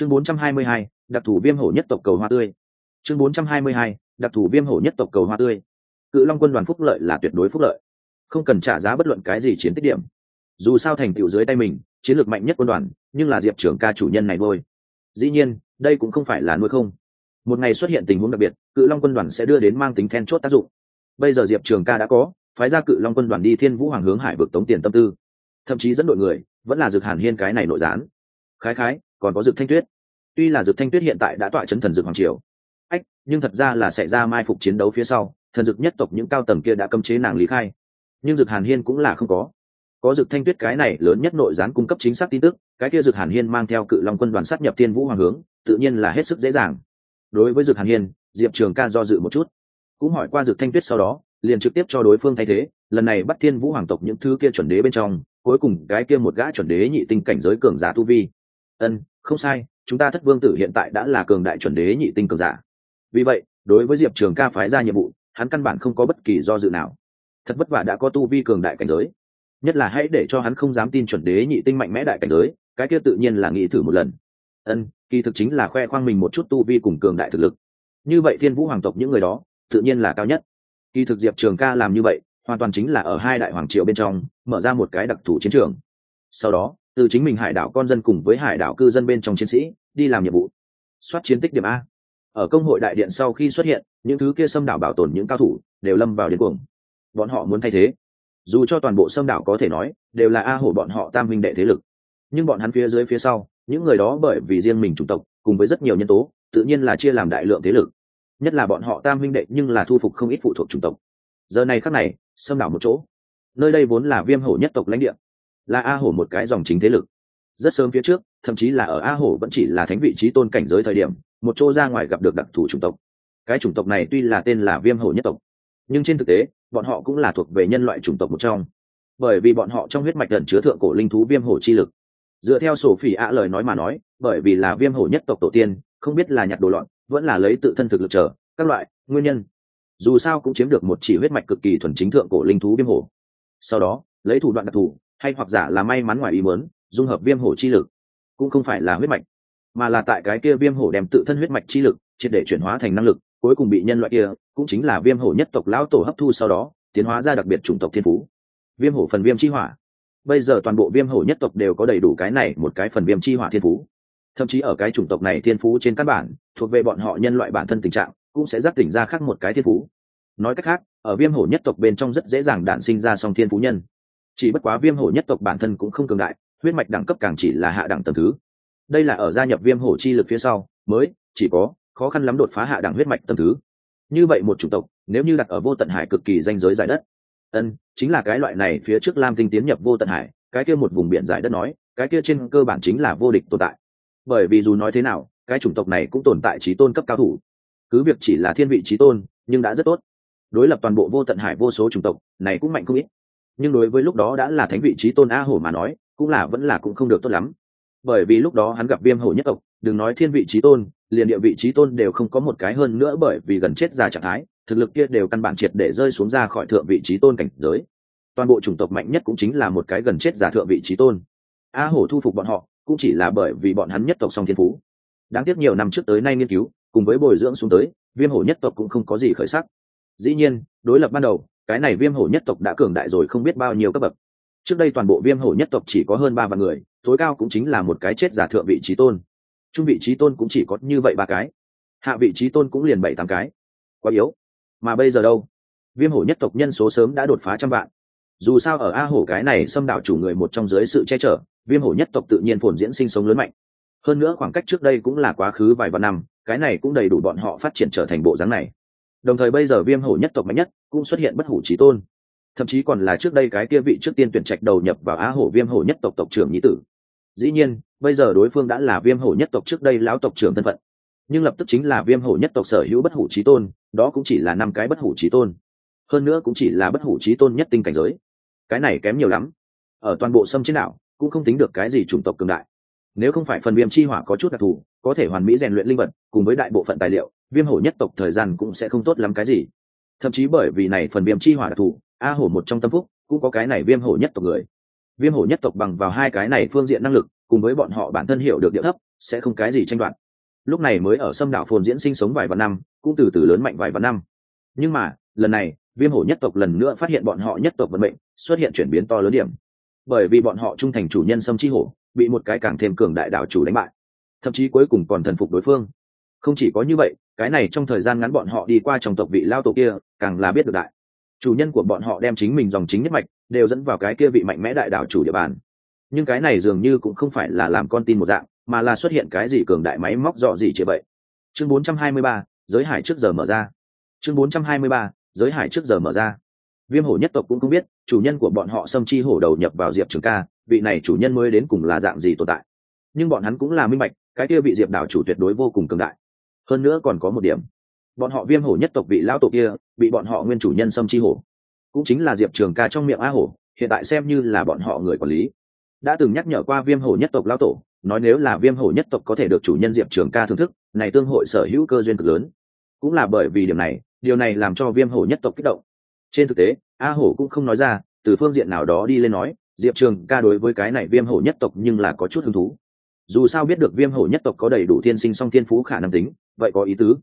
chương 422, đặc thù viêm hổ nhất tộc cầu hoa tươi. Chương 422, đặc thù viêm hổ nhất tộc cầu hoa tươi. Cự long quân đoàn phúc lợi là tuyệt đối phúc lợi. Không cần trả giá bất luận cái gì chiến tích điểm. Dù sao thành tựu dưới tay mình chiến lược mạnh nhất quân đoàn nhưng là diệp trưởng ca chủ nhân này thôi. Dĩ nhiên đây cũng không phải là nuôi không. Một ngày xuất hiện tình huống đặc biệt cự long quân đoàn sẽ đưa đến mang tính then chốt tác dụng. Bây giờ diệp trường ca đã có phái ra cự long quân đoàn đi thiên vũ hoàng hướng hải vực tống tiền tâm tư. Thậm chí dẫn đội người vẫn là dược hàn hiên cái này nội gián. Khái khái còn có dược thanh tuyết. Tuy là dược thanh tuyết hiện tại đã tọa chấn thần dược hoàng triều. Ách, nhưng thật ra là sẽ ra mai phục chiến đấu phía sau, thần dược nhất tộc những cao tầng kia đã cấm chế nàng lý khai. Nhưng dược hàn hiên cũng là không có. Có dược thanh tuyết cái này lớn nhất nội gián cung cấp chính xác tin tức, cái kia dược hàn hiên mang theo cự long quân đoàn sát nhập thiên vũ hoàng hướng, tự nhiên là hết sức dễ dàng. Đối với dược hàn hiên, diệp trường ca do dự một chút. Cũng hỏi qua dược thanh tuyết sau đó, liền trực tiếp cho đối phương thay thế, lần này bắt thiên vũ hoàng tộc những thứ kia chuẩn đế bên trong, cuối cùng cái kia một gã chuẩn đế nhị tinh cảnh giới cường giả tu vi. Ân không sai, chúng ta thất vương tử hiện tại đã là cường đại chuẩn đế nhị tinh cường giả. Vì vậy, đối với diệp trường ca phái ra nhiệm vụ, hắn căn bản không có bất kỳ do dự nào. Thật vất vả đã có tu vi cường đại cảnh giới. Nhất là hãy để cho hắn không dám tin chuẩn đế nhị tinh mạnh mẽ đại cảnh giới, cái kia tự nhiên là nghĩ thử một lần. Ân, kỳ thực chính là khoe khoang mình một chút tu vi cùng cường đại thực lực. Như vậy thiên vũ hoàng tộc những người đó, tự nhiên là cao nhất. Kỳ thực diệp trường ca làm như vậy, hoàn toàn chính là ở hai đại hoàng triệu bên trong, mở ra một cái đặc thù chiến trường. Sau đó từ chính mình hải đảo con dân cùng với hải đảo cư dân bên trong chiến sĩ, đi làm nhiệm vụ. Soát chiến tích điểm a. Ở công hội đại điện sau khi xuất hiện, những thứ kia xâm đảo bảo tồn những cao thủ đều lâm vào điên cuồng. Bọn họ muốn thay thế. Dù cho toàn bộ xâm đảo có thể nói, đều là a hổ bọn họ tam minh đệ thế lực. Nhưng bọn hắn phía dưới phía sau, những người đó bởi vì riêng mình chủng tộc, cùng với rất nhiều nhân tố, tự nhiên là chia làm đại lượng thế lực. Nhất là bọn họ tam minh đệ nhưng là thu phục không ít phụ thuộc chủng tộc. Giờ này khắc này, xâm đảo một chỗ. Nơi đây vốn là viêm hổ nhất tộc lãnh địa là a hổ một cái dòng chính thế lực. Rất sớm phía trước, thậm chí là ở a hổ vẫn chỉ là thánh vị trí tôn cảnh giới thời điểm, một chỗ ra ngoài gặp được đặc thù chủng tộc. Cái chủng tộc này tuy là tên là viêm hổ nhất tộc, nhưng trên thực tế, bọn họ cũng là thuộc về nhân loại chủng tộc một trong. Bởi vì bọn họ trong huyết mạch đần chứa thượng cổ linh thú viêm hổ chi lực. Dựa theo sổ phỉ ạ lời nói mà nói, bởi vì là viêm hổ nhất tộc tổ tiên, không biết là nhặt đồ loạn, vẫn là lấy tự thân thực lực trở các loại, nguyên nhân. Dù sao cũng chiếm được một chỉ huyết mạch cực kỳ thuần chính thượng cổ linh thú viêm hổ. Sau đó, lấy thủ đoạn đặc thù hay hoặc giả là may mắn ngoài ý muốn, dung hợp viêm hổ chi lực, cũng không phải là huyết mạch, mà là tại cái kia viêm hổ đem tự thân huyết mạch chi lực triệt để chuyển hóa thành năng lực, cuối cùng bị nhân loại kia, cũng chính là viêm hổ nhất tộc lão tổ hấp thu sau đó, tiến hóa ra đặc biệt chủng tộc thiên phú. Viêm hổ phần viêm chi hỏa. Bây giờ toàn bộ viêm hổ nhất tộc đều có đầy đủ cái này một cái phần viêm chi hỏa thiên phú. Thậm chí ở cái chủng tộc này thiên phú trên căn bản, thuộc về bọn họ nhân loại bản thân tình trạng, cũng sẽ giác tỉnh ra khác một cái thiên phú. Nói cách khác, ở viêm hổ nhất tộc bên trong rất dễ dàng đản sinh ra song thiên phú nhân chỉ bất quá viêm hổ nhất tộc bản thân cũng không cường đại, huyết mạch đẳng cấp càng chỉ là hạ đẳng tầm thứ. Đây là ở gia nhập viêm hổ chi lực phía sau, mới, chỉ có, khó khăn lắm đột phá hạ đẳng huyết mạch tầm thứ. Như vậy một chủng tộc, nếu như đặt ở vô tận hải cực kỳ danh giới giải đất, ân, chính là cái loại này phía trước lam tinh tiến nhập vô tận hải, cái kia một vùng biển giải đất nói, cái kia trên cơ bản chính là vô địch tồn tại. Bởi vì dù nói thế nào, cái chủng tộc này cũng tồn tại trí tôn cấp cao thủ. Cứ việc chỉ là thiên vị trí tôn, nhưng đã rất tốt. Đối lập toàn bộ vô tận hải vô số chủng tộc, này cũng mạnh không ít nhưng đối với lúc đó đã là thánh vị trí tôn a hổ mà nói, cũng là vẫn là cũng không được tốt lắm. Bởi vì lúc đó hắn gặp viêm hổ nhất tộc, đừng nói thiên vị trí tôn, liền địa vị trí tôn đều không có một cái hơn nữa bởi vì gần chết ra trạng thái, thực lực kia đều căn bản triệt để rơi xuống ra khỏi thượng vị trí tôn cảnh giới. Toàn bộ chủng tộc mạnh nhất cũng chính là một cái gần chết giả thượng vị trí tôn. A hổ thu phục bọn họ, cũng chỉ là bởi vì bọn hắn nhất tộc song thiên phú. Đáng tiếc nhiều năm trước tới nay nghiên cứu, cùng với bồi dưỡng xuống tới, viêm hổ nhất tộc cũng không có gì khởi sắc. Dĩ nhiên, đối lập ban đầu cái này viêm hổ nhất tộc đã cường đại rồi không biết bao nhiêu cấp bậc. Trước đây toàn bộ viêm hổ nhất tộc chỉ có hơn ba vạn người, tối cao cũng chính là một cái chết giả thượng vị trí tôn. Trung vị trí tôn cũng chỉ có như vậy ba cái. Hạ vị trí tôn cũng liền bảy, tám cái. Quá yếu. Mà bây giờ đâu? Viêm hổ nhất tộc nhân số sớm đã đột phá trăm vạn. Dù sao ở a hổ cái này xâm đảo chủ người một trong dưới sự che chở, viêm hổ nhất tộc tự nhiên phồn diễn sinh sống lớn mạnh. Hơn nữa khoảng cách trước đây cũng là quá khứ vài vạn năm, cái này cũng đầy đủ bọn họ phát triển trở thành bộ dáng này đồng thời bây giờ viêm hổ nhất tộc mạnh nhất cũng xuất hiện bất hủ trí tôn. Thậm chí còn là trước đây cái kia vị trước tiên tuyển trạch đầu nhập vào á hổ viêm hổ nhất tộc tộc trưởng nhĩ tử. Dĩ nhiên, bây giờ đối phương đã là viêm hổ nhất tộc trước đây lão tộc trưởng thân phận. Nhưng lập tức chính là viêm hổ nhất tộc sở hữu bất hủ trí tôn, đó cũng chỉ là năm cái bất hủ trí tôn. Hơn nữa cũng chỉ là bất hủ trí tôn nhất tinh cảnh giới. Cái này kém nhiều lắm. Ở toàn bộ sâm chiến đạo cũng không tính được cái gì chủng tộc cường đại nếu không phải phần viêm chi hỏa có chút đặc thù, có thể hoàn mỹ rèn luyện linh vật, cùng với đại bộ phận tài liệu, viêm hổ nhất tộc thời gian cũng sẽ không tốt lắm cái gì. Thậm chí bởi vì này phần viêm chi hỏa đặc thù, a hổ một trong tâm phúc, cũng có cái này viêm hổ nhất tộc người. Viêm hổ nhất tộc bằng vào hai cái này phương diện năng lực, cùng với bọn họ bản thân hiểu được địa thấp, sẽ không cái gì tranh đoạt. Lúc này mới ở sâm đảo phồn diễn sinh sống vài vạn năm, cũng từ từ lớn mạnh vài vạn năm. Nhưng mà, lần này, viêm hổ nhất tộc lần nữa phát hiện bọn họ nhất tộc vận mệnh, xuất hiện chuyển biến to lớn điểm. Bởi vì bọn họ trung thành chủ nhân sâm chi hổ bị một cái càng thêm cường đại đạo chủ đánh bại. Thậm chí cuối cùng còn thần phục đối phương. Không chỉ có như vậy cái này trong thời gian ngắn bọn họ đi qua trong tộc vị lao tổ kia càng là biết được đại. Chủ nhân của bọn họ đem chính mình dòng chính nhất mạch đều dẫn vào cái kia vị mạnh mẽ đại đạo chủ địa bàn. Nhưng cái này dường như cũng không phải là làm con tin một dạng mà là xuất hiện cái gì cường đại máy móc dọ gì chỉ vậy. Chương 423, giới hải trước giờ mở ra. Chương 423, giới hải trước giờ mở ra. Viêm hổ nhất tộc cũng không biết chủ nhân của bọn họ xâm chi hổ đầu nhập vào diệp trường ca vị này chủ nhân mới đến cùng là dạng gì tồn tại. Nhưng bọn hắn cũng là minh bạch, cái kia bị diệp đảo chủ tuyệt đối vô cùng cường đại. Hơn nữa còn có một điểm, bọn họ viêm hổ nhất tộc vị lão tổ kia, bị bọn họ nguyên chủ nhân xâm chi hổ. Cũng chính là diệp trường ca trong miệng a hổ, hiện tại xem như là bọn họ người quản lý. Đã từng nhắc nhở qua viêm hổ nhất tộc lão tổ, nói nếu là viêm hổ nhất tộc có thể được chủ nhân diệp trường ca thưởng thức, này tương hội sở hữu cơ duyên cực lớn. Cũng là bởi vì điểm này, điều này làm cho viêm hổ nhất tộc kích động. Trên thực tế, a hổ cũng không nói ra, từ phương diện nào đó đi lên nói diệp trường ca đối với cái này viêm hổ nhất tộc nhưng là có chút hứng thú. Dù sao biết được viêm hổ nhất tộc có đầy đủ thiên sinh song thiên phú khả năng tính, vậy có ý tứ.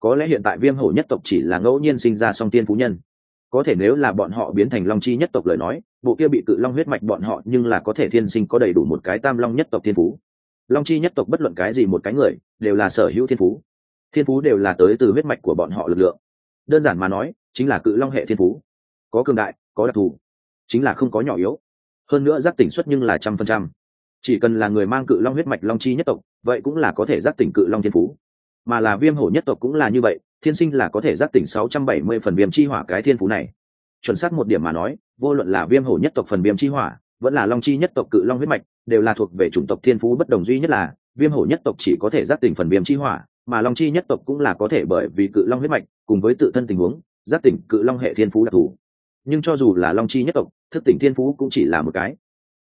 Có lẽ hiện tại viêm hổ nhất tộc chỉ là ngẫu nhiên sinh ra song thiên phú nhân. Có thể nếu là bọn họ biến thành long chi nhất tộc lời nói, bộ kia bị cự long huyết mạch bọn họ nhưng là có thể thiên sinh có đầy đủ một cái tam long nhất tộc thiên phú. Long chi nhất tộc bất luận cái gì một cái người, đều là sở hữu thiên phú. Thiên phú đều là tới từ huyết mạch của bọn họ lực lượng. Đơn giản mà nói, chính là cự long hệ thiên phú. Có cường đại, có đặc thù, chính là không có nhỏ yếu hơn nữa giác tỉnh suất nhưng là trăm phần trăm. Chỉ cần là người mang cự long huyết mạch long chi nhất tộc, vậy cũng là có thể giác tỉnh cự long thiên phú. Mà là viêm hổ nhất tộc cũng là như vậy, thiên sinh là có thể giác tỉnh sáu trăm bảy mươi phần viêm chi hỏa cái thiên phú này. Chuẩn xác một điểm mà nói, vô luận là viêm hổ nhất tộc phần viêm chi hỏa, vẫn là long chi nhất tộc cự long huyết mạch, đều là thuộc về chủng tộc thiên phú bất đồng duy nhất là, viêm hổ nhất tộc chỉ có thể giác tỉnh phần viêm chi hỏa, mà long chi nhất tộc cũng là có thể bởi vì cự long huyết mạch, cùng với tự thân tình huống, giác tỉnh cự long hệ thiên phú đặc thù. Nhưng cho dù là long chi nhất tộc thức tỉnh thiên phú cũng chỉ là một cái.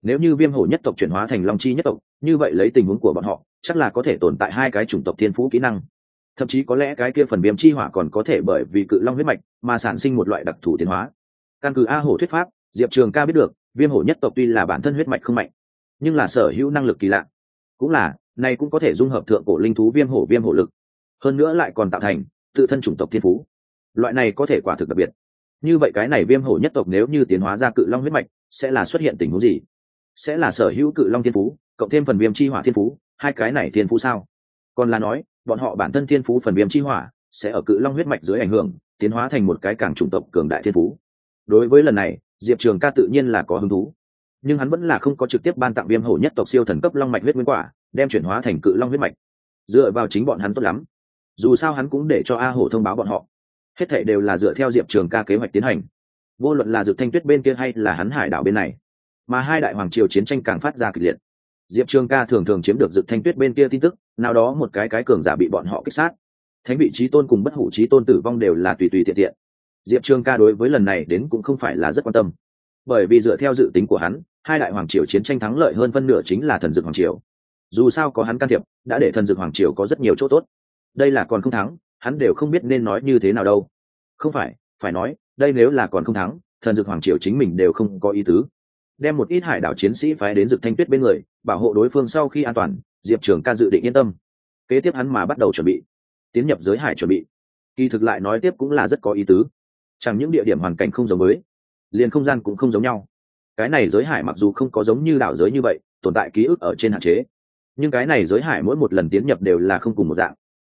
Nếu như viêm hổ nhất tộc chuyển hóa thành long chi nhất tộc, như vậy lấy tình huống của bọn họ, chắc là có thể tồn tại hai cái chủng tộc thiên phú kỹ năng. Thậm chí có lẽ cái kia phần viêm chi hỏa còn có thể bởi vì cự long huyết mạch mà sản sinh một loại đặc thù tiến hóa. Căn cứ a hổ thuyết pháp, diệp trường ca biết được, viêm hổ nhất tộc tuy là bản thân huyết mạch không mạnh, nhưng là sở hữu năng lực kỳ lạ. Cũng là, này cũng có thể dung hợp thượng cổ linh thú viêm hổ viêm hổ lực, hơn nữa lại còn tạo thành tự thân chủng tộc thiên phú. Loại này có thể quả thực đặc biệt như vậy cái này viêm hổ nhất tộc nếu như tiến hóa ra cự long huyết mạch, sẽ là xuất hiện tình huống gì? Sẽ là sở hữu cự long thiên phú, cộng thêm phần viêm chi hỏa thiên phú, hai cái này thiên phú sao? Còn là nói, bọn họ bản thân thiên phú phần viêm chi hỏa sẽ ở cự long huyết mạch dưới ảnh hưởng, tiến hóa thành một cái càng chủng tộc cường đại thiên phú. Đối với lần này, diệp trường ca tự nhiên là có hứng thú. Nhưng hắn vẫn là không có trực tiếp ban tặng viêm hổ nhất tộc siêu thần cấp long mạch huyết nguyên quả, đem chuyển hóa thành cự long huyết mạch. Dựa vào chính bọn hắn tốt lắm. Dù sao hắn cũng để cho a hổ thông báo bọn họ hết thảy đều là dựa theo diệp trường ca kế hoạch tiến hành. Vô luận là dược thanh tuyết bên kia hay là hắn hải đảo bên này, mà hai đại hoàng triều chiến tranh càng phát ra kịch liệt. Diệp trường ca thường thường chiếm được dược thanh tuyết bên kia tin tức, nào đó một cái cái cường giả bị bọn họ kích sát. Thánh vị trí tôn cùng bất hủ trí tôn tử vong đều là tùy tùy tiện tiện. Diệp trường ca đối với lần này đến cũng không phải là rất quan tâm. Bởi vì dựa theo dự tính của hắn, hai đại hoàng triều chiến tranh thắng lợi hơn phân nửa chính là thần dược hoàng triều. Dù sao có hắn can thiệp, đã để thần dược hoàng triều có rất nhiều chỗ tốt. Đây là còn không thắng hắn đều không biết nên nói như thế nào đâu. Không phải phải nói, đây nếu là còn không thắng, thần dược hoàng triều chính mình đều không có ý tứ. Đem một ít hải đảo chiến sĩ phái đến dược thanh tuyết bên người, bảo hộ đối phương sau khi an toàn, diệp trường ca dự định yên tâm. Kế tiếp hắn mà bắt đầu chuẩn bị, tiến nhập giới hải chuẩn bị. Kỳ thực lại nói tiếp cũng là rất có ý tứ. Chẳng những địa điểm hoàn cảnh không giống với, liền không gian cũng không giống nhau. Cái này giới hải mặc dù không có giống như đảo giới như vậy, tồn tại ký ức ở trên hạn chế. Nhưng cái này giới hải mỗi một lần tiến nhập đều là không cùng một dạng.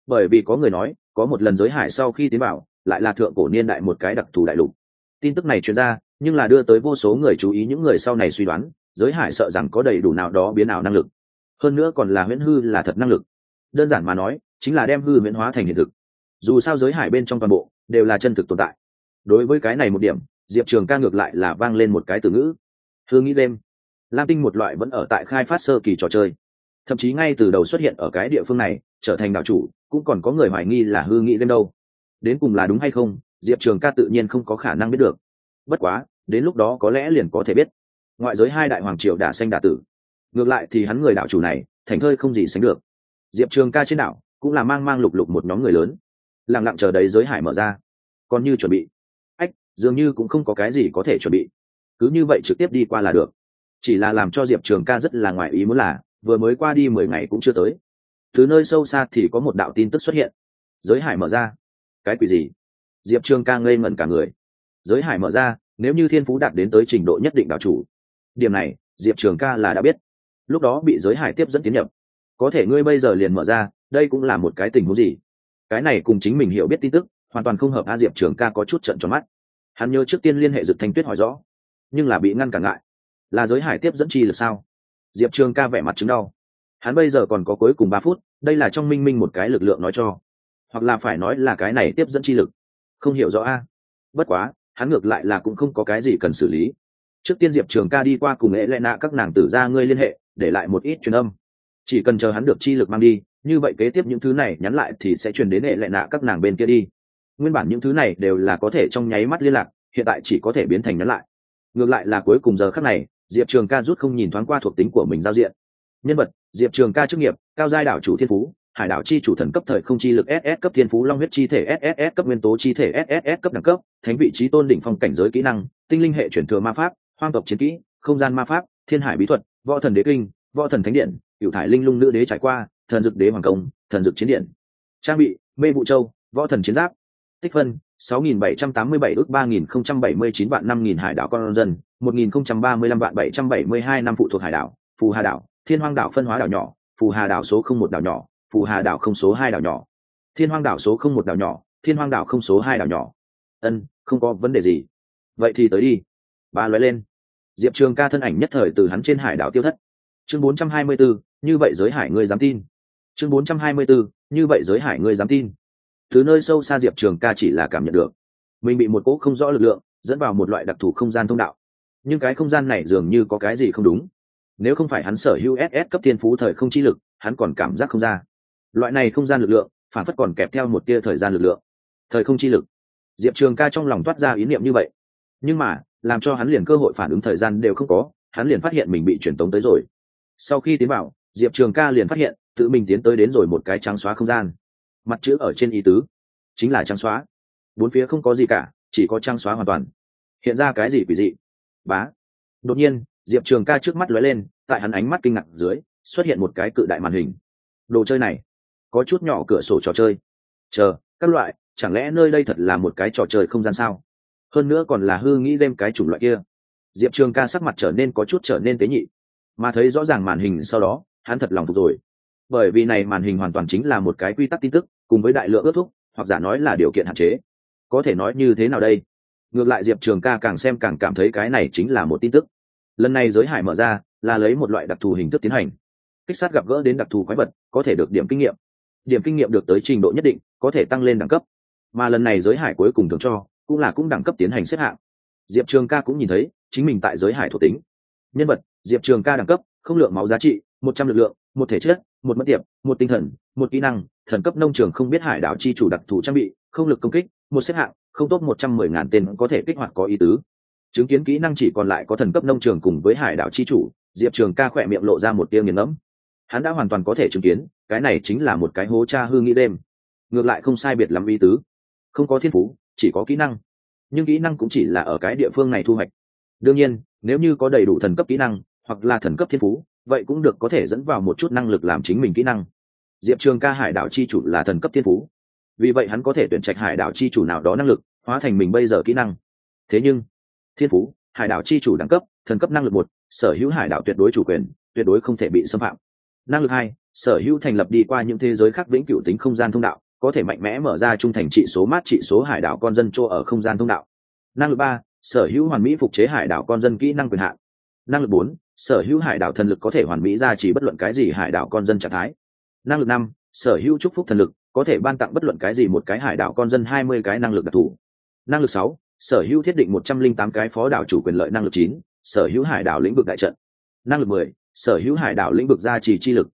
Bởi vì có người nói có một lần giới hải sau khi tiến vào, lại là thượng cổ niên đại một cái đặc thù đại lục. Tin tức này truyền ra, nhưng là đưa tới vô số người chú ý những người sau này suy đoán, giới hải sợ rằng có đầy đủ nào đó biến ảo năng lực. Hơn nữa còn là huyễn hư là thật năng lực. Đơn giản mà nói, chính là đem hư huyễn hóa thành hiện thực. Dù sao giới hải bên trong toàn bộ, đều là chân thực tồn tại. Đối với cái này một điểm, diệp trường ca ngược lại là vang lên một cái từ ngữ. Hư nghĩ đêm, lam tinh một loại vẫn ở tại khai phát sơ kỳ trò chơi. Thậm chí ngay từ đầu xuất hiện ở cái địa phương này, trở thành đảo chủ cũng còn có người hoài nghi là hư nghĩ lên đâu. Đến cùng là đúng hay không, diệp trường ca tự nhiên không có khả năng biết được. Bất quá, đến lúc đó có lẽ liền có thể biết. Ngoại giới hai đại hoàng triều đả xanh đả tử. Ngược lại thì hắn người đạo chủ này, thành thơi không gì sánh được. Diệp trường ca trên đảo cũng là mang mang lục lục một nhóm người lớn. Lẳng lặng chờ đấy giới hải mở ra. Còn như chuẩn bị. Ách, dường như cũng không có cái gì có thể chuẩn bị. Cứ như vậy trực tiếp đi qua là được. Chỉ là làm cho diệp trường ca rất là ngoài ý muốn là, vừa mới qua đi mười ngày cũng chưa tới từ nơi sâu xa thì có một đạo tin tức xuất hiện. Giới hải mở ra. Cái quỷ gì? Diệp trường ca ngây ngẩn cả người. Giới hải mở ra, nếu như thiên phú đạt đến tới trình độ nhất định đạo chủ. Điểm này, diệp trường ca là đã biết. Lúc đó bị giới hải tiếp dẫn tiến nhập. Có thể ngươi bây giờ liền mở ra, đây cũng là một cái tình huống gì? Cái này cùng chính mình hiểu biết tin tức, hoàn toàn không hợp a diệp trường ca có chút trận tròn mắt. Hắn nhớ trước tiên liên hệ dực thanh tuyết hỏi rõ. Nhưng là bị ngăn cản ngại là giới hải tiếp dẫn chi lực sao? Diệp trường ca vẻ mặt chứng đau hắn bây giờ còn có cuối cùng ba phút, đây là trong minh minh một cái lực lượng nói cho. Hoặc là phải nói là cái này tiếp dẫn chi lực. Không hiểu rõ a. Bất quá, hắn ngược lại là cũng không có cái gì cần xử lý. Trước tiên diệp trường ca đi qua cùng ệ lệ nạ các nàng tử ra ngươi liên hệ, để lại một ít truyền âm. Chỉ cần chờ hắn được chi lực mang đi, như vậy kế tiếp những thứ này nhắn lại thì sẽ truyền đến ệ lệ nạ các nàng bên kia đi. Nguyên bản những thứ này đều là có thể trong nháy mắt liên lạc, hiện tại chỉ có thể biến thành nhắn lại. Ngược lại là cuối cùng giờ khắc này, diệp trường ca rút không nhìn thoáng qua thuộc tính của mình giao diện nhân vật, diệp trường ca chức nghiệp, cao giai đảo chủ thiên phú, hải đảo chi chủ thần cấp thời không chi lực ss cấp thiên phú long huyết chi thể ss cấp nguyên tố chi thể ss cấp đẳng cấp, thánh vị trí tôn đỉnh phong cảnh giới kỹ năng, tinh linh hệ chuyển thừa ma pháp, hoang tộc chiến kỹ, không gian ma pháp, thiên hải bí thuật, võ thần đế kinh, võ thần thánh điện cựu thải linh lung nữ đế trải qua, thần dực đế hoàng công, thần dực chiến điện. Trang bị, mê vụ châu, võ thần chiến giáp. Tích phân 6.787 ước 3.079 vạn 5.000 hải đảo con dân 1.035 vạn 772 năm phụ thuộc hải đảo, phù hà đảo thiên hoang đảo phân hóa đảo nhỏ phù hà đảo số không một đảo nhỏ phù hà đảo không số hai đảo nhỏ. Thiên hoang đảo số không một đảo nhỏ thiên hoang đảo không số hai đảo nhỏ. Ân không có vấn đề gì. Vậy thì tới đi. Ba loại lên. Diệp trường ca thân ảnh nhất thời từ hắn trên hải đảo tiêu thất. Chương 424, như vậy giới hải ngươi dám tin. Chương 424, như vậy giới hải ngươi dám tin. Từ nơi sâu xa diệp trường ca chỉ là cảm nhận được. Mình bị một cỗ không rõ lực lượng dẫn vào một loại đặc thù không gian thông đạo. Nhưng cái không gian này dường như có cái gì không đúng nếu không phải hắn sở hữu ss cấp thiên phú thời không chi lực, hắn còn cảm giác không ra. Loại này không gian lực lượng, phản phất còn kẹp theo một tia thời gian lực lượng. Thời không chi lực. Diệp trường ca trong lòng toát ra ý niệm như vậy. Nhưng mà, làm cho hắn liền cơ hội phản ứng thời gian đều không có, hắn liền phát hiện mình bị truyền tống tới rồi. Sau khi tiến vào, diệp trường ca liền phát hiện, tự mình tiến tới đến rồi một cái trắng xóa không gian. Mặt chữ ở trên ý tứ, chính là trắng xóa. Bốn phía không có gì cả, chỉ có trắng xóa hoàn toàn. Hiện ra cái gì quỷ dị? Bá. Đột nhiên diệp trường ca trước mắt lóe lên, tại hắn ánh mắt kinh ngạc dưới, xuất hiện một cái cự đại màn hình. Đồ chơi này, có chút nhỏ cửa sổ trò chơi. Chờ, các loại, chẳng lẽ nơi đây thật là một cái trò chơi không gian sao? Hơn nữa còn là hư nghĩ đem cái chủng loại kia. Diệp trường ca sắc mặt trở nên có chút trở nên tế nhị. Mà thấy rõ ràng màn hình sau đó, hắn thật lòng phục rồi. Bởi vì này màn hình hoàn toàn chính là một cái quy tắc tin tức, cùng với đại lượng ước thúc, hoặc giả nói là điều kiện hạn chế. Có thể nói như thế nào đây? Ngược lại diệp trường ca càng xem càng cảm thấy cái này chính là một tin tức lần này giới hải mở ra, là lấy một loại đặc thù hình thức tiến hành. Kích sát gặp gỡ đến đặc thù quái vật, có thể được điểm kinh nghiệm. Điểm kinh nghiệm được tới trình độ nhất định, có thể tăng lên đẳng cấp. Mà lần này giới hải cuối cùng thường cho, cũng là cũng đẳng cấp tiến hành xếp hạng. Diệp trường ca cũng nhìn thấy, chính mình tại giới hải thuộc tính. Nhân vật, diệp trường ca đẳng cấp, không lượng máu giá trị, một trăm lực lượng, một thể chất, một mất tiệp, một tinh thần, một kỹ năng, thần cấp nông trường không biết hải đảo chi chủ đặc thù trang bị, không lực công kích, một xếp hạng, không tốt một trăm mười ngàn tên có thể kích hoạt có ý tứ chứng kiến kỹ năng chỉ còn lại có thần cấp nông trường cùng với hải đảo chi chủ, diệp trường ca khỏe miệng lộ ra một tia nghiền ngẫm. Hắn đã hoàn toàn có thể chứng kiến, cái này chính là một cái hố cha hư nghĩ đêm. Ngược lại không sai biệt lắm ý tứ. Không có thiên phú, chỉ có kỹ năng. Nhưng kỹ năng cũng chỉ là ở cái địa phương này thu hoạch. Đương nhiên, nếu như có đầy đủ thần cấp kỹ năng, hoặc là thần cấp thiên phú, vậy cũng được có thể dẫn vào một chút năng lực làm chính mình kỹ năng. Diệp trường ca hải đảo chi chủ là thần cấp thiên phú. Vì vậy hắn có thể tuyển trạch hải đảo chi chủ nào đó năng lực, hóa thành mình bây giờ kỹ năng. Thế nhưng thiên phú, hải đảo chi chủ đẳng cấp, thần cấp năng lực một, sở hữu hải đảo tuyệt đối chủ quyền, tuyệt đối không thể bị xâm phạm. Năng lực hai, sở hữu thành lập đi qua những thế giới khác vĩnh cửu tính không gian thông đạo, có thể mạnh mẽ mở ra trung thành trị số mát trị số hải đảo con dân chỗ ở không gian thông đạo. Năng lực ba, sở hữu hoàn mỹ phục chế hải đảo con dân kỹ năng quyền hạn. Năng lực bốn, sở hữu hải đảo thần lực có thể hoàn mỹ ra chỉ bất luận cái gì hải đảo con dân trạng thái. Năng lực năm, sở hữu chúc phúc thần lực có thể ban tặng bất luận cái gì một cái hải đảo con dân hai mươi cái năng lực đặc thù. Năng lực sáu sở hữu thiết định một trăm linh tám cái phó đảo chủ quyền lợi năng lực chín, sở hữu hải đảo lĩnh vực đại trận. Năng lực mười, sở hữu hải đảo lĩnh vực gia trì chi lực.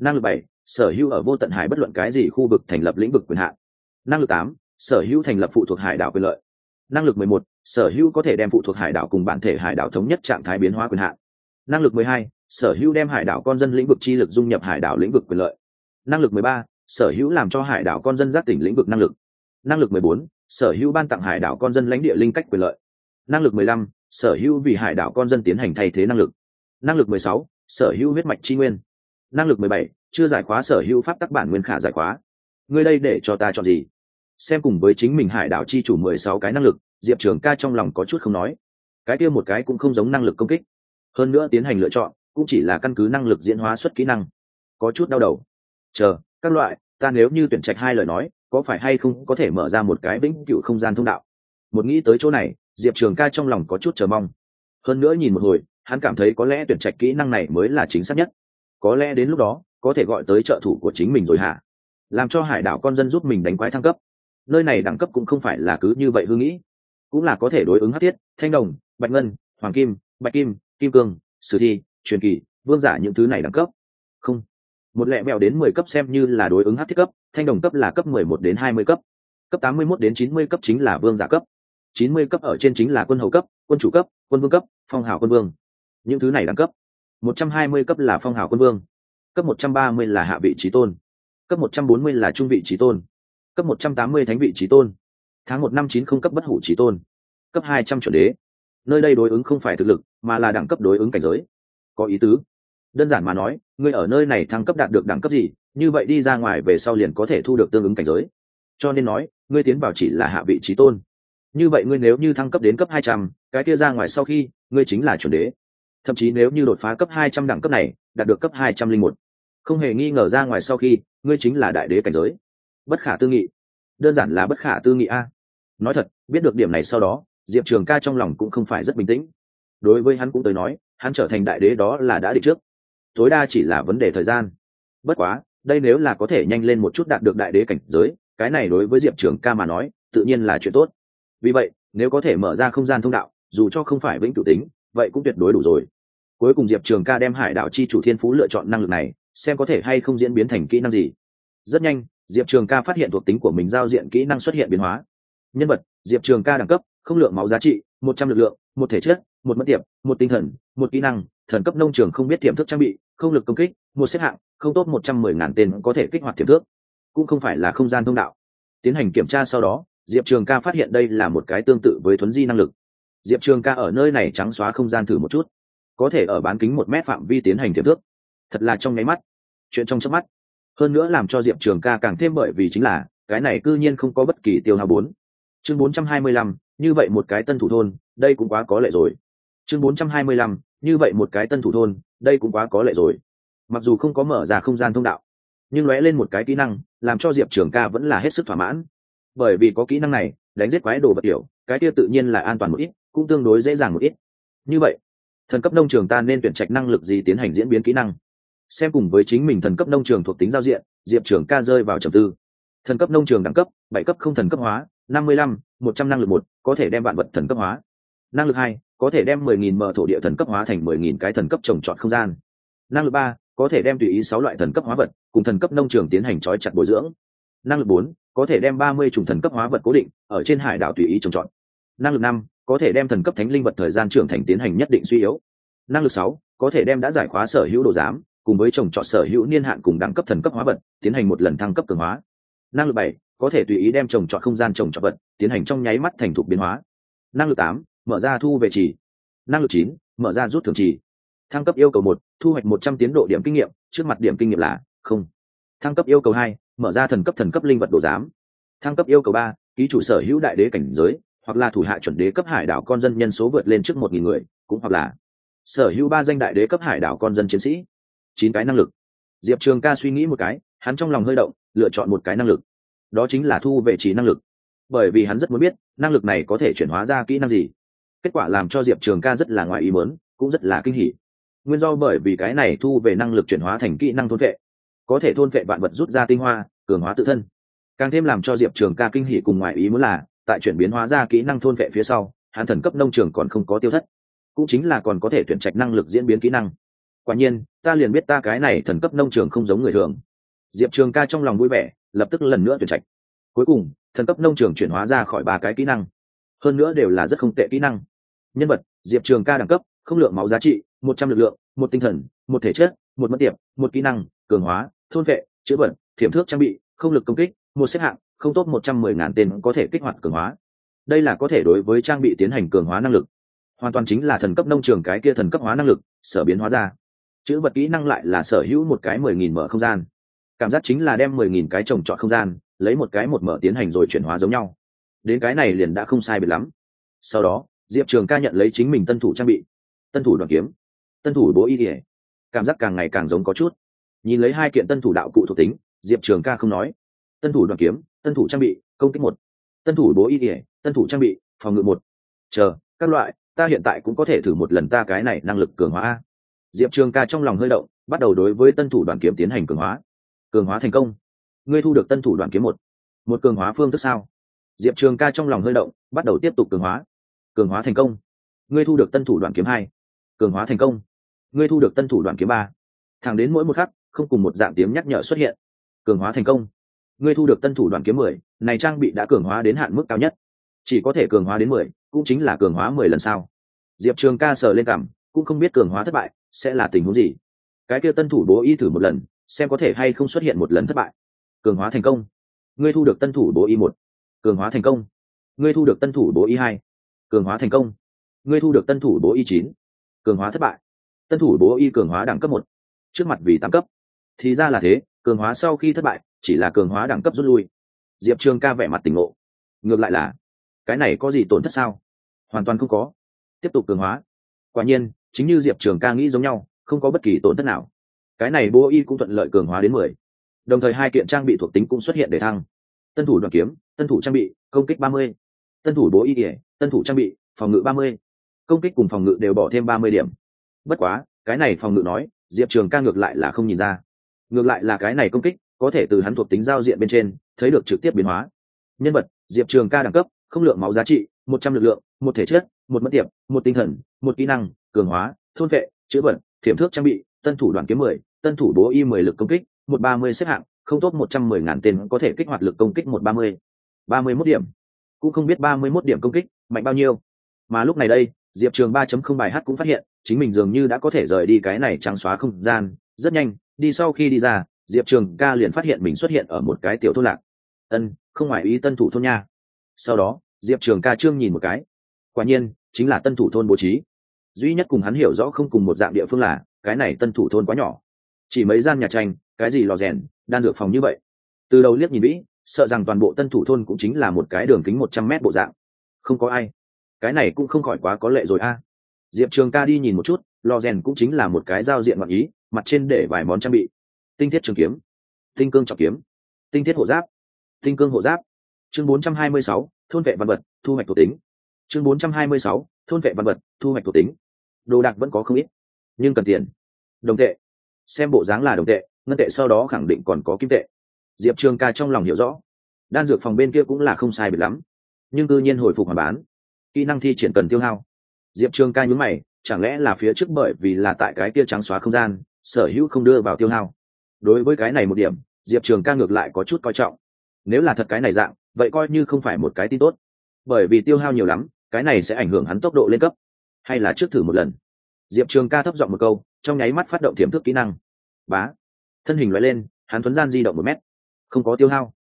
Năng lực bảy, sở hữu ở vô tận hải bất luận cái gì khu vực thành lập lĩnh vực quyền hạn. Năng lực tám, sở hữu thành lập phụ thuộc hải đảo quyền lợi. Năng lực mười một, sở hữu có thể đem phụ thuộc hải đảo cùng bản thể hải đảo thống nhất trạng thái biến hóa quyền hạn. Năng lực mười hai, sở hữu đem hải đảo con dân lĩnh vực chi lực dung nhập hải đảo lĩnh vực quyền lợi. Năng lực mười ba, sở hữu làm cho hải đảo con dân giác tỉnh lĩnh vực năng lực. Năng lực mười bốn sở hữu ban tặng hải đảo con dân lãnh địa linh cách quyền lợi. Năng lực mười lăm, sở hữu vì hải đảo con dân tiến hành thay thế năng lực. Năng lực mười sáu, sở hữu huyết mạch tri nguyên. Năng lực mười bảy, chưa giải khóa sở hữu pháp tắc bản nguyên khả giải khóa. Ngươi đây để cho ta chọn gì? Xem cùng với chính mình hải đảo chi chủ mười sáu cái năng lực, diệp trường ca trong lòng có chút không nói. Cái kia một cái cũng không giống năng lực công kích. Hơn nữa tiến hành lựa chọn, cũng chỉ là căn cứ năng lực diễn hóa xuất kỹ năng. Có chút đau đầu. Chờ, các loại, ta nếu như tuyển trạch hai lời nói có phải hay không có thể mở ra một cái vĩnh cựu không gian thông đạo? Một nghĩ tới chỗ này, diệp trường ca trong lòng có chút chờ mong. Hơn nữa nhìn một hồi, hắn cảm thấy có lẽ tuyển trạch kỹ năng này mới là chính xác nhất. Có lẽ đến lúc đó, có thể gọi tới trợ thủ của chính mình rồi hả? Làm cho hải đảo con dân giúp mình đánh quái thăng cấp. Nơi này đẳng cấp cũng không phải là cứ như vậy hư nghĩ. Cũng là có thể đối ứng hát thiết, thanh đồng, bạch ngân, hoàng kim, bạch kim kim cương, sử thi, truyền kỳ, vương giả những thứ này đẳng cấp một lẹ mèo đến mười cấp xem như là đối ứng hát thiết cấp, thanh đồng cấp là cấp mười một đến hai mươi cấp. Cấp tám mươi mốt đến chín mươi cấp chính là vương giả cấp. chín mươi cấp ở trên chính là quân hầu cấp, quân chủ cấp, quân vương cấp, phong hào quân vương. Những thứ này đẳng cấp. một trăm hai mươi cấp là phong hào quân vương. Cấp một trăm ba mươi là hạ vị trí tôn. Cấp một trăm bốn mươi là trung vị trí tôn. Cấp một trăm tám mươi thánh vị trí tôn. Tháng một năm chín không cấp bất hủ trí tôn. Cấp hai trăm chuẩn đế. Nơi đây đối ứng không phải thực lực, mà là đẳng cấp đối ứng cảnh giới. Có ý tứ đơn giản mà nói, ngươi ở nơi này thăng cấp đạt được đẳng cấp gì, như vậy đi ra ngoài về sau liền có thể thu được tương ứng cảnh giới. Cho nên nói, ngươi tiến vào chỉ là hạ vị trí tôn. Như vậy ngươi nếu như thăng cấp đến cấp hai trăm, cái kia ra ngoài sau khi, ngươi chính là chuẩn đế. Thậm chí nếu như đột phá cấp hai trăm đẳng cấp này, đạt được cấp hai trăm linh một, không hề nghi ngờ ra ngoài sau khi, ngươi chính là đại đế cảnh giới. Bất khả tư nghị. Đơn giản là bất khả tư nghị a. Nói thật, biết được điểm này sau đó, diệp trường ca trong lòng cũng không phải rất bình tĩnh. Đối với hắn cũng tới nói, hắn trở thành đại đế đó là đã định trước tối đa chỉ là vấn đề thời gian. Bất quá, đây nếu là có thể nhanh lên một chút đạt được đại đế cảnh giới, cái này đối với diệp trường ca mà nói, tự nhiên là chuyện tốt. Vì vậy, nếu có thể mở ra không gian thông đạo, dù cho không phải vĩnh cửu tính, vậy cũng tuyệt đối đủ rồi. Cuối cùng diệp trường ca đem hải đạo chi chủ thiên phú lựa chọn năng lực này, xem có thể hay không diễn biến thành kỹ năng gì. Rất nhanh, diệp trường ca phát hiện thuộc tính của mình giao diện kỹ năng xuất hiện biến hóa. Nhân vật, diệp trường ca đẳng cấp, không lượng máu giá trị, một trăm lực lượng, một thể chất, một mất tiệp, một tinh thần, một kỹ năng, thần cấp nông trường không biết tiềm thức trang bị không lực công kích, một xếp hạng, không tốt một trăm mười ngàn tên có thể kích hoạt tiềm thức cũng không phải là không gian thông đạo. Tiến hành kiểm tra sau đó, diệp trường ca phát hiện đây là một cái tương tự với thuấn di năng lực. Diệp trường ca ở nơi này trắng xóa không gian thử một chút. Có thể ở bán kính một mét phạm vi tiến hành tiềm thức thật là trong nháy mắt. Chuyện trong chớp mắt. Hơn nữa làm cho diệp trường ca càng thêm bởi vì chính là, cái này c ư nhiên không có bất kỳ tiêu hao bốn. Chương bốn trăm hai mươi lăm, như vậy một cái tân thủ thôn, đây cũng quá có lệ rồi. Chương bốn trăm hai mươi lăm như vậy một cái tân thủ thôn, đây cũng quá có lệ rồi. Mặc dù không có mở ra không gian thông đạo, nhưng lóe lên một cái kỹ năng, làm cho diệp trường ca vẫn là hết sức thỏa mãn. Bởi vì có kỹ năng này, đánh giết quái đồ vật kiểu cái kia tự nhiên là an toàn một ít, cũng tương đối dễ dàng một ít. Như vậy, thần cấp nông trường ta nên tuyển trạch năng lực gì tiến hành diễn biến kỹ năng? Xem cùng với chính mình thần cấp nông trường thuộc tính giao diện, diệp trưởng ca rơi vào trầm tư. Thần cấp nông trường đẳng cấp, bảy cấp không thần cấp hóa, năm mươi lăm, một trăm năng lực một, có thể đem vạn vật thần cấp hóa. Năng lực hai có thể đem 10.000 mở thổ địa thần cấp hóa thành 10.000 cái thần cấp trồng trọt không gian. Năng lực ba, có thể đem tùy ý sáu loại thần cấp hóa vật cùng thần cấp nông trường tiến hành trói chặt bồi dưỡng. Năng lực bốn, có thể đem ba mươi chủng thần cấp hóa vật cố định ở trên hải đảo tùy ý trồng trọt. Năng lực năm, có thể đem thần cấp thánh linh vật thời gian trưởng thành tiến hành nhất định suy yếu. Năng lực sáu, có thể đem đã giải khóa sở hữu đồ giám cùng với trồng trọt sở hữu niên hạn cùng đẳng cấp thần cấp hóa vật tiến hành một lần thăng cấp cường hóa. Năng lực bảy, có thể tùy ý đem trồng trọt không gian trồng trọt vật tiến hành trong nháy mắt thành thục biến hóa. Năng lực tám mở ra thu về chỉ năng lực chín, mở ra rút thường chỉ thăng cấp yêu cầu một, thu hoạch một trăm tiến độ điểm kinh nghiệm, trước mặt điểm kinh nghiệm là không. Thăng cấp yêu cầu hai, mở ra thần cấp thần cấp linh vật đồ giám. Thăng cấp yêu cầu ba, ký chủ sở hữu đại đế cảnh giới, hoặc là thủ hạ chuẩn đế cấp hải đảo con dân nhân số vượt lên trước một nghìn người, cũng hoặc là sở hữu ba danh đại đế cấp hải đảo con dân chiến sĩ. Chín cái năng lực. Diệp trường ca suy nghĩ một cái, hắn trong lòng hơi động, lựa chọn một cái năng lực. Đó chính là thu về trí năng lực. Bởi vì hắn rất muốn biết, năng lực này có thể chuyển hóa ra kỹ năng gì kết quả làm cho diệp trường ca rất là ngoài ý mớn cũng rất là kinh hỉ. Nguyên do bởi vì cái này thu về năng lực chuyển hóa thành kỹ năng thôn vệ. Có thể thôn vệ vạn vật rút ra tinh hoa, cường hóa tự thân. Càng thêm làm cho diệp trường ca kinh hỉ cùng ngoài ý muốn là, tại chuyển biến hóa ra kỹ năng thôn vệ phía sau, hắn thần cấp nông trường còn không có tiêu thất. Cũng chính là còn có thể tuyển trạch năng lực diễn biến kỹ năng. Quả nhiên, ta liền biết ta cái này thần cấp nông trường không giống người thường. Diệp trường ca trong lòng vui vẻ, lập tức lần nữa tuyển trạch. Cuối cùng, thần cấp nông trường chuyển hóa ra khỏi ba cái kỹ năng. Hơn nữa đều là rất không tệ kỹ năng nhân vật, diệp trường ca đẳng cấp, không lượng máu giá trị, một trăm lực lượng, một tinh thần, một thể chất, một mất tiệp, một kỹ năng, cường hóa, thôn vệ, chữa bẩn thiểm thước trang bị, không lực công kích, một xếp hạng, không tốt một trăm mười ngàn tên có thể kích hoạt cường hóa. Đây là có thể đối với trang bị tiến hành cường hóa năng lực. Hoàn toàn chính là thần cấp nông trường cái kia thần cấp hóa năng lực, sở biến hóa ra. Chữ vật kỹ năng lại là sở hữu một cái mười nghìn mở không gian. Cảm giác chính là đem mười nghìn cái trồng trọt không gian, lấy một cái một mở tiến hành rồi chuyển hóa giống nhau. Đến cái này liền đã không sai biệt lắm. Sau đó diệp trường ca nhận lấy chính mình tân thủ trang bị. Tân thủ đoàn kiếm. Tân thủ bố y ỉa cảm giác càng ngày càng giống có chút. Nhìn lấy hai kiện tân thủ đạo cụ thuộc tính, diệp trường ca không nói. Tân thủ đoàn kiếm, tân thủ trang bị, công kích một. Tân thủ bố y ỉa tân thủ trang bị, phòng ngự một. Chờ, các loại, ta hiện tại cũng có thể thử một lần ta cái này năng lực cường hóa diệp trường ca trong lòng hơi động, bắt đầu đối với tân thủ đoàn kiếm tiến hành cường hóa. Cường hóa thành công. Ngươi thu được tân thủ đoàn kiếm một. Một cường hóa phương thức sao? Diệp trường ca trong lòng hơi động, bắt đầu tiếp tục cường hóa cường hóa thành công. Ngươi thu được tân thủ đoạn kiếm hai. Cường hóa thành công. Ngươi thu được tân thủ đoạn kiếm ba. Thẳng đến mỗi một khắc, không cùng một dạng tiếng nhắc nhở xuất hiện. Cường hóa thành công. Ngươi thu được tân thủ đoạn kiếm mười, này trang bị đã cường hóa đến hạn mức cao nhất. Chỉ có thể cường hóa đến mười, cũng chính là cường hóa mười lần sau. Diệp trường ca sờ lên cảm, cũng không biết cường hóa thất bại sẽ là tình huống gì. Cái kia tân thủ bố y thử một lần, xem có thể hay không xuất hiện một lần thất bại. Cường hóa thành công. Ngươi thu được tân thủ bố y một. Cường hóa thành công. Ngươi thu được tân thủ bố y hai cường hóa thành công. Ngươi thu được tân thủ bố y chín, cường hóa thất bại. Tân thủ bố y cường hóa đẳng cấp một, trước mặt vì tám cấp. Thì ra là thế, cường hóa sau khi thất bại, chỉ là cường hóa đẳng cấp rút lui. Diệp trường ca vẻ mặt tỉnh ngộ. Ngược lại là, cái này có gì tổn thất sao? Hoàn toàn không có. Tiếp tục cường hóa. Quả nhiên, chính như diệp trường ca nghĩ giống nhau, không có bất kỳ tổn thất nào. Cái này bố y cũng thuận lợi cường hóa đến mười. Đồng thời hai kiện trang bị thuộc tính cũng xuất hiện để thăng. Tân thủ đoàn kiếm, tân thủ trang bị, công kích ba mươi tân thủ bố y kỉa tân thủ trang bị, phòng ngự ba mươi. Công kích cùng phòng ngự đều bỏ thêm ba mươi điểm. Bất quá, cái này phòng ngự nói, diệp trường ca ngược lại là không nhìn ra. Ngược lại là cái này công kích, có thể từ hắn thuộc tính giao diện bên trên, thấy được trực tiếp biến hóa. Nhân vật, diệp trường ca đẳng cấp, không lượng máu giá trị, một trăm l ự c lượng, một thể chất, một mất tiệp, một tinh thần, một kỹ năng, cường hóa, thôn vệ chữ vận thiểm thước trang bị, tân thủ đoàn kiếm mười, tân thủ bố y mười lực công kích, một ba mươi xếp hạng, không tốt một trăm mười ngàn tên có thể kích hoạt lực công kích một ba mươi. Ba mươi mốt điểm cũng không biết ba mươi mốt điểm công kích, mạnh bao nhiêu. Mà lúc này đây, diệp trường ba chấm không bài hát cũng phát hiện, chính mình dường như đã có thể rời đi cái này trắng xóa không gian. Rất nhanh, đi sau khi đi ra, diệp trường ca liền phát hiện mình xuất hiện ở một cái tiểu thôn lạc. Ân, không ngoài ý tân thủ thôn nha. Sau đó, diệp trường ca trương nhìn một cái. Quả nhiên, chính là tân thủ thôn bố trí. Duy nhất cùng hắn hiểu rõ không cùng một dạng địa phương là, cái này tân thủ thôn quá nhỏ. Chỉ mấy gian nhà tranh, cái gì lò rèn, đan dược phòng như vậy. Từ đầu liếc nhìn vĩ sợ rằng toàn bộ tân thủ thôn cũng chính là một cái đường kính một trăm mét bộ dạng. Không có ai. Cái này cũng không khỏi quá có lệ rồi a. Diệp trường ca đi nhìn một chút lò rèn cũng chính là một cái giao diện ngọn ý mặt trên để vài món trang bị. Tinh thiết trường kiếm tinh cương trọng kiếm tinh thiết hộ giáp tinh cương hộ giáp. Chương 426, thôn vệ văn vật thu hoạch thuộc tính. Chương 426, thôn vệ văn vật thu hoạch thuộc tính. Đồ đạc vẫn có không ít nhưng cần tiền. Đồng tệ. Xem bộ dáng là đồng tệ ngân tệ sau đó khẳng định còn có kim tệ diệp trường ca trong lòng hiểu rõ, đan dược phòng bên kia cũng là không sai biệt lắm, nhưng tự nhiên hồi phục hoàn bán, kỹ năng thi triển cần tiêu hao. Diệp trường ca nhún mày, chẳng lẽ là phía trước bởi vì là tại cái kia trắng xóa không gian, sở hữu không đưa vào tiêu hao? Đối với cái này một điểm, diệp trường ca ngược lại có chút coi trọng. Nếu là thật cái này dạng, vậy coi như không phải một cái tin tốt. Bởi vì tiêu hao nhiều lắm, cái này sẽ ảnh hưởng hắn tốc độ lên cấp. Hay là trước thử một lần? Diệp trường ca thấp giọng một câu, trong nháy mắt phát động tiềm thức kỹ năng. Bá. Thân hình loại lên, hắn thuấn gian di động một mét không có tiêu hao.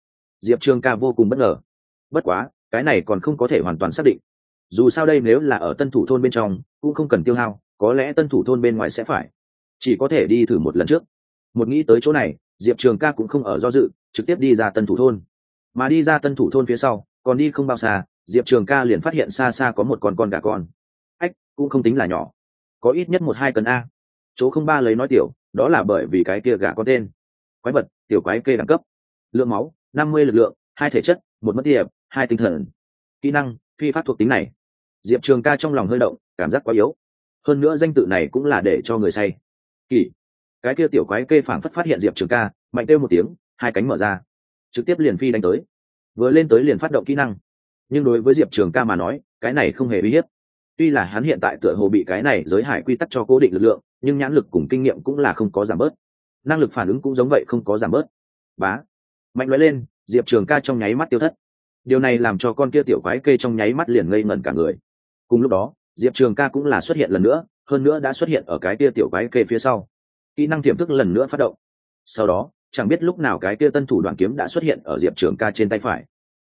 Diệp trường ca vô cùng bất ngờ. Bất quá, cái này còn không có thể hoàn toàn xác định. Dù sao đây nếu là ở tân thủ thôn bên trong, cũng không cần tiêu hao, có lẽ tân thủ thôn bên ngoài sẽ phải. Chỉ có thể đi thử một lần trước. Một nghĩ tới chỗ này, diệp trường ca cũng không ở do dự, trực tiếp đi ra tân thủ thôn. Mà đi ra tân thủ thôn phía sau, còn đi không bao xa, diệp trường ca liền phát hiện xa xa có một con con gà con. Ách, cũng không tính là nhỏ. Có ít nhất một hai cân a. Chỗ không ba lấy nói tiểu, đó là bởi vì cái kia gà có tên. Quái vật, tiểu quái kê đẳng cấp lượng máu, năm mươi lực lượng, hai thể chất, một mất tiệp, hai tinh thần. Kỹ năng, phi pháp thuộc tính này. Diệp trường ca trong lòng hơi động, cảm giác quá yếu. Hơn nữa danh tự này cũng là để cho người say. Kỳ. Cái kia tiểu quái kê phảng phất phát hiện diệp trường ca, mạnh kêu một tiếng, hai cánh mở ra. Trực tiếp liền phi đánh tới. Vừa lên tới liền phát động kỹ năng. Nhưng đối với diệp trường ca mà nói, cái này không hề uy hiếp. Tuy là hắn hiện tại tựa hồ bị cái này giới hải quy tắc cho cố định lực lượng, nhưng nhãn lực cùng kinh nghiệm cũng là không có giảm bớt. Năng lực phản ứng cũng giống vậy không có giảm bớt. Bá mạnh lóe lên, diệp trường ca trong nháy mắt tiêu thất. Điều này làm cho con kia tiểu quái kê trong nháy mắt liền ngây ngẩn cả người. Cùng lúc đó, diệp trường ca cũng là xuất hiện lần nữa, hơn nữa đã xuất hiện ở cái kia tiểu quái kê phía sau. Kỹ năng tiềm thức lần nữa phát động. Sau đó, chẳng biết lúc nào cái kia tân thủ đoàn kiếm đã xuất hiện ở diệp trường ca trên tay phải.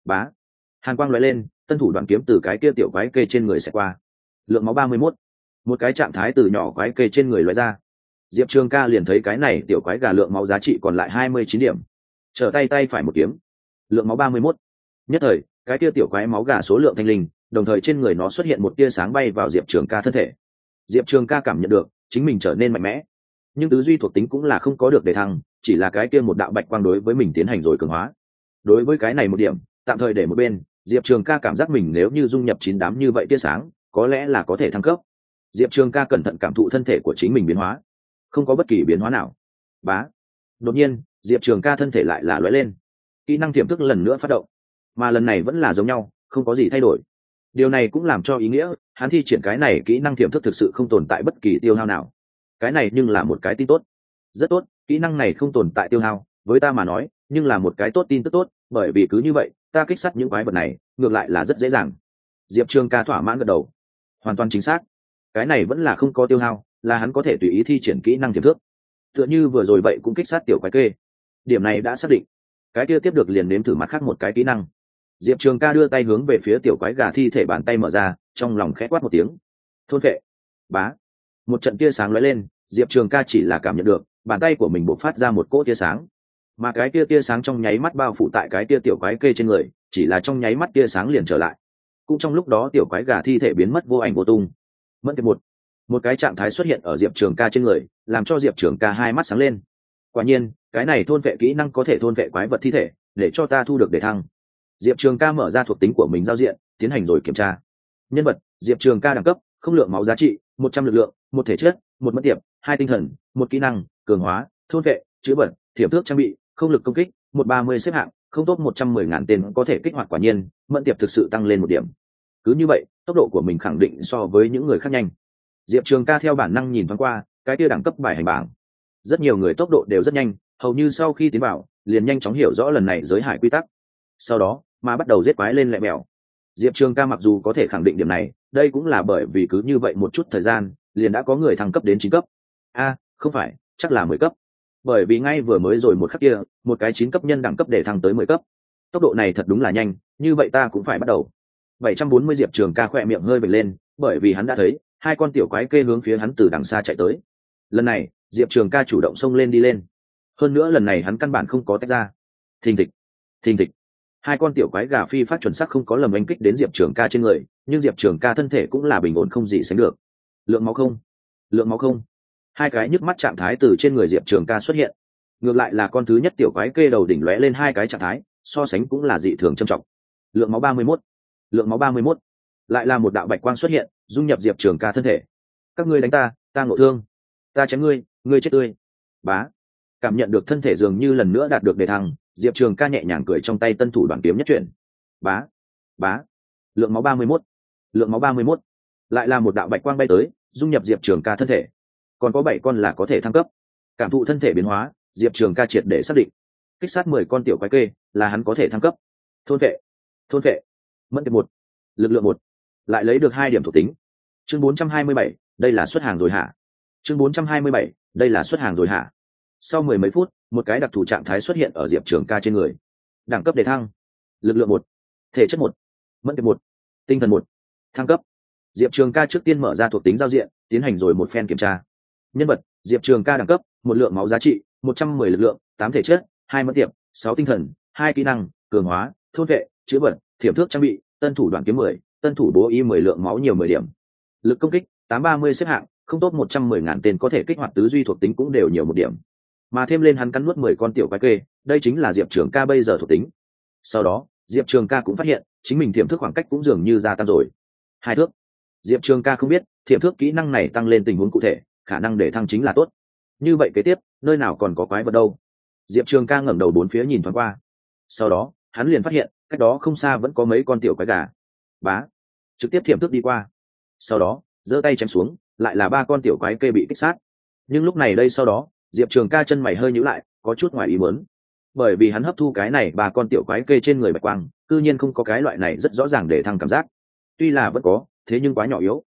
Bá! Hàn quang loại lên, tân thủ đoàn kiếm từ cái kia tiểu quái kê trên người sẽ qua. Lượng máu ba mươi mốt. Một cái trạng thái từ nhỏ quái kê trên người loại ra. Diệp trường ca liền thấy cái này tiểu quái gà lượng máu giá trị còn lại hai mươi chín điểm trở tay tay phải một kiếm. Lượng máu ba mươi mốt. Nhất thời, cái kia tiểu quái máu gà số lượng thanh linh, đồng thời trên người nó xuất hiện một tia sáng bay vào diệp trường ca thân thể. Diệp trường ca cảm nhận được, chính mình trở nên mạnh mẽ. Nhưng tứ duy thuộc tính cũng là không có được đề thăng, chỉ là cái kia một đạo bạch quang đối với mình tiến hành rồi cường hóa. Đối với cái này một điểm, tạm thời để một bên, diệp trường ca cảm giác mình nếu như dung nhập chín đám như vậy tia sáng, có lẽ là có thể thăng cấp. Diệp trường ca cẩn thận cảm thụ thân thể của chính mình biến hóa. Không có bất kỳ biến hóa nào. Bá. Đột nhiên diệp trường ca thân thể lại là lóe lên. Kỹ năng tiềm thức lần nữa phát động. Mà lần này vẫn là giống nhau, không có gì thay đổi. Điều này cũng làm cho ý nghĩa, hắn thi triển cái này kỹ năng tiềm thức thực sự không tồn tại bất kỳ tiêu hao nào. Cái này nhưng là một cái tin tốt. Rất tốt, kỹ năng này không tồn tại tiêu hao, với ta mà nói, nhưng là một cái tốt tin tức tốt, bởi vì cứ như vậy, ta kích sát những quái vật này, ngược lại là rất dễ dàng. Diệp trường ca thỏa mãn gật đầu. Hoàn toàn chính xác. Cái này vẫn là không có tiêu hao, là hắn có thể tùy ý thi triển kỹ năng tiềm thức. Tựa như vừa rồi vậy cũng kích sát tiểu quái kê điểm này đã xác định. Cái kia tiếp được liền nếm thử mặt khác một cái kỹ năng. Diệp trường ca đưa tay hướng về phía tiểu quái gà thi thể bàn tay mở ra, trong lòng khẽ quát một tiếng. Thôn vệ. Bá. Một trận tia sáng lóe lên, diệp trường ca chỉ là cảm nhận được, bàn tay của mình bộc phát ra một cỗ tia sáng. Mà cái tia tia sáng trong nháy mắt bao phủ tại cái tia tiểu quái kê trên người, chỉ là trong nháy mắt tia sáng liền trở lại. Cũng trong lúc đó tiểu quái gà thi thể biến mất vô ảnh vô tung. Mẫn tiệp một. Một cái trạng thái xuất hiện ở diệp trường ca trên người, làm cho diệp trường ca hai mắt sáng lên quả nhiên, cái này thôn vệ kỹ năng có thể thôn vệ quái vật thi thể, để cho ta thu được đề thăng. Diệp trường ca mở ra thuộc tính của mình giao diện, tiến hành rồi kiểm tra. Nhân vật, diệp trường ca đẳng cấp, không lượng máu giá trị, một trăm lực lượng, một thể chất, một mất tiệp, hai tinh thần, một kỹ năng, cường hóa, thôn vệ chữ bẩn thiểm thước trang bị, không lực công kích, một ba mươi xếp hạng, không tốt một trăm mười ngàn tên có thể kích hoạt quả nhiên mẫn tiệp thực sự tăng lên một điểm. Cứ như vậy, tốc độ của mình khẳng định so với những người khác nhanh. Diệp trường ca theo bản năng nhìn thoáng qua, cái tia đẳng cấp bài hành bảng rất nhiều người tốc độ đều rất nhanh, hầu như sau khi tiến vào, liền nhanh chóng hiểu rõ lần này giới hải quy tắc. Sau đó, mà bắt đầu giết quái lên lẹ mèo diệp trường ca mặc dù có thể khẳng định điểm này, đây cũng là bởi vì cứ như vậy một chút thời gian, liền đã có người thăng cấp đến chín cấp. A, không phải, chắc là mười cấp. Bởi vì ngay vừa mới rồi một khắc kia, một cái chín cấp nhân đẳng cấp để thăng tới mười cấp. Tốc độ này thật đúng là nhanh, như vậy ta cũng phải bắt đầu. Bảy trăm bốn mươi diệp trường ca khỏe miệng hơi bật lên, bởi vì hắn đã thấy, hai con tiểu quái kê hướng phía hắn từ đằng xa chạy tới. Lần này diệp trường ca chủ động xông lên đi lên. Hơn nữa lần này hắn căn bản không có tách ra. Thình thịch thình thịch. Hai con tiểu quái gà phi phát chuẩn sắc không có lầm đánh kích đến diệp trường ca trên người, nhưng diệp trường ca thân thể cũng là bình ổn không gì sánh được. Lượng máu không, lượng máu không. Hai cái nhức mắt trạng thái từ trên người diệp trường ca xuất hiện. Ngược lại là con thứ nhất tiểu quái kê đầu đỉnh lóe lên hai cái trạng thái, so sánh cũng là dị thường trầm trọng. Lượng máu ba mươi mốt, lượng máu ba mươi mốt. Lại là một đạo bạch quang xuất hiện, dung nhập diệp trường ca thân thể. Các ngươi đánh ta ta ngộ thương. Ta chém ngươi ngươi chết tươi. Bá. Cảm nhận được thân thể dường như lần nữa đạt được đề thăng, diệp trường ca nhẹ nhàng cười trong tay tân thủ đoàn kiếm nhất chuyển. Bá. Bá. Lượng máu ba mươi mốt. Lượng máu ba mươi mốt. Lại là một đạo bạch quang bay tới, dung nhập diệp trường ca thân thể. Còn có bảy con là có thể thăng cấp. Cảm thụ thân thể biến hóa, diệp trường ca triệt để xác định. Kích sát mười con tiểu quái kê, là hắn có thể thăng cấp. Thôn vệ. Thôn vệ. Mẫn tiệp một. Lực lượng một. Lại lấy được hai điểm thuộc tính. Chương bốn trăm hai mươi bảy, đây là xuất hàng rồi hả? Chương bốn trăm hai mươi bảy, đây là xuất hàng rồi hả? Sau mười mấy phút, một cái đặc thù trạng thái xuất hiện ở diệp trường ca trên người. Đẳng cấp đề thăng. Lực lượng một. Thể chất một. Mất tiệp một. Tinh thần một. Thăng cấp. Diệp trường ca trước tiên mở ra thuộc tính giao diện, tiến hành rồi một phen kiểm tra. Nhân vật, diệp trường ca đẳng cấp, một lượng máu giá trị, một trăm mười lực lượng, tám thể chất, hai mất tiệp, sáu tinh thần, hai kỹ năng, cường hóa, thôn vệ chữ vật thiểm thước trang bị, tân thủ đoàn kiếm mười, tân thủ bố y mười lượng máu nhiều mười điểm. Lực công kích, tám ba mươi xếp hạng không tốt một trăm mười ngàn tên có thể kích hoạt tứ duy thuộc tính cũng đều nhiều một điểm. Mà thêm lên hắn cắn nuốt mười con tiểu quái kê, đây chính là diệp trường ca bây giờ thuộc tính. Sau đó, diệp trường ca cũng phát hiện, chính mình tiềm thức khoảng cách cũng dường như gia tăng rồi. Hai thước. Diệp trường ca không biết tiềm thức kỹ năng này tăng lên tình huống cụ thể, khả năng để thăng chính là tốt. Như vậy kế tiếp, nơi nào còn có quái vật đâu? Diệp trường ca ngẩng đầu bốn phía nhìn thoáng qua. Sau đó, hắn liền phát hiện, cách đó không xa vẫn có mấy con tiểu quái gà. Bá. Trực tiếp thiểm thức đi qua. Sau đó, giơ tay chém xuống lại là ba con tiểu quái kê bị kích sát. Nhưng lúc này đây sau đó, diệp trường ca chân mày hơi nhữ lại, có chút ngoài ý muốn. Bởi vì hắn hấp thu cái này ba con tiểu quái kê trên người bạch quang, cư nhiên không có cái loại này rất rõ ràng để thăng cảm giác. Tuy là vẫn có, thế nhưng quá nhỏ yếu.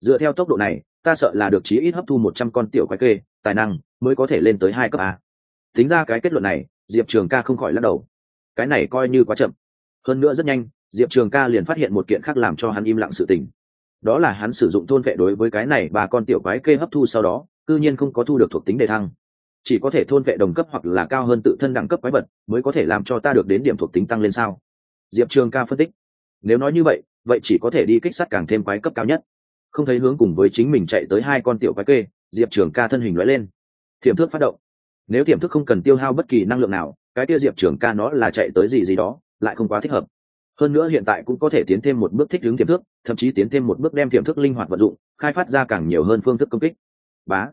Dựa theo tốc độ này, ta sợ là được chí ít hấp thu một trăm con tiểu quái kê, tài năng mới có thể lên tới hai cấp a. Tính ra cái kết luận này, diệp trường ca không khỏi lắc đầu. Cái này coi như quá chậm. Hơn nữa rất nhanh, diệp trường ca liền phát hiện một kiện khác làm cho hắn im lặng sự tình đó là hắn sử dụng thôn vệ đối với cái này ba con tiểu quái kê hấp thu sau đó, cư nhiên không có thu được thuộc tính đề thăng. Chỉ có thể thôn vệ đồng cấp hoặc là cao hơn tự thân đẳng cấp quái vật mới có thể làm cho ta được đến điểm thuộc tính tăng lên sao? Diệp trường ca phân tích. Nếu nói như vậy vậy chỉ có thể đi kích sát càng thêm quái cấp cao nhất. Không thấy hướng cùng với chính mình chạy tới hai con tiểu quái kê, diệp trường ca thân hình loại lên. Thiểm thước phát động. Nếu thiểm thức không cần tiêu hao bất kỳ năng lượng nào, cái kia diệp trường ca nó là chạy tới gì gì đó, lại không quá thích hợp hơn nữa hiện tại cũng có thể tiến thêm một bước thích ứng tiềm thức, thậm chí tiến thêm một bước đem tiềm thức linh hoạt vận dụng, khai phát ra càng nhiều hơn phương thức công kích. Bá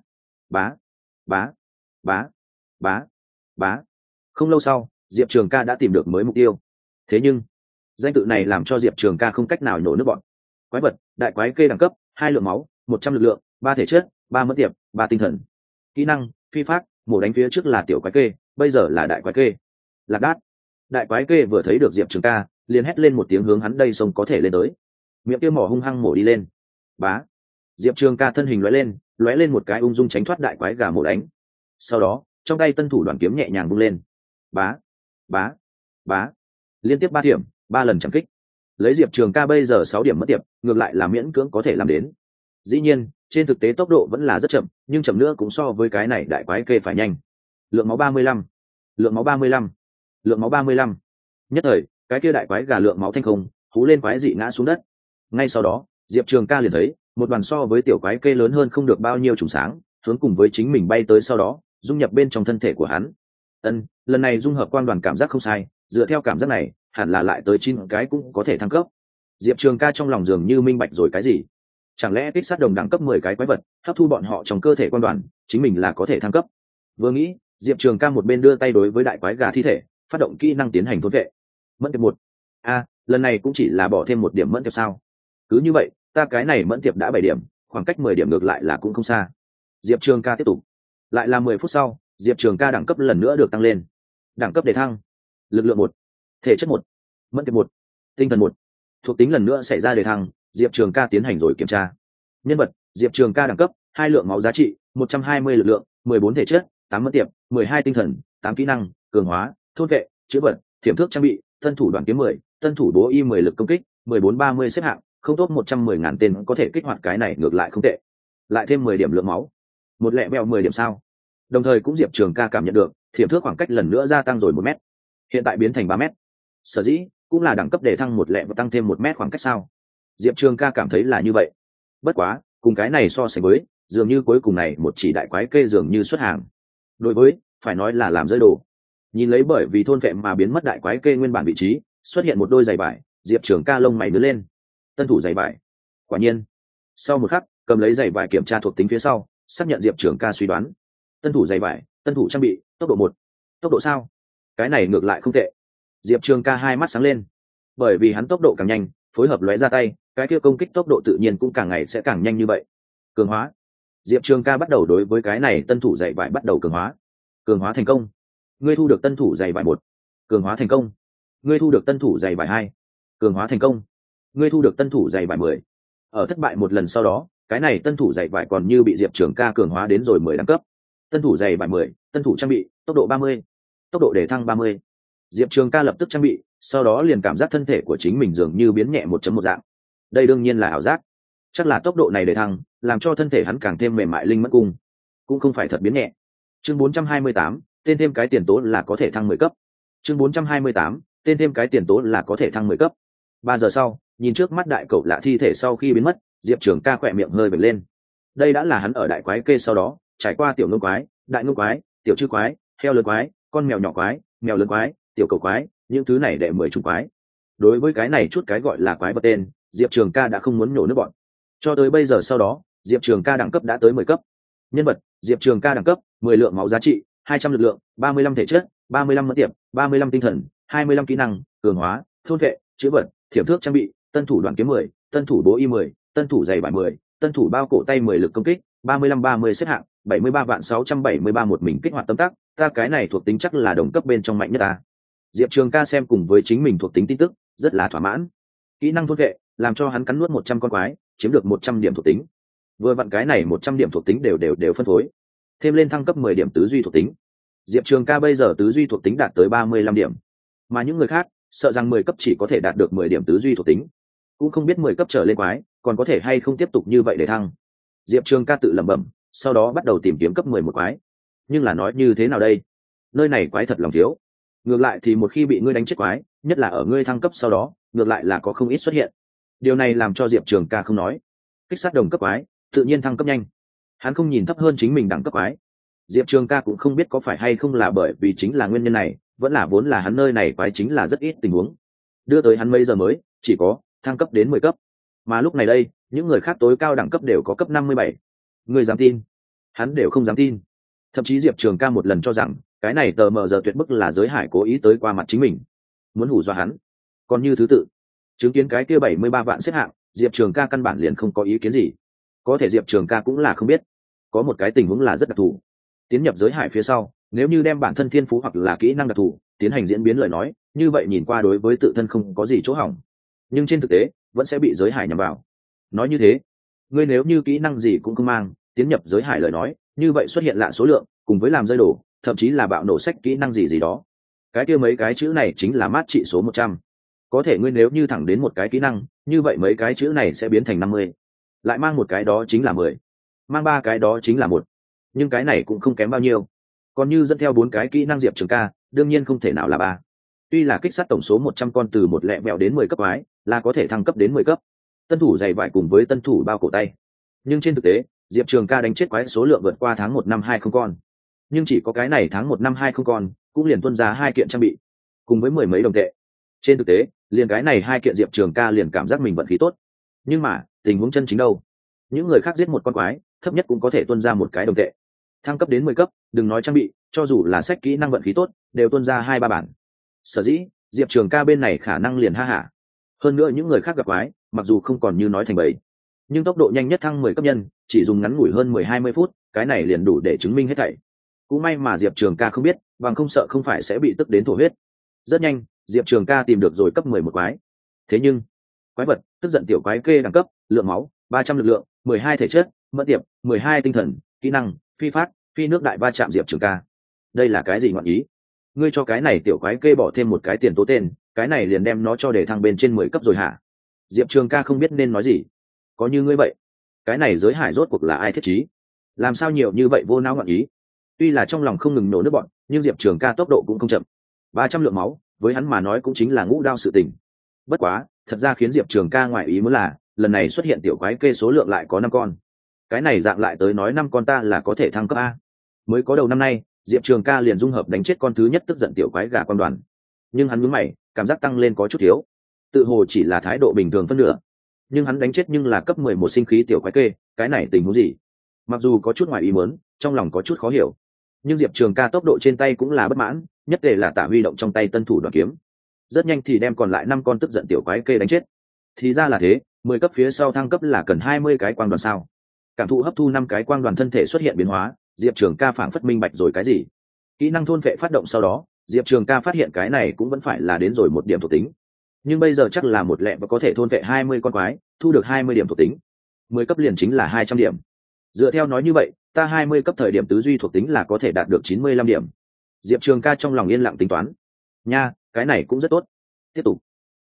bá bá bá bá bá. Không lâu sau, diệp trường ca đã tìm được mới mục tiêu. Thế nhưng, danh tự này làm cho diệp trường ca không cách nào nhổ nước bọn. Quái vật, đại quái kê đẳng cấp, hai lượng máu, một trăm lực lượng, ba thể chất, ba mất tiệp, ba tinh thần. Kỹ năng, phi pháp, mổ đánh phía trước là tiểu quái kê, bây giờ là đại quái kê. Lạc đát. Đại quái kê vừa thấy được diệp trường ca liền hét lên một tiếng hướng hắn đây sông có thể lên tới. Miệng kia mỏ hung hăng mổ đi lên. Bá. Diệp trường ca thân hình lóe lên lóe lên một cái ung dung tránh thoát đại quái gà mổ đánh. Sau đó, trong tay tân thủ đoàn kiếm nhẹ nhàng bung lên. Bá. Bá. Bá. Liên tiếp ba điểm, ba lần chạm kích. Lấy diệp trường ca bây giờ sáu điểm mất tiệp, ngược lại là miễn cưỡng có thể làm đến. Dĩ nhiên, trên thực tế tốc độ vẫn là rất chậm, nhưng chậm nữa cũng so với cái này đại quái kê phải nhanh. Lượng máu ba mươi lăm. Lượng máu ba mươi lăm. Lượng máu ba mươi lăm. Nhất thời cái kia đại quái gà lượng máu thanh không, hú lên quái dị ngã xuống đất. Ngay sau đó, diệp trường ca liền thấy, một đoàn so với tiểu quái kê lớn hơn không được bao nhiêu trùng sáng, hướng cùng với chính mình bay tới sau đó, dung nhập bên trong thân thể của hắn. Ân, lần này dung hợp quan đoàn cảm giác không sai, dựa theo cảm giác này, hẳn là lại tới chín cái cũng có thể thăng cấp. Diệp trường ca trong lòng dường như minh bạch rồi cái gì. Chẳng lẽ kích sát đồng đẳng cấp mười cái quái vật, hấp thu bọn họ trong cơ thể quan đoàn, chính mình là có thể thăng cấp? Vừa nghĩ, diệp trường ca một bên đưa tay đối với đại quái gà thi thể, phát động kỹ năng tiến hành thốt vệ mẫn tiệp một. A lần này cũng chỉ là bỏ thêm một điểm mẫn tiệp sao? Cứ như vậy, ta cái này mẫn tiệp đã bảy điểm, khoảng cách mười điểm ngược lại là cũng không xa. Diệp trường ca tiếp tục. Lại là mười phút sau, diệp trường ca đẳng cấp lần nữa được tăng lên. Đẳng cấp để thăng. Lực lượng một. Thể chất một. Mẫn tiệp một. Tinh thần một. Thuộc tính lần nữa xảy ra đề thăng, diệp trường ca tiến hành rồi kiểm tra. Nhân vật, diệp trường ca đẳng cấp, hai lượng máu giá trị, một trăm hai mươi lực lượng, mười bốn thể chất, tám mẫn tiệp, mười hai tinh thần, tám kỹ năng, cường hóa, thôn vệ chữ vật, thiểm thước trang bị tân thủ đoàn kiếm mười, tân thủ bố y mười lực công kích, mười bốn ba mươi xếp hạng, không tốt một trăm mười ngàn tên có thể kích hoạt cái này ngược lại không tệ. Lại thêm mười điểm lượng máu. Một lẹ bèo mười điểm sao. Đồng thời cũng diệp trường ca cảm nhận được, thiểm thước khoảng cách lần nữa gia tăng rồi một mét. Hiện tại biến thành ba mét. Sở dĩ, cũng là đẳng cấp để thăng một lẹ và tăng thêm một mét khoảng cách sao. Diệp trường ca cảm thấy là như vậy. Bất quá, cùng cái này so sánh với, dường như cuối cùng này một chỉ đại quái kê dường như xuất hàng. Đối với, phải nói là làm rơi đồ nhìn lấy bởi vì thôn vệ mà biến mất đại quái kê nguyên bản vị trí, xuất hiện một đôi giày vải, diệp trường ca lông mày nứa lên. Tân thủ giày vải. Quả nhiên. Sau một khắc, cầm lấy giày vải kiểm tra thuộc tính phía sau, xác nhận diệp trường ca suy đoán. Tân thủ giày vải, tân thủ trang bị, tốc độ một. Tốc độ sao? Cái này ngược lại không tệ. Diệp trường ca hai mắt sáng lên. Bởi vì hắn tốc độ càng nhanh, phối hợp lóe ra tay, cái kia công kích tốc độ tự nhiên cũng càng ngày sẽ càng nhanh như vậy. Cường hóa. Diệp trường ca bắt đầu đối với cái này tân thủ dạy vải bắt đầu cường hóa. Cường hóa thành công ngươi thu được tân thủ Dày vải một. Cường hóa thành công. Ngươi thu được tân thủ Dày vải hai. Cường hóa thành công. Ngươi thu được tân thủ Dày vải mười. Ở thất bại một lần sau đó cái này tân thủ Dày vải còn như bị diệp trường ca cường hóa đến rồi mười đẳng cấp. Tân thủ dày vải mười tân thủ trang bị tốc độ ba mươi tốc độ để thăng ba mươi. Diệp trường ca lập tức trang bị sau đó liền cảm giác thân thể của chính mình dường như biến nhẹ một chấm một dạng. Đây đương nhiên là ảo giác. Chắc là tốc độ này để thăng làm cho thân thể hắn càng thêm mềm mại linh mất cung. Cũng không phải thật biến nhẹ. Chương 428, tên thêm cái tiền tố là có thể thăng mười cấp. Chương 428, tên thêm cái tiền tố là có thể thăng mười cấp. Ba giờ sau nhìn trước mắt đại cậu lạ thi thể sau khi biến mất diệp trường ca khỏe miệng hơi bật lên. Đây đã là hắn ở đại quái kê sau đó trải qua tiểu ngông quái đại ngông quái tiểu chư quái heo lớn quái con mèo nhỏ quái mèo lớn quái tiểu cầu quái những thứ này đệ mười chủng quái. Đối với cái này chút cái gọi là quái vật tên diệp trường ca đã không muốn nhổ nước bọn. Cho tới bây giờ sau đó diệp trường ca đẳng cấp đã tới mười cấp. Nhân vật diệp trường ca đẳng cấp mười lượng máu giá trị hai trăm lực lượng, ba mươi lăm thể chất, ba mươi lăm mất tiệp, ba mươi lăm tinh thần, hai mươi lăm kỹ năng, cường hóa, thôn vệ chữ vật thiểm thước trang bị, tân thủ đoàn kiếm mười, tân thủ bố y mười, tân thủ giày bản mười, tân thủ bao cổ tay mười lực công kích, ba mươi lăm ba mươi xếp hạng, bảy mươi ba vạn sáu trăm bảy mươi ba một mình kích hoạt tâm tác ta cái này thuộc tính chắc là đồng cấp bên trong mạnh nhất ta. Diệp trường ca xem cùng với chính mình thuộc tính tin tức, rất là thỏa mãn. Kỹ năng thôn vệ, làm cho hắn cắn nuốt một trăm con quái, chiếm được một trăm điểm thuộc tính. Vừa vặn cái này một trăm điểm thuộc tính đều đều đều phân phối thêm lên thăng cấp mười điểm tứ duy thuộc tính. Diệp trường ca bây giờ tứ duy thuộc tính đạt tới ba mươi lăm điểm. Mà những người khác, sợ rằng mười cấp chỉ có thể đạt được mười điểm tứ duy thuộc tính. Cũng không biết mười cấp trở lên quái, còn có thể hay không tiếp tục như vậy để thăng. Diệp trường ca tự lẩm bẩm, sau đó bắt đầu tìm kiếm cấp mười một quái. Nhưng là nói như thế nào đây? Nơi này quái thật lòng thiếu. Ngược lại thì một khi bị ngươi đánh chết quái, nhất là ở ngươi thăng cấp sau đó, ngược lại là có không ít xuất hiện. Điều này làm cho diệp trường ca không nói. Kích sát đồng cấp quái, tự nhiên thăng cấp nhanh hắn không nhìn thấp hơn chính mình đẳng cấp quái. Diệp trường ca cũng không biết có phải hay không là bởi vì chính là nguyên nhân này, vẫn là vốn là hắn nơi này quái chính là rất ít tình huống. Đưa tới hắn mấy giờ mới, chỉ có thăng cấp đến mười cấp. Mà lúc này đây, những người khác tối cao đẳng cấp đều có cấp năm mươi bảy. Người dám tin? Hắn đều không dám tin. Thậm chí diệp trường ca một lần cho rằng, cái này tờ mờ giờ tuyệt bức là giới hải cố ý tới qua mặt chính mình. Muốn hủ dọa hắn. Còn như thứ tự, chứng kiến cái kia bảy mươi ba vạn xếp hạng, diệp trường ca căn bản liền không có ý kiến gì. Có thể diệp trường ca cũng là không biết có một cái tình huống là rất đặc thù. Tiến nhập giới hải phía sau, nếu như đem bản thân thiên phú hoặc là kỹ năng đặc thù tiến hành diễn biến lời nói, như vậy nhìn qua đối với tự thân không có gì chỗ hỏng. Nhưng trên thực tế, vẫn sẽ bị giới hải nhằm vào. Nói như thế, ngươi nếu như kỹ năng gì cũng không mang, tiến nhập giới hải lời nói, như vậy xuất hiện lạ số lượng, cùng với làm rơi đổ thậm chí là bạo nổ sách kỹ năng gì gì đó. Cái kia mấy cái chữ này chính là mát trị số một trăm. Có thể ngươi nếu như thẳng đến một cái kỹ năng, như vậy mấy cái chữ này sẽ biến thành năm mươi. Lại mang một cái đó chính là mười mang ba cái đó chính là một. Nhưng cái này cũng không kém bao nhiêu. Còn như dẫn theo bốn cái kỹ năng diệp trường ca, đương nhiên không thể nào là ba. Tuy là kích sát tổng số một trăm con từ một lẹ mẹo đến mười cấp mái là có thể thăng cấp đến mười cấp. Tân thủ dày vải cùng với tân thủ bao cổ tay. Nhưng trên thực tế, diệp trường ca đánh chết quái số lượng vượt qua tháng một năm hai không con. Nhưng chỉ có cái này tháng một năm hai không con, cũng liền tuân ra hai kiện trang bị, cùng với mười mấy đồng tệ. Trên thực tế, liền cái này hai kiện diệp trường ca liền cảm giác mình vận khí tốt. Nhưng mà, tình huống chân chính đâu? Những người khác giết một con quái thấp nhất cũng có thể tuân ra một cái đồng tệ. Thăng cấp đến mười cấp, đừng nói trang bị, cho dù là sách kỹ năng vận khí tốt, đều tuân ra hai ba bản. Sở dĩ, diệp trường ca bên này khả năng liền ha hả. Hơn nữa những người khác gặp quái, mặc dù không còn như nói thành bầy nhưng tốc độ nhanh nhất thăng mười cấp nhân, chỉ dùng ngắn ngủi hơn mười hai mươi phút, cái này liền đủ để chứng minh hết thảy. Cũng may mà diệp trường ca không biết, bằng không sợ không phải sẽ bị tức đến thổ huyết. Rất nhanh, diệp trường ca tìm được rồi cấp mười một quái. Thế nhưng, quái vật, tức giận tiểu quái kê đẳng cấp, lượng máu, ba trăm lực lượng, mười hai thể chất mất tiệp, mười hai tinh thần, kỹ năng, phi phát, phi nước đại va chạm diệp trường ca. Đây là cái gì ngọn ý? Ngươi cho cái này tiểu quái kê bỏ thêm một cái tiền tố tên, cái này liền đem nó cho để thăng bên trên mười cấp rồi hả? Diệp trường ca không biết nên nói gì. Có như ngươi vậy, cái này giới hải rốt cuộc là ai thiết trí? Làm sao nhiều như vậy vô não ngọn ý? Tuy là trong lòng không ngừng nổ nước bọn, nhưng diệp trường ca tốc độ cũng không chậm. Ba trăm lượng máu, với hắn mà nói cũng chính là ngũ đao sự tình. Bất quá, thật ra khiến diệp trường ca ngoài ý muốn là, lần này xuất hiện tiểu quái kê số lượng lại có năm con cái này dạng lại tới nói năm con ta là có thể thăng cấp a. Mới có đầu năm nay, diệp trường ca liền dung hợp đánh chết con thứ nhất tức giận tiểu quái gà quan đoàn. Nhưng hắn mướn mày, cảm giác tăng lên có chút thiếu. Tự hồ chỉ là thái độ bình thường phân nửa. Nhưng hắn đánh chết nhưng là cấp mười một sinh khí tiểu quái kê, cái này tình huống gì? Mặc dù có chút ngoài ý mớn trong lòng có chút khó hiểu. Nhưng diệp trường ca tốc độ trên tay cũng là bất mãn, nhất tề là tả huy động trong tay tân thủ đoàn kiếm. Rất nhanh thì đem còn lại năm con tức giận tiểu quái kê đánh chết. Thì ra là thế, mười cấp phía sau thăng cấp là cần hai mươi cái quang đoàn sao? Cảm thụ hấp thu năm cái quang đoàn thân thể xuất hiện biến hóa, diệp trường ca phảng phất minh bạch rồi cái gì. Kỹ năng thôn vệ phát động sau đó, diệp trường ca phát hiện cái này cũng vẫn phải là đến rồi một điểm thuộc tính. Nhưng bây giờ chắc là một lẹ và có thể thôn vệ hai mươi con quái, thu được hai mươi điểm thuộc tính. mười cấp liền chính là hai trăm điểm. Dựa theo nói như vậy, ta hai mươi cấp thời điểm tứ duy thuộc tính là có thể đạt được chín mươi lăm điểm. Diệp trường ca trong lòng yên lặng tính toán. Nha, cái này cũng rất tốt. Tiếp tục.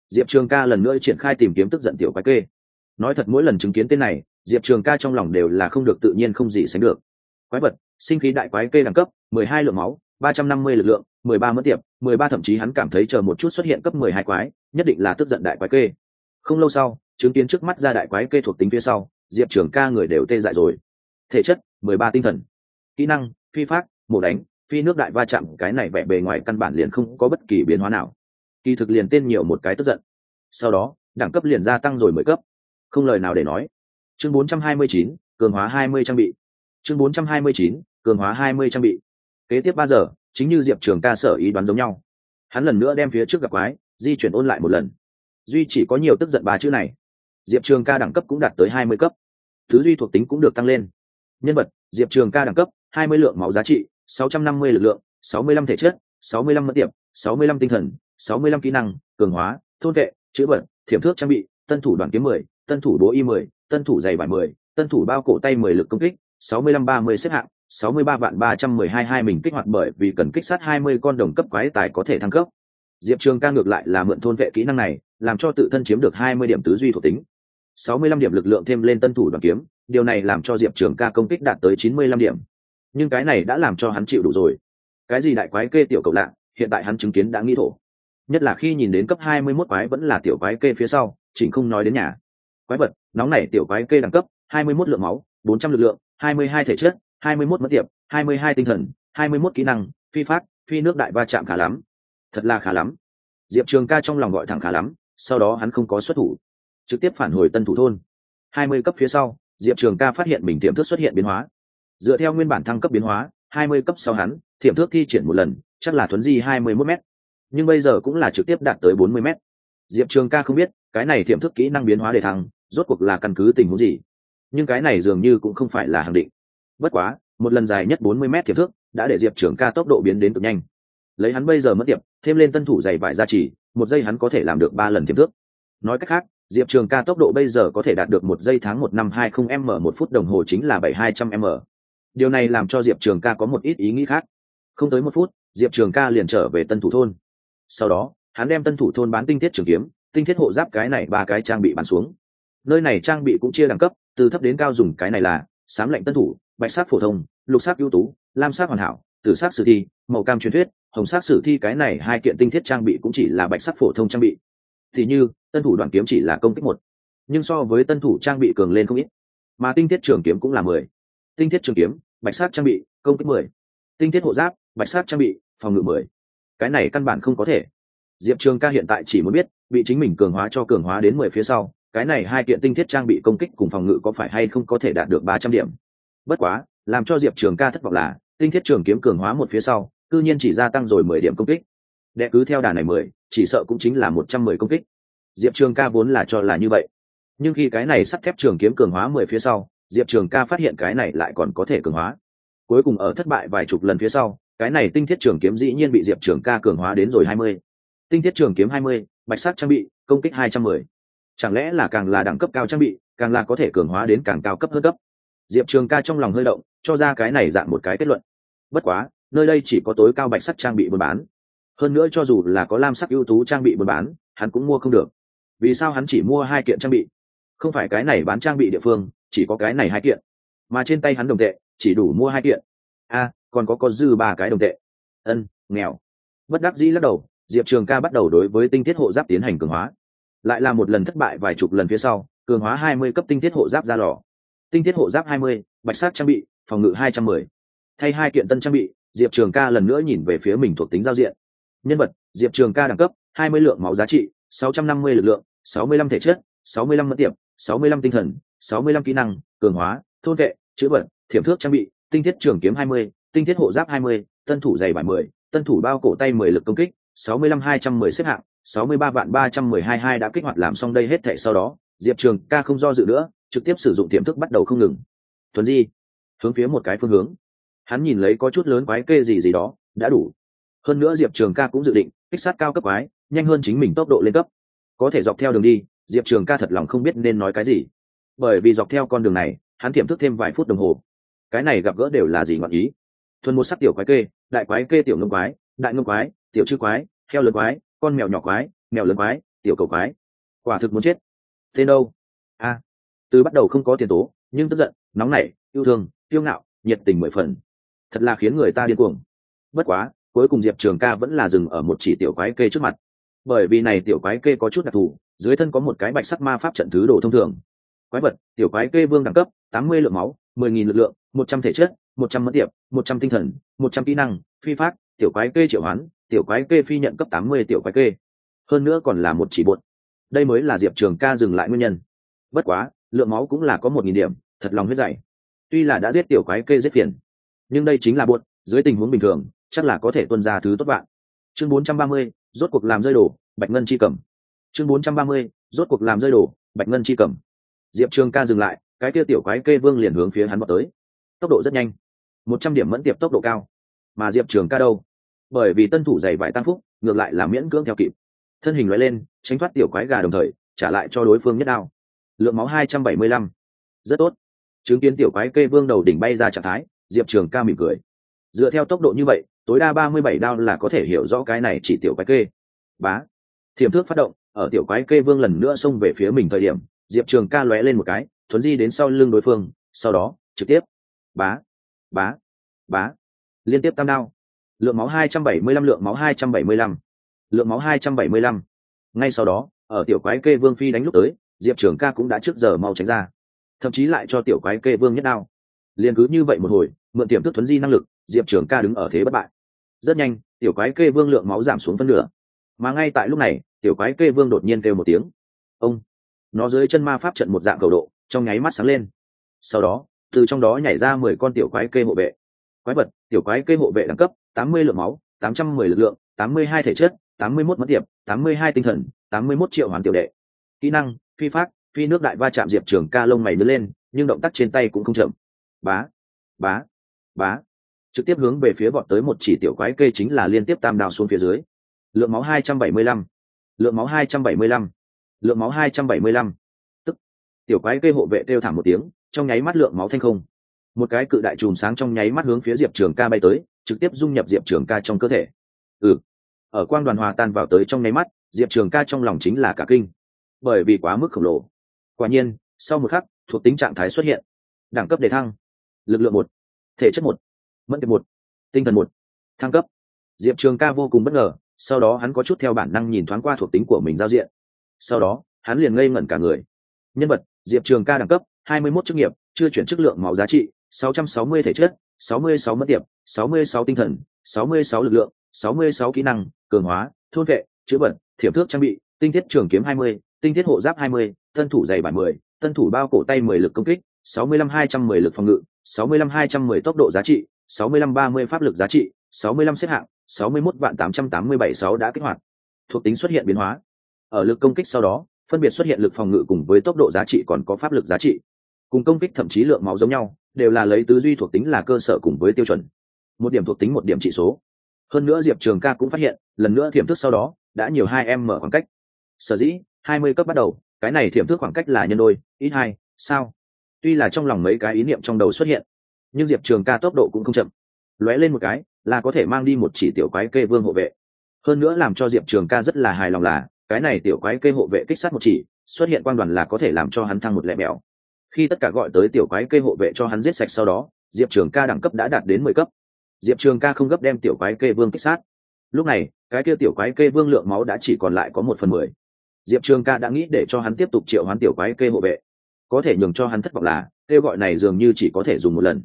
Diệp trường ca lần nữa triển khai tìm kiếm tức giận tiểu quái kê. Nói thật mỗi lần chứng kiến tên này diệp trường ca trong lòng đều là không được tự nhiên không gì sánh được. Quái vật, sinh khí đại quái kê đẳng cấp, mười hai lượng máu, ba trăm năm mươi lực lượng, mười ba mất tiệp, mười ba thậm chí hắn cảm thấy chờ một chút xuất hiện cấp mười hai quái, nhất định là tức giận đại quái kê. Không lâu sau, chứng kiến trước mắt ra đại quái kê thuộc tính phía sau, diệp trường ca người đều tê dại rồi. Thể chất, mười ba tinh thần. Kỹ năng, phi pháp, mổ đánh, phi nước đại va chạm, cái này vẻ bề ngoài căn bản liền không có bất kỳ biến hóa nào. Kỳ thực liền tên nhiều một cái tức giận. Sau đó, đẳng cấp liền gia tăng rồi mười cấp. Không lời nào để nói chương bốn trăm hai mươi chín, cường hóa hai mươi trang bị. Chương bốn trăm hai mươi chín, cường hóa hai mươi trang bị. Kế tiếp ba giờ, chính như diệp trường ca sở ý đoán giống nhau. Hắn lần nữa đem phía trước gặp quái, di chuyển ôn lại một lần. Duy chỉ có nhiều tức giận ba chữ này. Diệp trường ca đẳng cấp cũng đạt tới hai mươi cấp. Thứ duy thuộc tính cũng được tăng lên. Nhân vật, diệp trường ca đẳng cấp, hai mươi lượng máu giá trị, sáu trăm năm mươi lực lượng, sáu mươi lăm thể chất, sáu mươi lăm mất tiệp, sáu mươi lăm tinh thần, sáu mươi lăm kỹ năng, cường hóa, thôn vệ chữ vật thiểm thước trang bị, tân thủ đoàn kiếm mười tân thủ bố y mười, tân thủ giày vải mười, tân thủ bao cổ tay mười lực công kích, sáu mươi lăm ba mươi xếp hạng, sáu mươi ba vạn ba trăm mười hai hai mình kích hoạt bởi vì cần kích sát hai mươi con đồng cấp quái tài có thể thăng cấp. Diệp trường ca ngược lại là mượn thôn vệ kỹ năng này, làm cho tự thân chiếm được hai mươi điểm tứ duy thuộc tính. sáu mươi lăm điểm lực lượng thêm lên tân thủ đoàn kiếm, điều này làm cho diệp trường ca công kích đạt tới chín mươi lăm điểm. Nhưng cái này đã làm cho hắn chịu đủ rồi. Cái gì đại quái kê tiểu cậu lạ, hiện tại hắn chứng kiến đã nghĩ thổ. Nhất là khi nhìn đến cấp hai mươi 21 quái vẫn là tiểu quái kê phía sau, chỉnh không nói đến nhà quái vật, nóng này tiểu quái kê đẳng cấp, hai mươi 21 lượng máu, bốn trăm lực lượng, hai mươi hai thể chất, hai mươi 21 mất tiệp, hai mươi hai tinh thần, hai mươi 21 kỹ năng, phi phát phi nước đại va chạm khá lắm. Thật là khá lắm. Diệp trường ca trong lòng gọi thẳng khá lắm, sau đó hắn không có xuất thủ. Trực tiếp phản hồi tân thủ thôn. hai mươi cấp phía sau, diệp trường ca phát hiện mình tiềm thức xuất hiện biến hóa. Dựa theo nguyên bản thăng cấp biến hóa, hai mươi cấp sau hắn thiểm thước thi triển một lần, chắc là thuấn di hai mươi mốt m nhưng bây giờ cũng là trực tiếp đạt tới bốn mươi m diệp trường ca không biết, cái này thiểm thức kỹ năng biến hóa để thăng rốt cuộc là căn cứ tình huống gì? Nhưng cái này dường như cũng không phải là hàng định. Bất quá, một lần dài nhất bốn mươi m tiềm thức đã để diệp trường ca tốc độ biến đến cực nhanh. Lấy hắn bây giờ mất tiệp, thêm lên tân thủ dày vải gia trì, một giây hắn có thể làm được ba lần tiềm thức nói cách khác, diệp trường ca tốc độ bây giờ có thể đạt được một giây tháng một năm hai không m một phút đồng hồ chính là bảy hai trăm m. Điều này làm cho diệp trường ca có một ít ý nghĩ khác. Không tới một phút, diệp trường ca liền trở về tân thủ thôn. Sau đó, hắn đem tân thủ thôn bán tinh thiết trường kiếm, tinh thiết hộ giáp cái này ba cái trang bị bán xuống nơi này trang bị cũng chia đẳng cấp, từ thấp đến cao dùng cái này là sám lệnh tân thủ, bạch sắc phổ thông, lục sắc ưu tú, lam sắc hoàn hảo, tử sắc sử thi, màu cam truyền thuyết, hồng sắc sử thi cái này hai kiện tinh thiết trang bị cũng chỉ là bạch sắc phổ thông trang bị. Thì như, tân thủ đoàn kiếm chỉ là công kích một, nhưng so với tân thủ trang bị cường lên không ít. Mà tinh thiết trường kiếm cũng là mười. Tinh thiết trường kiếm, bạch sắc trang bị, công kích mười. Tinh thiết hộ giáp, bạch sắc trang bị, phòng ngự mười. Cái này căn bản không có thể. Diệp trường ca hiện tại chỉ muốn biết, bị chính mình cường hóa cho cường hóa đến mười phía sau cái này hai kiện tinh thiết trang bị công kích cùng phòng ngự có phải hay không có thể đạt được ba trăm điểm? Bất quá, làm cho diệp trường ca thất vọng là, tinh thiết trường kiếm cường hóa một phía sau, cư nhiên chỉ gia tăng rồi mười điểm công kích. Đệ cứ theo đà này mười, chỉ sợ cũng chính là một trăm mười công kích. Diệp trường ca vốn là cho là như vậy. Nhưng khi cái này sắt thép trường kiếm cường hóa mười phía sau, diệp trường ca phát hiện cái này lại còn có thể cường hóa. Cuối cùng ở thất bại vài chục lần phía sau, cái này tinh thiết trường kiếm dĩ nhiên bị diệp trường ca cường hóa đến rồi hai mươi. Tinh thiết trường kiếm hai mươi, bạch sắc trang bị, công kích hai trăm mười chẳng lẽ là càng là đẳng cấp cao trang bị, càng là có thể cường hóa đến càng cao cấp hơn cấp? Diệp trường ca trong lòng hơi động, cho ra cái này dạng một cái kết luận. Bất quá, nơi đây chỉ có tối cao bạch sắc trang bị buôn bán. Hơn nữa cho dù là có lam sắc ưu tú trang bị buôn bán, hắn cũng mua không được. Vì sao hắn chỉ mua hai kiện trang bị? Không phải cái này bán trang bị địa phương, chỉ có cái này hai kiện. Mà trên tay hắn đồng tệ, chỉ đủ mua hai kiện. A còn có có dư ba cái đồng tệ. Ân, nghèo. Bất đắc dĩ lắc đầu, diệp trường ca bắt đầu đối với tinh thiết hộ giáp tiến hành cường hóa lại là một lần thất bại vài chục lần phía sau, cường hóa hai mươi cấp tinh thiết hộ giáp ra lò. Tinh thiết hộ giáp hai mươi, bạch sát trang bị, phòng ngự hai trăm mười. Thay hai kiện tân trang bị, diệp trường ca lần nữa nhìn về phía mình thuộc tính giao diện. Nhân vật, diệp trường ca đẳng cấp, hai mươi lượng máu giá trị, sáu trăm năm mươi lực lượng, sáu mươi lăm thể chất, sáu mươi lăm mất tiệm sáu mươi lăm tinh thần, sáu mươi lăm kỹ năng, cường hóa, thôn vệ chữ vật thiểm thước trang bị, tinh thiết trường kiếm hai mươi, tinh thiết hộ giáp hai mươi, tân thủ dày bài mười, tân thủ bao cổ tay mười lực công kích, sáu mươi lăm hai trăm mười xếp hạng sáu mươi ba vạn ba trăm mười hai hai đã kích hoạt làm xong đây hết thể sau đó, diệp trường ca không do dự nữa, trực tiếp sử dụng tiềm thức bắt đầu không ngừng. Thuần di, hướng phía một cái phương hướng. Hắn nhìn lấy có chút lớn quái kê gì gì đó, đã đủ. Hơn nữa diệp trường ca cũng dự định, kích sát cao cấp quái, nhanh hơn chính mình tốc độ lên cấp. Có thể dọc theo đường đi, diệp trường ca thật lòng không biết nên nói cái gì. Bởi vì dọc theo con đường này, hắn tiềm thức thêm vài phút đồng hồ. Cái này gặp gỡ đều là gì ngọn ý? Thuần một sắc tiểu quái kê, đại quái kê tiểu ngâm quái, đại ngâm quái, tiểu chư quái, heo lớn quái con mèo nhỏ quái, mèo lớn quái, tiểu cầu quái. Quả thực muốn chết. Tên đâu? A. Từ bắt đầu không có tiền tố, nhưng tức giận, nóng nảy, yêu thương tiêu ngạo, nhiệt tình mười phần. Thật là khiến người ta điên cuồng. Bất quá, cuối cùng diệp trường ca vẫn là dừng ở một chỉ tiểu quái kê trước mặt. Bởi vì này tiểu quái kê có chút đặc thù, dưới thân có một cái bạch sắc ma pháp trận thứ đồ thông thường. Quái vật, tiểu quái kê vương đẳng cấp, tám mươi lượng máu, mười nghìn lực lượng, một trăm thể chất, một trăm mất tiệp một trăm tinh thần, một trăm kỹ năng, phi pháp, tiểu quái kê triệu hoán tiểu quái kê phi nhận cấp tám mươi tiểu quái kê. Hơn nữa còn là một chỉ bột. Đây mới là diệp trường ca dừng lại nguyên nhân. Bất quá, lượng máu cũng là có một nghìn điểm, thật lòng huyết dày tuy là đã giết tiểu quái kê giết phiền, nhưng đây chính là bột, dưới tình huống bình thường, chắc là có thể tuân ra thứ tốt bạn. Chương bốn trăm ba mươi, rốt cuộc làm rơi đổ bạch ngân chi cầm chương bốn trăm ba mươi, rốt cuộc làm rơi đổ bạch ngân chi cầm diệp trường ca dừng lại, cái kia tiểu quái kê vương liền hướng phía hắn vào tới. Tốc độ rất nhanh. Một trăm điểm mẫn tiệp tốc độ cao. Mà diệp trường ca đâu? Bởi vì tân thủ dày vải tăng phúc, ngược lại là miễn cưỡng theo kịp. Thân hình loại lên, tránh thoát tiểu quái gà đồng thời, trả lại cho đối phương nhất đao. Lượng máu hai trăm bảy mươi lăm. Rất tốt. Chứng kiến tiểu quái kê vương đầu đỉnh bay ra trạng thái, diệp trường ca mỉm cười. Dựa theo tốc độ như vậy, tối đa ba mươi bảy đao là có thể hiểu rõ cái này chỉ tiểu quái kê. Bá. Thiểm thước phát động, ở tiểu quái kê vương lần nữa xông về phía mình thời điểm, diệp trường ca lóe lên một cái, thuấn di đến sau lưng đối phương, sau đó, trực tiếp. Bá. Bá. Bá. Liên tiếp tam đao lượng máu hai trăm bảy mươi lăm, lượng máu hai trăm bảy mươi lăm. Lượng máu hai trăm bảy mươi lăm. Ngay sau đó, ở tiểu quái kê vương phi đánh lúc tới, diệp trường ca cũng đã trước giờ mau tránh ra. Thậm chí lại cho tiểu quái kê vương nhất đao. Liên cứ như vậy một hồi, mượn tiềm thức thuấn di năng lực, diệp trường ca đứng ở thế bất bại. Rất nhanh, tiểu quái kê vương lượng máu giảm xuống phân nửa. Mà ngay tại lúc này, tiểu quái kê vương đột nhiên kêu một tiếng. Ông! Nó dưới chân ma pháp trận một dạng cầu độ, trong nháy mắt sáng lên. Sau đó, từ trong đó nhảy ra mười con tiểu quái kê hộ vệ. Quái vật, tiểu quái kê hộ vệ đẳng cấp tám mươi lượng máu, tám trăm mười lực lượng, tám mươi hai thể chất, tám mươi mốt mất tiệp, tám mươi hai tinh thần, tám mươi mốt triệu hoàn tiểu đệ. Kỹ năng, phi pháp, phi nước đại va chạm diệp trường ca lông mày nứt lên, nhưng động tác trên tay cũng không chậm. Bá bá bá. Trực tiếp hướng về phía bọn tới một chỉ tiểu quái kê chính là liên tiếp tam đào xuống phía dưới. Lượng máu hai trăm bảy mươi lăm, lượng máu hai trăm bảy mươi lăm, lượng máu hai trăm bảy mươi lăm. Tức, tiểu quái kê hộ vệ kêu thảm một tiếng, trong nháy mắt lượng máu thanh không một cái cự đại chùm sáng trong nháy mắt hướng phía diệp trường ca bay tới, trực tiếp dung nhập diệp trường ca trong cơ thể. Ừ. Ở quang đoàn hòa tan vào tới trong nháy mắt, diệp trường ca trong lòng chính là cả kinh. Bởi vì quá mức khổng lồ. Quả nhiên, sau một khắc, thuộc tính trạng thái xuất hiện. Đẳng cấp đề thăng. Lực lượng một. Thể chất một. Mẫn tiệp một. Tinh thần một. Thăng cấp. Diệp trường ca vô cùng bất ngờ, sau đó hắn có chút theo bản năng nhìn thoáng qua thuộc tính của mình giao diện. Sau đó, hắn liền ngây ngẩn cả người. Nhân vật, diệp trường ca đẳng cấp, hai mươi 21 chức nghiệp, chưa chuyển chức lượng máu giá trị 660 thể chất 66 mất tiệp 66 tinh thần 66 lực lượng 66 kỹ năng cường hóa thôn vệ chữa bẩn thiểm thước trang bị tinh thiết trường kiếm 20, tinh thiết hộ giáp 20, thân thủ dày bản 10, thân thủ bao cổ tay 10 lực công kích 65210 lực phòng ngự 65210 tốc độ giá trị 6530 pháp lực giá trị 65 xếp hạng 61 vạn 8876 đã kích hoạt thuộc tính xuất hiện biến hóa ở lực công kích sau đó phân biệt xuất hiện lực phòng ngự cùng với tốc độ giá trị còn có pháp lực giá trị cùng công kích thậm chí lượng máu giống nhau đều là lấy tứ duy thuộc tính là cơ sở cùng với tiêu chuẩn. Một điểm thuộc tính một điểm trị số. Hơn nữa diệp trường ca cũng phát hiện, lần nữa thiểm thức sau đó, đã nhiều hai em mở khoảng cách. Sở dĩ, hai mươi cấp bắt đầu, cái này thiểm thức khoảng cách là nhân đôi, ít hai, sao? Tuy là trong lòng mấy cái ý niệm trong đầu xuất hiện, nhưng diệp trường ca tốc độ cũng không chậm. Lóe lên một cái, là có thể mang đi một chỉ tiểu quái kê vương hộ vệ. Hơn nữa làm cho diệp trường ca rất là hài lòng là, cái này tiểu quái kê hộ vệ kích sát một chỉ, xuất hiện quan đoàn là có thể làm cho hắn thăng một lẹ mèo khi tất cả gọi tới tiểu quái kê hộ vệ cho hắn giết sạch sau đó, diệp trường ca đẳng cấp đã đạt đến mười cấp. Diệp trường ca không gấp đem tiểu quái kê vương kích sát. Lúc này, cái kia tiểu quái kê vương lượng máu đã chỉ còn lại có một phần mười. Diệp trường ca đã nghĩ để cho hắn tiếp tục triệu hoán tiểu quái kê hộ vệ. Có thể nhường cho hắn thất vọng là, kêu gọi này dường như chỉ có thể dùng một lần.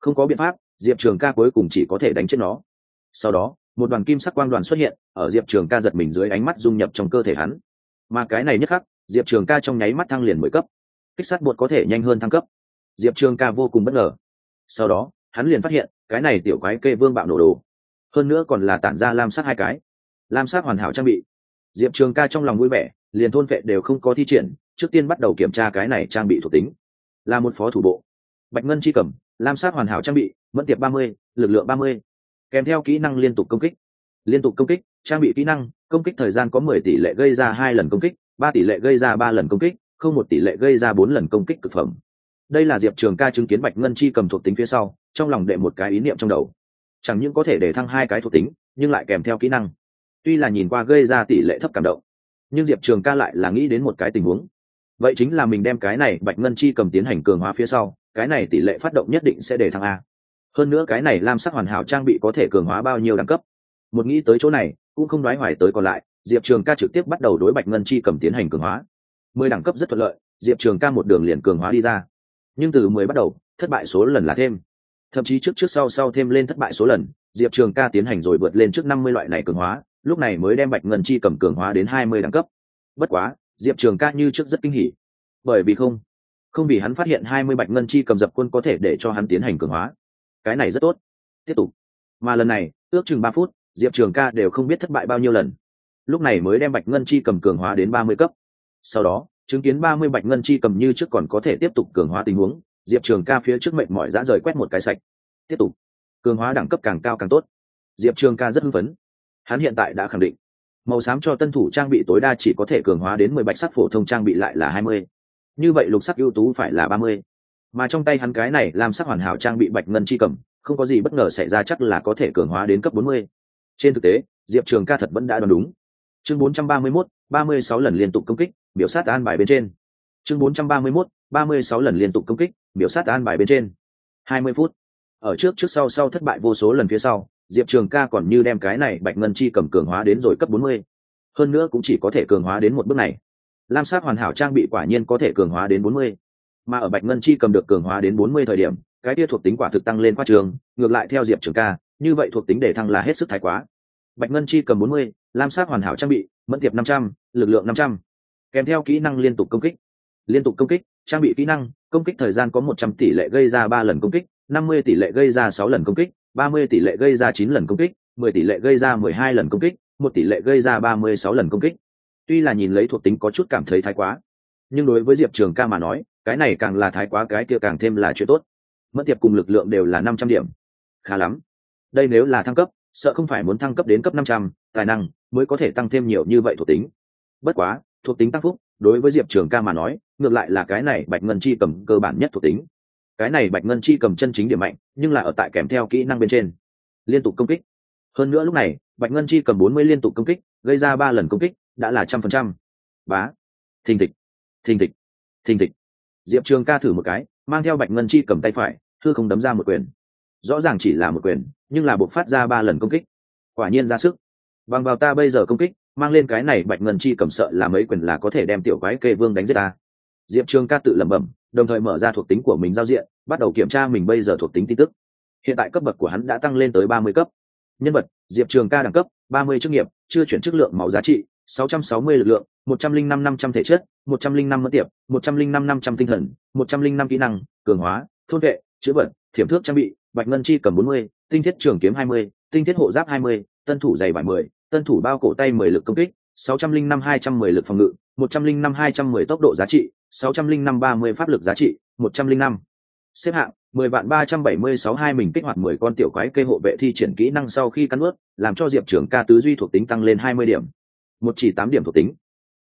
Không có biện pháp, diệp trường ca cuối cùng chỉ có thể đánh chết nó. Sau đó, một đoàn kim sắc quang đoàn xuất hiện, ở diệp trường ca giật mình dưới ánh mắt dung nhập trong cơ thể hắn. Mà cái này nhất khắc, diệp trường ca trong nháy mắt thăng liền mười cấp kích sát bột có thể nhanh hơn thăng cấp. Diệp trường ca vô cùng bất ngờ. Sau đó, hắn liền phát hiện, cái này tiểu quái kê vương bạo nổ đồ. Hơn nữa còn là tản ra lam sát hai cái. Lam sát hoàn hảo trang bị. Diệp trường ca trong lòng vui vẻ, liền thôn vệ đều không có thi triển, trước tiên bắt đầu kiểm tra cái này trang bị thuộc tính. Là một phó thủ bộ. Bạch ngân chi cầm lam sát hoàn hảo trang bị, mẫn tiệp ba mươi, lực lượng ba mươi. Kèm theo kỹ năng liên tục công kích. Liên tục công kích, trang bị kỹ năng, công kích thời gian có mười tỷ lệ gây ra hai lần công kích, ba tỷ lệ gây ra ba lần công kích không một tỷ lệ gây ra bốn lần công kích cực phẩm. Đây là diệp trường ca chứng kiến bạch ngân chi cầm thuộc tính phía sau, trong lòng đệ một cái ý niệm trong đầu. Chẳng những có thể để thăng hai cái thuộc tính, nhưng lại kèm theo kỹ năng. Tuy là nhìn qua gây ra tỷ lệ thấp cảm động, nhưng diệp trường ca lại là nghĩ đến một cái tình huống. Vậy chính là mình đem cái này bạch ngân chi cầm tiến hành cường hóa phía sau, cái này tỷ lệ phát động nhất định sẽ để thăng a. Hơn nữa cái này lam sắc hoàn hảo trang bị có thể cường hóa bao nhiêu đẳng cấp? Một nghĩ tới chỗ này, cũng không nói hoài tới còn lại, diệp trường ca trực tiếp bắt đầu đối bạch ngân chi cầm tiến hành cường hóa mười đẳng cấp rất thuận lợi, diệp trường ca một đường liền cường hóa đi ra. Nhưng từ mười bắt đầu, thất bại số lần là thêm. Thậm chí trước trước sau sau thêm lên thất bại số lần, diệp trường ca tiến hành rồi vượt lên trước năm mươi loại này cường hóa, lúc này mới đem bạch ngân chi cầm cường hóa đến hai mươi đẳng cấp. Bất quá, diệp trường ca như trước rất kinh hỉ. Bởi vì không không vì hắn phát hiện hai mươi bạch ngân chi cầm dập quân có thể để cho hắn tiến hành cường hóa. Cái này rất tốt. Tiếp tục. Mà lần này, ước chừng ba phút, diệp trường ca đều không biết thất bại bao nhiêu lần. Lúc này mới đem bạch ngân chi cầm cường hóa đến ba mươi cấp sau đó, chứng kiến ba mươi bạch ngân chi cầm như trước còn có thể tiếp tục cường hóa tình huống, diệp trường ca phía trước mệnh mọi dã rời quét một cái sạch. Tiếp tục, cường hóa đẳng cấp càng cao càng tốt. Diệp trường ca rất hưng phấn. Hắn hiện tại đã khẳng định, màu xám cho tân thủ trang bị tối đa chỉ có thể cường hóa đến mười bạch sắc phổ thông trang bị lại là hai mươi. Như vậy lục sắc ưu tú phải là ba mươi. Mà trong tay hắn cái này làm sắc hoàn hảo trang bị bạch ngân chi cầm, không có gì bất ngờ xảy ra chắc là có thể cường hóa đến cấp bốn mươi. Trên thực tế, diệp trường ca thật vẫn đã đoán đúng. Chương bốn trăm ba mươi mốt ba mươi sáu lần liên tục công kích, biểu sát an bài bên trên. Chương bốn trăm ba mươi mốt, ba mươi sáu lần liên tục công kích, biểu sát an bài bên trên. hai mươi phút. Ở trước trước sau sau thất bại vô số lần phía sau, diệp trường ca còn như đem cái này bạch ngân chi cầm cường hóa đến rồi cấp bốn mươi. Hơn nữa cũng chỉ có thể cường hóa đến một bước này. Lam sát hoàn hảo trang bị quả nhiên có thể cường hóa đến bốn mươi. Mà ở bạch ngân chi cầm được cường hóa đến bốn mươi thời điểm, cái kia thuộc tính quả thực tăng lên quá trường, ngược lại theo diệp trường ca, như vậy thuộc tính để thăng là hết sức thái quá. Bạch ngân chi cầm bốn mươi lam sát hoàn hảo trang bị, mẫn tiệp năm trăm l ự c lượng năm trăm. Kèm theo kỹ năng liên tục công kích. Liên tục công kích, trang bị kỹ năng, công kích thời gian có một trăm tỷ lệ gây ra ba lần công kích, năm mươi tỷ lệ gây ra sáu lần công kích, ba mươi tỷ lệ gây ra chín lần công kích, mười tỷ lệ gây ra mười hai lần công kích, một tỷ lệ gây ra ba mươi sáu lần công kích. Tuy là nhìn lấy thuộc tính có chút cảm thấy thái quá, nhưng đối với diệp trường ca mà nói, cái này càng là thái quá, cái kia càng thêm là chuyện tốt. Mất tiệp cùng lực lượng đều là năm trăm điểm. Khá lắm. Đây nếu là thăng cấp, sợ không phải muốn thăng cấp đến cấp năm trăm, tài năng mới có thể tăng thêm nhiều như vậy thuộc tính. Bất quá, thuộc tính tăng phúc, đối với diệp trường ca mà nói, ngược lại là cái này bạch ngân chi cầm cơ bản nhất thuộc tính. Cái này bạch ngân chi cầm chân chính điểm mạnh, nhưng là ở tại kèm theo kỹ năng bên trên. Liên tục công kích. Hơn nữa lúc này, bạch ngân chi cầm bốn mươi liên tục công kích, gây ra ba lần công kích, đã là trăm phần trăm. Bá. Thình thịch. Thình thịch. Thình thịch. Diệp trường ca thử một cái, mang theo bạch ngân chi cầm tay phải thư không đấm ra một quyền. Rõ ràng chỉ là một quyền, nhưng là buộc phát ra ba lần công kích. Quả nhiên ra sức bằng vào ta bây giờ công kích, mang lên cái này bạch ngân chi cầm sợ là mấy quyền là có thể đem tiểu quái kê vương đánh giết ta. Diệp trường ca tự lẩm bẩm, đồng thời mở ra thuộc tính của mình giao diện, bắt đầu kiểm tra mình bây giờ thuộc tính tin tức. Hiện tại cấp bậc của hắn đã tăng lên tới ba mươi cấp. Nhân vật, diệp trường ca đẳng cấp, ba mươi chức nghiệp, chưa chuyển chức lượng máu giá trị, sáu trăm sáu mươi lực lượng, một trăm linh năm năm trăm thể chất, một trăm linh năm mất tiệp, một trăm linh năm năm trăm tinh thần, một trăm linh năm kỹ năng, cường hóa, thôn vệ, chữa vật thiểm thước trang bị, bạch ngân chi cầm bốn mươi, tinh thiết trường kiếm hai mươi, tinh thiết hộ giáp hai mươi tân thủ dày vải mười, tân thủ bao cổ tay mười lực công kích, sáu trăm linh năm hai trăm mười lực phòng ngự, một trăm linh năm hai trăm mười tốc độ giá trị, sáu trăm linh năm ba mươi pháp lực giá trị, một trăm linh năm. Xếp hạng, mười vạn ba trăm bảy mươi sáu hai mình kích hoạt mười con tiểu quái cây hộ vệ thi triển kỹ năng sau khi cắn ướt làm cho diệp trưởng ca tứ duy thuộc tính tăng lên hai mươi điểm. Một chỉ tám điểm thuộc tính.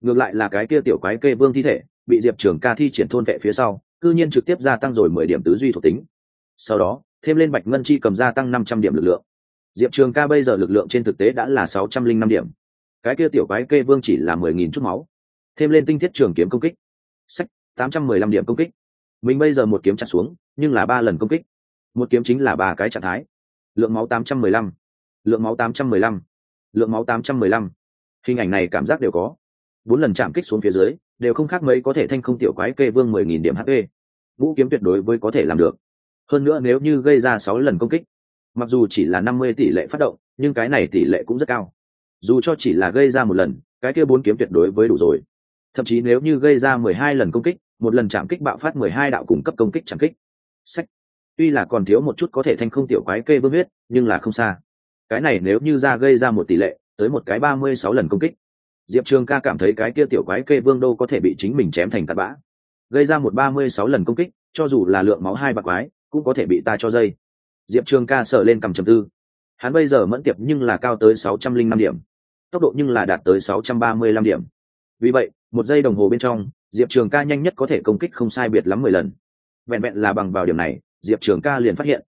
Ngược lại là cái kia tiểu quái kê vương thi thể, bị diệp trưởng ca thi triển thôn vệ phía sau, cư nhiên trực tiếp gia tăng rồi mười điểm tứ duy thuộc tính. Sau đó, thêm lên bạch ngân chi cầm gia tăng năm trăm điểm lực lượng diệp trường ca bây giờ lực lượng trên thực tế đã là sáu trăm linh năm điểm. Cái kia tiểu quái kê vương chỉ là mười nghìn chút máu. Thêm lên tinh thiết trường kiếm công kích. Sách, tám trăm mười lăm điểm công kích. Mình bây giờ một kiếm chặt xuống, nhưng là ba lần công kích. Một kiếm chính là ba cái trạng thái. Lượng máu tám trăm mười lăm. Lượng máu tám trăm mười lăm. Lượng máu tám trăm mười lăm. Hình ảnh này cảm giác đều có. Bốn lần chạm kích xuống phía dưới, đều không khác mấy có thể thanh không tiểu quái kê vương mười nghìn điểm hp vũ kiếm tuyệt đối với có thể làm được. Hơn nữa nếu như gây ra sáu lần công kích mặc dù chỉ là năm mươi tỷ lệ phát động, nhưng cái này tỷ lệ cũng rất cao. Dù cho chỉ là gây ra một lần, cái kia bốn kiếm tuyệt đối với đủ rồi. Thậm chí nếu như gây ra mười hai lần công kích, một lần chạm kích bạo phát mười hai đạo cung cấp công kích chạm kích. Sách. Tuy là còn thiếu một chút có thể thành không tiểu quái kê vương huyết, nhưng là không xa. Cái này nếu như ra gây ra một tỷ lệ, tới một cái ba mươi sáu lần công kích. Diệp trường ca cảm thấy cái kia tiểu quái kê vương đô có thể bị chính mình chém thành tạt bã. Gây ra một ba mươi sáu lần công kích, cho dù là lượng máu hai bạc quái, cũng có thể bị ta cho dây diệp trường ca sở lên cầm trầm tư. Hắn bây giờ mẫn tiệp nhưng là cao tới sáu trăm linh năm điểm, tốc độ nhưng là đạt tới sáu trăm ba mươi lăm điểm. Vì vậy, một giây đồng hồ bên trong, diệp trường ca nhanh nhất có thể công kích không sai biệt lắm mười lần. Vẹn vẹn là bằng vào điểm này, diệp trường ca liền phát hiện,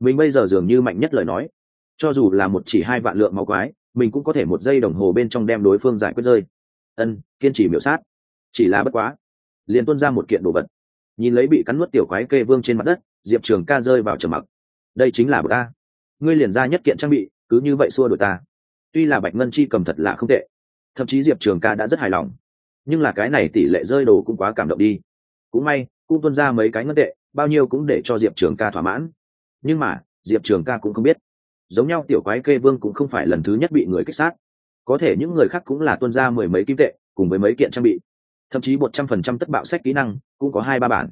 mình bây giờ dường như mạnh nhất lời nói. Cho dù là một chỉ hai vạn lượng máu quái, mình cũng có thể một giây đồng hồ bên trong đem đối phương giải quyết rơi. Ân, kiên trì miểu sát. Chỉ là bất quá, liền tuân ra một kiện đồ vật. Nhìn lấy bị cắn nuốt tiểu quái kê vương trên mặt đất, diệp trường ca rơi vào trầm mặc đây chính là bậc a. Ngươi liền ra nhất kiện trang bị, cứ như vậy xua đổi ta. Tuy là bạch ngân chi cầm thật là không tệ, thậm chí diệp trường ca đã rất hài lòng. Nhưng là cái này tỷ lệ rơi đồ cũng quá cảm động đi. Cũng may, cũng tuân ra mấy cái ngân tệ, bao nhiêu cũng để cho diệp trường ca thỏa mãn. Nhưng mà, diệp trường ca cũng không biết. Giống nhau tiểu quái kê vương cũng không phải lần thứ nhất bị người kích sát. Có thể những người khác cũng là tuân ra mười mấy kim tệ, cùng với mấy kiện trang bị. Thậm chí một trăm phần trăm tất bạo sách kỹ năng, cũng có hai ba bản.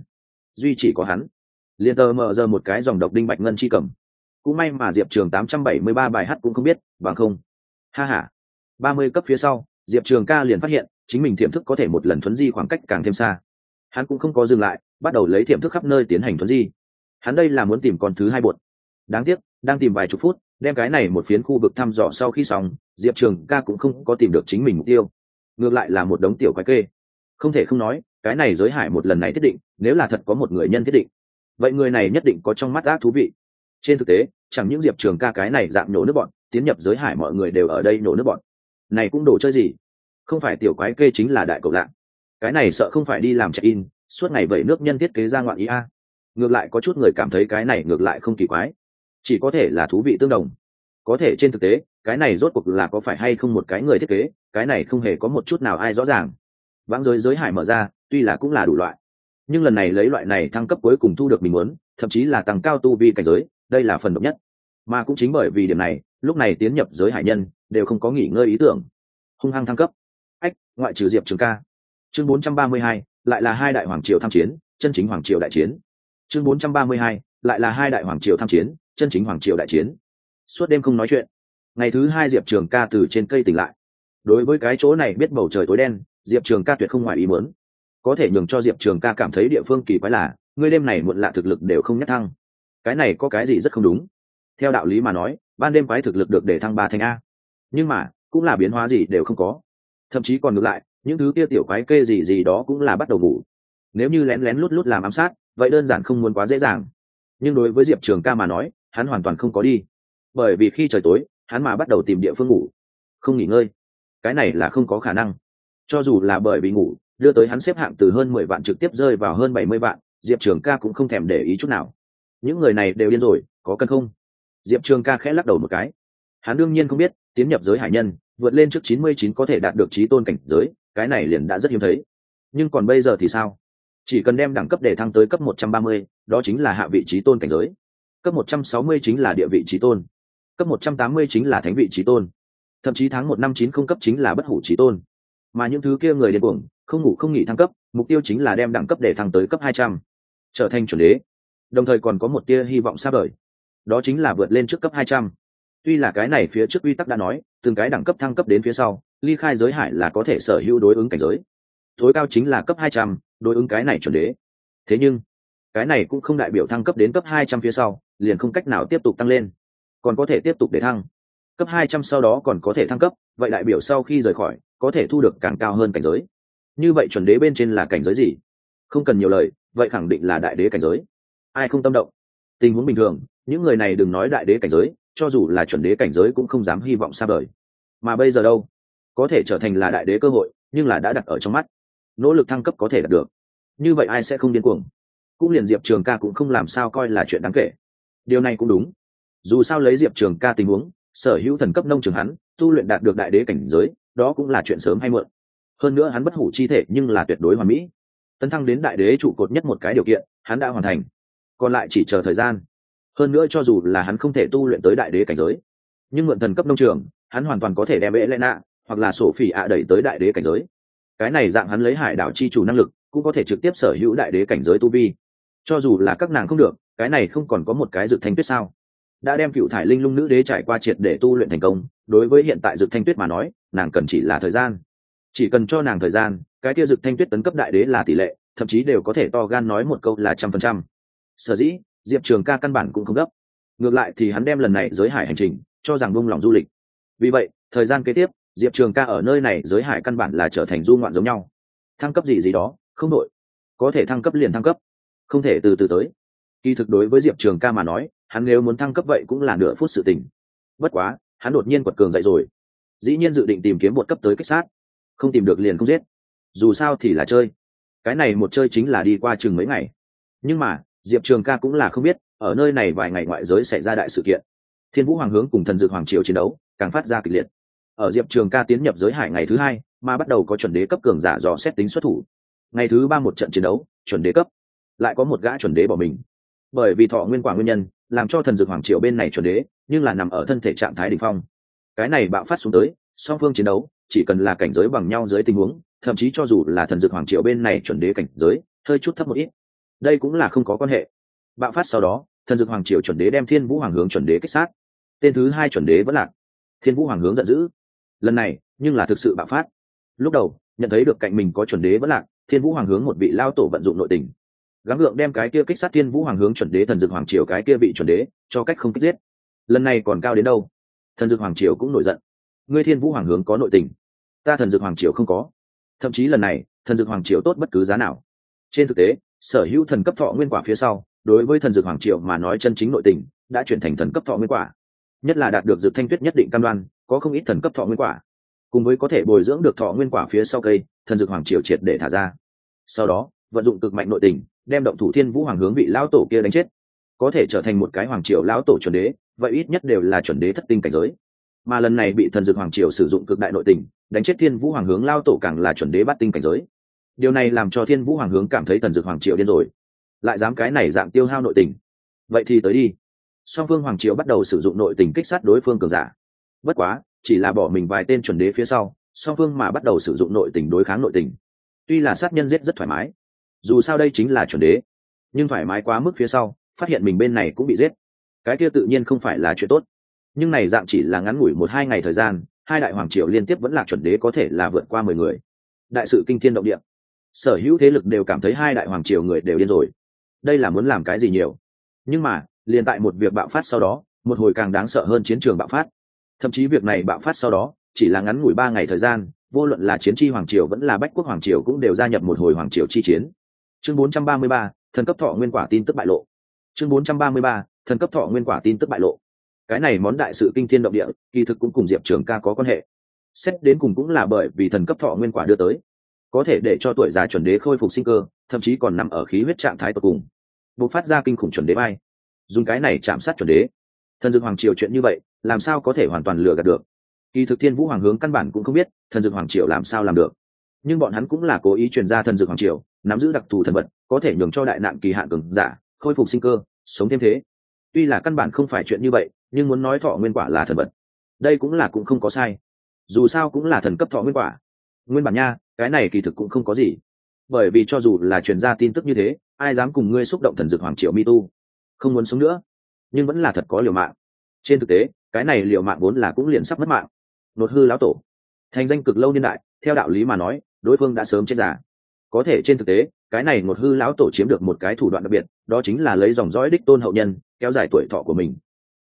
Duy chỉ có hắn liền tờ mở giờ một cái dòng độc đinh bạch ngân chi cầm. Cũng may mà diệp trường tám trăm bảy mươi ba bài hát cũng không biết, bằng không. Ha h a ba mươi cấp phía sau, diệp trường ca liền phát hiện, chính mình thiểm thức có thể một lần thuấn di khoảng cách càng thêm xa. Hắn cũng không có dừng lại, bắt đầu lấy thiểm thức khắp nơi tiến hành thuấn di. Hắn đây là muốn tìm con thứ hai bột. Đáng tiếc, đang tìm vài chục phút, đem cái này một phiến khu vực thăm dò sau khi xong, diệp trường ca cũng không có tìm được chính mình mục tiêu. Ngược lại là một đống tiểu quái kê. Không thể không nói, cái này giới hải một lần này thiết định, nếu là thật có một người nhân thiết định vậy người này nhất định có trong mắt ác thú vị. Trên thực tế, chẳng những diệp trường ca cái này dạng nhổ nước bọn, tiến nhập giới hải mọi người đều ở đây nhổ nước bọn. Này cũng đồ chơi gì? Không phải tiểu quái kê chính là đại cầu lạ. Cái này sợ không phải đi làm check in suốt ngày vẩy nước nhân thiết kế ra ngoạn ý a. Ngược lại có chút người cảm thấy cái này ngược lại không kỳ quái. Chỉ có thể là thú vị tương đồng. Có thể trên thực tế, cái này rốt cuộc là có phải hay không một cái người thiết kế, cái này không hề có một chút nào ai rõ ràng. Vãng giới giới hải mở ra, tuy là cũng là đủ loại nhưng lần này lấy loại này thăng cấp cuối cùng thu được mình muốn thậm chí là tăng cao tu vi cảnh giới đây là phần độc nhất. Mà cũng chính bởi vì điểm này lúc này tiến nhập giới hải nhân đều không có nghỉ ngơi ý tưởng. Hung hăng thăng cấp. Ách ngoại trừ diệp trường ca. Chương 432, lại là hai đại hoàng triều tham chiến chân chính hoàng triều đại chiến. Chương 432, lại là hai đại hoàng triều tham chiến chân chính hoàng triều đại chiến. Suốt đêm không nói chuyện. Ngày thứ hai diệp trường ca từ trên cây tỉnh lại. Đối với cái chỗ này biết bầu trời tối đen diệp trường ca tuyệt không ngoài ý muốn có thể nhường cho diệp trường ca cảm thấy địa phương kỳ quái là, ngươi đêm này muộn lạ thực lực đều không nhắc thăng. Cái này có cái gì rất không đúng? Theo đạo lý mà nói, ban đêm quái thực lực được để thăng ba thành a. Nhưng mà, cũng là biến hóa gì đều không có. Thậm chí còn ngược lại, những thứ kia tiểu quái kê gì gì đó cũng là bắt đầu ngủ. Nếu như lén lén lút lút làm ám sát, vậy đơn giản không muốn quá dễ dàng. Nhưng đối với diệp trường ca mà nói, hắn hoàn toàn không có đi. Bởi vì khi trời tối, hắn mà bắt đầu tìm địa phương ngủ. Không nghỉ ngơi. Cái này là không có khả năng. Cho dù là bởi vì ngủ đưa tới hắn xếp hạng từ hơn mười vạn trực tiếp rơi vào hơn bảy mươi vạn, diệp trường ca cũng không thèm để ý chút nào. Những người này đều điên rồi, có cần không? Diệp trường ca khẽ lắc đầu một cái. Hắn đương nhiên không biết, tiến nhập giới hải nhân, vượt lên trước chín mươi chín có thể đạt được trí tôn cảnh giới, cái này liền đã rất hiếm thấy. Nhưng còn bây giờ thì sao? Chỉ cần đem đẳng cấp để thăng tới cấp một trăm ba mươi, đó chính là hạ vị trí tôn cảnh giới. Cấp một trăm sáu mươi chính là địa vị trí tôn. Cấp một trăm tám mươi chính là thánh vị trí tôn. Thậm chí tháng một năm chín không cấp chính là bất hủ trí tôn. Mà những thứ kia người điên cuồng không ngủ không nghỉ thăng cấp, mục tiêu chính là đem đẳng cấp để thăng tới cấp hai trăm, trở thành chuẩn đế. Đồng thời còn có một tia hy vọng xa vời. Đó chính là vượt lên trước cấp hai trăm. Tuy là cái này phía trước quy tắc đã nói, từng cái đẳng cấp thăng cấp đến phía sau, ly khai giới hải là có thể sở hữu đối ứng cảnh giới. Tối cao chính là cấp hai trăm, đối ứng cái này chuẩn đế. Thế nhưng, cái này cũng không đại biểu thăng cấp đến cấp hai trăm phía sau, liền không cách nào tiếp tục tăng lên. Còn có thể tiếp tục để thăng. Cấp hai trăm sau đó còn có thể thăng cấp, vậy đại biểu sau khi rời khỏi, có thể thu được càng cao hơn cảnh giới như vậy chuẩn đế bên trên là cảnh giới gì? Không cần nhiều lời, vậy khẳng định là đại đế cảnh giới. Ai không tâm động? Tình huống bình thường, những người này đừng nói đại đế cảnh giới, cho dù là chuẩn đế cảnh giới cũng không dám hy vọng xa vời. Mà bây giờ đâu? Có thể trở thành là đại đế cơ hội, nhưng là đã đặt ở trong mắt. Nỗ lực thăng cấp có thể đạt được. Như vậy ai sẽ không điên cuồng? Cũng liền diệp trường ca cũng không làm sao coi là chuyện đáng kể. Điều này cũng đúng. Dù sao lấy diệp trường ca tình huống, sở hữu thần cấp nông trường hắn, tu luyện đạt được đại đế cảnh giới, đó cũng là chuyện sớm hay muộn hơn nữa hắn bất hủ chi thể nhưng là tuyệt đối hoàn mỹ. Tấn thăng đến đại đế trụ cột nhất một cái điều kiện, hắn đã hoàn thành. Còn lại chỉ chờ thời gian. Hơn nữa cho dù là hắn không thể tu luyện tới đại đế cảnh giới, nhưng mượn thần cấp nông trường, hắn hoàn toàn có thể đem bệ lẽ nạ hoặc là sổ phỉ ạ đẩy tới đại đế cảnh giới. Cái này dạng hắn lấy hải đảo chi chủ năng lực, cũng có thể trực tiếp sở hữu đại đế cảnh giới tu vi. Cho dù là các nàng không được, cái này không còn có một cái dược thanh tuyết sao. Đã đem cựu thải linh lung nữ đế trải qua triệt để tu luyện thành công, đối với hiện tại dược thanh tuyết mà nói, nàng cần chỉ là thời gian chỉ cần cho nàng thời gian, cái kia dực thanh tuyết tấn cấp đại đế là tỷ lệ, thậm chí đều có thể to gan nói một câu là trăm phần trăm. Sở dĩ, diệp trường ca căn bản cũng không gấp. Ngược lại thì hắn đem lần này giới hải hành trình, cho rằng bung lòng du lịch. Vì vậy, thời gian kế tiếp, diệp trường ca ở nơi này giới hải căn bản là trở thành du ngoạn giống nhau. Thăng cấp gì gì đó, không đội có thể thăng cấp liền thăng cấp. Không thể từ từ tới. Kỳ thực đối với diệp trường ca mà nói, hắn nếu muốn thăng cấp vậy cũng là nửa phút sự tình. Bất quá, hắn đột nhiên quật cường dậy rồi. Dĩ nhiên dự định tìm kiếm một cấp tới kích sát không tìm được liền không giết. Dù sao thì là chơi. Cái này một chơi chính là đi qua chừng mấy ngày. Nhưng mà, diệp trường ca cũng là không biết, ở nơi này vài ngày ngoại giới xảy ra đại sự kiện. Thiên vũ hoàng hướng cùng thần dược hoàng triều chiến đấu, càng phát ra kịch liệt. Ở diệp trường ca tiến nhập giới hải ngày thứ hai, mà bắt đầu có chuẩn đế cấp cường giả dò xét tính xuất thủ. Ngày thứ ba một trận chiến đấu, chuẩn đế cấp. Lại có một gã chuẩn đế bỏ mình. Bởi vì thọ nguyên quả nguyên nhân, làm cho thần dược hoàng triều bên này chuẩn đế, nhưng là nằm ở thân thể trạng thái đ ỉ n h phong. Cái này bạo phát xuống tới, song phương chiến đấu chỉ cần là cảnh giới bằng nhau dưới tình huống, thậm chí cho dù là thần dược hoàng triều bên này chuẩn đế cảnh giới, hơi chút thấp một ít. Đây cũng là không có quan hệ. Bạo phát sau đó, thần dược hoàng triều chuẩn đế đem thiên vũ hoàng hướng chuẩn đế kích sát. Tên thứ hai chuẩn đế vẫn lạc. Thiên vũ hoàng hướng giận dữ. Lần này, nhưng là thực sự bạo phát. Lúc đầu, nhận thấy được cạnh mình có chuẩn đế vẫn lạc, thiên vũ hoàng hướng một vị lao tổ vận dụng nội tình. Gắng gượng đem cái kia kích sát thiên vũ hoàng hướng chuẩn đế thần dược hoàng triều cái kia bị chuẩn đế, cho cách không kích giết. Lần này còn cao đến đâu? Thần dược hoàng triều cũng nổi giận. Ngươi thiên vũ hoàng hướng có nội tình ta thần dược hoàng triều không có. Thậm chí lần này, thần dược hoàng triều tốt bất cứ giá nào. Trên thực tế, sở hữu thần cấp thọ nguyên quả phía sau, đối với thần dược hoàng triều mà nói chân chính nội tình, đã chuyển thành thần cấp thọ nguyên quả. Nhất là đạt được dược thanh tuyết nhất định cam đoan, có không ít thần cấp thọ nguyên quả. Cùng với có thể bồi dưỡng được thọ nguyên quả phía sau cây, thần dược hoàng triều triệt để thả ra. Sau đó, vận dụng cực mạnh nội tình, đem động thủ thiên vũ hoàng hướng vị lão tổ kia đánh chết. Có thể trở thành một cái hoàng triều lão tổ chuẩn đế, vậy ít nhất đều là chuẩn đế thất tinh cảnh giới. Mà lần này bị thần dược hoàng triều sử dụng cực đại nội tình đánh chết thiên vũ hoàng hướng lao tổ càng là chuẩn đế bắt tinh cảnh giới. Điều này làm cho thiên vũ hoàng hướng cảm thấy thần dược hoàng Triệu điên rồi. Lại dám cái này dạng tiêu hao nội tình. Vậy thì tới đi. Song phương hoàng Triệu bắt đầu sử dụng nội tình kích sát đối phương cường giả. Bất quá, chỉ là bỏ mình vài tên chuẩn đế phía sau, song phương mà bắt đầu sử dụng nội tình đối kháng nội tình. Tuy là sát nhân giết rất thoải mái, dù sao đây chính là chuẩn đế, nhưng thoải mái quá mức phía sau, phát hiện mình bên này cũng bị giết. Cái kia tự nhiên không phải là chuyện tốt. Nhưng này dạng chỉ là ngắn ngủi một hai ngày thời gian hai đại hoàng triều liên tiếp vẫn là chuẩn đế có thể là vượt qua mười người. Đại sự kinh thiên động địa. Sở hữu thế lực đều cảm thấy hai đại hoàng triều người đều điên rồi. Đây là muốn làm cái gì nhiều? Nhưng mà liền tại một việc bạo phát sau đó một hồi càng đáng sợ hơn chiến trường bạo phát. Thậm chí việc này bạo phát sau đó chỉ là ngắn ngủi ba ngày thời gian vô luận là chiến tri hoàng triều vẫn là bách quốc hoàng triều cũng đều gia nhập một hồi hoàng triều chi chiến. Chương 433, thần cấp thọ nguyên quả tin tức bại lộ. Chương 433, thần cấp thọ nguyên quả tin tức bại lộ cái này món đại sự kinh thiên động địa, kỳ thực cũng cùng diệp trường ca có quan hệ. Xét đến cùng cũng là bởi vì thần cấp thọ nguyên quả đưa tới. Có thể để cho tuổi già chuẩn đế khôi phục sinh cơ, thậm chí còn nằm ở khí huyết trạng thái tột cùng. Bộc phát ra kinh khủng chuẩn đế bay dùng cái này chạm sát chuẩn đế. Thần dược hoàng triều chuyện như vậy, làm sao có thể hoàn toàn lừa gạt được? Kỳ thực thiên vũ hoàng hướng căn bản cũng không biết thần dược hoàng triều làm sao làm được. Nhưng bọn hắn cũng là cố ý truyền ra thần dược hoàng triều, nắm giữ đặc thù thần vật, có thể nhường cho đại nạn kỳ hạn cường giả, khôi phục sinh cơ, sống thêm thế. Tuy là căn bản không phải chuyện như vậy nhưng muốn nói thọ nguyên quả là thần vật, đây cũng là cũng không có sai. Dù sao cũng là thần cấp thọ nguyên quả. Nguyên bản nha, cái này kỳ thực cũng không có gì. Bởi vì cho dù là truyền ra tin tức như thế, ai dám cùng ngươi xúc động thần dược hoàng triệu mi tu? Không muốn sống nữa. Nhưng vẫn là thật có liều mạng. Trên thực tế, cái này liều mạng vốn là cũng liền sắp mất mạng. Nột hư lão tổ. Thành danh cực lâu niên đại, theo đạo lý mà nói, đối phương đã sớm chết già. Có thể trên thực tế, cái này nột hư lão tổ chiếm được một cái thủ đoạn đặc biệt, đó chính là lấy dòng dõi đích tôn hậu nhân, kéo dài tuổi thọ của mình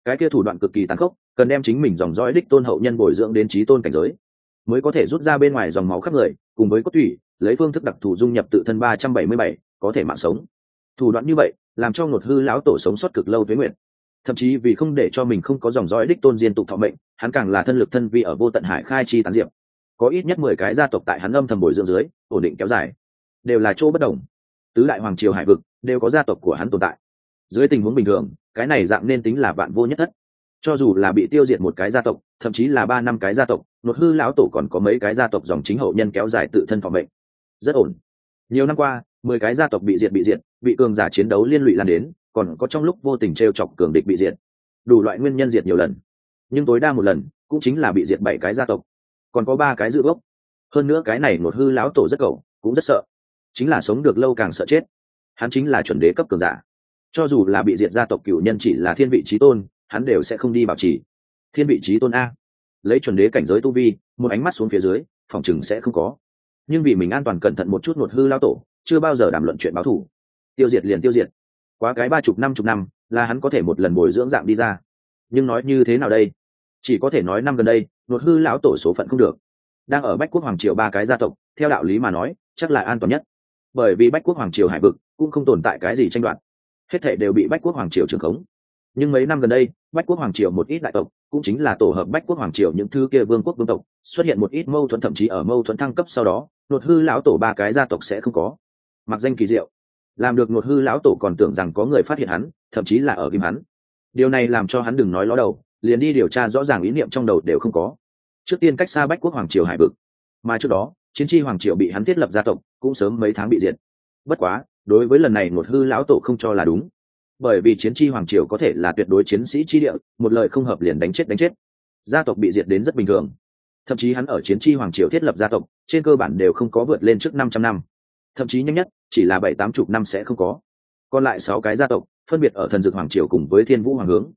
cái kia thủ đoạn cực kỳ tàn khốc, cần đem chính mình dòng dõi đích tôn hậu nhân bồi dưỡng đến trí tôn cảnh giới. Mới có thể rút ra bên ngoài dòng máu khắp người, cùng với cốt thủy lấy phương thức đặc thù dung nhập tự thân ba trăm bảy mươi bảy, có thể mạng sống. Thủ đoạn như vậy, làm cho ngột hư lão tổ sống sót cực lâu tuế nguyện thậm chí vì không để cho mình không có dòng dõi đích tôn diên tục thọ mệnh, hắn càng là thân lực thân vi ở vô tận hải khai chi tán diệp. Có ít nhất mười cái gia tộc tại hắn âm thầm bồi dưỡng dưới, ổn định kéo dài. Đều là chỗ bất đồng. Tứ đại hoàng triều hải vực, đều có gia tộc của hắn tồn tại dưới tình huống bình thường cái này dạng nên tính là vạn vô nhất thất. Cho dù là bị tiêu diệt một cái gia tộc thậm chí là ba năm cái gia tộc một hư lão tổ còn có mấy cái gia tộc dòng chính hậu nhân kéo dài tự thân phòng bệnh, rất ổn. Nhiều năm qua mười cái gia tộc bị diệt bị diệt bị cường giả chiến đấu liên lụy lan đến còn có trong lúc vô tình t r e o chọc cường địch bị diệt. Đủ loại nguyên nhân diệt nhiều lần. Nhưng tối đa một lần cũng chính là bị diệt bảy cái gia tộc. Còn có ba cái dự gốc. Hơn nữa cái này một hư lão tổ rất cầu cũng rất sợ. Chính là sống được lâu càng sợ chết. Hắn chính là chuẩn đế cấp cường giả cho dù là bị diệt gia tộc cửu nhân chỉ là thiên vị trí tôn, hắn đều sẽ không đi bảo trì. Thiên vị trí tôn a. Lấy chuẩn đế cảnh giới tu vi, một ánh mắt xuống phía dưới, phòng chừng sẽ không có. Nhưng vì mình an toàn cẩn thận một chút một hư lao tổ, chưa bao giờ đàm luận chuyện báo thủ tiêu diệt liền tiêu diệt. Quá cái ba chục năm chục năm, là hắn có thể một lần bồi dưỡng dạng đi ra. Nhưng nói như thế nào đây? Chỉ có thể nói năm gần đây, một hư lão tổ số phận không được. Đang ở bách quốc hoàng triều ba cái gia tộc, theo đạo lý mà nói, chắc là an toàn nhất. Bởi vì bách quốc hoàng triều hải vực cũng không tồn tại cái gì tranh đoạt hết thể đều bị bách quốc hoàng triều trường khống. Nhưng mấy năm gần đây, bách quốc hoàng triều một ít đại tộc, cũng chính là tổ hợp bách quốc hoàng triều những thứ kia vương quốc vương tộc, xuất hiện một ít mâu thuẫn thậm chí ở mâu thuẫn thăng cấp sau đó, nột hư lão tổ ba cái gia tộc sẽ không có. Mặc danh kỳ diệu. Làm được nột hư lão tổ còn tưởng rằng có người phát hiện hắn, thậm chí là ở kim hắn. Điều này làm cho hắn đừng nói ló đầu, liền đi điều tra rõ ràng ý niệm trong đầu đều không có. Trước tiên cách xa bách quốc hoàng triều hải vực. Mà trước đó, chiến tri hoàng triều bị hắn thiết lập gia tộc, cũng sớm mấy tháng bị diệt. Bất quá đối với lần này một hư lão tổ không cho là đúng. Bởi vì chiến tri hoàng triều có thể là tuyệt đối chiến sĩ chi địa, một lời không hợp liền đánh chết đánh chết. Gia tộc bị diệt đến rất bình thường. Thậm chí hắn ở chiến tri hoàng triều thiết lập gia tộc, trên cơ bản đều không có vượt lên trước năm trăm năm. Thậm chí nhanh nhất, chỉ là bảy tám chục năm sẽ không có. Còn lại sáu cái gia tộc, phân biệt ở thần dược hoàng triều cùng với thiên vũ hoàng hướng.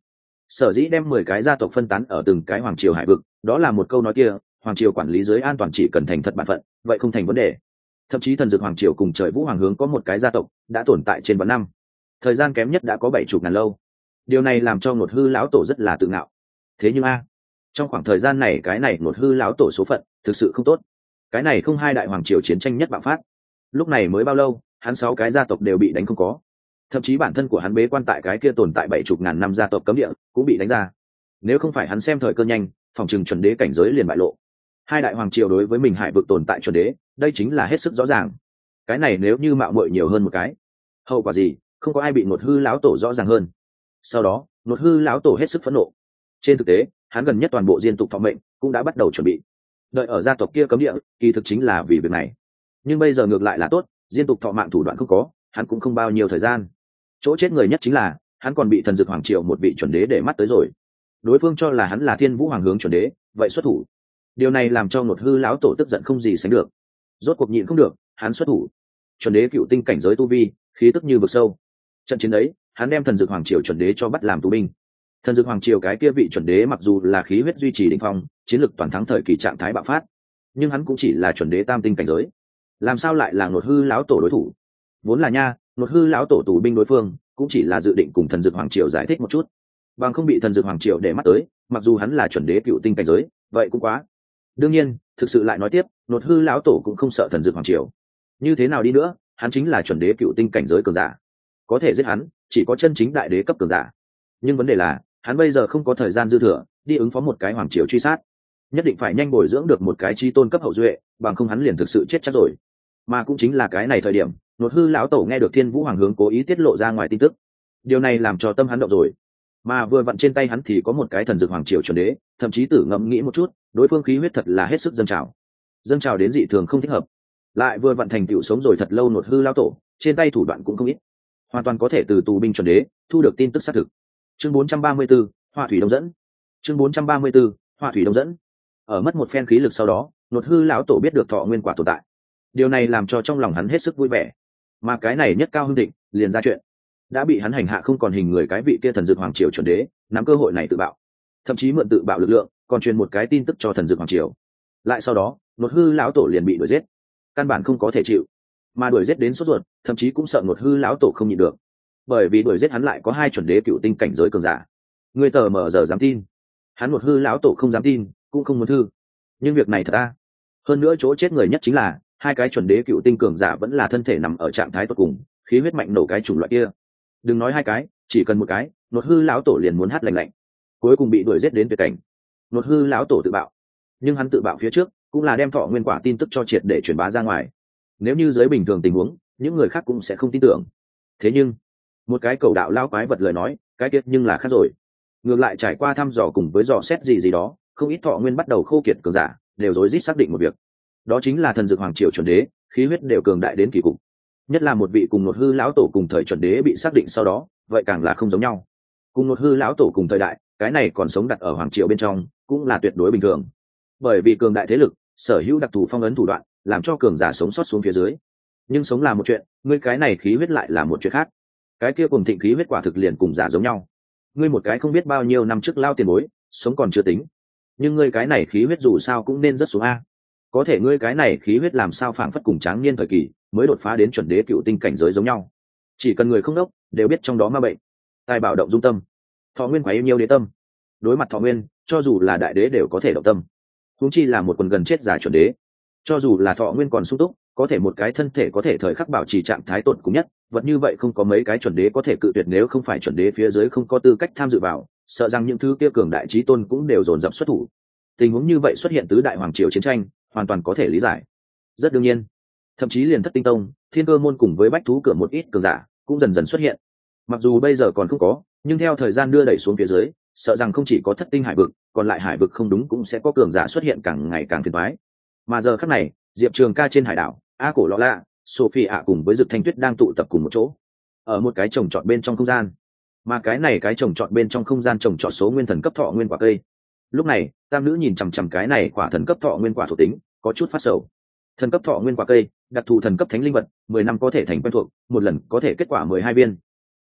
Sở dĩ đem mười cái gia tộc phân tán ở từng cái hoàng triều hải vực, đó là một câu nói kia, hoàng triều quản lý giới an toàn chỉ cần thành thật bản phận, vậy không thành vấn đề thậm chí thần dược hoàng triều cùng trời vũ hoàng hướng có một cái gia tộc đã tồn tại trên vạn năm. Thời gian kém nhất đã có bảy chục ngàn lâu. Điều này làm cho một hư lão tổ rất là tự ngạo. Thế nhưng a, trong khoảng thời gian này cái này một hư lão tổ số phận thực sự không tốt. Cái này không hai đại hoàng triều chiến tranh nhất bạo phát. Lúc này mới bao lâu, hắn sáu cái gia tộc đều bị đánh không có. Thậm chí bản thân của hắn bế quan tại cái kia tồn tại bảy chục ngàn năm gia tộc cấm địa cũng bị đánh ra. Nếu không phải hắn xem thời cơ nhanh, phòng trừng chuẩn đế cảnh giới liền bại lộ. Hai đại hoàng triều đối với mình hải vực tồn tại chuẩn đế đây chính là hết sức rõ ràng. Cái này nếu như mạo muội nhiều hơn một cái, hậu quả gì? Không có ai bị một hư lão tổ rõ ràng hơn. Sau đó một hư lão tổ hết sức phẫn nộ. Trên thực tế, hắn gần nhất toàn bộ diên tục thọ mệnh cũng đã bắt đầu chuẩn bị. Đợi ở gia tộc kia cấm địa, kỳ thực chính là vì việc này. Nhưng bây giờ ngược lại là tốt, diên tục thọ mạng thủ đoạn không có, hắn cũng không bao nhiêu thời gian. Chỗ chết người nhất chính là, hắn còn bị thần dực hoàng triệu một vị chuẩn đế để mắt tới rồi. Đối phương cho là hắn là thiên vũ hoàng hướng chuẩn đế, vậy xuất thủ. Điều này làm cho một hư lão tổ tức giận không gì sánh được rốt cuộc nhịn không được, hắn xuất thủ. Chuẩn đế cựu tinh cảnh giới tu vi, khí tức như vực sâu. Trận chiến đấy hắn đem thần dược hoàng triều chuẩn đế cho bắt làm tù binh. Thần dược hoàng triều cái kia vị chuẩn đế mặc dù là khí huyết duy trì định phong, chiến lược toàn thắng thời kỳ trạng thái bạo phát, nhưng hắn cũng chỉ là chuẩn đế tam tinh cảnh giới. Làm sao lại là nột hư lão tổ đối thủ? Vốn là nha nột hư lão tổ tù binh đối phương, cũng chỉ là dự định cùng thần dược hoàng triều giải thích một chút. Bằng không bị thần dược hoàng triều để mắt tới, mặc dù hắn là chuẩn đế cựu tinh cảnh giới, vậy cũng quá. Đương nhiên, thực sự lại nói tiếp nột hư lão tổ cũng không sợ thần dược hoàng triều. Như thế nào đi nữa, hắn chính là chuẩn đế cựu tinh cảnh giới cường giả. Có thể giết hắn, chỉ có chân chính đại đế cấp cường giả. Nhưng vấn đề là, hắn bây giờ không có thời gian dư thừa, đi ứng phó một cái hoàng triều truy sát. Nhất định phải nhanh bồi dưỡng được một cái chi tôn cấp hậu duệ, bằng không hắn liền thực sự chết chắc rồi. Mà cũng chính là cái này thời điểm, nột hư lão tổ nghe được thiên vũ hoàng hướng cố ý tiết lộ ra ngoài tin tức. Điều này làm cho tâm hắn động rồi. Mà vừa vặn trên tay hắn thì có một cái thần dược hoàng triều chuẩn đế, thậm chí tử ngẫm nghĩ một chút, đối phương khí huyết thật là hết sức dâng trào dâng trào đến dị thường không thích hợp. Lại vừa vận thành tựu sống rồi thật lâu nột hư lao tổ trên tay thủ đoạn cũng không ít. Hoàn toàn có thể từ tù binh chuẩn đế thu được tin tức xác thực. Chương 434, hoa thủy đông dẫn. Chương 434, hoa thủy đông dẫn. Ở mất một phen khí lực sau đó nột hư lão tổ biết được thọ nguyên quả tồn tại. Điều này làm cho trong lòng hắn hết sức vui vẻ. Mà cái này nhất cao hưng định liền ra chuyện. Đã bị hắn hành hạ không còn hình người cái vị kia thần dược hoàng triều chuẩn đế nắm cơ hội này tự bạo. Thậm chí mượn tự bạo lực lượng còn truyền một cái tin tức cho thần dược hoàng triều. Lại sau đó một hư lão tổ liền bị đuổi giết. Căn bản không có thể chịu. Mà đuổi giết đến sốt ruột, thậm chí cũng sợ một hư lão tổ không nhịn được. Bởi vì đuổi giết hắn lại có hai chuẩn đế cựu tinh cảnh giới cường giả. Người tờ mở giờ dám tin. Hắn một hư lão tổ không dám tin, cũng không muốn thư. Nhưng việc này thật ta hơn nữa chỗ chết người nhất chính là, hai cái chuẩn đế cựu tinh cường giả vẫn là thân thể nằm ở trạng thái tột cùng, khí huyết mạnh nổ cái chủng loại kia. Đừng nói hai cái, chỉ cần một cái, nột hư lão tổ liền muốn hát lành lạnh. Cuối cùng bị đuổi g đến tuyệt cảnh. Nột hư lão tổ tự bạo. Nhưng hắn tự bạo phía trước cũng là đem thọ nguyên quả tin tức cho triệt để truyền bá ra ngoài. Nếu như giới bình thường tình huống, những người khác cũng sẽ không tin tưởng. Thế nhưng, một cái cầu đạo lao quái vật lời nói, cái tiết nhưng là khác rồi. Ngược lại trải qua thăm dò cùng với dò xét gì gì đó, không ít thọ nguyên bắt đầu khô kiệt cường giả, đều rối rít xác định một việc. Đó chính là thần dược hoàng triều chuẩn đế, khí huyết đều cường đại đến kỳ cục. Nhất là một vị cùng một hư lão tổ cùng thời chuẩn đế bị xác định sau đó, vậy càng là không giống nhau. Cùng một hư lão tổ cùng thời đại, cái này còn sống đặt ở hoàng triều bên trong, cũng là tuyệt đối bình thường bởi vì cường đại thế lực, sở hữu đặc thù phong ấn thủ đoạn, làm cho cường giả sống sót xuống phía dưới. Nhưng sống là một chuyện, ngươi cái này khí huyết lại là một chuyện khác. Cái kia cùng thịnh khí huyết quả thực liền cùng giả giống nhau. Ngươi một cái không biết bao nhiêu năm trước lao tiền bối, sống còn chưa tính. Nhưng ngươi cái này khí huyết dù sao cũng nên rất xuống a. Có thể ngươi cái này khí huyết làm sao phảng phất cùng tráng niên thời kỳ, mới đột phá đến chuẩn đế cựu tinh cảnh giới giống nhau. Chỉ cần người không đốc, đều biết trong đó ma bệnh. Tài bảo động dung tâm. Thọ nguyên quá yêu nhiều đế tâm. Đối mặt thọ nguyên, cho dù là đại đế đều có thể động tâm huống chi là một quần gần chết giả chuẩn đế. Cho dù là thọ nguyên còn sung túc, có thể một cái thân thể có thể thời khắc bảo trì trạng thái tột cùng nhất, vật như vậy không có mấy cái chuẩn đế có thể cự tuyệt nếu không phải chuẩn đế phía dưới không có tư cách tham dự vào, sợ rằng những thứ kia cường đại trí tôn cũng đều dồn dập xuất thủ. Tình huống như vậy xuất hiện tứ đại hoàng triều chiến tranh, hoàn toàn có thể lý giải. Rất đương nhiên, thậm chí liền thất tinh tông, thiên cơ môn cùng với bách thú cửa một ít cường giả cũng dần dần xuất hiện. Mặc dù bây giờ còn không có, nhưng theo thời gian đưa đẩy xuống phía dưới sợ rằng không chỉ có thất tinh hải vực, còn lại hải vực không đúng cũng sẽ có cường giả xuất hiện càng ngày càng phiền thoái mà giờ khắc này, diệp trường ca trên hải đảo, a cổ lọ lạ sophie ạ cùng với dực thanh tuyết đang tụ tập cùng một chỗ, ở một cái trồng trọt bên trong không gian. Mà cái này cái trồng trọt bên trong không gian trồng trọt số nguyên thần cấp thọ nguyên quả cây. Lúc này, tam nữ nhìn chằm chằm cái này quả thần cấp thọ nguyên quả thuộc tính, có chút phát sầu. Thần cấp thọ nguyên quả cây, đặc thù thần cấp thánh linh vật, mười năm có thể thành quen thuộc, một lần có thể kết quả mười hai viên.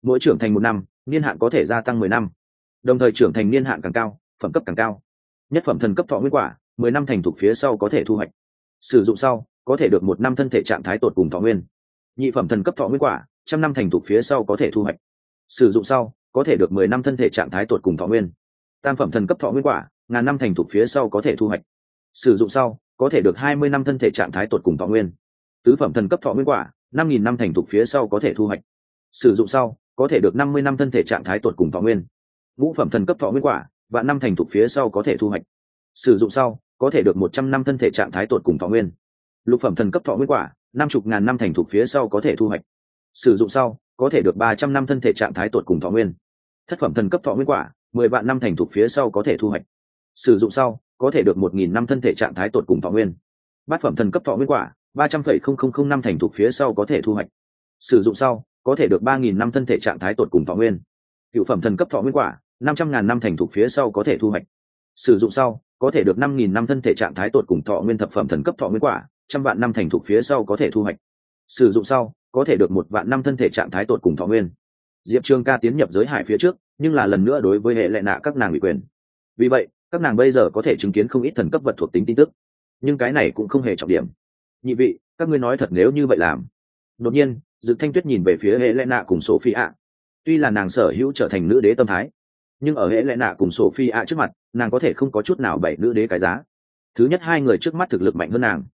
Mỗi trưởng thành một năm, niên hạn có thể gia tăng mười năm đồng thời trưởng thành niên hạn càng cao, phẩm cấp càng cao. Nhất phẩm thần cấp thọ nguyên quả, mười năm thành thục phía sau có thể thu hoạch. Sử dụng sau, có thể được một năm thân thể trạng thái tột cùng thọ nguyên. Nhị phẩm thần cấp thọ nguyên quả, trăm năm thành thục phía sau có thể thu hoạch. Sử dụng sau, có thể được mười năm thân thể trạng thái tột cùng thọ nguyên. Tam phẩm thần cấp thọ nguyên quả, ngàn năm thành thục phía sau có thể thu hoạch. Sử dụng sau, có thể được hai mươi năm thân thể trạng thái tột cùng thọ nguyên. Tứ phẩm thần cấp thọ nguyên quả, năm nghìn năm thành thục phía sau có thể thu hoạch. Sử dụng sau, có thể được năm mươi năm thân thể trạng thái tột cùng thọ nguyên ngũ phẩm thần cấp thọ nguyên quả và năm thành thục phía sau có thể thu hoạch. Sử dụng sau, có thể được một trăm năm thân thể trạng thái tột cùng thọ nguyên. Lục phẩm thần cấp thọ nguyên quả, năm chục ngàn năm thành thục phía sau có thể thu hoạch. Sử dụng sau, có thể được ba trăm năm thân thể trạng thái tột cùng thọ nguyên. Thất phẩm thần cấp thọ nguyên quả, mười vạn năm thành thục phía sau có thể thu hoạch. Sử dụng sau, có thể được một nghìn năm thân thể trạng thái tột cùng thọ nguyên. Bát phẩm thần cấp thọ nguyên quả, ba trăm phẩy không không không năm thành thục phía sau có thể thu hoạch. Sử dụng sau, có thể được ba nghìn năm thân thể trạng thái tột cùng thọ nguyên. Cựu phẩm thần cấp thọ nguyên quả năm trăm ngàn năm thành thục phía sau có thể thu hoạch. Sử dụng sau, có thể được năm nghìn năm thân thể trạng thái tột cùng thọ nguyên thập phẩm thần cấp thọ nguyên quả, trăm vạn năm thành thục phía sau có thể thu hoạch. Sử dụng sau, có thể được một vạn năm thân thể trạng thái tột cùng thọ nguyên. Diệp Trương ca tiến nhập giới hải phía trước, nhưng là lần nữa đối với hệ lệ nạ các nàng ủy quyền. Vì vậy, các nàng bây giờ có thể chứng kiến không ít thần cấp vật thuộc tính tin tức. Nhưng cái này cũng không hề trọng điểm. Nhị vị, các ngươi nói thật nếu như vậy làm. Đột nhiên dự thanh tuyết nhìn về phía hệ lệ nạ cùng sophie ạ tuy là nàng sở hữu trở thành nữ đế tâm thái nhưng ở hệ lệ nạ cùng sophie ạ trước mặt, nàng có thể không có chút nào bảy nữ đế cái giá. Thứ nhất, hai người trước mắt thực lực mạnh hơn nàng.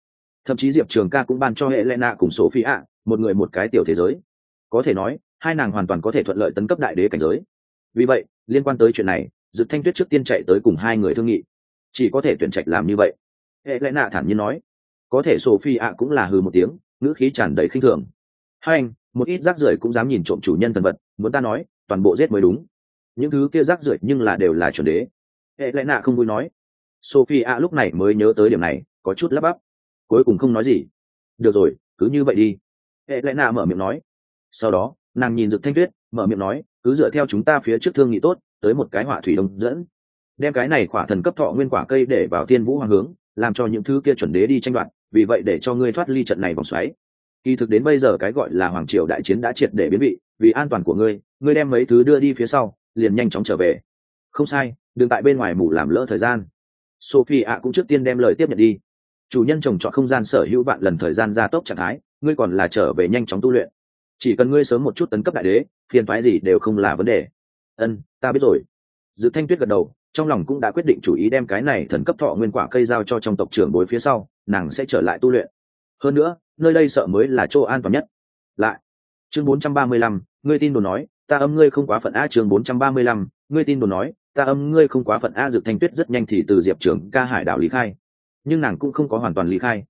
Thậm chí diệp trường ca cũng ban cho hệ lệ nạ cùng sophie ạ một người một cái tiểu thế giới. Có thể nói, hai nàng hoàn toàn có thể thuận lợi tấn cấp đại đế cảnh giới. Vì vậy, liên quan tới chuyện này, dự thanh tuyết trước tiên chạy tới cùng hai người thương nghị. Chỉ có thể tuyển trạch làm như vậy. Hệ lẽ nạ thản nhiên nói. Có thể sophie ạ cũng là hừ một tiếng, ngữ khí tràn đầy khinh thường. Hai anh, một ít rác rưởi cũng dám nhìn trộm chủ nhân thần vật, muốn ta nói, toàn bộ giết mới đúng những thứ kia rác rưởi nhưng là đều là chuẩn đế. Hệ lẽ nạ không vui nói. Sophie a lúc này mới nhớ tới điểm này, có chút lắp bắp. Cuối cùng không nói gì. Được rồi, cứ như vậy đi. Hệ lẽ nạ mở miệng nói. Sau đó, nàng nhìn dực thanh tuyết, mở miệng nói, cứ dựa theo chúng ta phía trước thương nghị tốt, tới một cái hỏa thủy đông dẫn. Đem cái này khỏa thần cấp thọ nguyên quả cây để vào thiên vũ hoàng hướng, làm cho những thứ kia chuẩn đế đi tranh đoạt, vì vậy để cho ngươi thoát ly trận này vòng xoáy. Kỳ thực đến bây giờ cái gọi là hoàng triều đại chiến đã triệt để biến vị, vì an toàn của ngươi ngươi đem mấy thứ đưa đi phía sau liền nhanh chóng trở về. Không sai đừng tại bên ngoài mù làm lỡ thời gian. Sophie ạ cũng trước tiên đem lời tiếp nhận đi. Chủ nhân trồng trọt không gian sở hữu bạn lần thời gian gia tốc trạng thái ngươi còn là trở về nhanh chóng tu luyện. Chỉ cần ngươi sớm một chút tấn cấp đại đế phiền thoái gì đều không là vấn đề. Ân ta biết rồi. Dự thanh tuyết gật đầu trong lòng cũng đã quyết định chủ ý đem cái này thần cấp thọ nguyên quả cây giao cho trong tộc trưởng bối phía sau nàng sẽ trở lại tu luyện. Hơn nữa nơi đây sợ mới là chỗ an toàn nhất. Lại chương 435, ngươi tin đồn nói ta âm ngươi không quá phận a chương 435, ngươi tin đồn nói ta âm ngươi không quá phận a dược thanh tuyết rất nhanh thì từ diệp trường ca hải đảo lý khai. Nhưng nàng cũng không có hoàn toàn lý khai.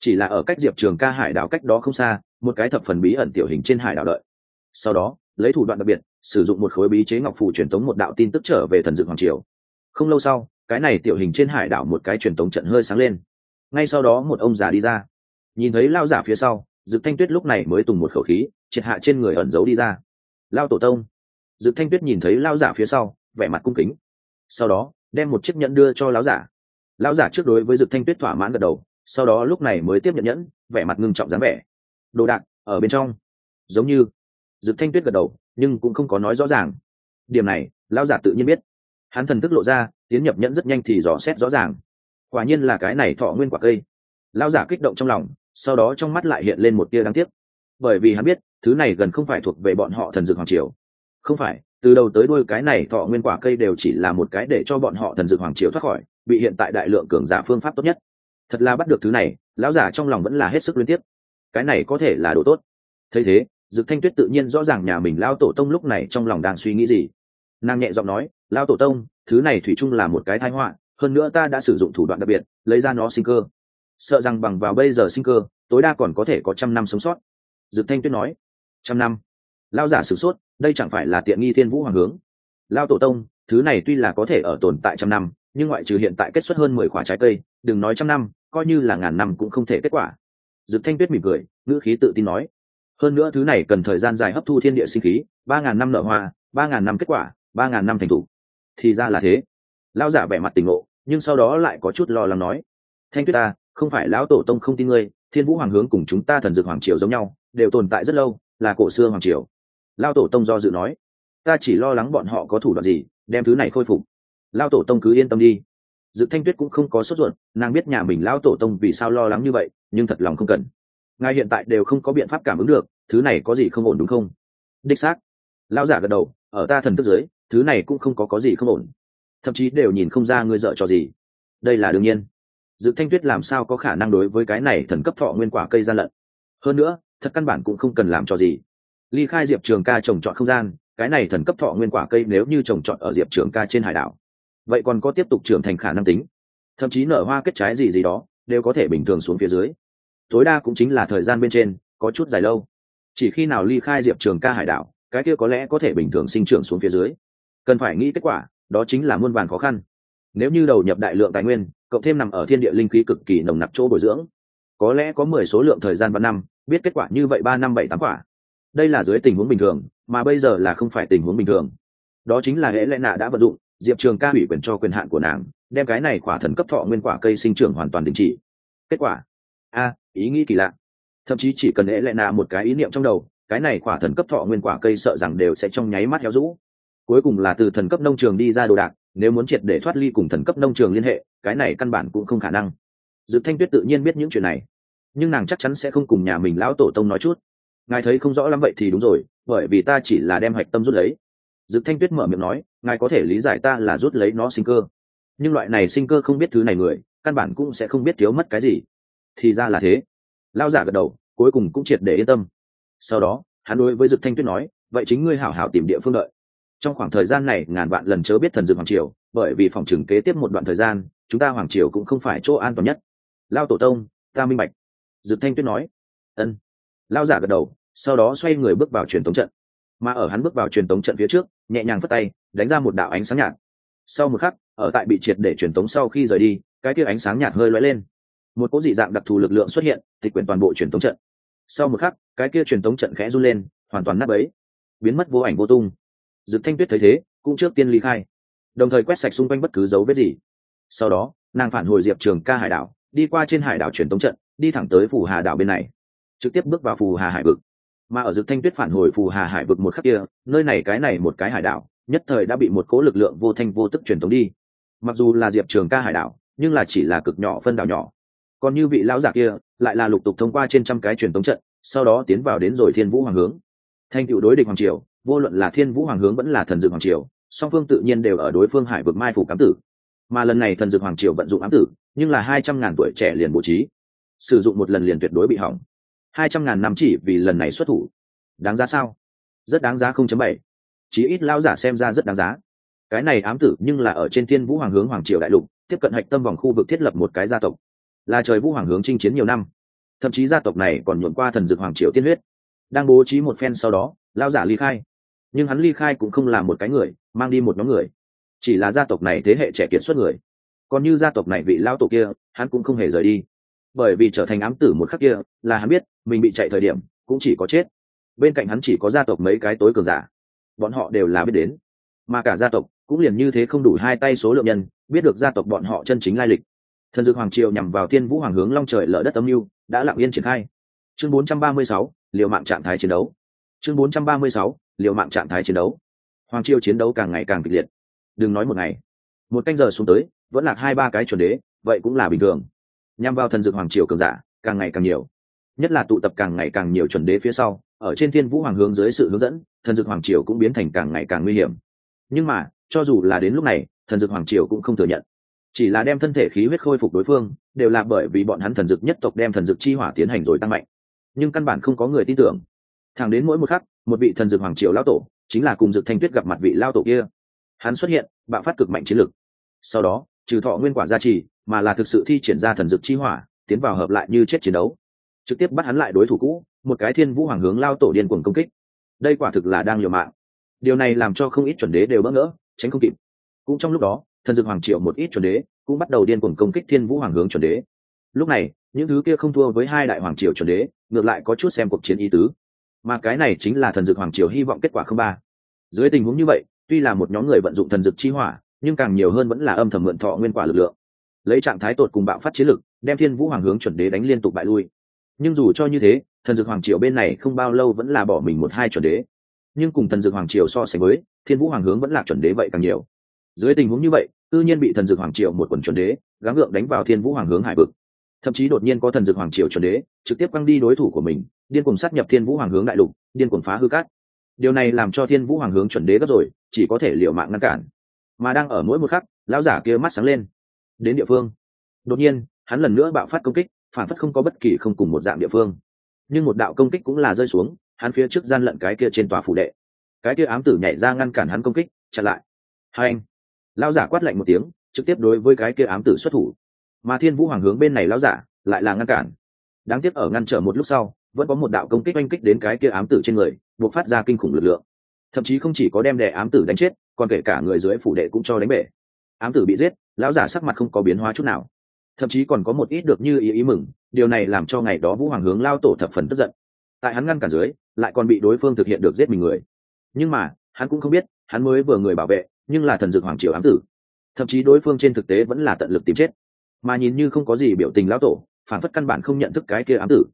Chỉ là ở cách diệp trường ca hải đảo cách đó không xa một cái thập phần bí ẩn tiểu hình trên hải đảo đợi. Sau đó lấy thủ đoạn đặc biệt sử dụng một khối bí chế ngọc phù truyền tống một đạo tin tức trở về thần dược hoàng triều. Không lâu sau cái này tiểu hình trên hải đảo một cái truyền tống trận hơi sáng lên. Ngay sau đó một ông già đi ra. Nhìn thấy lao giả phía sau dực thanh tuyết lúc này mới tùng một khẩu khí triệt hạ trên người ẩn giấu đi ra lao tổ tông. Dự thanh tuyết nhìn thấy lao giả phía sau, vẻ mặt cung kính. Sau đó, đem một chiếc nhẫn đưa cho lão giả. Lão giả trước đối với dự thanh tuyết thỏa mãn gật đầu, sau đó lúc này mới tiếp nhận nhẫn, vẻ mặt ngưng trọng dáng vẻ. Đồ đạc, ở bên trong. Giống như dự thanh tuyết gật đầu, nhưng cũng không có nói rõ ràng. Điểm này lão giả tự nhiên biết. Hắn thần thức lộ ra, tiến nhập nhẫn rất nhanh thì dò xét rõ ràng. Quả nhiên là cái này thọ nguyên quả cây. Lão giả kích động trong lòng, sau đó trong mắt lại hiện lên một tia đáng tiếc. Bởi vì hắn biết thứ này gần không phải thuộc về bọn họ thần dược hoàng triều. Không phải, từ đầu tới đuôi cái này thọ nguyên quả cây đều chỉ là một cái để cho bọn họ thần dược hoàng triều thoát khỏi, bị hiện tại đại lượng cường giả phương pháp tốt nhất. Thật là bắt được thứ này, lão giả trong lòng vẫn là hết sức liên tiếp cái này có thể là đồ tốt. Thấy thế, dực thanh tuyết tự nhiên rõ ràng nhà mình lao tổ tông lúc này trong lòng đang suy nghĩ gì. Nàng nhẹ giọng nói lao tổ tông, thứ này thủy chung là một cái thái họa, hơn nữa ta đã sử dụng thủ đoạn đặc biệt, lấy ra nó sinh cơ. Sợ rằng bằng vào bây giờ sinh cơ, tối đa còn có thể có trăm năm sống sót. Dực thanh tuyết nói trăm năm. Lao giả sửng sốt, đây chẳng phải là tiện nghi thiên vũ hoàng hướng. Lao tổ tông, thứ này tuy là có thể ở tồn tại trăm năm, nhưng ngoại trừ hiện tại kết xuất hơn mười quả trái cây, đừng nói trăm năm, coi như là ngàn năm cũng không thể kết quả. Dực thanh tuyết mỉm cười, ngữ khí tự tin nói. Hơn nữa thứ này cần thời gian dài hấp thu thiên địa sinh khí, ba ngàn năm nở hoa, ba ngàn năm kết quả, ba ngàn năm thành thủ thì ra là thế. Lao giả vẻ mặt tình ngộ, nhưng sau đó lại có chút lo lắng nói. Thanh tuyết ta, không phải lão tổ tông không tin ngươi, thiên vũ hoàng hướng cùng chúng ta thần dược hoàng triều giống nhau, đều tồn tại rất lâu là cổ xưa hoàng triều. Lao tổ tông do dự nói, ta chỉ lo lắng bọn họ có thủ đoạn gì, đem thứ này khôi phục. Lao tổ tông cứ yên tâm đi. Dự thanh tuyết cũng không có sốt ruột, nàng biết nhà mình lao tổ tông vì sao lo lắng như vậy, nhưng thật lòng không cần. Ngài hiện tại đều không có biện pháp cảm ứng được, thứ này có gì không ổn đúng không? Đích xác. Lao giả gật đầu, ở ta thần tức giới thứ này cũng không có có gì không ổn. Thậm chí đều nhìn không ra ngươi dợ cho gì. Đây là đương nhiên. Dự thanh tuyết làm sao có khả năng đối với cái này thần cấp thọ nguyên quả cây gian lận? Hơn nữa thật căn bản cũng không cần làm cho gì. Ly khai diệp trường ca trồng trọt không gian, cái này thần cấp thọ nguyên quả cây nếu như trồng trọt ở diệp trường ca trên hải đảo, vậy còn có tiếp tục trưởng thành khả năng tính. Thậm chí nở hoa kết trái gì gì đó, đều có thể bình thường xuống phía dưới. Tối đa cũng chính là thời gian bên trên, có chút dài lâu. Chỉ khi nào ly khai diệp trường ca hải đảo, cái kia có lẽ có thể bình thường sinh trưởng xuống phía dưới. Cần phải nghĩ kết quả, đó chính là muôn vàn khó khăn. Nếu như đầu nhập đại lượng tài nguyên, cộng thêm nằm ở thiên địa linh khí cực kỳ nồng nặc chỗ bồi dưỡng, có lẽ có mười số lượng thời gian ba năm biết kết quả như vậy ba năm bảy tám quả. Đây là dưới tình huống bình thường, mà bây giờ là không phải tình huống bình thường. Đó chính là hễ lẽ nạ đã vận dụng, diệp trường ca ủy quyền cho quyền hạn của nàng, đem cái này quả thần cấp thọ nguyên quả cây sinh trưởng hoàn toàn đình chỉ. Kết quả? A, ý nghĩ kỳ lạ. Thậm chí chỉ cần hễ lẽ nạ một cái ý niệm trong đầu, cái này quả thần cấp thọ nguyên quả cây sợ rằng đều sẽ trong nháy mắt héo rũ. Cuối cùng là từ thần cấp nông trường đi ra đồ đạc, nếu muốn triệt để thoát ly cùng thần cấp nông trường liên hệ, cái này căn bản cũng không khả năng. Dự thanh tuyết tự nhiên biết những chuyện này nhưng nàng chắc chắn sẽ không cùng nhà mình lão tổ tông nói chút. Ngài thấy không rõ lắm vậy thì đúng rồi, bởi vì ta chỉ là đem hạch tâm rút lấy. Dực thanh tuyết mở miệng nói, ngài có thể lý giải ta là rút lấy nó sinh cơ. Nhưng loại này sinh cơ không biết thứ này người, căn bản cũng sẽ không biết thiếu mất cái gì. Thì ra là thế. Lao giả gật đầu, cuối cùng cũng triệt để yên tâm. Sau đó, hắn đối với dực thanh tuyết nói, vậy chính ngươi hảo hảo tìm địa phương đợi. Trong khoảng thời gian này, ngàn vạn lần chớ biết thần dược hoàng triều, bởi vì phòng trừng kế tiếp một đoạn thời gian, chúng ta hoàng triều cũng không phải chỗ an toàn nhất. Lao tổ tông, ta minh bạch dực thanh tuyết nói, ân. Lao giả gật đầu, sau đó xoay người bước vào truyền tống trận. Mà ở hắn bước vào truyền tống trận phía trước, nhẹ nhàng phất tay, đánh ra một đạo ánh sáng nhạt. Sau một khắc, ở tại bị triệt để truyền tống sau khi rời đi, cái kia ánh sáng nhạt hơi lóe lên. Một cỗ dị dạng đặc thù lực lượng xuất hiện, tịch quyển toàn bộ truyền tống trận. Sau một khắc, cái kia truyền tống trận khẽ run lên, hoàn toàn nắp ấy biến mất vô ảnh vô tung. Dực thanh tuyết thấy thế, cũng trước tiên ly khai, đồng thời quét sạch xung quanh bất cứ dấu vết gì. Sau đó, nàng phản hồi diệp trường ca hải đảo, đi qua trên hải đảo truyền tống trận đi thẳng tới phù hà đảo bên này, trực tiếp bước vào phù hà hải vực. Mà ở dực thanh tuyết phản hồi phù hà hải vực một khắc kia, nơi này cái này một cái hải đảo, nhất thời đã bị một cố lực lượng vô thanh vô tức truyền tống đi. Mặc dù là diệp trường ca hải đảo, nhưng là chỉ là cực nhỏ phân đảo nhỏ. Còn như vị lão giả kia, lại là lục tục thông qua trên trăm cái truyền tống trận, sau đó tiến vào đến rồi thiên vũ hoàng hướng. Thanh cựu đối địch hoàng triều, vô luận là thiên vũ hoàng hướng vẫn là thần dược hoàng triều, song phương tự nhiên đều ở đối phương hải vực mai phủ cám tử. Mà lần này thần dược hoàng triều vận dụng ám tử, nhưng là hai trăm ngàn tuổi trẻ liền bố trí sử dụng một lần liền tuyệt đối bị hỏng. Hai trăm ngàn năm chỉ vì lần này xuất thủ. Đáng giá sao? Rất đáng giá không chấm bảy. Chí ít lao giả xem ra rất đáng giá. Cái này ám tử nhưng là ở trên thiên vũ hoàng hướng hoàng triều đại lục, tiếp cận hạch tâm vòng khu vực thiết lập một cái gia tộc. Là trời vũ hoàng hướng chinh chiến nhiều năm. Thậm chí gia tộc này còn nhuộn qua thần dược hoàng triều tiên huyết. Đang bố trí một phen sau đó lao giả ly khai. Nhưng hắn ly khai cũng không là một cái người, mang đi một nhóm người. Chỉ là gia tộc này thế hệ trẻ kiệt xuất người. Còn như gia tộc này vị lao tổ kia, hắn cũng không hề rời đi bởi vì trở thành ám tử một khắc kia là hắn biết mình bị chạy thời điểm cũng chỉ có chết. Bên cạnh hắn chỉ có gia tộc mấy cái tối cường giả. Bọn họ đều là biết đến. Mà cả gia tộc cũng liền như thế không đủ hai tay số lượng nhân biết được gia tộc bọn họ chân chính lai lịch. Thần dược hoàng triều nhằm vào thiên vũ hoàng hướng long trời lở đất âm mưu đã lặng yên triển khai. Chương 436, liều mạng trạng thái chiến đấu. Chương 436, liều mạng trạng thái chiến đấu. Hoàng triều chiến đấu càng ngày càng kịch liệt. Đừng nói một ngày. Một canh giờ xuống tới vẫn là hai ba cái chuẩn đế vậy cũng là bình thường nhằm vào thần dược hoàng triều cường giả, càng ngày càng nhiều. Nhất là tụ tập càng ngày càng nhiều chuẩn đế phía sau, ở trên thiên vũ hoàng hướng dưới sự hướng dẫn, thần dược hoàng triều cũng biến thành càng ngày càng nguy hiểm. Nhưng mà, cho dù là đến lúc này, thần dược hoàng triều cũng không thừa nhận. Chỉ là đem thân thể khí huyết khôi phục đối phương, đều là bởi vì bọn hắn thần dược nhất tộc đem thần dược chi hỏa tiến hành rồi tăng mạnh. Nhưng căn bản không có người tin tưởng. Thẳng đến mỗi một khắc, một vị thần dược hoàng triều lao tổ, chính là cùng dược thanh tuyết gặp mặt vị lao tổ kia. Hắn xuất hiện, bạo phát cực mạnh chiến lực. Sau đó, trừ thọ nguyên quả gia trì mà là thực sự thi triển ra thần dược chi hỏa, tiến vào hợp lại như chết chiến đấu. Trực tiếp bắt hắn lại đối thủ cũ, một cái thiên vũ hoàng hướng lao tổ điên cuồng công kích. Đây quả thực là đang liều mạng. Điều này làm cho không ít chuẩn đế đều bỡ ngỡ, tránh không kịp. Cũng trong lúc đó, thần dược hoàng triệu một ít chuẩn đế cũng bắt đầu điên cuồng công kích thiên vũ hoàng hướng chuẩn đế. Lúc này, những thứ kia không thua với hai đại hoàng triều chuẩn đế, ngược lại có chút xem cuộc chiến ý tứ. Mà cái này chính là thần dược hoàng triều hy vọng kết quả không ba. Dưới tình huống như vậy, tuy là một nhóm người vận dụng thần dược chi hỏa, nhưng càng nhiều hơn vẫn là âm thầm mượn thọ nguyên quả lực lượng lấy trạng thái tột cùng bạo phát chiến lực, đem thiên vũ hoàng hướng chuẩn đế đánh liên tục bại lui. Nhưng dù cho như thế, thần dược hoàng triều bên này không bao lâu vẫn là bỏ mình một hai chuẩn đế. Nhưng cùng thần dược hoàng triều so sánh với, thiên vũ hoàng hướng vẫn là chuẩn đế vậy càng nhiều. Dưới tình huống như vậy, tự nhiên bị thần dược hoàng triều một quần chuẩn đế, gắng gượng đánh vào thiên vũ hoàng hướng hải vực. Thậm chí đột nhiên có thần dược hoàng triều chuẩn đế, trực tiếp quăng đi đối thủ của mình, điên cùng sát nhập thiên vũ hoàng hướng đại lục, điên cùng phá hư cát. Điều này làm cho thiên vũ hoàng hướng chuẩn đế gấp rồi, chỉ có thể liệu mạng ngăn cản. Mà đang ở mỗi một khắc, lão giả kia mắt sáng lên đến địa phương. Đột nhiên, hắn lần nữa bạo phát công kích, phản phất không có bất kỳ không cùng một dạng địa phương. Nhưng một đạo công kích cũng là rơi xuống, hắn phía trước gian lận cái kia trên tòa phủ đệ. Cái kia ám tử nhảy ra ngăn cản hắn công kích, chặn lại. Hai anh. Lao giả quát lạnh một tiếng, trực tiếp đối với cái kia ám tử xuất thủ. Mà thiên vũ hoàng hướng bên này lao giả, lại là ngăn cản. Đáng tiếc ở ngăn trở một lúc sau, vẫn có một đạo công kích oanh kích đến cái kia ám tử trên người, buộc phát ra kinh khủng lực lượng. Thậm chí không chỉ có đem đè ám tử đánh chết, còn kể cả người dưới phủ đệ cũng cho đánh bể ám tử bị giết, lão giả sắc mặt không có biến hóa chút nào. Thậm chí còn có một ít được như ý ý mừng, điều này làm cho ngày đó vũ hoàng hướng lao tổ thập phần tức giận. Tại hắn ngăn cản dưới, lại còn bị đối phương thực hiện được giết mình người. Nhưng mà, hắn cũng không biết, hắn mới vừa người bảo vệ, nhưng là thần dược hoàng triều ám tử. Thậm chí đối phương trên thực tế vẫn là tận lực tìm chết. Mà nhìn như không có gì biểu tình lão tổ, phản phất căn bản không nhận thức cái kia ám tử.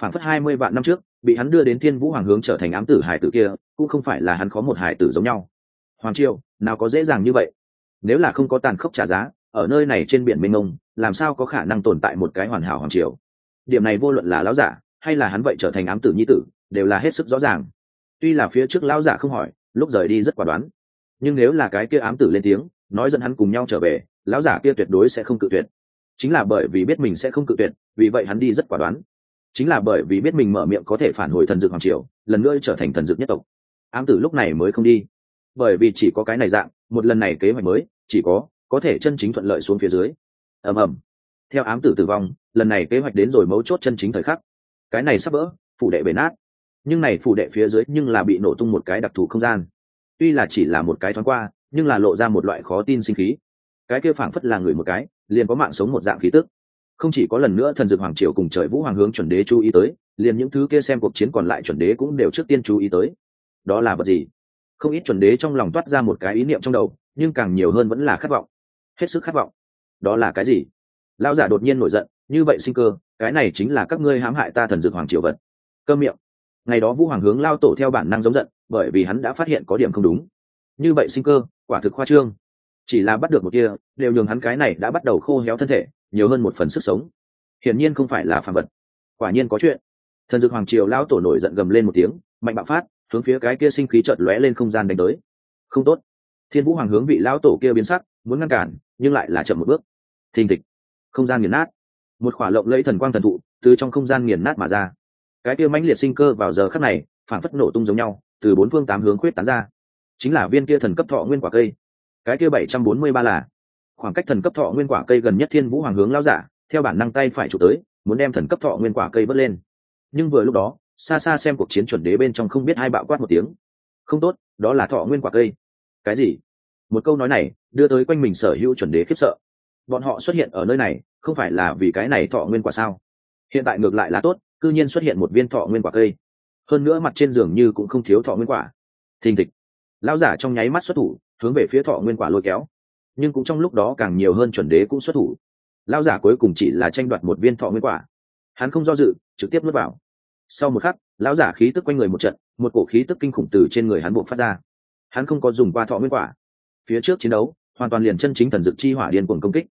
Phản phất hai mươi vạn năm trước, bị hắn đưa đến thiên vũ hoàng hướng trở thành ám tử hải tử kia, cũng không phải là hắn có một hải tử giống nhau. Hoàng triều, nào có dễ dàng như vậy? Nếu là không có tàn khốc trả giá, ở nơi này trên biển mênh mông, làm sao có khả năng tồn tại một cái hoàn hảo hoàng triều? Điểm này vô luận là lão giả, hay là hắn vậy trở thành ám tử nhi tử, đều là hết sức rõ ràng. Tuy là phía trước lão giả không hỏi, lúc rời đi rất quả đoán. Nhưng nếu là cái kia ám tử lên tiếng, nói dẫn hắn cùng nhau trở về, lão giả kia tuyệt đối sẽ không cự tuyệt. Chính là bởi vì biết mình sẽ không cự tuyệt, vì vậy hắn đi rất quả đoán. Chính là bởi vì biết mình mở miệng có thể phản hồi thần dược hoàng triều, lần nữa trở thành thần dược nhất tộc. Ám tử lúc này mới không đi bởi vì chỉ có cái này dạng, một lần này kế hoạch mới, chỉ có có thể chân chính thuận lợi xuống phía dưới. Ầm ầm. Theo ám tử tử vong, lần này kế hoạch đến rồi mấu chốt chân chính thời khắc. Cái này sắp vỡ, phủ đệ bể nát. Nhưng này phủ đệ phía dưới nhưng là bị nổ tung một cái đặc thù không gian. Tuy là chỉ là một cái thoáng qua, nhưng là lộ ra một loại khó tin sinh khí. Cái kia phảng phất là người một cái, liền có mạng sống một dạng khí tức. Không chỉ có lần nữa thần dược hoàng triều cùng trời vũ hoàng hướng chuẩn đế chú ý tới, liền những thứ kia xem cuộc chiến còn lại chuẩn đế cũng đều trước tiên chú ý tới. Đó là vật gì? Không ít chuẩn đế trong lòng toát ra một cái ý niệm trong đầu, nhưng càng nhiều hơn vẫn là khát vọng. Hết sức khát vọng. Đó là cái gì? Lão giả đột nhiên nổi giận, như vậy sinh cơ, cái này chính là các ngươi hãm hại ta thần dược hoàng triều vật. Cơ miệng. Ngày đó vũ hoàng hướng lao tổ theo bản năng giống giận, bởi vì hắn đã phát hiện có điểm không đúng. Như vậy sinh cơ, quả thực khoa trương. Chỉ là bắt được một kia đều nhường hắn cái này đã bắt đầu khô héo thân thể, nhiều hơn một phần sức sống. Hiển nhiên không phải là phàm vật. Quả nhiên có chuyện. Thần dược hoàng triều lao tổ nổi giận gầm lên một tiếng, mạnh bạo phát hướng phía cái kia sinh khí chợt lóe lên không gian đánh tới. Không tốt. Thiên vũ hoàng hướng vị lao tổ kia biến sắc, muốn ngăn cản, nhưng lại là chậm một bước. Thình thịch. Không gian nghiền nát. Một khỏa lộng lẫy thần quang thần thụ từ trong không gian nghiền nát mà ra. Cái kia mãnh liệt sinh cơ vào giờ khắc này, phản phất nổ tung giống nhau, từ bốn phương tám hướng khuyết tán ra. Chính là viên kia thần cấp thọ nguyên quả cây. Cái kia bảy trăm bốn mươi ba là khoảng cách thần cấp thọ nguyên quả cây gần nhất thiên vũ hoàng hướng lao giả, theo bản năng tay phải chụp tới, muốn đem thần cấp thọ nguyên quả cây bớt lên. Nhưng vừa lúc đó xa xa xem cuộc chiến chuẩn đế bên trong không biết hai bạo quát một tiếng. Không tốt, đó là thọ nguyên quả cây. Cái gì? Một câu nói này, đưa tới quanh mình sở hữu chuẩn đế khiếp sợ. Bọn họ xuất hiện ở nơi này, không phải là vì cái này thọ nguyên quả sao? Hiện tại ngược lại là tốt, cư nhiên xuất hiện một viên thọ nguyên quả cây. Hơn nữa mặt trên giường như cũng không thiếu thọ nguyên quả. Thình thịch. Lão giả trong nháy mắt xuất thủ, hướng về phía thọ nguyên quả lôi kéo. Nhưng cũng trong lúc đó càng nhiều hơn chuẩn đế cũng xuất thủ. Lão giả cuối cùng chỉ là tranh đoạt một viên thọ nguyên quả. Hắn không do dự, trực tiếp nuốt vào sau một khắc lão giả khí tức quanh người một trận một cổ khí tức kinh khủng từ trên người hắn buộc phát ra. Hắn không có dùng qua thọ nguyên quả. Phía trước chiến đấu hoàn toàn liền chân chính thần dực chi hỏa điên cuồng công kích.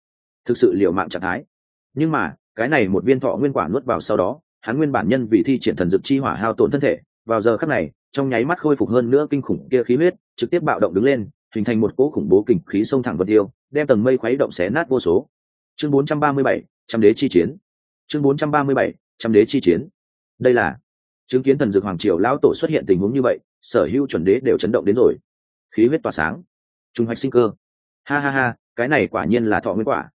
Thực sự liệu mạng trạng thái. Nhưng mà cái này một viên thọ nguyên quả nuốt vào sau đó hắn nguyên bản nhân vì thi triển thần dực chi hỏa hao tổn thân thể vào giờ khắc này trong nháy mắt khôi phục hơn nữa kinh khủng kia khí huyết trực tiếp bạo động đứng lên hình thành một cỗ khủng bố kình khí sông thẳng vật tiêu đem tầng mây khuấy động xé nát vô số. Chương 437, trăm đế chi chiến. Chương 437, trăm đế chi chiến đây là chứng kiến thần dược hoàng triều lão tổ xuất hiện tình huống như vậy, sở hữu chuẩn đế đều chấn động đến rồi. Khí huyết tỏa sáng. Trung hoạch sinh cơ. Ha ha ha, cái này quả nhiên là thọ nguyên quả.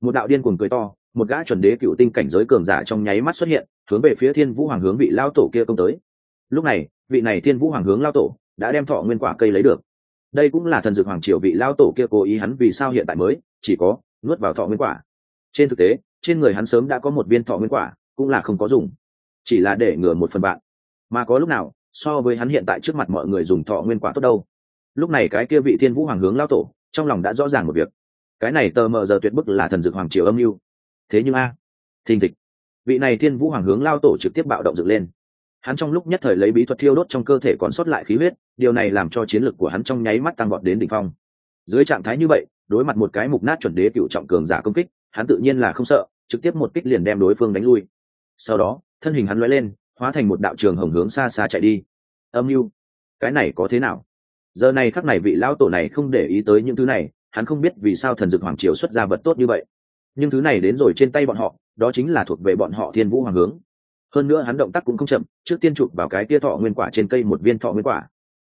Một đạo điên cuồng cười to, một gã chuẩn đế cựu tinh cảnh giới cường giả trong nháy mắt xuất hiện, hướng về phía thiên vũ hoàng hướng vị lao tổ kia công tới. Lúc này, vị này thiên vũ hoàng hướng lao tổ đã đem thọ nguyên quả cây lấy được. Đây cũng là thần dược hoàng triều vị lao tổ kia cố ý hắn vì sao hiện tại mới chỉ có nuốt vào thọ nguyên quả. Trên thực tế, trên người hắn sớm đã có một viên thọ nguyên quả, cũng là không có dùng chỉ là để ngừa một phần bạn. Mà có lúc nào so với hắn hiện tại trước mặt mọi người dùng thọ nguyên quả tốt đâu. Lúc này cái kia vị thiên vũ hoàng hướng lao tổ trong lòng đã rõ ràng một việc. Cái này tờ mờ giờ tuyệt bức là thần dược hoàng triều âm mưu. Thế nhưng a à, thình thịch. Vị này thiên vũ hoàng hướng lao tổ trực tiếp bạo động dựng lên. Hắn trong lúc nhất thời lấy bí thuật thiêu đốt trong cơ thể còn sót lại khí huyết điều này làm cho chiến lực của hắn trong nháy mắt tăng vọt đến đỉnh phong. Dưới trạng thái như vậy đối mặt một cái mục nát chuẩn đế cựu trọng cường giả công kích hắn tự nhiên là không sợ trực tiếp một kích liền đem đối phương đánh lui. Sau đó thân hình hắn lóe lên, hóa thành một đạo trường hồng hướng xa xa chạy đi. Âm mưu? Cái này có thế nào? Giờ này khắc này vị lão tổ này không để ý tới những thứ này, hắn không biết vì sao thần dực hoàng triều xuất ra vật tốt như vậy. Nhưng thứ này đến rồi trên tay bọn họ, đó chính là thuộc về bọn họ thiên vũ hoàng hướng. Hơn nữa hắn động tác cũng không chậm, trước tiên chụp vào cái tia thọ nguyên quả trên cây một viên thọ nguyên quả.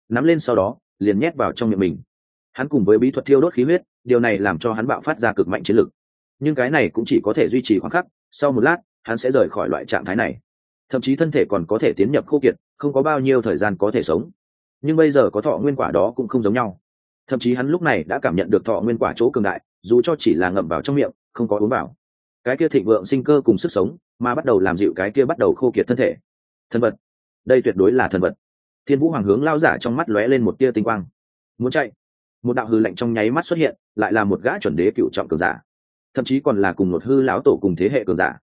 Nắm lên sau đó, liền nhét vào trong miệng mình. Hắn cùng với bí thuật thiêu đốt khí huyết, điều này làm cho hắn bạo phát ra cực mạnh chiến lực. Nhưng cái này cũng chỉ có thể duy trì khoảng khắc, sau một lát, hắn sẽ rời khỏi loại trạng thái này thậm chí thân thể còn có thể tiến nhập khô kiệt, không có bao nhiêu thời gian có thể sống. Nhưng bây giờ có thọ nguyên quả đó cũng không giống nhau. Thậm chí hắn lúc này đã cảm nhận được thọ nguyên quả chỗ cường đại, dù cho chỉ là ngậm vào trong miệng, không có uống vào. Cái kia thịnh vượng sinh cơ cùng sức sống, mà bắt đầu làm dịu cái kia bắt đầu khô kiệt thân thể. Thân vật. Đây tuyệt đối là thần vật. Thiên vũ hoàng hướng lao giả trong mắt lóe lên một tia tinh quang. Muốn chạy. Một đạo hư lệnh trong nháy mắt xuất hiện, lại là một gã chuẩn đế cựu trọng cường giả. Thậm chí còn là cùng một hư lão tổ cùng thế hệ cường giả.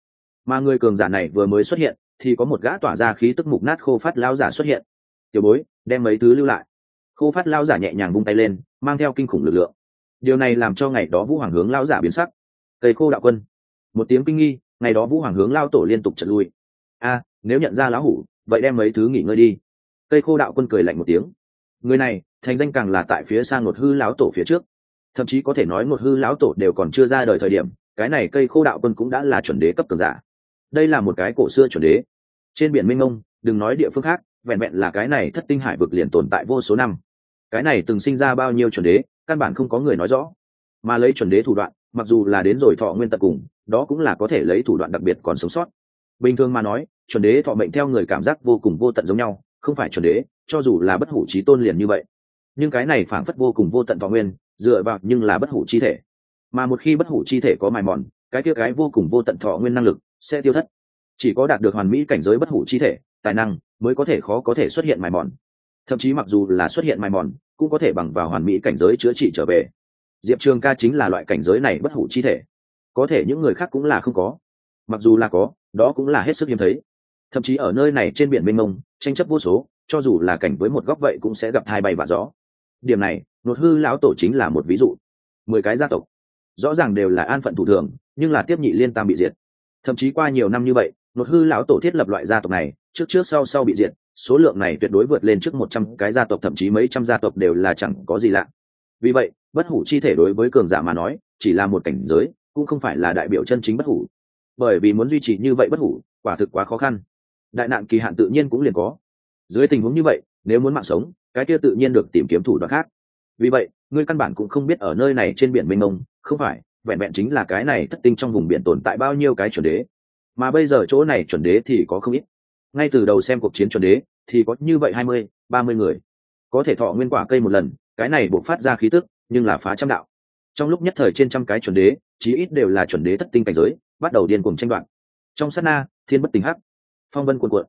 Mà người cường giả này vừa mới xuất hiện thì có một gã tỏa ra khí tức mục nát khô phát lao giả xuất hiện. Tiểu bối, đem mấy thứ lưu lại. Khô phát lao giả nhẹ nhàng vung tay lên, mang theo kinh khủng lực lượng. Điều này làm cho ngày đó vũ hoàng hướng lao giả biến sắc. Cây khô đạo quân. Một tiếng kinh nghi, ngày đó vũ hoàng hướng lao tổ liên tục trật lui. A, nếu nhận ra lão hủ, vậy đem mấy thứ nghỉ ngơi đi. Cây khô đạo quân cười lạnh một tiếng. Người này, thành danh càng là tại phía sang một hư lão tổ phía trước. Thậm chí có thể nói một hư lão tổ đều còn chưa ra đời thời điểm, cái này cây khô đạo quân cũng đã là chuẩn đế cấp cường giả. Đây là một cái cổ xưa chuẩn đế trên biển minh ông đừng nói địa phương khác, vẹn vẹn là cái này thất tinh hải vực liền tồn tại vô số năm. Cái này từng sinh ra bao nhiêu chuẩn đế, căn bản không có người nói rõ. Mà lấy chuẩn đế thủ đoạn, mặc dù là đến rồi thọ nguyên tận cùng, đó cũng là có thể lấy thủ đoạn đặc biệt còn sống sót. Bình thường mà nói, chuẩn đế thọ mệnh theo người cảm giác vô cùng vô tận giống nhau, không phải chuẩn đế, cho dù là bất hủ trí tôn liền như vậy. Nhưng cái này phảng phất vô cùng vô tận thọ nguyên, dựa vào nhưng là bất hủ chi thể. Mà một khi bất hủ chi thể có mài mòn, cái kia cái vô cùng vô tận thọ nguyên năng lực sẽ tiêu thất chỉ có đạt được hoàn mỹ cảnh giới bất hủ chi thể, tài năng mới có thể khó có thể xuất hiện mài mòn. Thậm chí mặc dù là xuất hiện mài mòn, cũng có thể bằng vào hoàn mỹ cảnh giới chữa trị trở về. Diệp trường ca chính là loại cảnh giới này bất hủ chi thể. Có thể những người khác cũng là không có. Mặc dù là có, đó cũng là hết sức hiếm thấy. Thậm chí ở nơi này trên biển mênh mông, tranh chấp vô số, cho dù là cảnh với một góc vậy cũng sẽ gặp hai bay và gió. Điểm này, nột hư lão tổ chính là một ví dụ. Mười cái gia tộc, rõ ràng đều là an phận thủ thường, nhưng là tiếp nhị liên tam bị diệt. Thậm chí qua nhiều năm như vậy nột hư lão tổ thiết lập loại gia tộc này, trước trước sau sau bị diệt, số lượng này tuyệt đối vượt lên trước một trăm cái gia tộc, thậm chí mấy trăm gia tộc đều là chẳng có gì lạ. Vì vậy, bất hủ chi thể đối với cường giả mà nói, chỉ là một cảnh giới, cũng không phải là đại biểu chân chính bất hủ. Bởi vì muốn duy trì như vậy bất hủ, quả thực quá khó khăn. Đại nạn kỳ hạn tự nhiên cũng liền có. Dưới tình huống như vậy, nếu muốn mạng sống, cái kia tự nhiên được tìm kiếm thủ đoạn khác. Vì vậy, ngươi căn bản cũng không biết ở nơi này trên biển mênh mông, không phải, vẹn vẹn chính là cái này thất tinh trong vùng biển tồn tại bao nhiêu cái chuẩn đế mà bây giờ chỗ này chuẩn đế thì có không ít. Ngay từ đầu xem cuộc chiến chuẩn đế thì có như vậy hai mươi, ba mươi người. Có thể thọ nguyên quả cây một lần, cái này buộc phát ra khí tức, nhưng là phá trăm đạo. Trong lúc nhất thời trên trăm cái chuẩn đế, chí ít đều là chuẩn đế thất tinh cảnh giới, bắt đầu điên cuồng tranh đoạt. Trong sát na, thiên bất tình hắc, phong vân cuộn cuộn,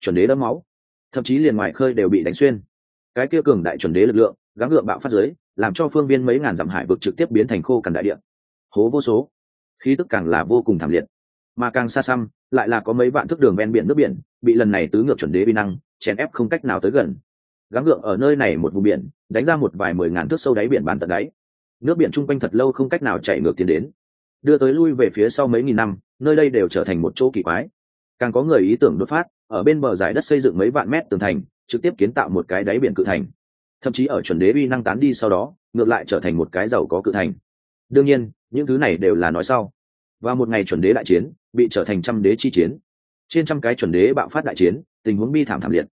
chuẩn đế đẫm máu, thậm chí liền ngoài khơi đều bị đánh xuyên. Cái kia cường đại chuẩn đế lực lượng, gắng gượng bạo phát giới làm cho phương viên mấy ngàn dặm hải vực trực tiếp biến thành khô cằn đại địa. Hố vô số, khí tức càng là vô cùng thảm liệt mà càng xa xăm, lại là có mấy vạn thước đường ven biển nước biển, bị lần này tứ ngược chuẩn đế vi năng, chèn ép không cách nào tới gần. Gắng gượng ở nơi này một vùng biển, đánh ra một vài mười ngàn thước sâu đáy biển bán tận đáy. Nước biển chung quanh thật lâu không cách nào chạy ngược tiến đến. Đưa tới lui về phía sau mấy nghìn năm, nơi đây đều trở thành một chỗ kỳ quái. Càng có người ý tưởng đột phát, ở bên bờ giải đất xây dựng mấy vạn mét tường thành, trực tiếp kiến tạo một cái đáy biển cự thành. Thậm chí ở chuẩn đế uy năng tán đi sau đó, ngược lại trở thành một cái giàu có cự thành. Đương nhiên, những thứ này đều là nói sau. Và một ngày chuẩn đế đại chiến bị trở thành trăm đế chi chiến. Trên trăm cái chuẩn đế bạo phát đại chiến, tình huống bi thảm thảm liệt.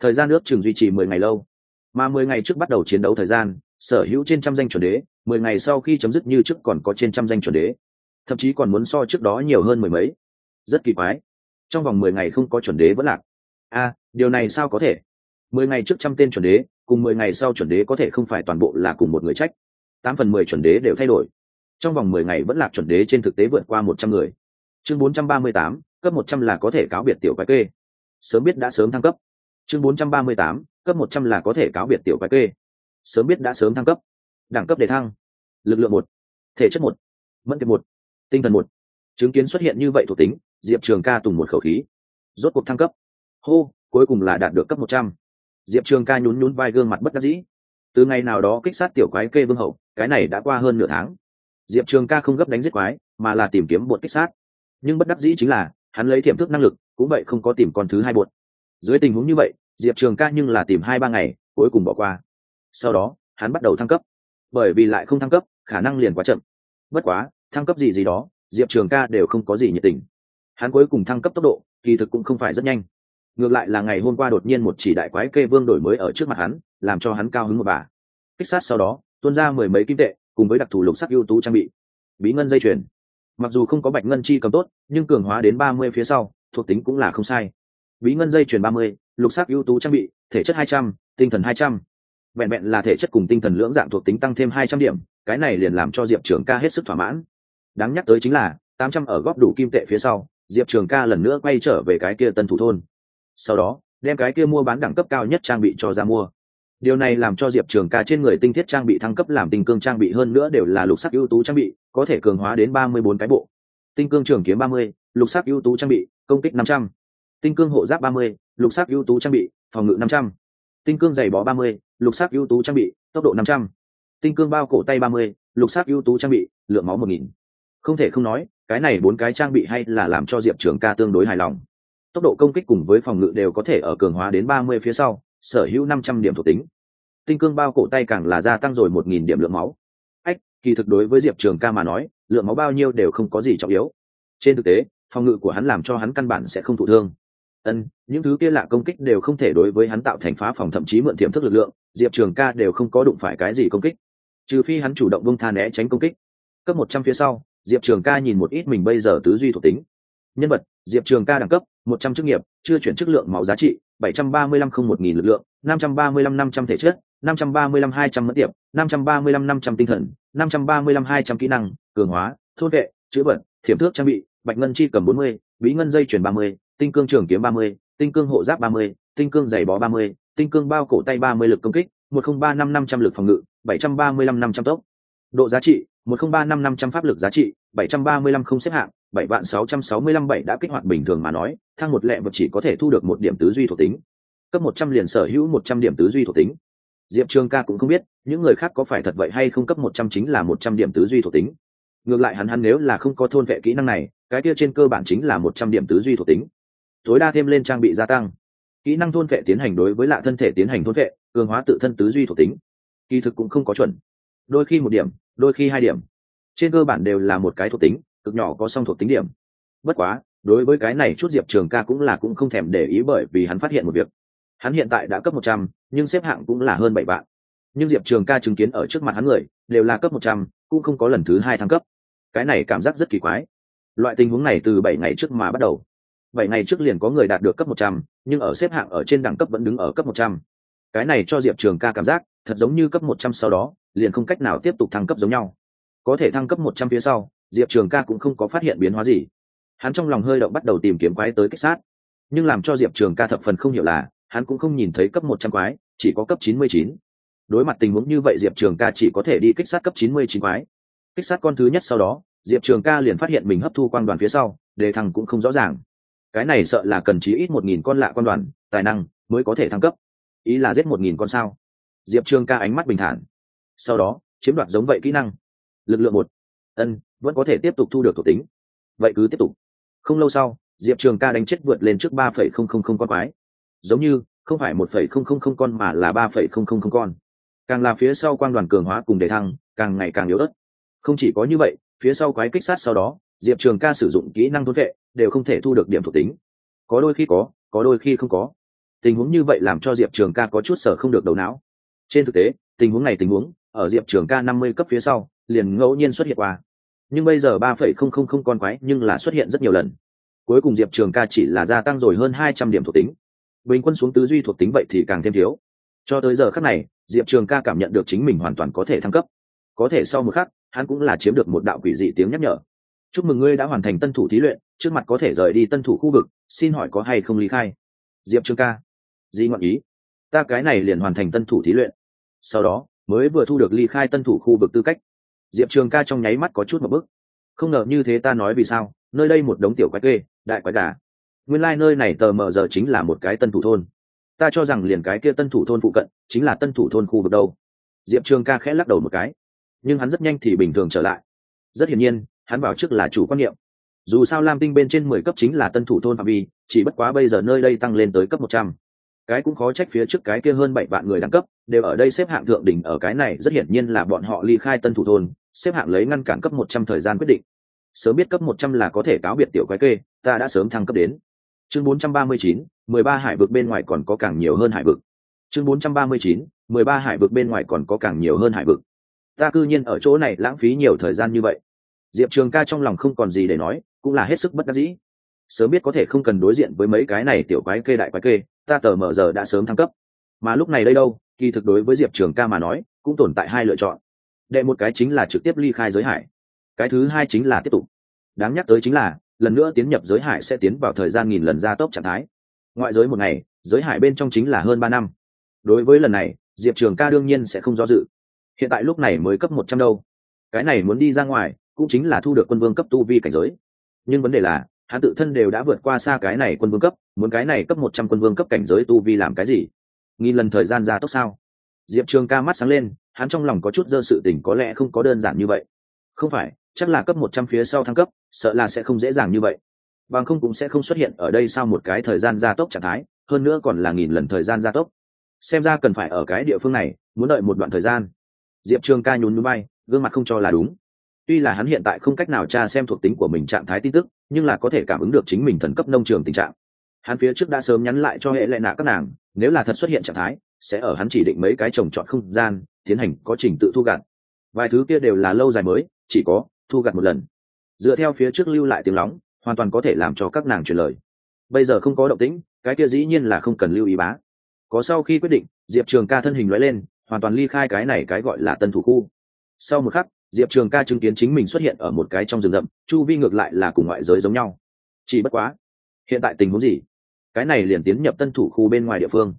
Thời gian nước chừng duy trì mười ngày lâu. Mà mười ngày trước bắt đầu chiến đấu thời gian, sở hữu trên trăm danh chuẩn đế, mười ngày sau khi chấm dứt như trước còn có trên trăm danh chuẩn đế. Thậm chí còn muốn so trước đó nhiều hơn mười mấy. Rất kỳ quái. Trong vòng mười ngày không có chuẩn đế vẫn lạc. A điều này sao có thể? Mười ngày trước trăm tên chuẩn đế, cùng mười ngày sau chuẩn đế có thể không phải toàn bộ là cùng một người trách. Tám phần mười chuẩn đế đều thay đổi. Trong vòng mười ngày vẫn lạc chuẩn đế trên thực tế vượt qua một trăm người chương bốn trăm ba mươi tám, cấp một trăm là có thể cáo biệt tiểu quái kê. Sớm biết đã sớm thăng cấp. Chương bốn trăm ba mươi tám, cấp một trăm là có thể cáo biệt tiểu quái kê. Sớm biết đã sớm thăng cấp. Đẳng cấp đề thăng. Lực lượng một. Thể chất một. Mẫn tiệp một. Tinh thần một. Chứng kiến xuất hiện như vậy thuộc tính, diệp trường ca tùng một khẩu khí. Rốt cuộc thăng cấp. Hô, cuối cùng là đạt được cấp một trăm. Diệp trường ca nhún nhún vai gương mặt bất đắc dĩ. Từ ngày nào đó kích sát tiểu quái kê vương hậu, cái này đã qua hơn nửa tháng. Diệp trường ca không gấp đánh giết quái, mà là tìm kiếm bột kích sát nhưng bất đắc dĩ chính là, hắn lấy thiệm thức năng lực, cũng vậy không có tìm con thứ hai bột dưới tình huống như vậy, diệp trường ca nhưng là tìm hai ba ngày, cuối cùng bỏ qua. Sau đó, hắn bắt đầu thăng cấp. Bởi vì lại không thăng cấp, khả năng liền quá chậm. Bất quá, thăng cấp gì gì đó, diệp trường ca đều không có gì nhiệt tình. Hắn cuối cùng thăng cấp tốc độ, kỳ thực cũng không phải rất nhanh. Ngược lại là ngày hôm qua đột nhiên một chỉ đại quái kê vương đổi mới ở trước mặt hắn, làm cho hắn cao hứng một bà. Kích sát sau đó, tuôn ra mười mấy kim tệ, cùng với đặc thù lục sắc ưu tú trang bị. Bí ngân dây chuyền mặc dù không có bạch ngân chi cầm tốt, nhưng cường hóa đến ba mươi phía sau, thuộc tính cũng là không sai. Bí ngân dây chuyển ba mươi, lục sắc ưu tú trang bị, thể chất hai trăm, tinh thần hai trăm. Vẹn vẹn là thể chất cùng tinh thần lưỡng dạng thuộc tính tăng thêm hai trăm điểm, cái này liền làm cho diệp trường ca hết sức thỏa mãn. Đáng nhắc tới chính là, tám trăm ở góp đủ kim tệ phía sau, diệp trường ca lần nữa quay trở về cái kia tân thủ thôn. Sau đó, đem cái kia mua bán đẳng cấp cao nhất trang bị cho ra mua. Điều này làm cho diệp trường ca trên người tinh thiết trang bị thăng cấp làm tinh cương trang bị hơn nữa đều là lục sắc ưu tú trang bị có thể cường hóa đến ba mươi bốn cái bộ. Tinh cương trường kiếm ba mươi, lục sắc ưu tú trang bị, công kích năm trăm. Tinh cương hộ giáp ba mươi, lục sắc ưu tú trang bị, phòng ngự năm trăm. Tinh cương giày bó ba mươi, lục sắc ưu tú trang bị, tốc độ năm trăm. Tinh cương bao cổ tay ba mươi, lục sắc ưu tú trang bị, lượng máu một nghìn. Không thể không nói, cái này bốn cái trang bị hay là làm cho diệp trường ca tương đối hài lòng. Tốc độ công kích cùng với phòng ngự đều có thể ở cường hóa đến ba mươi phía sau, sở hữu năm trăm điểm thuộc tính. Tinh cương bao cổ tay càng là gia tăng rồi một nghìn điểm lượng máu kỳ thực đối với diệp trường ca mà nói, lượng máu bao nhiêu đều không có gì trọng yếu. Trên thực tế, phòng ngự của hắn làm cho hắn căn bản sẽ không thụ thương. Ân, những thứ kia lạ công kích đều không thể đối với hắn tạo thành phá phòng thậm chí mượn tiềm thức lực lượng, diệp trường ca đều không có đụng phải cái gì công kích. Trừ phi hắn chủ động bông tha né tránh công kích. Cấp một trăm phía sau, diệp trường ca nhìn một ít mình bây giờ tứ duy thuộc tính. Nhân vật, diệp trường ca đẳng cấp, một trăm chức nghiệp, chưa chuyển chức lượng máu giá trị, bảy trăm ba mươi lăm không một nghìn lực lượng, năm trăm ba mươi lăm năm trăm thể chất, năm trăm ba mươi lăm hai trăm mất tiệp năm trăm ba mươi lăm năm trăm tinh thần năm trăm ba mươi lăm hai trăm kỹ năng, cường hóa, thôn vệ chữ vật thiểm thước trang bị, bạch ngân chi cầm bốn mươi, bí ngân dây chuyển ba mươi, tinh cương trường kiếm ba mươi, tinh cương hộ giáp ba mươi, tinh cương giày bó ba mươi, tinh cương bao cổ tay ba mươi lực công kích, một không ba năm năm trăm lực phòng ngự, bảy trăm ba mươi lăm năm trăm tốc. Độ giá trị, một không ba năm năm trăm pháp lực giá trị, bảy trăm ba mươi lăm không xếp hạng, bảy vạn sáu trăm sáu mươi lăm bảy đã kích hoạt bình thường mà nói thang một lẹ vật chỉ có thể thu được một điểm tứ duy thuộc tính. Cấp một trăm liền sở hữu một trăm điểm tứ duy thuộc tính diệp trường ca cũng không biết, những người khác có phải thật vậy hay không cấp một trăm chính là một trăm điểm tứ duy thuộc tính. Ngược lại hắn hắn nếu là không có thôn vệ kỹ năng này, cái kia trên cơ bản chính là một trăm điểm tứ duy thuộc tính. Tối đa thêm lên trang bị gia tăng. Kỹ năng thôn vệ tiến hành đối với lạ thân thể tiến hành thôn vệ, cường hóa tự thân tứ duy thuộc tính. Kỳ thực cũng không có chuẩn. Đôi khi một điểm, đôi khi hai điểm. Trên cơ bản đều là một cái thuộc tính, cực nhỏ có song thuộc tính điểm. Bất quá, đối với cái này chút diệp trường ca cũng là cũng không thèm để ý bởi vì hắn phát hiện một việc hắn hiện tại đã cấp một trăm, nhưng xếp hạng cũng là hơn bảy vạn. Nhưng diệp trường ca chứng kiến ở trước mặt hắn người, đều là cấp một trăm, cũng không có lần thứ hai thăng cấp. Cái này cảm giác rất kỳ quái. Loại tình huống này từ bảy ngày trước mà bắt đầu. Bảy ngày trước liền có người đạt được cấp một trăm, nhưng ở xếp hạng ở trên đẳng cấp vẫn đứng ở cấp một trăm. Cái này cho diệp trường ca cảm giác, thật giống như cấp một trăm sau đó, liền không cách nào tiếp tục thăng cấp giống nhau. Có thể thăng cấp một trăm phía sau, diệp trường ca cũng không có phát hiện biến hóa gì. Hắn trong lòng hơi động bắt đầu tìm kiếm quái tới kích sát. Nhưng làm cho diệp trường ca thập phần không hiểu là hắn cũng không nhìn thấy cấp một trăm quái, chỉ có cấp chín mươi chín. Đối mặt tình huống như vậy, diệp trường ca chỉ có thể đi kích sát cấp chín mươi chín quái. Kích sát con thứ nhất sau đó, diệp trường ca liền phát hiện mình hấp thu quang đoàn phía sau, đề thăng cũng không rõ ràng. Cái này sợ là cần chí ít một nghìn con lạ quan đoàn, tài năng mới có thể thăng cấp. Ý là giết một nghìn con sao? Diệp trường ca ánh mắt bình thản. Sau đó, chiếm đoạt giống vậy kỹ năng. Lực lượng một. Ân, vẫn có thể tiếp tục thu được thuộc tính. Vậy cứ tiếp tục. Không lâu sau, diệp trường ca đánh chết vượt lên trước ba phẩy không không không con quái giống như, không phải một phẩy không không không con mà là ba phẩy không không không con. Càng là phía sau quang đoàn cường hóa cùng đề thăng, càng ngày càng yếu ớt. Không chỉ có như vậy, phía sau quái kích sát sau đó, diệp trường ca sử dụng kỹ năng thôn vệ, đều không thể thu được điểm thuộc tính. Có đôi khi có có đôi khi không có. Tình huống như vậy làm cho diệp trường ca có chút sở không được đầu não. Trên thực tế, tình huống này tình huống, ở diệp trường ca năm mươi cấp phía sau, liền ngẫu nhiên xuất hiện qua. Nhưng bây giờ ba phẩy không không không con quái nhưng là xuất hiện rất nhiều lần. Cuối cùng diệp trường ca chỉ là gia tăng rồi hơn hai trăm điểm thuộc tính bình quân xuống tứ duy thuộc tính vậy thì càng thêm thiếu. Cho tới giờ khắc này, diệp trường ca cảm nhận được chính mình hoàn toàn có thể thăng cấp. Có thể sau một khắc, hắn cũng là chiếm được một đạo quỷ dị tiếng nhắc nhở. Chúc mừng ngươi đã hoàn thành tân thủ thí luyện, trước mặt có thể rời đi tân thủ khu vực, xin hỏi có hay không lý khai? Diệp trường ca. Di ngọn ý. Ta cái này liền hoàn thành tân thủ thí luyện. Sau đó, mới vừa thu được ly khai tân thủ khu vực tư cách. Diệp trường ca trong nháy mắt có chút một bức không ngờ như thế ta nói vì sao, nơi đây một đống tiểu quái kê, đại quái gà nguyên lai、like、nơi này tờ mờ giờ chính là một cái tân thủ thôn. Ta cho rằng liền cái kia tân thủ thôn phụ cận chính là tân thủ thôn khu vực đâu. Diệp trường ca khẽ lắc đầu một cái, nhưng hắn rất nhanh thì bình thường trở lại. Rất hiển nhiên, hắn vào trước là chủ quan niệm. Dù sao lam tinh bên trên mười cấp chính là tân thủ thôn phạm vi, chỉ bất quá bây giờ nơi đây tăng lên tới cấp một trăm. Cái cũng khó trách phía trước cái kia hơn bảy vạn người đẳng cấp, đều ở đây xếp hạng thượng đỉnh, ở cái này rất hiển nhiên là bọn họ ly khai tân thủ thôn, xếp hạng lấy ngăn cản cấp một trăm thời gian quyết định. Sớm biết cấp một trăm là có thể cáo biệt tiểu quái kê, ta đã sớm thăng cấp đến chương bốn trăm ba mươi chín, mười ba hải vực bên ngoài còn có càng nhiều hơn hải vực. Chương bốn trăm ba mươi chín, mười ba hải vực bên ngoài còn có càng nhiều hơn hải vực. Ta cư nhiên ở chỗ này lãng phí nhiều thời gian như vậy. Diệp trường ca trong lòng không còn gì để nói, cũng là hết sức bất đắc dĩ. Sớm biết có thể không cần đối diện với mấy cái này tiểu quái kê đại quái kê, ta tờ mở giờ đã sớm thăng cấp. Mà lúc này đây đâu, kỳ thực đối với diệp trường ca mà nói, cũng tồn tại hai lựa chọn. Đệ một cái chính là trực tiếp ly khai giới hải. Cái thứ hai chính là tiếp tục. Đáng nhắc tới chính là lần nữa tiến nhập giới hải sẽ tiến vào thời gian nghìn lần gia tốc trạng thái. Ngoại giới một ngày, giới hải bên trong chính là hơn ba năm. Đối với lần này, diệp trường ca đương nhiên sẽ không do dự. Hiện tại lúc này mới cấp một trăm đâu. Cái này muốn đi ra ngoài, cũng chính là thu được quân vương cấp tu vi cảnh giới. Nhưng vấn đề là hắn tự thân đều đã vượt qua xa cái này quân vương cấp, muốn cái này cấp một trăm quân vương cấp cảnh giới tu vi làm cái gì? Nghìn lần thời gian ra tốc sao? Diệp trường ca mắt sáng lên, hắn trong lòng có chút dơ sự tình có lẽ không có đơn giản như vậy. Không phải chắc là cấp một trăm phía sau thăng cấp, sợ là sẽ không dễ dàng như vậy. Bằng không cũng sẽ không xuất hiện ở đây sau một cái thời gian gia tốc trạng thái, hơn nữa còn là nghìn lần thời gian gia tốc. Xem ra cần phải ở cái địa phương này, muốn đợi một đoạn thời gian. Diệp trường ca nhún núi bay gương mặt không cho là đúng. Tuy là hắn hiện tại không cách nào tra xem thuộc tính của mình trạng thái tin tức, nhưng là có thể cảm ứng được chính mình thần cấp nông trường tình trạng. Hắn phía trước đã sớm nhắn lại cho hệ lệ nạ các nàng, nếu là thật xuất hiện trạng thái, sẽ ở hắn chỉ định mấy cái trồng trọt không gian, tiến hành có trình tự thu gặt. Vài thứ kia đều là lâu dài mới, chỉ có thu gặt một lần. Dựa theo phía trước lưu lại tiếng lóng, hoàn toàn có thể làm cho các nàng truyền lời. Bây giờ không có động tĩnh, cái kia dĩ nhiên là không cần lưu ý bá. Có sau khi quyết định, diệp trường ca thân hình nói lên, hoàn toàn ly khai cái này cái gọi là tân thủ khu. Sau một khắc, diệp trường ca chứng kiến chính mình xuất hiện ở một cái trong rừng rậm, chu vi ngược lại là cùng ngoại giới giống nhau. Chỉ bất quá, hiện tại tình huống gì? Cái này liền tiến nhập tân thủ khu bên ngoài địa phương.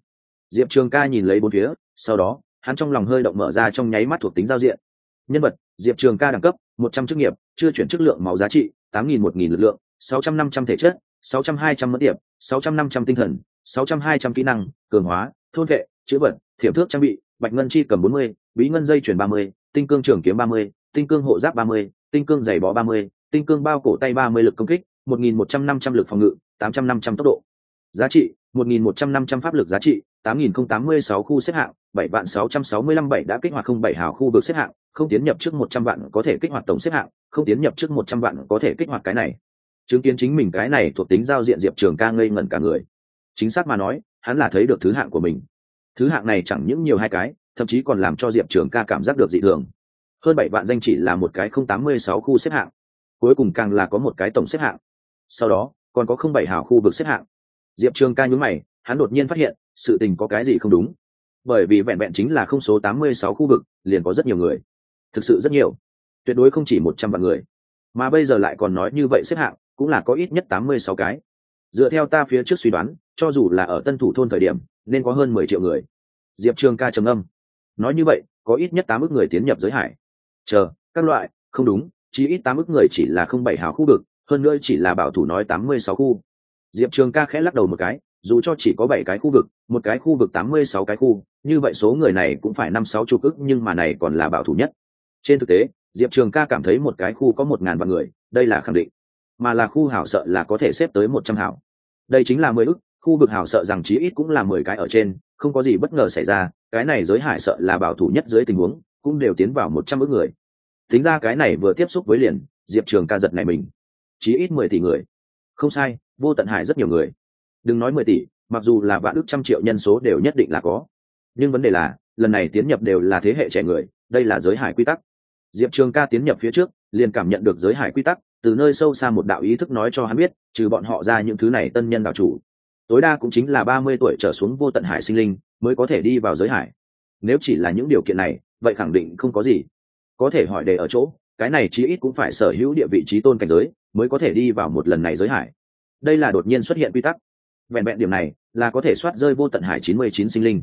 Diệp trường ca nhìn lấy bốn phía, sau đó, hắn trong lòng hơi động mở ra trong nháy mắt thuộc tính giao diện. Nhân vật diệp trường ca đẳng cấp, một trăm chức nghiệp, chưa chuyển chất lượng máu giá trị, tám nghìn, một nghìn lực lượng, sáu trăm năm trăm thể chất, sáu trăm hai trăm mất điểm sáu trăm năm trăm tinh thần, sáu trăm hai trăm kỹ năng, cường hóa, thôn vệ chữ vật thiểm thước trang bị, bạch ngân chi cầm bốn mươi, bí ngân dây chuyển ba mươi, tinh cương trường kiếm ba mươi, tinh cương hộ giáp ba mươi, tinh cương giày bó ba mươi, tinh cương bao cổ tay ba mươi lực công kích, một nghìn một trăm năm trăm lực phòng ngự, tám trăm năm trăm tốc độ. Giá trị, một nghìn một trăm năm trăm pháp lực giá trị tám nghìn không tám mươi sáu khu xếp hạng, bảy vạn sáu trăm sáu mươi lăm bảy đã kích hoạt không bảy hào khu vực xếp hạng, không tiến nhập trước một trăm vạn có thể kích hoạt tổng xếp hạng, không tiến nhập trước một trăm vạn có thể kích hoạt cái này. Chứng kiến chính mình cái này thuộc tính giao diện diệp trường ca ngây ngẩn cả người. Chính xác mà nói, hắn là thấy được thứ hạng của mình. Thứ hạng này chẳng những nhiều hai cái, thậm chí còn làm cho diệp trường ca cảm giác được dị thường. Hơn 7 vạn danh chỉ là một cái không tám mươi sáu khu xếp hạng. Cuối cùng càng là có một cái tổng xếp hạng. Sau đó, còn có không bảy hào khu vực xếp hạng. Diệp trường ca nhún mày, hắn đột nhiên phát hiện sự tình có cái gì không đúng? Bởi vì vẹn vẹn chính là không số tám mươi sáu khu vực, liền có rất nhiều người. Thực sự rất nhiều. Tuyệt đối không chỉ một trăm vạn người. Mà bây giờ lại còn nói như vậy xếp hạng, cũng là có ít nhất tám mươi sáu cái. Dựa theo ta phía trước suy đoán, cho dù là ở tân thủ thôn thời điểm, nên có hơn mười triệu người. Diệp trường ca trầm âm nói như vậy, có ít nhất tám ước người tiến nhập giới hải. Chờ, các loại, không đúng chỉ ít tám ước người chỉ là không bảy hào khu vực, hơn nữa chỉ là bảo thủ nói tám mươi sáu khu. Diệp trường ca khẽ lắc đầu một cái dù cho chỉ có bảy cái khu vực, một cái khu vực tám mươi sáu cái khu, như vậy số người này cũng phải năm sáu chục ức, nhưng mà này còn là bảo thủ nhất. Trên thực tế, diệp trường ca cảm thấy một cái khu có một ngàn vạn người, đây là khẳng định. Mà là khu hảo sợ là có thể xếp tới một trăm hảo. Đây chính là mười ức, khu vực hảo sợ rằng chí ít cũng là mười cái ở trên, không có gì bất ngờ xảy ra, cái này giới hải sợ là bảo thủ nhất dưới tình huống, cũng đều tiến vào một trăm ức người. Tính ra cái này vừa tiếp xúc với liền, diệp trường ca giật này mình. Chí ít mười tỷ người. Không sai, vô tận hải rất nhiều người đừng nói mười tỷ, mặc dù là vạn ước trăm triệu nhân số đều nhất định là có. Nhưng vấn đề là, lần này tiến nhập đều là thế hệ trẻ người, đây là giới hải quy tắc. Diệp trường ca tiến nhập phía trước, liền cảm nhận được giới hải quy tắc, từ nơi sâu xa một đạo ý thức nói cho hắn biết, trừ bọn họ ra những thứ này tân nhân đạo chủ. Tối đa cũng chính là ba mươi tuổi trở xuống vô tận hải sinh linh, mới có thể đi vào giới hải. Nếu chỉ là những điều kiện này, vậy khẳng định không có gì. Có thể hỏi đề ở chỗ, cái này chí ít cũng phải sở hữu địa vị trí tôn cảnh giới, mới có thể đi vào một lần này giới hải. Đây là đột nhiên xuất hiện quy tắc vẹn vẹn điểm này là có thể soát rơi vô tận hải chín mươi chín sinh linh.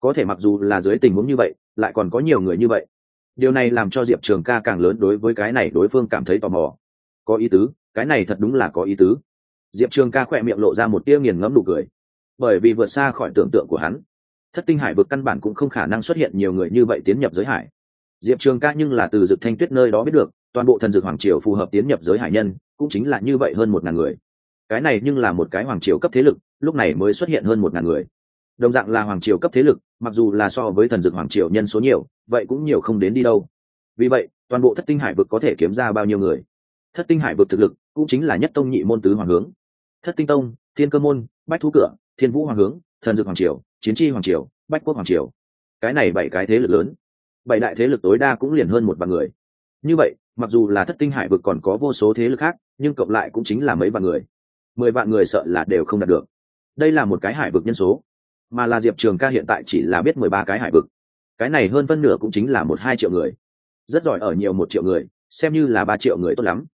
Có thể mặc dù là dưới tình huống như vậy, lại còn có nhiều người như vậy. Điều này làm cho diệp trường ca càng lớn đối với cái này đối phương cảm thấy tò mò. Có ý tứ, cái này thật đúng là có ý tứ. Diệp trường ca khỏe miệng lộ ra một tia nghiền ngẫm nụ cười. Bởi vì vượt xa khỏi tưởng tượng của hắn, thất tinh hải vực căn bản cũng không khả năng xuất hiện nhiều người như vậy tiến nhập giới hải. Diệp trường ca nhưng là từ dực thanh tuyết nơi đó biết được, toàn bộ thần dược hoàng triều phù hợp tiến nhập giới hải nhân, cũng chính là như vậy hơn một ngàn người cái này nhưng là một cái hoàng triều cấp thế lực, lúc này mới xuất hiện hơn một ngàn người. Đồng dạng là hoàng triều cấp thế lực, mặc dù là so với thần dược hoàng triều nhân số nhiều, vậy cũng nhiều không đến đi đâu. Vì vậy, toàn bộ thất tinh hải vực có thể kiếm ra bao nhiêu người? Thất tinh hải vực thực lực cũng chính là nhất tông nhị môn tứ hoàng hướng. Thất tinh tông, thiên cơ môn, bách thú cửa, thiên vũ hoàng hướng, thần dược hoàng triều, chiến tri hoàng triều, bách quốc hoàng triều. Cái này bảy cái thế lực lớn, bảy đại thế lực tối đa cũng liền hơn một vạn người. Như vậy, mặc dù là thất tinh hải vực còn có vô số thế lực khác, nhưng cộng lại cũng chính là mấy vạn người mười vạn người sợ là đều không đạt được. Đây là một cái hải vực nhân số, mà là diệp trường ca hiện tại chỉ là biết mười ba cái hải vực. Cái này hơn phân nửa cũng chính là một hai triệu người. Rất giỏi ở nhiều một triệu người, xem như là ba triệu người tốt lắm.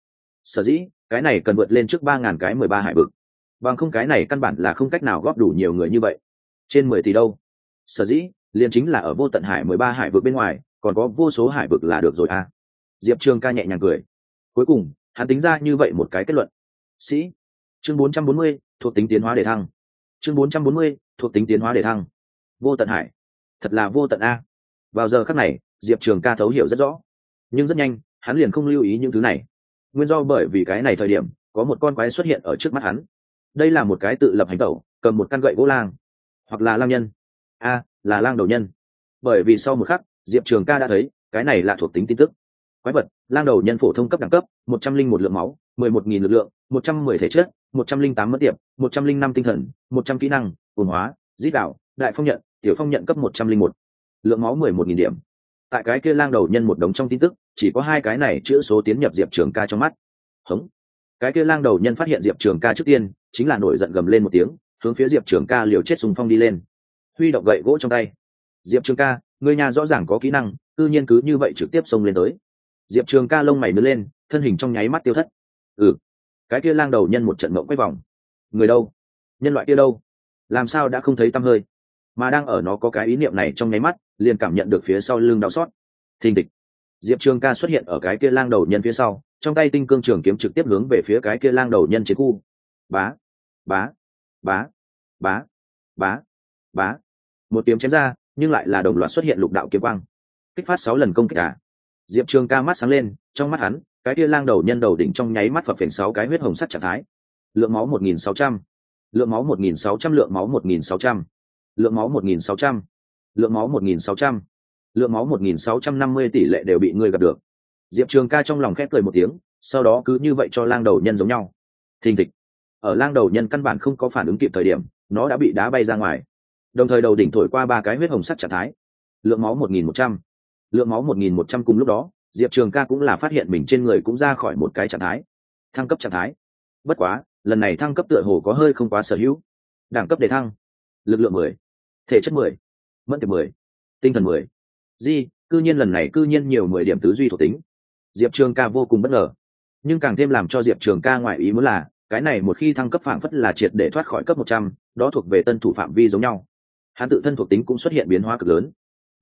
Sở dĩ, cái này cần vượt lên trước ba ngàn cái mười ba hải vực. Bằng không cái này căn bản là không cách nào góp đủ nhiều người như vậy. Trên mười tỷ đâu? Sở dĩ, liền chính là ở vô tận hải mười ba hải vực bên ngoài, còn có vô số hải vực là được rồi à? Diệp trường ca nhẹ nhàng cười. Cuối cùng, hắn tính ra như vậy một cái kết luận. Sĩ chương bốn trăm bốn mươi, thuộc tính tiến hóa để thăng. Chương bốn trăm bốn mươi, thuộc tính tiến hóa để thăng. Vô tận hải. Thật là vô tận a. Vào giờ khắc này, diệp trường ca thấu hiểu rất rõ. Nhưng rất nhanh, hắn liền không lưu ý những thứ này. Nguyên do bởi vì cái này thời điểm, có một con quái xuất hiện ở trước mắt hắn. Đây là một cái tự lập hành tẩu, cầm một căn gậy gỗ lang. Hoặc là lang nhân. A, là lang đầu nhân. Bởi vì sau một khắc, diệp trường ca đã thấy, cái này là thuộc tính tin tức. Quái vật, lang đầu nhân phổ thông cấp đẳng cấp, một trăm linh một lượng máu, mười một nghìn lực lượng một trăm mười thể chất, một trăm linh tám mất tiệp một trăm linh năm tinh thần, một trăm kỹ năng cồn hóa giết đạo, đại phong nhận, tiểu phong nhận cấp một trăm linh một. Lượng máu mười một nghìn điểm. Tại cái kia lang đầu nhân một đống trong tin tức, chỉ có hai cái này chữa số tiến nhập diệp trường ca trong mắt. Hống. Cái kia lang đầu nhân phát hiện diệp trường ca trước tiên, chính là nổi giận gầm lên một tiếng, hướng phía diệp trường ca liều chết sùng phong đi lên. Huy động gậy gỗ trong tay. Diệp trường ca người nhà rõ ràng có kỹ năng tư nhiên cứ như vậy trực tiếp xông lên tới. Diệp trường ca lông mày nứt lên, thân hình trong nháy mắt tiêu thất. Ừ cái kia lang đầu nhân một trận mộng quay vòng. Người đâu? Nhân loại kia đâu? Làm sao đã không thấy tăm hơi? Mà đang ở nó có cái ý niệm này trong nháy mắt, liền cảm nhận được phía sau lưng đau xót. Thình địch diệp trường ca xuất hiện ở cái kia lang đầu nhân phía sau, trong tay tinh cương trường kiếm trực tiếp hướng về phía cái kia lang đầu nhân chiến khu. Bá bá bá bá bá bá. Một tiếng chém ra, nhưng lại là đồng loạt xuất hiện lục đạo kiếm quang. Kích phát sáu lần công kích cả à. diệp trường ca mắt sáng lên, trong mắt hắn cái kia lang đầu nhân đầu đỉnh trong nháy mắt phập phình sáu cái huyết hồng sắt trạng thái. Lượng máu một nghìn sáu trăm, lượng máu một nghìn sáu trăm, lượng máu một nghìn sáu trăm, lượng máu một nghìn sáu trăm, lượng máu một nghìn sáu trăm, lượng máu một nghìn sáu trăm năm mươi tỷ lệ đều bị ngươi gặp được. Diệp trường ca trong lòng khép cười một tiếng, sau đó cứ như vậy cho lang đầu nhân giống nhau. Thình thịch. Ở lang đầu nhân căn bản không có phản ứng kịp thời điểm, nó đã bị đá bay ra ngoài. Đồng thời đầu đỉnh thổi qua ba cái huyết hồng sắt trạng thái. Lượng máu một nghìn một trăm, lượng máu một nghìn một trăm cùng lúc đó diệp trường ca cũng là phát hiện mình trên người cũng ra khỏi một cái trạng thái, thăng cấp trạng thái. Bất quá, lần này thăng cấp tựa hồ có hơi không quá sở hữu. Đẳng cấp đề thăng, lực lượng mười, thể chất mười, mẫn tiệp mười, tinh thần mười. Di, cư nhiên lần này cư nhiên nhiều mười điểm tứ duy thuộc tính. Diệp trường ca vô cùng bất ngờ. Nhưng càng thêm làm cho diệp trường ca ngoại ý muốn là, cái này một khi thăng cấp phạm phất là triệt để thoát khỏi cấp một trăm, đó thuộc về tân thủ phạm vi giống nhau. Hắn tự thân thuộc tính cũng xuất hiện biến hóa cực lớn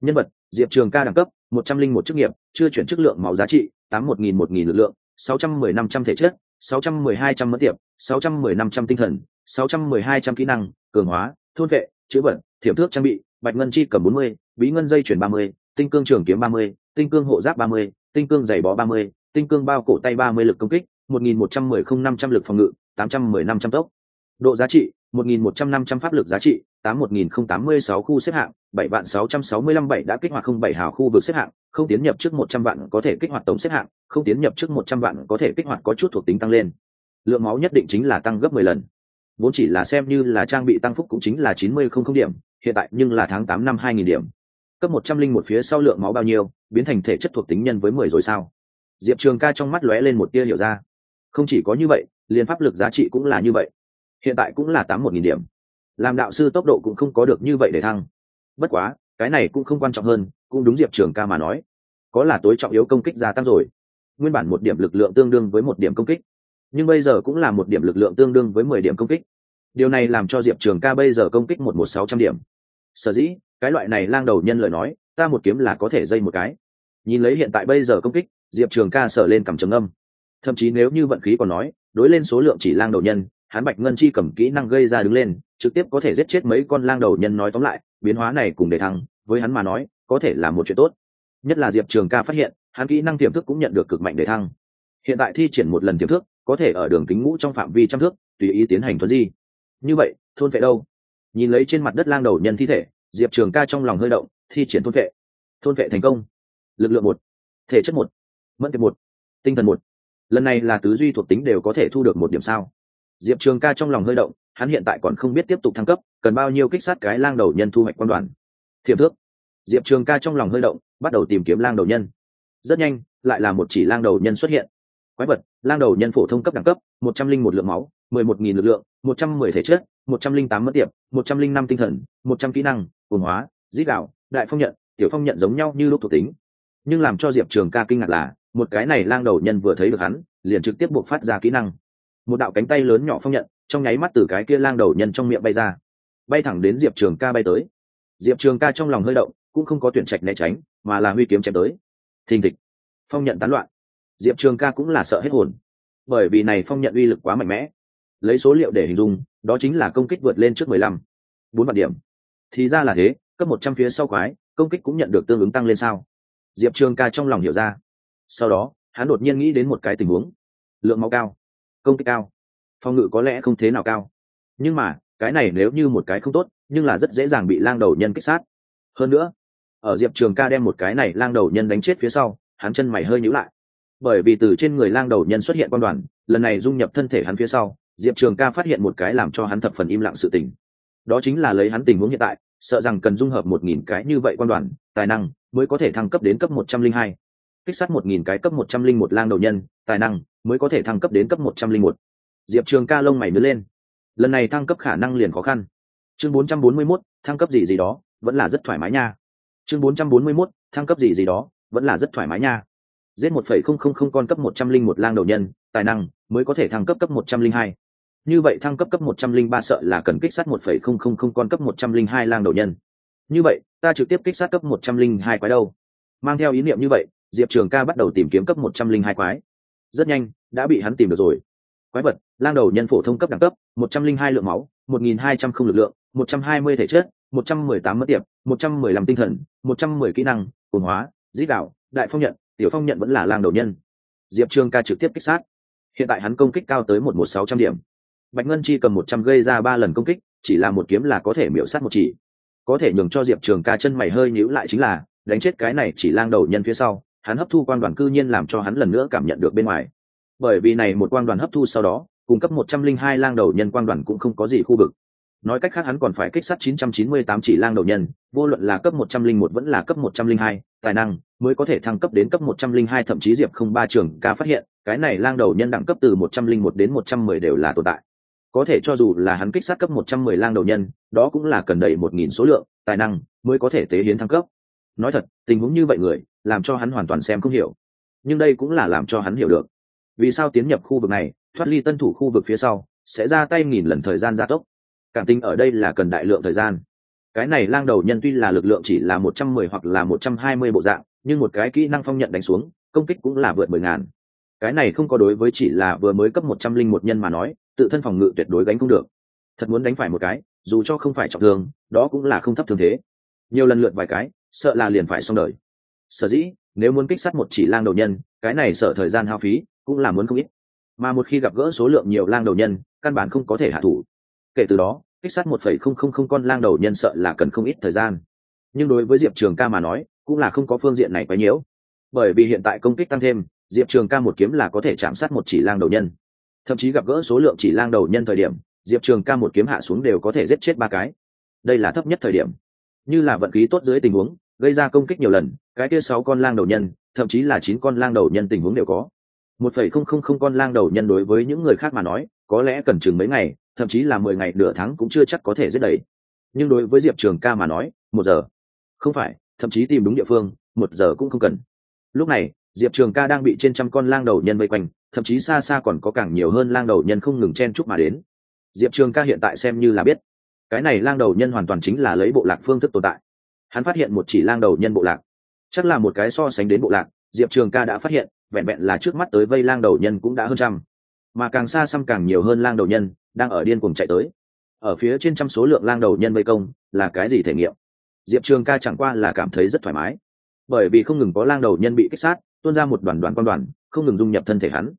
nhân vật, diệp trường ca đẳng cấp, một trăm linh một chức nghiệp, chưa chuyển chức lượng máu giá trị, tám một nghìn một nghìn lực lượng, sáu trăm mười năm trăm thể chất, sáu trăm mười hai trăm mất tiệp, sáu trăm mười năm trăm tinh thần, sáu trăm mười hai trăm kỹ năng, cường hóa, thôn vệ chữ vật thiểm thước trang bị, bạch ngân chi cầm bốn mươi, bí ngân dây chuyển ba mươi, tinh cương trường kiếm ba mươi, tinh cương hộ giáp ba mươi, tinh cương giày bó ba mươi, tinh cương bao cổ tay ba mươi lực công kích, một nghìn một trăm mười không năm trăm lực phòng ngự, tám trăm mười năm trăm tốc. Độ giá trị, một nghìn một trăm năm trăm pháp lực giá trị tám một nghìn không tám mươi sáu khu xếp hạng, bảy vạn sáu trăm sáu mươi lăm bảy đã kích hoạt không bảy hào khu vực xếp hạng, không tiến nhập trước một trăm vạn có thể kích hoạt tổng xếp hạng, không tiến nhập trước một trăm vạn có thể kích hoạt có chút thuộc tính tăng lên. Lượng máu nhất định chính là tăng gấp mười lần. Vốn chỉ là xem như là trang bị tăng phúc cũng chính là chín mươi không không điểm, hiện tại nhưng là tháng tám năm hai nghìn điểm. Cấp một trăm linh một phía sau lượng máu bao nhiêu, biến thành thể chất thuộc tính nhân với mười rồi sao? Diệp trường ca trong mắt lóe lên một tia hiểu ra. Không chỉ có như vậy, liền pháp lực giá trị cũng là như vậy. Hiện tại cũng là tám một nghìn điểm làm đạo sư tốc độ cũng không có được như vậy để thăng. Bất quá, cái này cũng không quan trọng hơn, cũng đúng diệp trường ca mà nói. Có là tối trọng yếu công kích gia tăng rồi. Nguyên bản một điểm lực lượng tương đương với một điểm công kích, nhưng bây giờ cũng là một điểm lực lượng tương đương với mười điểm công kích. Điều này làm cho diệp trường ca bây giờ công kích một một sáu trăm điểm. Sở dĩ, cái loại này lang đầu nhân lời nói, ta một kiếm là có thể dây một cái. Nhìn lấy hiện tại bây giờ công kích, diệp trường ca sở lên cầm trầm âm thậm chí nếu như vận khí còn nói, đối lên số lượng chỉ lang đầu nhân hắn bạch ngân chi cầm kỹ năng gây ra đứng lên, trực tiếp có thể giết chết mấy con lang đầu nhân nói tóm lại, biến hóa này cùng để thăng với hắn mà nói, có thể là một chuyện tốt. Nhất là diệp trường ca phát hiện, hắn kỹ năng tiềm thức cũng nhận được cực mạnh để thăng. Hiện tại thi triển một lần tiềm thức, có thể ở đường kính ngũ trong phạm vi trăm thước, tùy ý tiến hành thuấn di. Như vậy, thôn vệ đâu? Nhìn lấy trên mặt đất lang đầu nhân thi thể, diệp trường ca trong lòng hơi động, thi triển thôn vệ. Thôn vệ thành công. Lực lượng một, thể chất một, mẫn tiệp một, tinh thần một. Lần này là tứ duy thuộc tính đều có thể thu được một điểm sao? Diệp trường ca trong lòng hơi động, hắn hiện tại còn không biết tiếp tục thăng cấp, cần bao nhiêu kích sát cái lang đầu nhân thu hoạch quan đoàn. Thiệp thước. Diệp trường ca trong lòng hơi động, bắt đầu tìm kiếm lang đầu nhân. Rất nhanh, lại là một chỉ lang đầu nhân xuất hiện. Quái vật, lang đầu nhân phổ thông cấp đẳng cấp, một trăm linh một lượng máu, mười một nghìn lực lượng, một trăm mười thể chất, một trăm linh tám mất tiệp, một trăm linh năm tinh thần, một trăm kỹ năng cồn hóa, dít đạo, đại phong nhận, tiểu phong nhận giống nhau như lúc thuộc tính. Nhưng làm cho diệp trường ca kinh ngạc là, một cái này lang đầu nhân vừa thấy được hắn, liền trực tiếp buộc phát ra kỹ năng một đạo cánh tay lớn nhỏ phong nhận trong nháy mắt từ cái kia lang đầu nhân trong miệng bay ra. Bay thẳng đến diệp trường ca bay tới. Diệp trường ca trong lòng hơi động cũng không có tuyển trạch né tránh mà là huy kiếm chém tới. Thình thịch. Phong nhận tán loạn. Diệp trường ca cũng là sợ hết hồn. Bởi vì này phong nhận uy lực quá mạnh mẽ. Lấy số liệu để hình dung đó chính là công kích vượt lên trước mười lăm. Bốn vạn điểm. Thì ra là thế cấp một trăm phía sau khoái, công kích cũng nhận được tương ứng tăng lên sao. Diệp trường ca trong lòng hiểu ra. Sau đó hắn đột nhiên nghĩ đến một cái tình huống. Lượng máu cao công kích cao. Phòng ngự có lẽ không thế nào cao. Nhưng mà, cái này nếu như một cái không tốt, nhưng là rất dễ dàng bị lang đầu nhân kích sát. Hơn nữa, ở diệp trường ca đem một cái này lang đầu nhân đánh chết phía sau, hắn chân mày hơi nhữ lại. Bởi vì từ trên người lang đầu nhân xuất hiện quan đoàn, lần này dung nhập thân thể hắn phía sau, diệp trường ca phát hiện một cái làm cho hắn thập phần im lặng sự tình. Đó chính là lấy hắn tình huống hiện tại, sợ rằng cần dung hợp một nghìn cái như vậy quan đoàn, tài năng mới có thể thăng cấp đến cấp một trăm linh hai. Kích sát một nghìn cái cấp một trăm linh một lang đầu nhân, tài năng mới có thể thăng cấp đến cấp một trăm linh một. Diệp trường ca lông mày nứa lên. Lần này thăng cấp khả năng liền khó khăn. Chương bốn trăm bốn mươi mốt, thăng cấp gì gì đó, vẫn là rất thoải mái nha. Chương bốn trăm bốn mươi mốt, thăng cấp gì gì đó, vẫn là rất thoải mái nha. Giết một phẩy không không không con cấp một trăm linh một lang đầu nhân, tài năng, mới có thể thăng cấp cấp một trăm linh hai. Như vậy thăng cấp cấp một trăm linh ba sợ là cần kích sát một phẩy không không không con cấp một trăm linh hai lang đầu nhân. Như vậy, ta trực tiếp kích sát cấp một trăm linh hai quái đâu? Mang theo ý niệm như vậy, diệp trường ca bắt đầu tìm kiếm cấp một trăm linh hai quái rất nhanh, đã bị hắn tìm được rồi. Quái vật, lang đầu nhân phổ thông cấp đẳng cấp, một trăm linh hai lượng máu, một nghìn hai trăm không lực lượng, một trăm hai mươi thể chất, một trăm mười tám mất tiệp, một trăm mười lăm tinh thần, một trăm mười kỹ năng cồn hóa, dĩ đạo, đại phong nhận, tiểu phong nhận vẫn là lang đầu nhân. Diệp trường ca trực tiếp kích sát. Hiện tại hắn công kích cao tới một một sáu trăm điểm. Bạch ngân chi cầm một trăm gây ra ba lần công kích, chỉ là một kiếm là có thể miễu sát một chỉ. Có thể nhường cho diệp trường ca chân mày hơi nhíu lại chính là, đánh chết cái này chỉ lang đầu nhân phía sau hắn hấp thu quang đoàn cư nhiên làm cho hắn lần nữa cảm nhận được bên ngoài. Bởi vì này một quang đoàn hấp thu sau đó cung cấp một trăm linh hai lang đầu nhân quang đoàn cũng không có gì khu vực. Nói cách khác hắn còn phải kích sát 998 chỉ lang đầu nhân vô luận là cấp 101 vẫn là cấp 102, tài năng mới có thể thăng cấp đến cấp 102 thậm chí diệp không ba trường ca phát hiện cái này lang đầu nhân đẳng cấp từ 101 đến 110 đều là tồn tại. Có thể cho dù là hắn kích sát cấp 110 lang đầu nhân đó cũng là cần đầy một nghìn số lượng tài năng mới có thể tế hiến thăng cấp nói thật, tình huống như vậy người, làm cho hắn hoàn toàn xem không hiểu. Nhưng đây cũng là làm cho hắn hiểu được. Vì sao tiến nhập khu vực này, thoát ly tân thủ khu vực phía sau, sẽ ra tay nghìn lần thời gian gia tốc? Cảm tình ở đây là cần đại lượng thời gian. Cái này lang đầu nhân tuy là lực lượng chỉ là một trăm mười hoặc là một trăm hai mươi bộ dạng, nhưng một cái kỹ năng phong nhận đánh xuống, công kích cũng là vượt mười ngàn. Cái này không có đối với chỉ là vừa mới cấp một trăm linh một nhân mà nói, tự thân phòng ngự tuyệt đối gánh không được. Thật muốn đánh phải một cái, dù cho không phải trọng thương, đó cũng là không thấp thương thế. Nhiều lần lượt vài cái sợ là liền phải xong đời. Sở dĩ, nếu muốn kích sát một chỉ lang đầu nhân, cái này sợ thời gian hao phí cũng là muốn không ít. Mà một khi gặp gỡ số lượng nhiều lang đầu nhân, căn bản không có thể hạ thủ. Kể từ đó, kích sát một phẩy không không không con lang đầu nhân sợ là cần không ít thời gian. Nhưng đối với diệp trường ca mà nói, cũng là không có phương diện này quá nhiễu bởi vì hiện tại công kích tăng thêm, diệp trường ca một kiếm là có thể chạm sát một chỉ lang đầu nhân. Thậm chí gặp gỡ số lượng chỉ lang đầu nhân thời điểm, diệp trường ca một kiếm hạ xuống đều có thể giết chết ba cái. Đây là thấp nhất thời điểm như là vận khí tốt dưới tình huống, gây ra công kích nhiều lần, cái kia sáu con lang đầu nhân, thậm chí là chín con lang đầu nhân tình huống đều có. Một phẩy không không không con lang đầu nhân đối với những người khác mà nói, có lẽ cần chừng mấy ngày, thậm chí là mười ngày, nửa tháng cũng chưa chắc có thể giết đầy. Nhưng đối với diệp trường ca mà nói, một giờ. Không phải, thậm chí tìm đúng địa phương, một giờ cũng không cần. Lúc này, diệp trường ca đang bị trên trăm con lang đầu nhân vây quanh, thậm chí xa xa còn có càng nhiều hơn lang đầu nhân không ngừng chen chúc mà đến. Diệp trường ca hiện tại xem như là biết cái này lang đầu nhân hoàn toàn chính là lấy bộ lạc phương thức tồn tại. Hắn phát hiện một chỉ lang đầu nhân bộ lạc. Chắc là một cái so sánh đến bộ lạc, diệp trường ca đã phát hiện, vẹn vẹn là trước mắt tới vây lang đầu nhân cũng đã hơn trăm. Mà càng xa xăm càng nhiều hơn lang đầu nhân, đang ở điên cuồng chạy tới. Ở phía trên trăm số lượng lang đầu nhân vây công, là cái gì thể nghiệm? Diệp trường ca chẳng qua là cảm thấy rất thoải mái. Bởi vì không ngừng có lang đầu nhân bị kích sát, tuôn ra một đoàn đoàn quan đoàn, không ngừng dung nhập thân thể hắn.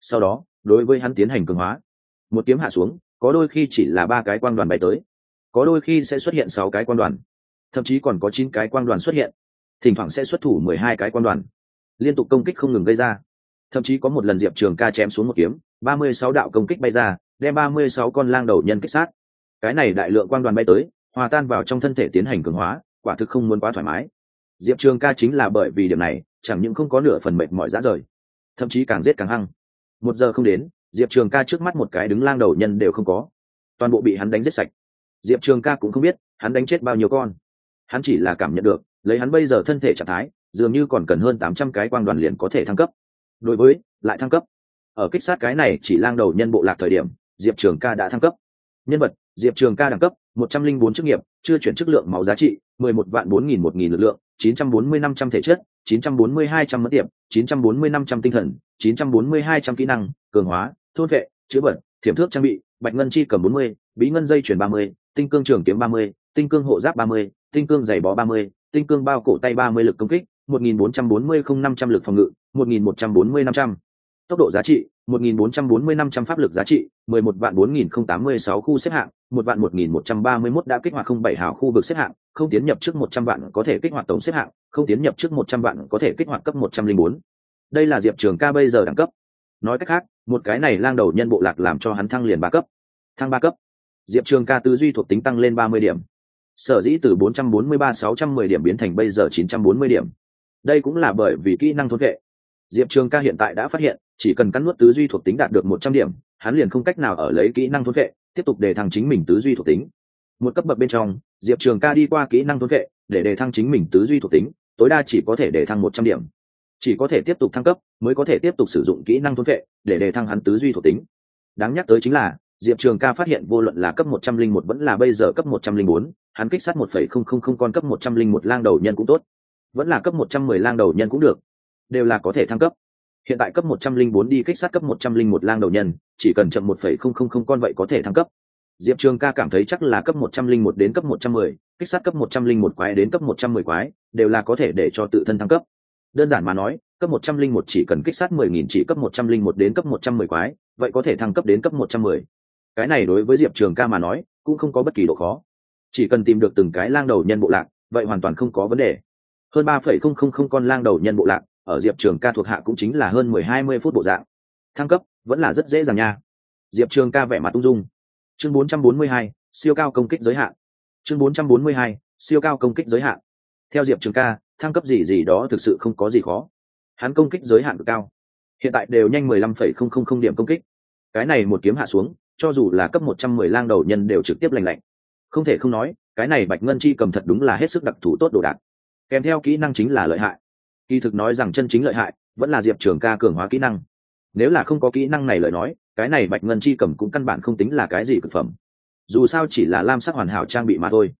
Sau đó, đối với hắn tiến hành cường hóa. Một kiếm hạ xuống, có đôi khi chỉ là ba cái quan đoàn bay tới có đôi khi sẽ xuất hiện sáu cái quan đoàn, thậm chí còn có chín cái quan đoàn xuất hiện. Thỉnh thoảng sẽ xuất thủ mười hai cái quan đoàn. Liên tục công kích không ngừng gây ra. Thậm chí có một lần diệp trường ca chém xuống một kiếm, ba mươi sáu đạo công kích bay ra, đem ba mươi sáu con lang đầu nhân kích sát. Cái này đại lượng quan đoàn bay tới, hòa tan vào trong thân thể tiến hành cường hóa, quả thực không muốn quá thoải mái. Diệp trường ca chính là bởi vì điểm này, chẳng những không có nửa phần mệt mỏi dã rời, thậm chí càng giết càng hăng. Một giờ không đến, diệp trường ca trước mắt một cái đứng lang đầu nhân đều không có. Toàn bộ bị hắn đánh giết sạch diệp trường ca cũng không biết hắn đánh chết bao nhiêu con. Hắn chỉ là cảm nhận được, lấy hắn bây giờ thân thể trạng thái, dường như còn cần hơn tám trăm cái quang đoàn liền có thể thăng cấp. Đối với, lại thăng cấp. Ở kích sát cái này chỉ lang đầu nhân bộ lạc thời điểm, diệp trường ca đã thăng cấp. Nhân vật, diệp trường ca đẳng cấp, một trăm linh bốn chức nghiệp, chưa chuyển chức lượng máu giá trị, mười một vạn bốn nghìn một nghìn lực lượng, chín trăm bốn mươi năm trăm thể chất, chín trăm bốn mươi hai trăm mất tiệm chín trăm bốn mươi năm trăm tinh thần, chín trăm bốn mươi hai trăm kỹ năng, cường hóa, thôn vệ, chữa bẩn thiểm thước trang bị, bạch ngân chi cầm bốn mươi, bí ngân dây chuyển ba mươi tinh cương trường kiếm ba mươi tinh cương hộ giáp ba mươi tinh cương giày bó ba mươi tinh cương bao cổ tay ba mươi lực công kích một nghìn bốn trăm bốn mươi không năm trăm lực phòng ngự một nghìn một trăm bốn mươi năm trăm tốc độ giá trị 1.440-500 pháp lực giá trị, 11 vạn 4.086 khu xếp hạng, 1 vạn 1.131 đã kích hoạt không bảy hào khu vực xếp hạng, không tiến nhập trước 100 vạn có thể kích hoạt tổng xếp hạng, không tiến nhập trước 100 vạn có thể kích hoạt cấp 104. Đây là Diệp Trường Ca bây giờ đẳng cấp. Nói cách khác, một cái này lang đầu nhân bộ lạc làm cho hắn thăng liền ba cấp. Thăng ba cấp. Diệp Trường Ca tư duy thuộc tính tăng lên 30 điểm. Sở dĩ từ 443-610 điểm biến thành bây giờ 940 điểm. Đây cũng là bởi vì kỹ năng thôn vệ. Diệp Trường Ca hiện tại đã phát hiện, chỉ cần cắn nuốt tứ duy thuộc tính đạt được một trăm điểm hắn liền không cách nào ở lấy kỹ năng thôn vệ tiếp tục để thăng chính mình tứ duy thuộc tính một cấp bậc bên trong diệp trường ca đi qua kỹ năng thôn vệ để đề thăng chính mình tứ duy thuộc tính tối đa chỉ có thể để thăng một trăm điểm chỉ có thể tiếp tục thăng cấp mới có thể tiếp tục sử dụng kỹ năng thôn vệ để đề thăng hắn tứ duy thuộc tính đáng nhắc tới chính là diệp trường ca phát hiện vô luận là cấp một trăm linh một vẫn là bây giờ cấp một trăm linh bốn hắn kích sát một phẩy không không không con cấp một trăm linh một lang đầu nhân cũng tốt vẫn là cấp một trăm mười lang đầu nhân cũng được đều là có thể thăng cấp hiện tại cấp 104 đi kích sát cấp 101 lang đầu nhân chỉ cần chậm 1.000 con vậy có thể thăng cấp diệp trường ca cảm thấy chắc là cấp 101 đến cấp 110, kích sát cấp 101 quái đến cấp 110 quái đều là có thể để cho tự thân thăng cấp đơn giản mà nói cấp 101 chỉ cần kích sát 10.000 chỉ cấp 101 đến cấp 110 quái vậy có thể thăng cấp đến cấp 110 cái này đối với diệp trường ca mà nói, cũng không có bất kỳ độ khó. Chỉ cần tìm được từng cái lang đầu nhân bộ lạc, vậy hoàn toàn không có vấn đề. Hơn ba phẩy không không không con lang đầu nhân bộ lạc, ở diệp trường ca thuộc hạ cũng chính là hơn mười hai mươi phút bộ dạng. Thăng cấp, vẫn là rất dễ dàng nha. Diệp trường ca vẻ mặt ung dung. Chương bốn trăm bốn mươi hai, siêu cao công kích giới hạn. Chương bốn trăm bốn mươi hai, siêu cao công kích giới hạn. Theo diệp trường ca, thăng cấp gì gì đó thực sự không có gì khó. Hắn công kích giới hạn cực cao. Hiện tại đều nhanh mười lăm phẩy không không không điểm công kích. Cái này một kiếm hạ xuống cho dù là cấp một trăm mười lang đầu nhân đều trực tiếp lành lạnh. Không thể không nói, cái này bạch ngân chi cầm thật đúng là hết sức đặc thù tốt đồ đạc. Kèm theo kỹ năng chính là lợi hại. Kỳ thực nói rằng chân chính lợi hại, vẫn là diệp trường ca cường hóa kỹ năng. Nếu là không có kỹ năng này lời nói, cái này bạch ngân chi cầm cũng căn bản không tính là cái gì cực phẩm. Dù sao chỉ là lam sắc hoàn hảo trang bị mà thôi.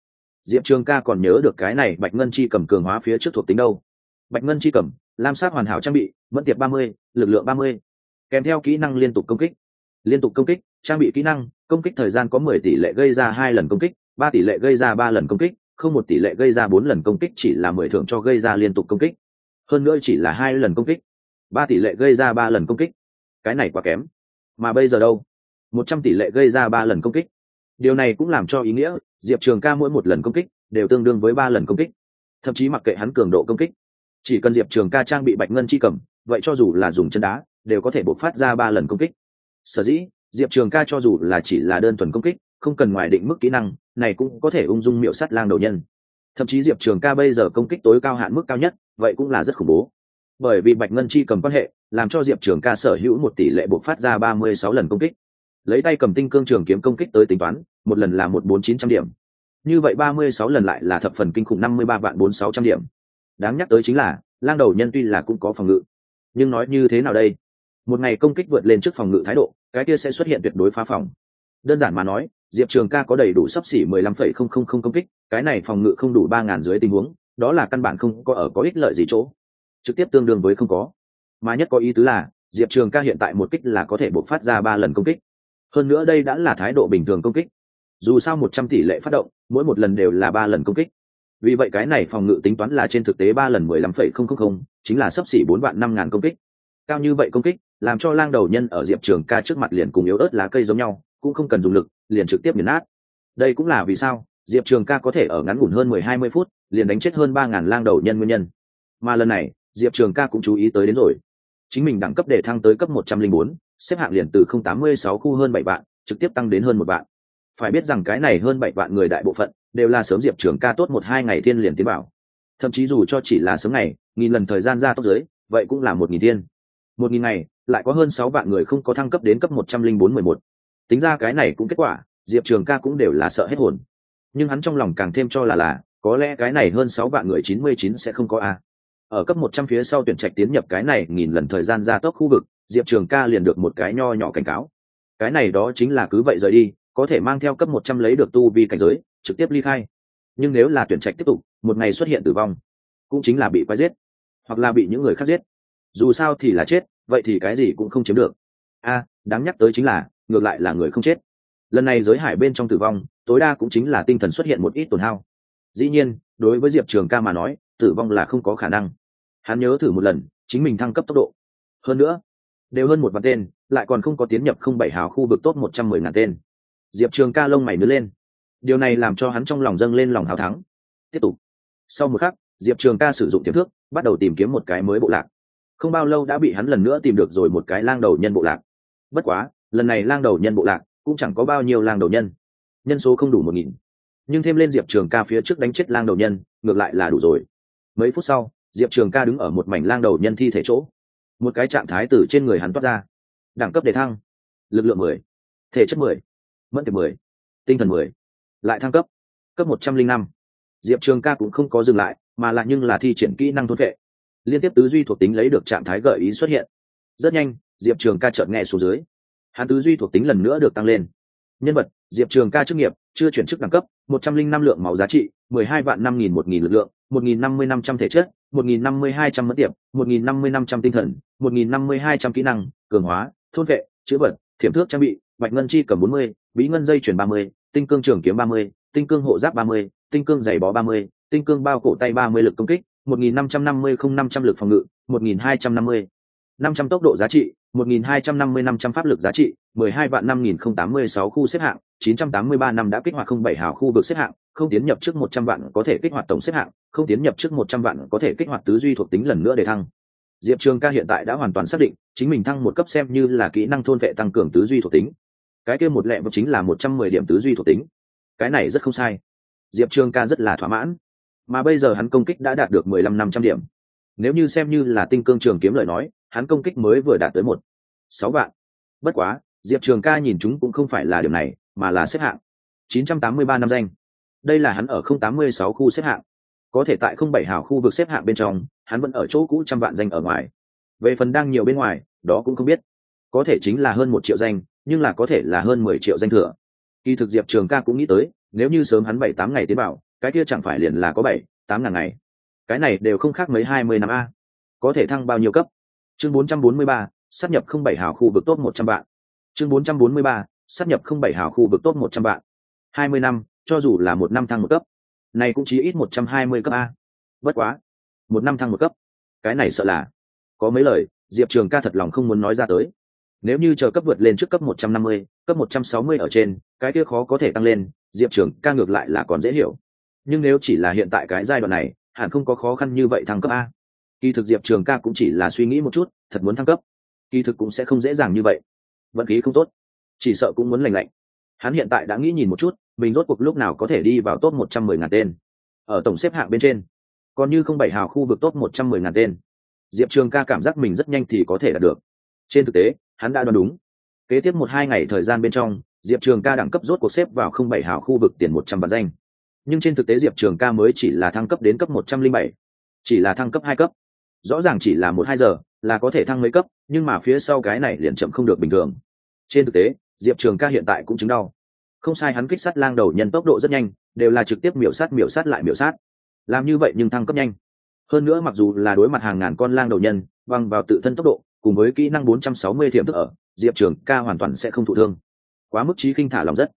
Diệp trường ca còn nhớ được cái này bạch ngân chi cầm cường hóa phía trước thuộc tính đâu. Bạch ngân chi cầm, lam sắc hoàn hảo trang bị, mẫn tiệp ba mươi, lực lượng ba mươi. Kèm theo kỹ năng liên tục công kích. Liên tục công kích trang bị kỹ năng, công kích thời gian có mười tỷ lệ gây ra hai lần công kích, ba tỷ lệ gây ra ba lần công kích, không một tỷ lệ gây ra bốn lần công kích chỉ là mười thưởng cho gây ra liên tục công kích. Hơn nữa chỉ là hai lần công kích, ba tỷ lệ gây ra ba lần công kích. Cái này quá kém. Mà bây giờ đâu? Một trăm tỷ lệ gây ra ba lần công kích. Điều này cũng làm cho ý nghĩa, diệp trường ca mỗi một lần công kích đều tương đương với ba lần công kích. Thậm chí mặc kệ hắn cường độ công kích, chỉ cần diệp trường ca trang bị bạch ngân chi cầm, vậy cho dù là dùng chân đá, đều có thể bộc phát ra ba lần công kích. Sở dĩ diệp trường ca cho dù là chỉ là đơn thuần công kích, không cần ngoài định mức kỹ năng, này cũng có thể ung dung miệu sắt lang đầu nhân. Thậm chí diệp trường ca bây giờ công kích tối cao hạn mức cao nhất, vậy cũng là rất khủng bố. Bởi vì bạch ngân chi cầm quan hệ, làm cho diệp trường ca sở hữu một tỷ lệ buộc phát ra ba mươi sáu lần công kích. Lấy tay cầm tinh cương trường kiếm công kích tới tính toán, một lần là một bốn chín trăm điểm. Như vậy ba mươi sáu lần lại là thập phần kinh khủng năm mươi ba vạn bốn sáu trăm điểm. Đáng nhắc tới chính là, lang đầu nhân tuy là cũng có phòng ngự, nhưng nói như thế nào đây? Một ngày công kích vượt lên trước phòng ngự thái độ cái kia sẽ xuất hiện tuyệt đối phá phòng. Đơn giản mà nói, diệp trường ca có đầy đủ sắp xỉ mười lăm phẩy không không không công kích, cái này phòng ngự không đủ ba ngàn dưới tình huống, đó là căn bản không có ở có ích lợi gì chỗ. Trực tiếp tương đương với không có. Mà nhất có ý tứ là, diệp trường ca hiện tại một kích là có thể bộc phát ra ba lần công kích. Hơn nữa đây đã là thái độ bình thường công kích. Dù sao một trăm tỷ lệ phát động, mỗi một lần đều là ba lần công kích. Vì vậy cái này phòng ngự tính toán là trên thực tế ba lần mười lăm phẩy không không không, chính là sấp xỉ bốn vạn năm ngàn công kích. Cao như vậy công kích làm cho lang đầu nhân ở diệp trường ca trước mặt liền cùng yếu ớt lá cây giống nhau, cũng không cần dùng lực, liền trực tiếp nghiền nát. Đây cũng là vì sao, diệp trường ca có thể ở ngắn ngủn hơn mười hai mươi phút, liền đánh chết hơn ba ngàn lang đầu nhân nguyên nhân. Mà lần này, diệp trường ca cũng chú ý tới đến rồi. Chính mình đẳng cấp để thăng tới cấp một trăm linh bốn, xếp hạng liền từ không tám mươi sáu khu hơn bảy vạn, trực tiếp tăng đến hơn một vạn. Phải biết rằng cái này hơn bảy vạn người đại bộ phận, đều là sớm diệp trường ca tốt một hai ngày thiên liền tiến bảo thậm chí dù cho chỉ là sớm ngày, nghìn lần thời gian ra tốc giới, vậy cũng là một nghìn thiên một nghìn ngày, lại có hơn sáu vạn người không có thăng cấp đến cấp một trăm linh bốn mười một. Tính ra cái này cũng kết quả, diệp trường ca cũng đều là sợ hết hồn. Nhưng hắn trong lòng càng thêm cho là là, có lẽ cái này hơn sáu vạn người chín mươi chín sẽ không có a. Ở cấp một trăm phía sau tuyển trạch tiến nhập cái này nghìn lần thời gian ra tốc khu vực, diệp trường ca liền được một cái nho nhỏ cảnh cáo. Cái này đó chính là cứ vậy rời đi, có thể mang theo cấp một trăm lấy được tu vi cảnh giới, trực tiếp ly khai. Nhưng nếu là tuyển trạch tiếp tục, một ngày xuất hiện tử vong, cũng chính là bị quái giết, hoặc là bị những người khác giết dù sao thì là chết, vậy thì cái gì cũng không chiếm được. A, đáng nhắc tới chính là, ngược lại là người không chết. Lần này giới hải bên trong tử vong, tối đa cũng chính là tinh thần xuất hiện một ít tổn hao. Dĩ nhiên, đối với diệp trường ca mà nói, tử vong là không có khả năng. Hắn nhớ thử một lần, chính mình thăng cấp tốc độ. Hơn nữa, đều hơn một vạn tên, lại còn không có tiến nhập không bảy hào khu vực tốt một trăm mười ngàn tên. Diệp trường ca lông mày nứa lên. Điều này làm cho hắn trong lòng dâng lên lòng hào thắng. Tiếp tục. Sau một khắc, diệp trường ca sử dụng tiềm thước bắt đầu tìm kiếm một cái mới bộ lạc không bao lâu đã bị hắn lần nữa tìm được rồi một cái lang đầu nhân bộ lạc. Bất quá, lần này lang đầu nhân bộ lạc cũng chẳng có bao nhiêu lang đầu nhân. Nhân số không đủ một nghìn. Nhưng thêm lên diệp trường ca phía trước đánh chết lang đầu nhân, ngược lại là đủ rồi. Mấy phút sau, diệp trường ca đứng ở một mảnh lang đầu nhân thi thể chỗ. Một cái trạng thái từ trên người hắn toát ra. Đẳng cấp đề thăng. Lực lượng mười. Thể chất mười. Mẫn tiệp mười. Tinh thần mười. Lại thăng cấp. Cấp một trăm linh năm. Diệp trường ca cũng không có dừng lại, mà lại nhưng là thi triển kỹ năng thôn vệ liên tiếp tứ duy thuộc tính lấy được trạng thái gợi ý xuất hiện. Rất nhanh, diệp trường ca chợt nghe xuống dưới. Hắn tứ duy thuộc tính lần nữa được tăng lên. Nhân vật, diệp trường ca chức nghiệp, chưa chuyển chức đẳng cấp, một trăm linh năm lượng máu giá trị, mười hai vạn năm nghìn một nghìn lực lượng, một nghìn năm mươi năm trăm thể chất, một nghìn năm mươi hai trăm mất tiệp, một nghìn năm mươi năm trăm tinh thần, một nghìn năm mươi hai trăm kỹ năng, cường hóa, thôn vệ chữ vật thiểm thước trang bị, bạch ngân chi cầm bốn mươi, bí ngân dây chuyển ba mươi, tinh cương trường kiếm ba mươi, tinh cương hộ giáp ba mươi, tinh cương giày bó ba mươi, tinh cương bao cổ tay ba mươi lực công kích 1550-0500 lực phòng ngự, 1250. 500 tốc độ giá trị, 1250-500 pháp lực giá trị, 12 vạn 5086 khu xếp hạng, 983 năm đã kích hoạt 07 hào khu vực xếp hạng, không tiến nhập trước 100 vạn có thể kích hoạt tổng xếp hạng, không tiến nhập trước 100 vạn có thể kích hoạt tứ duy thuộc tính lần nữa để thăng. Diệp Trường Ca hiện tại đã hoàn toàn xác định, chính mình thăng một cấp xem như là kỹ năng thôn vệ tăng cường tứ duy thuộc tính. Cái kia một lệ vật chính là 110 điểm tứ duy thuộc tính. Cái này rất không sai. Diệp Trường Ca rất là thỏa mãn mà bây giờ hắn công kích đã đạt được mười lăm năm trăm điểm. Nếu như xem như là tinh cương trường kiếm lời nói, hắn công kích mới vừa đạt tới một, sáu vạn. Bất quá, diệp trường ca nhìn chúng cũng không phải là điều này, mà là xếp hạng. Chín trăm tám mươi ba năm danh. Đây là hắn ở không tám mươi sáu khu xếp hạng. Có thể tại không bảy hào khu vực xếp hạng bên trong, hắn vẫn ở chỗ cũ trăm vạn danh ở ngoài. Về phần đang nhiều bên ngoài, đó cũng không biết. Có thể chính là hơn một triệu danh, nhưng là có thể là hơn mười triệu danh thừa. Kỳ thực diệp trường ca cũng nghĩ tới, nếu như sớm hắn bảy tám ngày tế bảo cái kia chẳng phải liền là có bảy, tám ngàn ngày. Cái này đều không khác mấy hai mươi năm a. Có thể thăng bao nhiêu cấp? Chương bốn trăm bốn mươi ba sắp nhập không bảy hào khu vực tốt một trăm vạn. Chương bốn trăm bốn mươi ba sắp nhập không bảy hào khu vực tốt một trăm vạn. Hai mươi năm, cho dù là một năm thăng một cấp. Này cũng chỉ ít một trăm hai mươi cấp a. Bất quá, một năm thăng một cấp, cái này sợ là có mấy lời, diệp trường ca thật lòng không muốn nói ra tới. Nếu như chờ cấp vượt lên trước cấp một trăm năm mươi, cấp một trăm sáu mươi ở trên, cái kia khó có thể tăng lên, diệp trường ca ngược lại là còn dễ hiểu nhưng nếu chỉ là hiện tại cái giai đoạn này, hẳn không có khó khăn như vậy thăng cấp a. Kỳ thực diệp trường ca cũng chỉ là suy nghĩ một chút, thật muốn thăng cấp. Kỳ thực cũng sẽ không dễ dàng như vậy. Vận khí không tốt, chỉ sợ cũng muốn lành lạnh. Hắn hiện tại đã nghĩ nhìn một chút, mình rốt cuộc lúc nào có thể đi vào top một trăm mười ngàn tên. Ở tổng xếp hạng bên trên, còn như không bảy hào khu vực top một trăm mười ngàn tên. Diệp trường ca cảm giác mình rất nhanh thì có thể đạt được. Trên thực tế, hắn đã đoán đúng. Kế tiếp một hai ngày thời gian bên trong, diệp trường ca đẳng cấp rốt cuộc xếp vào không bảy hào khu vực tiền một trăm vạn danh nhưng trên thực tế diệp trường ca mới chỉ là thăng cấp đến cấp một trăm linh bảy, chỉ là thăng cấp hai cấp. Rõ ràng chỉ là một hai giờ là có thể thăng mấy cấp, nhưng mà phía sau cái này liền chậm không được bình thường. Trên thực tế, diệp trường ca hiện tại cũng chứng đau. Không sai hắn kích sát lang đầu nhân tốc độ rất nhanh, đều là trực tiếp miểu sát miểu sát lại miểu sát. Làm như vậy nhưng thăng cấp nhanh. Hơn nữa mặc dù là đối mặt hàng ngàn con lang đầu nhân bằng vào tự thân tốc độ, cùng với kỹ năng 460 thiểm thức ở, diệp trường ca hoàn toàn sẽ không thụ thương. Quá mức trí khinh thả lòng rất.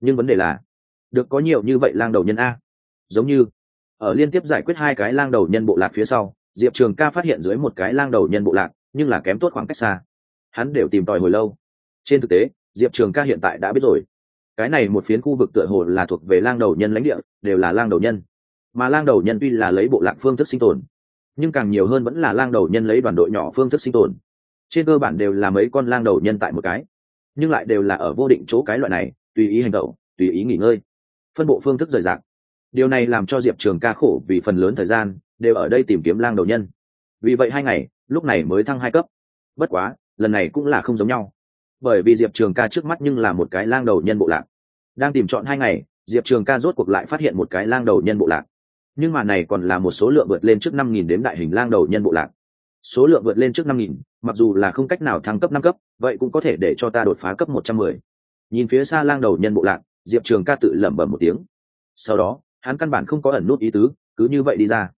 Nhưng vấn đề là được có nhiều như vậy lang đầu nhân a. Giống như, ở liên tiếp giải quyết hai cái lang đầu nhân bộ lạc phía sau, diệp trường ca phát hiện dưới một cái lang đầu nhân bộ lạc, nhưng là kém tốt khoảng cách xa. Hắn đều tìm tòi hồi lâu. Trên thực tế, diệp trường ca hiện tại đã biết rồi. Cái này một phiến khu vực tựa hồ là thuộc về lang đầu nhân lãnh địa, đều là lang đầu nhân. Mà lang đầu nhân tuy là lấy bộ lạc phương thức sinh tồn, nhưng càng nhiều hơn vẫn là lang đầu nhân lấy đoàn đội nhỏ phương thức sinh tồn. Trên cơ bản đều là mấy con lang đầu nhân tại một cái, nhưng lại đều là ở vô định chỗ cái loại này, tùy ý hành động, tùy ý nghỉ ngơi phân bộ phương thức rời rạc. Điều này làm cho diệp trường ca khổ vì phần lớn thời gian đều ở đây tìm kiếm lang đầu nhân. Vì vậy hai ngày, lúc này mới thăng hai cấp. Bất quá, lần này cũng là không giống nhau. Bởi vì diệp trường ca trước mắt nhưng là một cái lang đầu nhân bộ lạc. Đang tìm chọn hai ngày, diệp trường ca rốt cuộc lại phát hiện một cái lang đầu nhân bộ lạc. Nhưng mà này còn là một số lượng vượt lên trước năm nghìn đến đại hình lang đầu nhân bộ lạc. Số lượng vượt lên trước năm nghìn, mặc dù là không cách nào thăng cấp năm cấp, vậy cũng có thể để cho ta đột phá cấp một trăm mười. Nhìn phía xa lang đầu nhân bộ lạc diệp trường ca tự lẩm bẩm một tiếng. Sau đó, hắn căn bản không có ẩn nút ý tứ, cứ như vậy đi ra.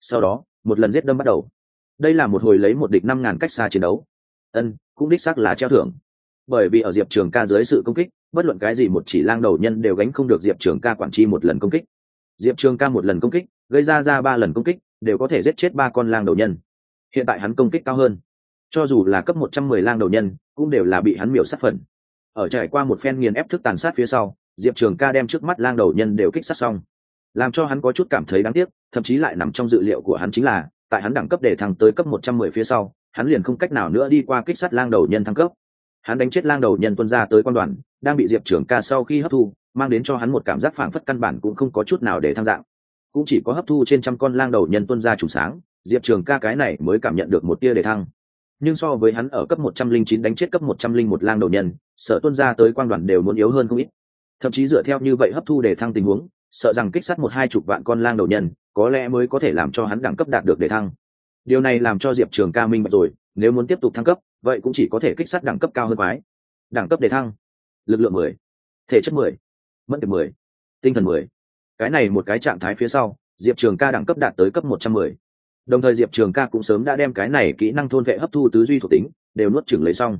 Sau đó, một lần giết đâm bắt đầu. Đây là một hồi lấy một địch năm ngàn cách xa chiến đấu. Ân, cũng đích xác là treo thưởng. Bởi vì ở diệp trường ca dưới sự công kích, bất luận cái gì một chỉ lang đầu nhân đều gánh không được diệp trường ca quản tri một lần công kích. Diệp trường ca một lần công kích, gây ra ra ba lần công kích, đều có thể giết chết ba con lang đầu nhân. Hiện tại hắn công kích cao hơn. Cho dù là cấp một trăm mười lang đầu nhân, cũng đều là bị hắn miểu sát phần. Ở trải qua một phen nghiền ép thức tàn sát phía sau diệp trường ca đem trước mắt lang đầu nhân đều kích sát xong. Làm cho hắn có chút cảm thấy đáng tiếc, thậm chí lại nằm trong dự liệu của hắn chính là, tại hắn đẳng cấp để thăng tới cấp một trăm mười phía sau, hắn liền không cách nào nữa đi qua kích sát lang đầu nhân thăng cấp. Hắn đánh chết lang đầu nhân tuân ra tới quan đoàn, đang bị diệp trường ca sau khi hấp thu, mang đến cho hắn một cảm giác phảng phất căn bản cũng không có chút nào để thăng dạng. Cũng chỉ có hấp thu trên trăm con lang đầu nhân tuân ra chủ sáng, diệp trường ca cái này mới cảm nhận được một tia để thăng. Nhưng so với hắn ở cấp một trăm linh chín đánh chết cấp một trăm linh một lang đầu nhân sợ tuân ra tới quan đoàn đều muốn yếu hơn không ít thậm chí dựa theo như vậy hấp thu để thăng tình huống, sợ rằng kích sát một hai chục vạn con lang đầu nhân, có lẽ mới có thể làm cho hắn đẳng cấp đạt được để thăng. Điều này làm cho diệp trường ca minh bạch rồi, nếu muốn tiếp tục thăng cấp, vậy cũng chỉ có thể kích sát đẳng cấp cao hơn quái. Đẳng cấp để thăng, lực lượng mười, thể chất mười mất điểm mười, tinh thần mười. Cái này một cái trạng thái phía sau, diệp trường ca đẳng cấp đạt tới cấp một trăm mười. Đồng thời diệp trường ca cũng sớm đã đem cái này kỹ năng thôn vệ hấp thu tứ duy thuộc tính, đều nuốt chừng lấy xong.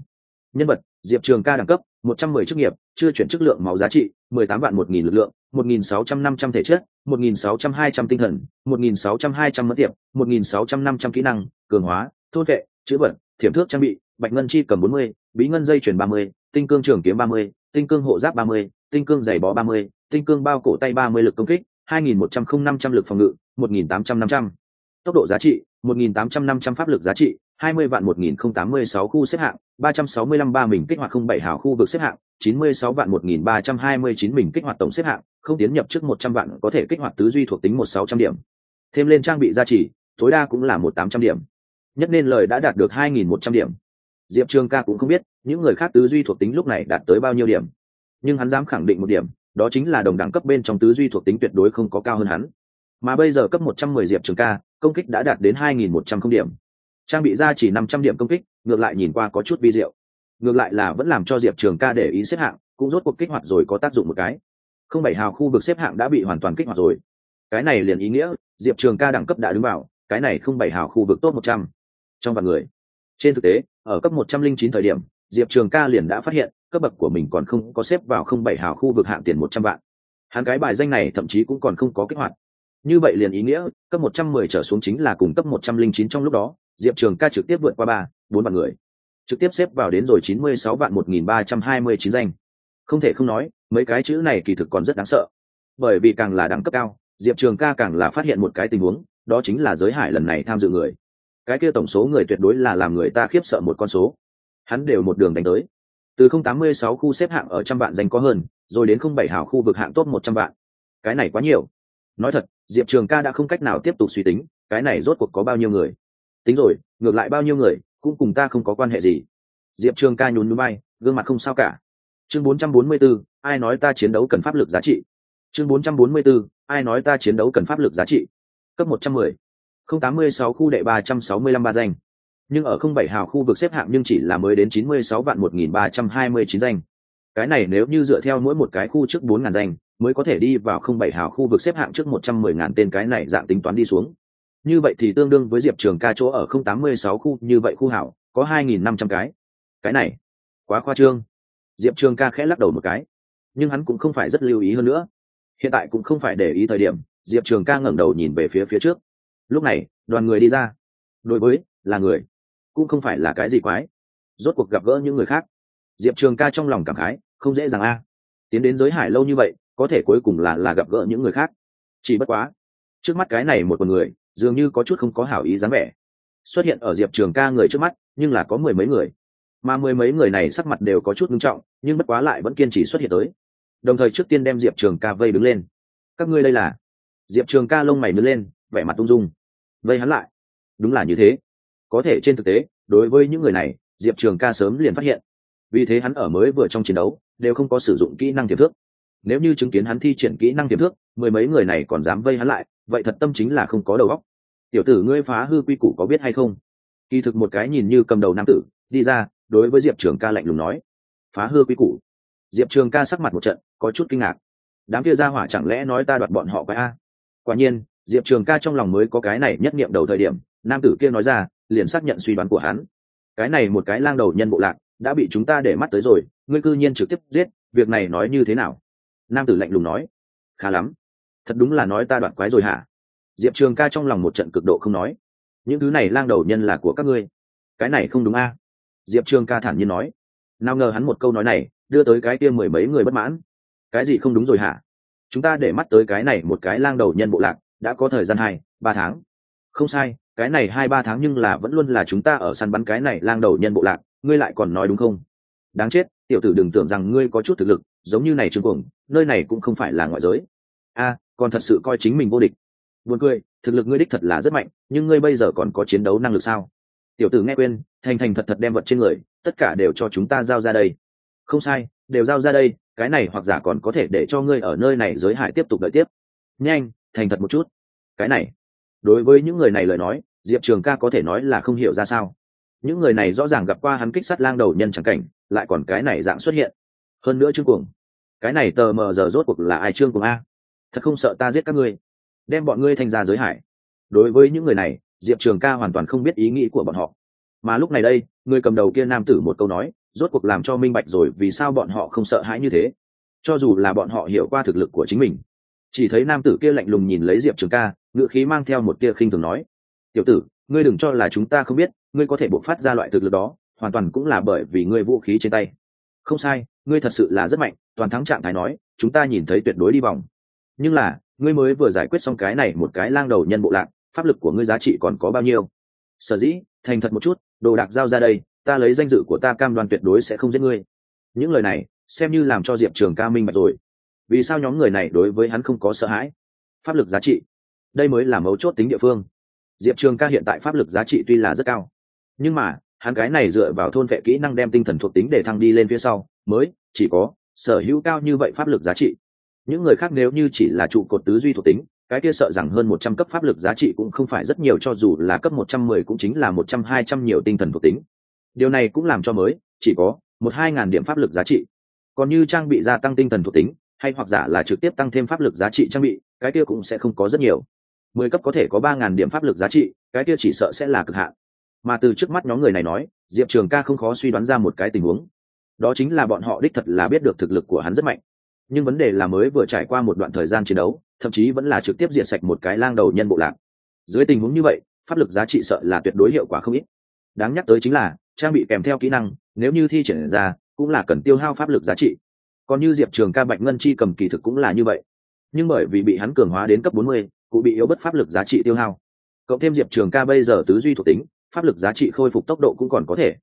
Nhân vật, diệp trường ca đẳng cấp một trăm mười chức nghiệp, chưa chuyển chất lượng máu giá trị, mười tám vạn một nghìn lực lượng, một nghìn sáu trăm năm trăm thể chất, một nghìn sáu trăm hai trăm tinh thần, một nghìn sáu trăm hai trăm mất tiệp, một nghìn sáu trăm năm trăm kỹ năng, cường hóa, thôn vệ chữ vật thiểm thước trang bị, bạch ngân chi cầm bốn mươi, bí ngân dây chuyển ba mươi, tinh cương trường kiếm ba mươi, tinh cương hộ giáp ba mươi, tinh cương giày bó ba mươi, tinh cương bao cổ tay ba mươi lực công kích, hai nghìn một trăm không năm trăm lực phòng ngự, một nghìn tám trăm năm trăm. Tốc độ giá trị, một nghìn tám trăm năm trăm pháp lực giá trị 20 vạn 1086 khu xếp hạng, 365 ba mình kích hoạt 07 hào khu vực xếp hạng, 96 vạn 1329 mình kích hoạt tổng xếp hạng, không tiến nhập trước 100 vạn có thể kích hoạt tứ duy thuộc tính 1600 điểm. Thêm lên trang bị gia trì, tối đa cũng là 1800 điểm. Nhất nên lời đã đạt được 2100 điểm. Diệp Trường Ca cũng không biết, những người khác tứ duy thuộc tính lúc này đạt tới bao nhiêu điểm. Nhưng hắn dám khẳng định một điểm, đó chính là đồng đẳng cấp bên trong tứ duy thuộc tính tuyệt đối không có cao hơn hắn. Mà bây giờ cấp 110 Diệp Trường Ca, công kích đã đạt đến 2100 điểm trang bị ra chỉ năm trăm điểm công kích, ngược lại nhìn qua có chút vi diệu. Ngược lại là vẫn làm cho diệp trường ca để ý xếp hạng, cũng rốt cuộc kích hoạt rồi có tác dụng một cái. Không bảy hào khu vực xếp hạng đã bị hoàn toàn kích hoạt rồi. Cái này liền ý nghĩa, diệp trường ca đẳng cấp đã đứng vào, cái này không bảy hào khu vực tốt một trăm. Trong vạn người. Trên thực tế, ở cấp một trăm linh chín thời điểm, diệp trường ca liền đã phát hiện, cấp bậc của mình còn không có xếp vào không bảy hào khu vực hạng tiền một trăm vạn. Hắn cái bài danh này thậm chí cũng còn không có kích hoạt. Như vậy liền ý nghĩa, cấp một trăm mười trở xuống chính là cùng cấp một trăm linh chín trong lúc đó diệp trường ca trực tiếp vượt qua ba, bốn vạn người. Trực tiếp xếp vào đến rồi chín mươi sáu vạn một nghìn ba trăm hai mươi chín danh. Không thể không nói, mấy cái chữ này kỳ thực còn rất đáng sợ. Bởi vì càng là đẳng cấp cao, diệp trường ca càng là phát hiện một cái tình huống, đó chính là giới hải lần này tham dự người. Cái kia tổng số người tuyệt đối là làm người ta khiếp sợ một con số. Hắn đều một đường đánh tới. Từ không tám mươi sáu khu xếp hạng ở trăm vạn danh có hơn, rồi đến không bảy hào khu vực hạng tốt một trăm vạn. Cái này quá nhiều. Nói thật, diệp trường ca đã không cách nào tiếp tục suy tính, cái này rốt cuộc có bao nhiêu người tính rồi ngược lại bao nhiêu người cũng cùng ta không có quan hệ gì. Diệp trường ca nhún núi bay gương mặt không sao cả. Chương 444, ai nói ta chiến đấu cần pháp lực giá trị? Chương 444, ai nói ta chiến đấu cần pháp lực giá trị? Cấp 110. không 86 khu đệ 365 ba danh. Nhưng ở không bảy hào khu vực xếp hạng nhưng chỉ là mới đến 96 vạn 1329 danh. Cái này nếu như dựa theo mỗi một cái khu trước 4.000 danh mới có thể đi vào không bảy hào khu vực xếp hạng trước 110 ngàn tên cái này dạng tính toán đi xuống như vậy thì tương đương với diệp trường ca chỗ ở không 86 khu, như vậy khu hảo, có 2.500 cái. Cái này, quá khoa trương. Diệp trường ca khẽ lắc đầu một cái. Nhưng hắn cũng không phải rất lưu ý hơn nữa. Hiện tại cũng không phải để ý thời điểm, diệp trường ca ngẩng đầu nhìn về phía phía trước. Lúc này, đoàn người đi ra. Đối với, là người. Cũng không phải là cái gì quái. Rốt cuộc gặp gỡ những người khác. Diệp trường ca trong lòng cảm khái, không dễ dàng a. Tiến đến giới hải lâu như vậy, có thể cuối cùng là là gặp gỡ những người khác. Chỉ bất quá, trước mắt cái này một con người dường như có chút không có hảo ý dáng vẻ. Xuất hiện ở diệp trường ca người trước mắt, nhưng là có mười mấy người. Mà mười mấy người này sắc mặt đều có chút nghiêm trọng, nhưng bất quá lại vẫn kiên trì xuất hiện tới. Đồng thời trước tiên đem diệp trường ca vây đứng lên. Các ngươi đây là? Diệp trường ca lông mày nứt lên, vẻ mặt tung dung. Vây hắn lại? Đúng là như thế. Có thể trên thực tế, đối với những người này, diệp trường ca sớm liền phát hiện. Vì thế hắn ở mới vừa trong chiến đấu, đều không có sử dụng kỹ năng tiềm thước nếu như chứng kiến hắn thi triển kỹ năng tiềm thước mười mấy người này còn dám vây hắn lại vậy thật tâm chính là không có đầu óc. Tiểu tử ngươi phá hư quy củ có biết hay không? Kỳ thực một cái nhìn như cầm đầu nam tử, đi ra, đối với diệp trường ca lạnh lùng nói. Phá hư quy củ? Diệp trường ca sắc mặt một trận, có chút kinh ngạc. Đám kia ra hỏa chẳng lẽ nói ta đoạt bọn họ quái a? Quả nhiên, diệp trường ca trong lòng mới có cái này nhất nghiệm đầu thời điểm, nam tử kia nói ra, liền xác nhận suy đoán của hắn. Cái này một cái lang đầu nhân bộ lạc, đã bị chúng ta để mắt tới rồi, ngươi cư nhiên trực tiếp giết, việc này nói như thế nào? Nam tử lạnh lùng nói. Khá lắm thật đúng là nói ta đoạt quái rồi hả? Diệp trường ca trong lòng một trận cực độ không nói. Những thứ này lang đầu nhân là của các ngươi. Cái này không đúng a. Diệp trường ca thản nhiên nói. Nào ngờ hắn một câu nói này, đưa tới cái kia mười mấy người bất mãn. Cái gì không đúng rồi hả? Chúng ta để mắt tới cái này một cái lang đầu nhân bộ lạc, đã có thời gian hai, ba tháng. Không sai, cái này hai, ba tháng nhưng là vẫn luôn là chúng ta ở săn bắn cái này lang đầu nhân bộ lạc, ngươi lại còn nói đúng không? Đáng chết, tiểu tử đừng tưởng rằng ngươi có chút thực lực, giống như này trương cuồng, nơi này cũng không phải là ngoại giới. A còn thật sự coi chính mình vô địch. Buồn cười, thực lực ngươi đích thật là rất mạnh, nhưng ngươi bây giờ còn có chiến đấu năng lực sao? Tiểu tử nghe quên, thành thành thật thật đem vật trên người, tất cả đều cho chúng ta giao ra đây. Không sai, đều giao ra đây, cái này hoặc giả còn có thể để cho ngươi ở nơi này giới hải tiếp tục đợi tiếp. Nhanh, thành thật một chút. Cái này, đối với những người này lời nói, diệp trường ca có thể nói là không hiểu ra sao. Những người này rõ ràng gặp qua hắn kích sát lang đầu nhân c cảnh, lại còn cái này dạng xuất hiện. Hơn nữa trương cuồng. Cái này tờ mờ giờ rốt cuộc là ai trương cuồng a? Thật không sợ ta giết các ngươi. Đem bọn ngươi thành ra giới hải. Đối với những người này, diệp trường ca hoàn toàn không biết ý nghĩ của bọn họ. Mà lúc này đây, người cầm đầu kia nam tử một câu nói, rốt cuộc làm cho minh bạch rồi vì sao bọn họ không sợ hãi như thế. Cho dù là bọn họ hiểu qua thực lực của chính mình, chỉ thấy nam tử kia lạnh lùng nhìn lấy diệp trường ca ngựa khí mang theo một tia khinh thường nói, tiểu tử, ngươi đừng cho là chúng ta không biết, ngươi có thể bộc phát ra loại thực lực đó, hoàn toàn cũng là bởi vì ngươi vũ khí trên tay. Không sai, ngươi thật sự là rất mạnh, toàn thắng trạng thái nói, chúng ta nhìn thấy tuyệt đối đi vòng nhưng là, ngươi mới vừa giải quyết xong cái này một cái lang đầu nhân bộ lạc, pháp lực của ngươi giá trị còn có bao nhiêu? Sở dĩ, thành thật một chút, đồ đạc giao ra đây, ta lấy danh dự của ta cam đoan tuyệt đối sẽ không giết ngươi. Những lời này, xem như làm cho diệp trường ca minh bạch rồi. Vì sao nhóm người này đối với hắn không có sợ hãi? Pháp lực giá trị. Đây mới là mấu chốt tính địa phương. Diệp trường ca hiện tại pháp lực giá trị tuy là rất cao. Nhưng mà, hắn cái này dựa vào thôn vệ kỹ năng đem tinh thần thuộc tính để thăng đi lên phía sau, mới, chỉ có sở hữu cao như vậy pháp lực giá trị những người khác nếu như chỉ là trụ cột tứ duy thuộc tính, cái kia sợ rằng hơn một trăm cấp pháp lực giá trị cũng không phải rất nhiều cho dù là cấp một trăm mười cũng chính là một trăm hai trăm nhiều tinh thần thuộc tính. Điều này cũng làm cho mới, chỉ có một hai ngàn điểm pháp lực giá trị. Còn như trang bị gia tăng tinh thần thuộc tính, hay hoặc giả là trực tiếp tăng thêm pháp lực giá trị trang bị, cái kia cũng sẽ không có rất nhiều. Mười cấp có thể có ba ngàn điểm pháp lực giá trị, cái kia chỉ sợ sẽ là cực hạn. Mà từ trước mắt nhóm người này nói, diệp trường ca không khó suy đoán ra một cái tình huống. Đó chính là bọn họ đích thật là biết được thực lực của hắn rất mạnh nhưng vấn đề là mới vừa trải qua một đoạn thời gian chiến đấu thậm chí vẫn là trực tiếp diệt sạch một cái lang đầu nhân bộ lạc. Dưới tình huống như vậy pháp lực giá trị sợ là tuyệt đối hiệu quả không ít. Đáng nhắc tới chính là trang bị kèm theo kỹ năng nếu như thi triển ra cũng là cần tiêu hao pháp lực giá trị. Còn như diệp trường ca bạch ngân chi cầm kỳ thực cũng là như vậy. Nhưng bởi vì bị hắn cường hóa đến cấp 40, cụ bị yếu bất pháp lực giá trị tiêu hao. Cộng thêm diệp trường ca bây giờ tứ duy thuộc tính pháp lực giá trị khôi phục tốc độ cũng còn có thể.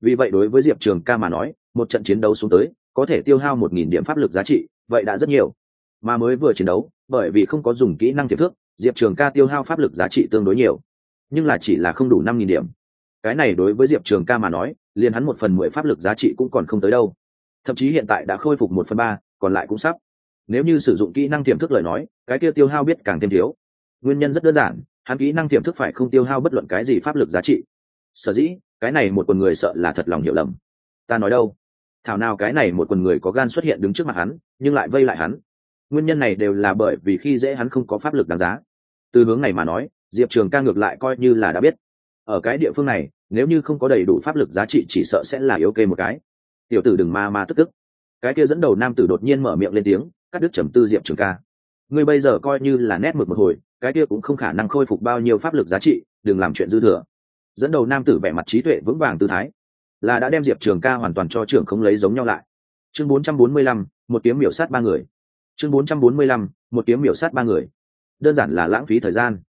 Vì vậy đối với diệp trường ca mà nói một trận chiến đấu xuống tới có thể tiêu hao một nghìn điểm pháp lực giá trị vậy đã rất nhiều. Mà mới vừa chiến đấu, bởi vì không có dùng kỹ năng tiềm thước diệp trường ca tiêu hao pháp lực giá trị tương đối nhiều. Nhưng là chỉ là không đủ năm nghìn điểm. Cái này đối với diệp trường ca mà nói, liền hắn một phần mười pháp lực giá trị cũng còn không tới đâu. Thậm chí hiện tại đã khôi phục một phần ba, còn lại cũng sắp. Nếu như sử dụng kỹ năng tiềm thức lời nói, cái kia tiêu hao biết càng thêm thiếu. Nguyên nhân rất đơn giản, hắn kỹ năng tiềm thức phải không tiêu hao bất luận cái gì pháp lực giá trị. Sở dĩ, cái này một quần người sợ là thật lòng hiểu lầm. Ta nói đâu? Thảo nào cái này một quần người có gan xuất hiện đứng trước mặt hắn, nhưng lại vây lại hắn. Nguyên nhân này đều là bởi vì khi dễ hắn không có pháp lực đáng giá. Từ hướng này mà nói, diệp trường ca ngược lại coi như là đã biết. Ở cái địa phương này, nếu như không có đầy đủ pháp lực giá trị chỉ sợ sẽ là yếu kê một cái. Tiểu tử đừng ma ma tức tức. Cái kia dẫn đầu nam tử đột nhiên mở miệng lên tiếng, cắt đứt trầm tư diệp trường ca. Ngươi bây giờ coi như là nét mực một hồi, cái kia cũng không khả năng khôi phục bao nhiêu pháp lực giá trị, đừng làm chuyện dư thừa. Dẫn đầu nam tử vẻ mặt trí tuệ vững vàng tư thái là đã đem diệp trường ca hoàn toàn cho trưởng không lấy giống nhau lại. Chương 445, một kiếm miểu sát ba người. Chương 445, một kiếm miểu sát ba người. Đơn giản là lãng phí thời gian.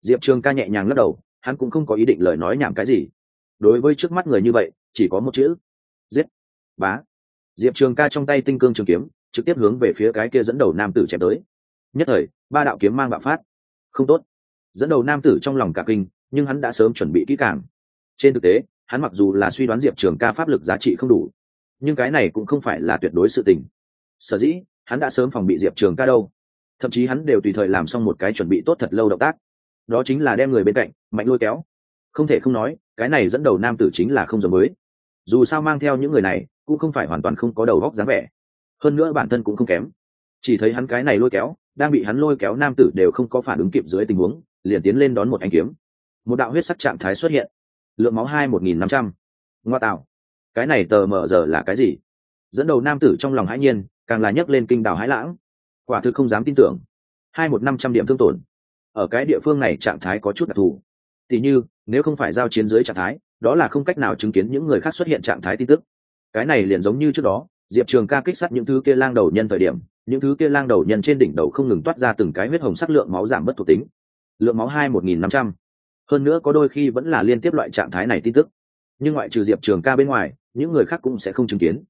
Diệp trường ca nhẹ nhàng lắc đầu hắn cũng không có ý định lời nói nhảm cái gì. Đối với trước mắt người như vậy chỉ có một chữ. Giết. Bá. Diệp trường ca trong tay tinh cương trường kiếm trực tiếp hướng về phía cái kia dẫn đầu nam tử chém tới. Nhất thời ba đạo kiếm mang bạo phát. Không tốt. Dẫn đầu nam tử trong lòng cả kinh nhưng hắn đã sớm chuẩn bị kỹ càng. Trên thực tế hắn mặc dù là suy đoán diệp trường ca pháp lực giá trị không đủ, nhưng cái này cũng không phải là tuyệt đối sự tình. Sở dĩ, hắn đã sớm phòng bị diệp trường ca đâu. Thậm chí hắn đều tùy thời làm xong một cái chuẩn bị tốt thật lâu động tác. Đó chính là đem người bên cạnh, mạnh lôi kéo. Không thể không nói, cái này dẫn đầu nam tử chính là không giống mới. Dù sao mang theo những người này, cũng không phải hoàn toàn không có đầu góc dáng vẻ. Hơn nữa bản thân cũng không kém. Chỉ thấy hắn cái này lôi kéo, đang bị hắn lôi kéo nam tử đều không có phản ứng kịp dưới tình huống, liền tiến lên đón một anh kiếm. Một đạo huyết sắc trạng thái xuất hiện lượng máu hai một nghìn năm trăm. Ngoa tạo. Cái này tờ mờ giờ là cái gì? Dẫn đầu nam tử trong lòng hãi nhiên, càng là nhấc lên kinh đảo hãi lãng. Quả thực không dám tin tưởng. Hai một năm trăm điểm thương tổn. Ở cái địa phương này trạng thái có chút đặc thù. Tỉ như, nếu không phải giao chiến dưới trạng thái, đó là không cách nào chứng kiến những người khác xuất hiện trạng thái tin tức. Cái này liền giống như trước đó, diệp trường ca kích sát những thứ kia lang đầu nhân thời điểm, những thứ kia lang đầu nhân trên đỉnh đầu không ngừng toát ra từng cái huyết hồng sắc lượng máu giảm bất thuộc tính. Lượng máu hai một nghìn năm trăm hơn nữa có đôi khi vẫn là liên tiếp loại trạng thái này tin tức. Nhưng ngoại trừ diệp trường ca bên ngoài, những người khác cũng sẽ không chứng kiến.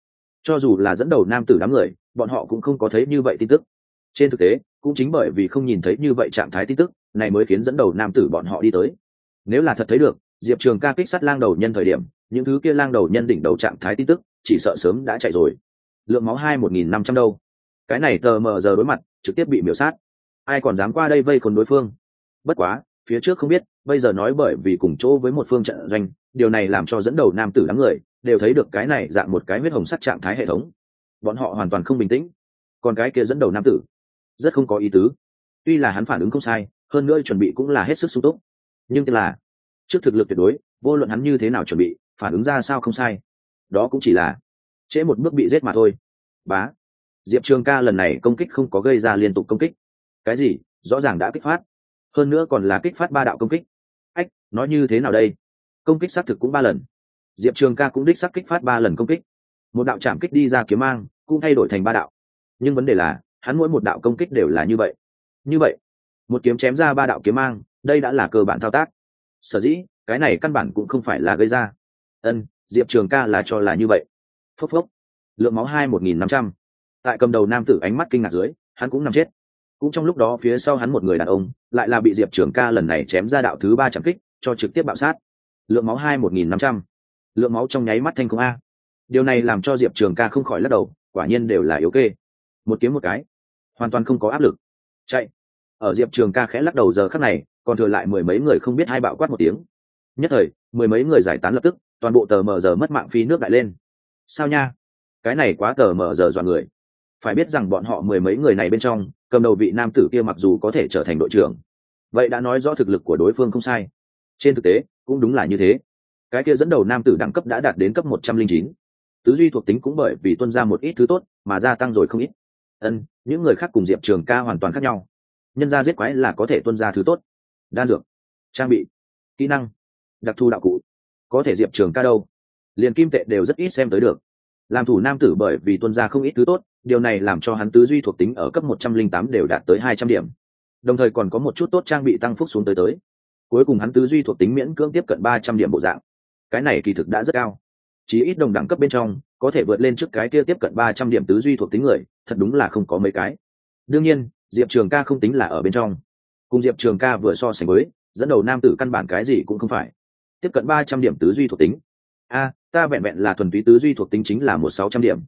Cho dù là dẫn đầu nam tử đám người, bọn họ cũng không có thấy như vậy tin tức. Trên thực tế, cũng chính bởi vì không nhìn thấy như vậy trạng thái tin tức, này mới khiến dẫn đầu nam tử bọn họ đi tới. Nếu là thật thấy được, diệp trường ca kích sát lang đầu nhân thời điểm, những thứ kia lang đầu nhân đỉnh đầu trạng thái tin tức, chỉ sợ sớm đã chạy rồi. Lượng máu hai một nghìn năm trăm đâu. Cái này tờ mờ giờ đối mặt, trực tiếp bị miểu sát. Ai còn dám qua đây vây khốn đối phương? Bất quá phía trước không biết, bây giờ nói bởi vì cùng chỗ với một phương trận doanh, điều này làm cho dẫn đầu nam tử đám người đều thấy được cái này dạng một cái huyết hồng sắc trạng thái hệ thống. Bọn họ hoàn toàn không bình tĩnh. Còn cái kia dẫn đầu nam tử, rất không có ý tứ. Tuy là hắn phản ứng không sai, hơn nữa chuẩn bị cũng là hết sức sung túc. Nhưng là, trước thực lực tuyệt đối, vô luận hắn như thế nào chuẩn bị, phản ứng ra sao không sai. Đó cũng chỉ là trễ một bước bị giết mà thôi. Bá, diệp trường ca lần này công kích không có gây ra liên tục công kích. Cái gì? Rõ ràng đã kích phát hơn nữa còn là kích phát ba đạo công kích. Ách nói như thế nào đây? Công kích xác thực cũng ba lần. Diệp trường ca cũng đích xác kích phát ba lần công kích. Một đạo chạm kích đi ra kiếm mang, cũng thay đổi thành ba đạo. Nhưng vấn đề là, hắn mỗi một đạo công kích đều là như vậy. Như vậy, một kiếm chém ra ba đạo kiếm mang, đây đã là cơ bản thao tác. Sở dĩ, cái này căn bản cũng không phải là gây ra. Ân, diệp trường ca là cho là như vậy. Phốc phốc. Lượng máu hai một nghìn năm trăm. Tại cầm đầu nam tử ánh mắt kinh ngạc dưới, hắn cũng nằm chết cũng trong lúc đó phía sau hắn một người đàn ông, lại là bị diệp trường ca lần này chém ra đạo thứ ba trăm kích, cho trực tiếp bạo sát. Lượng máu hai một nghìn năm trăm. Lượng máu trong nháy mắt thanh không a. Điều này làm cho diệp trường ca không khỏi lắc đầu, quả nhiên đều là yếu kê. Một kiếm một cái, hoàn toàn không có áp lực. Chạy. Ở diệp trường ca khẽ lắc đầu giờ khắc này, còn thừa lại mười mấy người không biết hai bạo quát một tiếng. Nhất thời, mười mấy người giải tán lập tức, toàn bộ tờ mờ giờ mất mạng phi nước đại lên. Sao nha? Cái này quá tờ mờ giờ dọa người. Phải biết rằng bọn họ mười mấy người này bên trong cầm đầu vị nam tử kia mặc dù có thể trở thành đội trưởng, vậy đã nói rõ thực lực của đối phương không sai. Trên thực tế, cũng đúng là như thế. Cái kia dẫn đầu nam tử đẳng cấp đã đạt đến cấp một trăm linh chín. Tứ duy thuộc tính cũng bởi vì tuân ra một ít thứ tốt mà gia tăng rồi không ít. Ân, những người khác cùng diệp trường ca hoàn toàn khác nhau. Nhân ra giết quái là có thể tuân ra thứ tốt. Đan dược, trang bị, kỹ năng, đặc thù đạo cụ. Có thể diệp trường ca đâu? Liền kim tệ đều rất ít xem tới được. Làm thủ nam tử bởi vì tuân ra không ít thứ tốt điều này làm cho hắn tứ duy thuộc tính ở cấp một trăm linh tám đều đạt tới hai trăm điểm. Đồng thời còn có một chút tốt trang bị tăng phúc xuống tới tới. Cuối cùng hắn tứ duy thuộc tính miễn cưỡng tiếp cận ba trăm điểm bộ dạng. Cái này kỳ thực đã rất cao. Chỉ ít đồng đẳng cấp bên trong, có thể vượt lên trước cái kia tiếp cận ba trăm điểm tứ duy thuộc tính người, thật đúng là không có mấy cái. Đương nhiên, diệp trường ca không tính là ở bên trong. Cùng diệp trường ca vừa so sánh với, dẫn đầu nam tử căn bản cái gì cũng không phải. Tiếp cận ba trăm điểm tứ duy thuộc tính. A, ta vẹn vẹn là thuần túy tứ duy thuộc tính chính là một sáu trăm điểm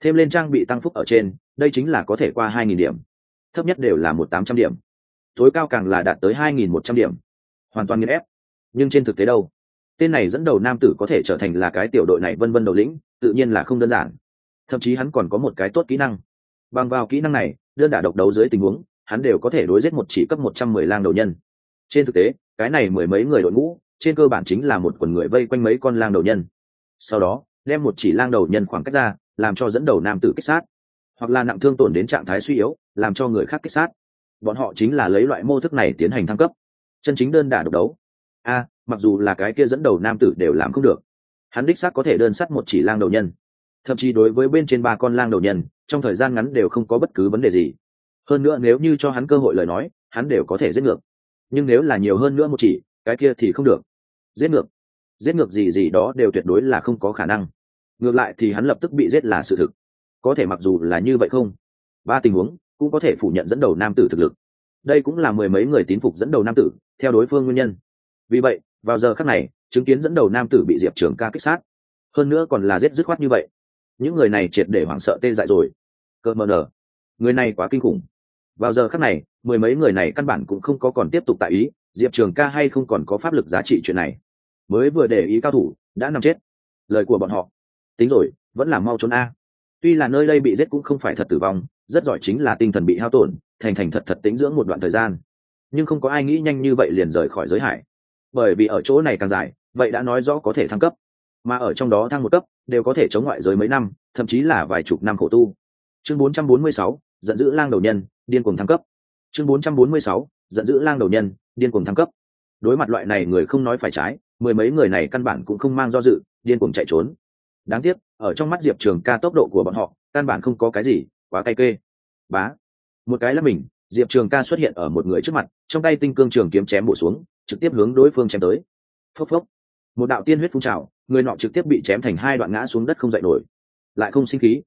thêm lên trang bị tăng phúc ở trên, đây chính là có thể qua hai nghìn điểm. Thấp nhất đều là một tám trăm điểm. Tối cao càng là đạt tới hai nghìn một trăm điểm. Hoàn toàn nghiên ép. Nhưng trên thực tế đâu? Tên này dẫn đầu nam tử có thể trở thành là cái tiểu đội này vân vân đầu lĩnh, tự nhiên là không đơn giản. Thậm chí hắn còn có một cái tốt kỹ năng. Bằng vào kỹ năng này, đơn đả độc đấu dưới tình huống, hắn đều có thể đối giết một chỉ cấp một trăm mười lang đầu nhân. Trên thực tế, cái này mười mấy người đội ngũ, trên cơ bản chính là một quần người vây quanh mấy con lang đầu nhân. Sau đó, đem một chỉ lang đầu nhân khoảng cách ra làm cho dẫn đầu nam tử kích sát, hoặc là nặng thương tổn đến trạng thái suy yếu, làm cho người khác kích sát. Bọn họ chính là lấy loại mô thức này tiến hành thăng cấp. Chân chính đơn đả độc đấu. A à, mặc dù là cái kia dẫn đầu nam tử đều làm không được. Hắn đích xác có thể đơn sắt một chỉ lang đầu nhân. Thậm chí đối với bên trên ba con lang đầu nhân, trong thời gian ngắn đều không có bất cứ vấn đề gì. Hơn nữa nếu như cho hắn cơ hội lời nói, hắn đều có thể giết ngược. Nhưng nếu là nhiều hơn nữa một chỉ, cái kia thì không được. Giết ngược. Giết ngược gì gì đó đều tuyệt đối là không có khả năng ngược lại thì hắn lập tức bị giết là sự thực. Có thể mặc dù là như vậy không? Ba tình huống cũng có thể phủ nhận dẫn đầu nam tử thực lực. Đây cũng là mười mấy người tín phục dẫn đầu nam tử, theo đối phương nguyên nhân. Vì vậy, vào giờ khắc này, chứng kiến dẫn đầu nam tử bị diệp trường ca kích sát. Hơn nữa còn là giết dứt khoát như vậy. Những người này triệt để hoảng sợ tê dại rồi. Cơ mờ nở. Người này quá kinh khủng. Vào giờ khắc này, mười mấy người này căn bản cũng không có còn tiếp tục tại ý, diệp trường ca hay không còn có pháp lực giá trị chuyện này. Mới vừa để ý cao thủ, đã nằm chết. Lời của bọn họ tính rồi vẫn là mau trốn a. Tuy là nơi đây bị giết cũng không phải thật tử vong rất giỏi chính là tinh thần bị hao tổn thành thành thật thật tính dưỡng một đoạn thời gian. Nhưng không có ai nghĩ nhanh như vậy liền rời khỏi giới hải. Bởi vì ở chỗ này càng dài vậy đã nói rõ có thể thăng cấp. Mà ở trong đó thăng một cấp đều có thể chống ngoại giới mấy năm thậm chí là vài chục năm khổ tu. Chương 446, giận dữ lang đầu nhân điên cuồng thăng cấp. Chương 446, giận dữ lang đầu nhân điên cuồng thăng cấp. Đối mặt loại này người không nói phải trái mười mấy người này căn bản cũng không mang do dự điên cuồng chạy trốn đáng tiếc, ở trong mắt diệp trường ca tốc độ của bọn họ, căn bản không có cái gì quá cay kê. Bá. Một cái là mình, diệp trường ca xuất hiện ở một người trước mặt, trong tay tinh cương trường kiếm chém bổ xuống, trực tiếp hướng đối phương chém tới. Phốc phốc. Một đạo tiên huyết phun trào, người nọ trực tiếp bị chém thành hai đoạn ngã xuống đất không dậy nổi. Lại không sinh khí.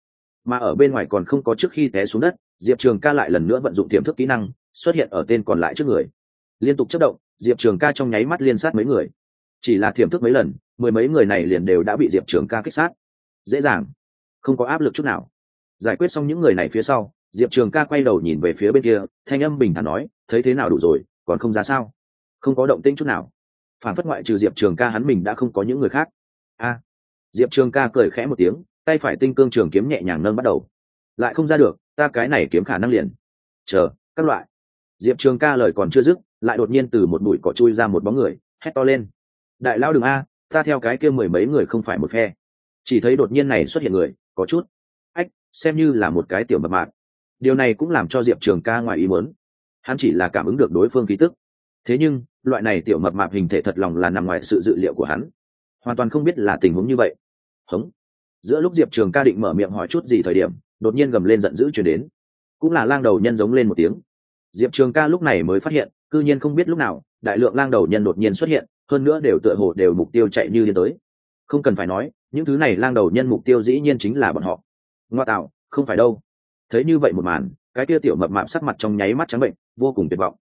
Mà ở bên ngoài còn không có trước khi té xuống đất, diệp trường ca lại lần nữa vận dụng tiềm thức kỹ năng, xuất hiện ở tên còn lại trước người. Liên tục chất động, diệp trường ca trong nháy mắt liên sát mấy người chỉ là thiểm thức mấy lần, mười mấy người này liền đều đã bị diệp trường ca kích sát. Dễ dàng, không có áp lực chút nào. Giải quyết xong những người này phía sau, diệp trường ca quay đầu nhìn về phía bên kia, thanh âm bình thản nói, thấy thế nào đủ rồi, còn không ra sao? Không có động tĩnh chút nào. Phản phất ngoại trừ diệp trường ca hắn mình đã không có những người khác. A. Diệp trường ca cười khẽ một tiếng, tay phải tinh cương trường kiếm nhẹ nhàng nâng bắt đầu. Lại không ra được, ta cái này kiếm khả năng liền. Chờ, các loại. Diệp trường ca lời còn chưa dứt, lại đột nhiên từ một bụi cỏ chui ra một bóng người, hét to lên đại lao đường a, ta theo cái kia mười mấy người không phải một phe. Chỉ thấy đột nhiên này xuất hiện người, có chút. Ách, xem như là một cái tiểu mập mạc điều này cũng làm cho diệp trường ca ngoài ý muốn. Hắn chỉ là cảm ứng được đối phương khí tức. Thế nhưng, loại này tiểu mập mạp hình thể thật lòng là nằm ngoài sự dự liệu của hắn. Hoàn toàn không biết là tình huống như vậy. Hống. Giữa lúc diệp trường ca định mở miệng hỏi chút gì thời điểm, đột nhiên gầm lên giận dữ chuyển đến. Cũng là lang đầu nhân giống lên một tiếng. Diệp trường ca lúc này mới phát hiện c ư nhiên không biết lúc nào, đại lượng lang đầu nhân đột nhiên xuất hiện hơn nữa đều tựa hồ đều mục tiêu chạy như điên tới. Không cần phải nói, những thứ này lang đầu nhân mục tiêu dĩ nhiên chính là bọn họ. Ngoa tạo, không phải đâu. Thấy như vậy một màn, cái kia tiểu mập mạp sắc mặt trong nháy mắt trắng bệnh, vô cùng tuyệt vọng.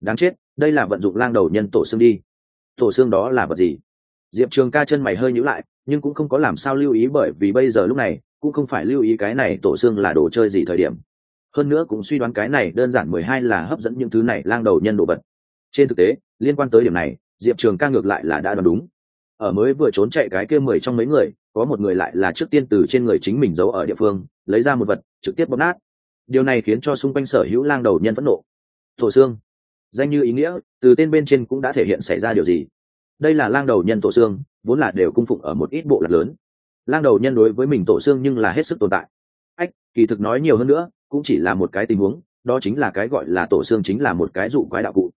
Đáng chết, đây là vận dụng lang đầu nhân tổ xương đi. Tổ xương đó là vật gì? Diệp trường ca chân mày hơi nhữ lại, nhưng cũng không có làm sao lưu ý bởi vì bây giờ lúc này, cũng không phải lưu ý cái này tổ xương là đồ chơi gì thời điểm. Hơn nữa cũng suy đoán cái này đơn giản mười hai là hấp dẫn những thứ này lang đầu nhân đồ vật. Trên thực tế, liên quan tới điểm này diệp trường ca ngược lại là đã đoán đúng. Ở mới vừa trốn chạy cái kia mười trong mấy người, có một người lại là trước tiên từ trên người chính mình giấu ở địa phương, lấy ra một vật, trực tiếp bóp nát. Điều này khiến cho xung quanh sở hữu lang đầu nhân phẫn nộ. Tổ xương danh như ý nghĩa, từ tên bên trên cũng đã thể hiện xảy ra điều gì? Đây là lang đầu nhân tổ xương vốn là đều cung phụng ở một ít bộ lạc lớn. Lang đầu nhân đối với mình tổ xương nhưng là hết sức tồn tại. Ách, kỳ thực nói nhiều hơn nữa, cũng chỉ là một cái tình huống, đó chính là cái gọi là tổ xương chính là một cái dụ quái đạo cụ.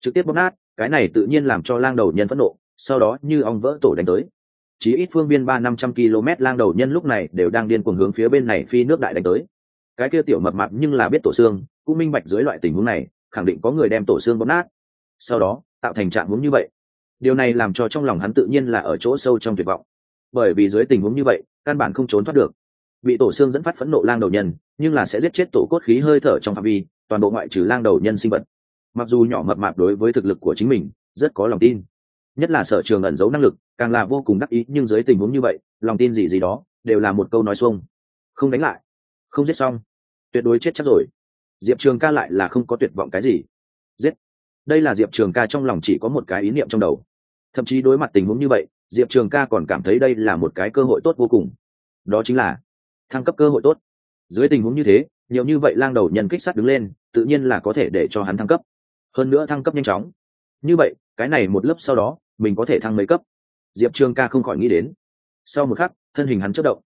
Trực tiếp bóp nát cái này tự nhiên làm cho lang đầu nhân phẫn nộ, sau đó như ong vỡ tổ đánh tới. Chỉ ít phương biên ba năm trăm km, lang đầu nhân lúc này đều đang điên cuồng hướng phía bên này phi nước đại đánh tới. Cái kia tiểu mập mạp nhưng là biết tổ xương, cũng minh bạch dưới loại tình huống này, khẳng định có người đem tổ xương bóp nát. Sau đó, tạo thành trạng huống như vậy. Điều này làm cho trong lòng hắn tự nhiên là ở chỗ sâu trong tuyệt vọng. Bởi vì dưới tình huống như vậy, căn bản không trốn thoát được. Bị tổ xương dẫn phát phẫn nộ lang đầu nhân, nhưng là sẽ giết chết tổ cốt khí hơi thở trong phạm vi, toàn bộ ngoại trừ lang đầu nhân sinh vật mặc dù nhỏ mập mạp đối với thực lực của chính mình rất có lòng tin, nhất là sở trường ẩn giấu năng lực, càng là vô cùng đắc ý, nhưng dưới tình huống như vậy, lòng tin gì gì đó đều là một câu nói xuông. Không đánh lại, không giết xong, tuyệt đối chết chắc rồi. Diệp trường ca lại là không có tuyệt vọng cái gì. Giết. Đây là diệp trường ca trong lòng chỉ có một cái ý niệm trong đầu. Thậm chí đối mặt tình huống như vậy, diệp trường ca còn cảm thấy đây là một cái cơ hội tốt vô cùng. Đó chính là thăng cấp cơ hội tốt. Dưới tình huống như thế, nhiều như vậy lang đầu nhân kích sắt đứng lên, tự nhiên là có thể để cho hắn thăng cấp hơn nữa thăng cấp nhanh chóng. Như vậy, cái này một lớp sau đó, mình có thể thăng mấy cấp? Diệp trường ca không khỏi nghĩ đến. Sau một khắc, thân hình hắn chất động.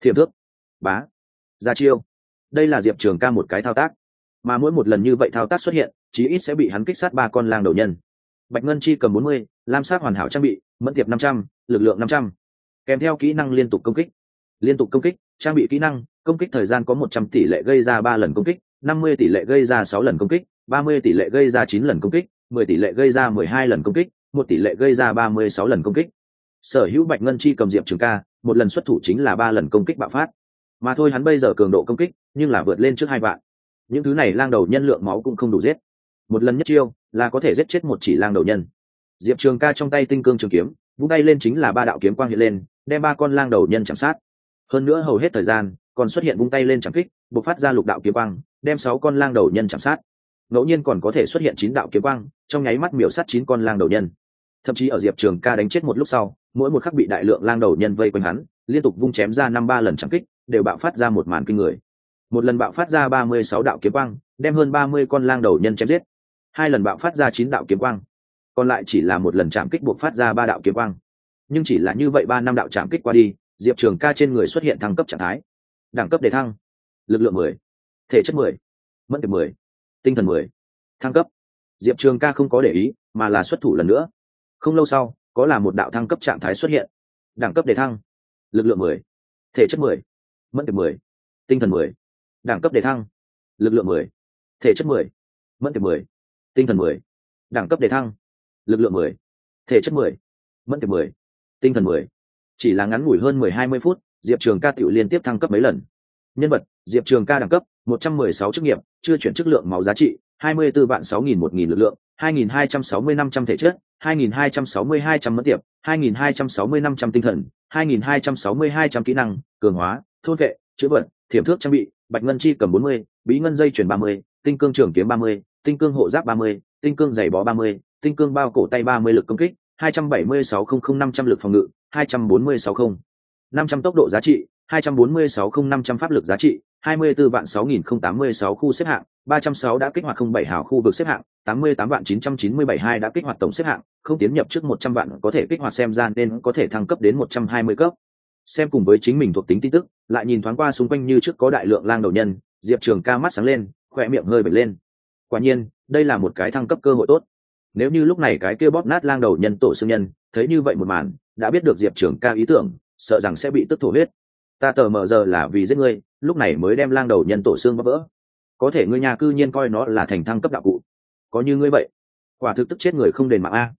Thiềm thước. Bá. Ra chiêu. Đây là diệp trường ca một cái thao tác. Mà mỗi một lần như vậy thao tác xuất hiện, chí ít sẽ bị hắn kích sát ba con lang đầu nhân. Bạch ngân chi cầm bốn mươi, lam sát hoàn hảo trang bị, mẫn tiệp năm trăm l ự c lượng năm trăm. Kèm theo kỹ năng liên tục công kích. Liên tục công kích, trang bị kỹ năng, công kích thời gian có một trăm tỷ lệ gây ra ba lần công kích, năm mươi tỷ lệ gây ra sáu lần công kích ba mươi tỷ lệ gây ra chín lần công kích, mười tỷ lệ gây ra mười hai lần công kích, một tỷ lệ gây ra ba mươi sáu lần công kích. Sở hữu bạch ngân chi cầm diệp trường ca, một lần xuất thủ chính là ba lần công kích bạo phát. Mà thôi hắn bây giờ cường độ công kích, nhưng là vượt lên trước hai vạn. Những thứ này lang đầu nhân lượng máu cũng không đủ giết. Một lần nhất chiêu, là có thể giết chết một chỉ lang đầu nhân. Diệp trường ca trong tay tinh cương trường kiếm, vung tay lên chính là ba đạo kiếm quang hiện lên, đem ba con lang đầu nhân chạm sát. Hơn nữa hầu hết thời gian, còn xuất hiện vung tay lên chạm kích, bộc phát ra lục đạo kiếm quang, đem sáu con lang đầu nhân chạm sát ngẫu nhiên còn có thể xuất hiện chín đạo kiếm quang, trong nháy mắt miểu sát chín con lang đầu nhân. Thậm chí ở diệp trường ca đánh chết một lúc sau, mỗi một khắc bị đại lượng lang đầu nhân vây quanh hắn, liên tục vung chém ra năm ba lần chạm kích, đều bạo phát ra một màn kinh người. Một lần bạo phát ra ba mươi sáu đạo kiếm quang, đem hơn ba mươi con lang đầu nhân chém giết. Hai lần bạo phát ra chín đạo kiếm quang, còn lại chỉ là một lần chạm kích buộc phát ra ba đạo kiếm quang. Nhưng chỉ là như vậy ba năm đạo chạm kích qua đi, diệp trường ca trên người xuất hiện thăng cấp trạng thái. Đẳng cấp đề thăng, lực lượng mười, thể chất mười, mẫn tiệp mười tinh thần mười. Thăng cấp. Diệp trường ca không có để ý, mà là xuất thủ lần nữa. Không lâu sau, có là một đạo thăng cấp trạng thái xuất hiện. Đẳng cấp đề thăng. Lực lượng mười. Thể chất mười. Mất điểm mười. Tinh thần mười. Đẳng cấp đề thăng. Lực lượng mười. Thể chất mười. Mất điểm mười. Tinh thần mười. Đẳng cấp đề thăng. Lực lượng mười. Thể chất mười. Mất điểm mười. Tinh thần mười. Chỉ là ngắn ngủi hơn mười hai mươi phút, diệp trường ca tự liên tiếp thăng cấp mấy lần. Nhân vật, diệp trường ca đẳng cấp một trăm mười sáu chức nghiệp, chưa chuyển chức lượng máu giá trị, hai mươi b ố vạn sáu nghìn một nghìn lực lượng, hai nghìn hai trăm sáu mươi năm trăm thể chất, hai nghìn hai trăm sáu mươi hai trăm mất tiệp, hai nghìn hai trăm sáu mươi năm trăm tinh thần, hai nghìn hai trăm sáu mươi hai trăm kỹ năng, cường hóa, thôn vệ chữ vận thiểm thước trang bị, bạch ngân chi cầm bốn mươi, bí ngân dây chuyển ba mươi, tinh cương trưởng kiếm ba mươi, tinh cương hộ giáp ba mươi, tinh cương giày bó ba mươi, tinh cương bao cổ tay ba mươi lực công kích, hai trăm bảy mươi sáu không không năm trăm lực phòng ngự, hai trăm bốn mươi sáu không. năm trăm tốc độ giá trị, hai trăm bốn mươi sáu không năm trăm pháp lực giá trị 24 vạn sáu nghìn không tám mươi sáu khu xếp hạng, ba trăm sáu đã kích hoạt không bảy hào khu vực xếp hạng, tám mươi tám vạn chín trăm chín mươi bảy hai đã kích hoạt tổng xếp hạng, không tiến nhập trước một trăm vạn có thể kích hoạt xem gian nên có thể thăng cấp đến một trăm hai mươi cấp. Xem cùng với chính mình thuộc tính tin tức, lại nhìn thoáng qua xung quanh như trước có đại lượng lang đầu nhân, diệp trường ca mắt sáng lên, khỏe miệng hơi bật lên. Quả nhiên, đây là một cái thăng cấp cơ hội tốt. Nếu như lúc này cái kia bóp nát lang đầu nhân tổ xương nhân, thấy như vậy một màn, đã biết được diệp trường ca ý tưởng, sợ rằng sẽ bị tức thổ huyết ta tờ mờ giờ là vì giết ngươi, lúc này mới đem lang đầu nhân tổ xương bóp vỡ. Có thể ngươi nhà cư nhiên coi nó là thành thăng cấp đạo cụ. Có như ngươi vậy, quả thực tức chết người không đền mạng a.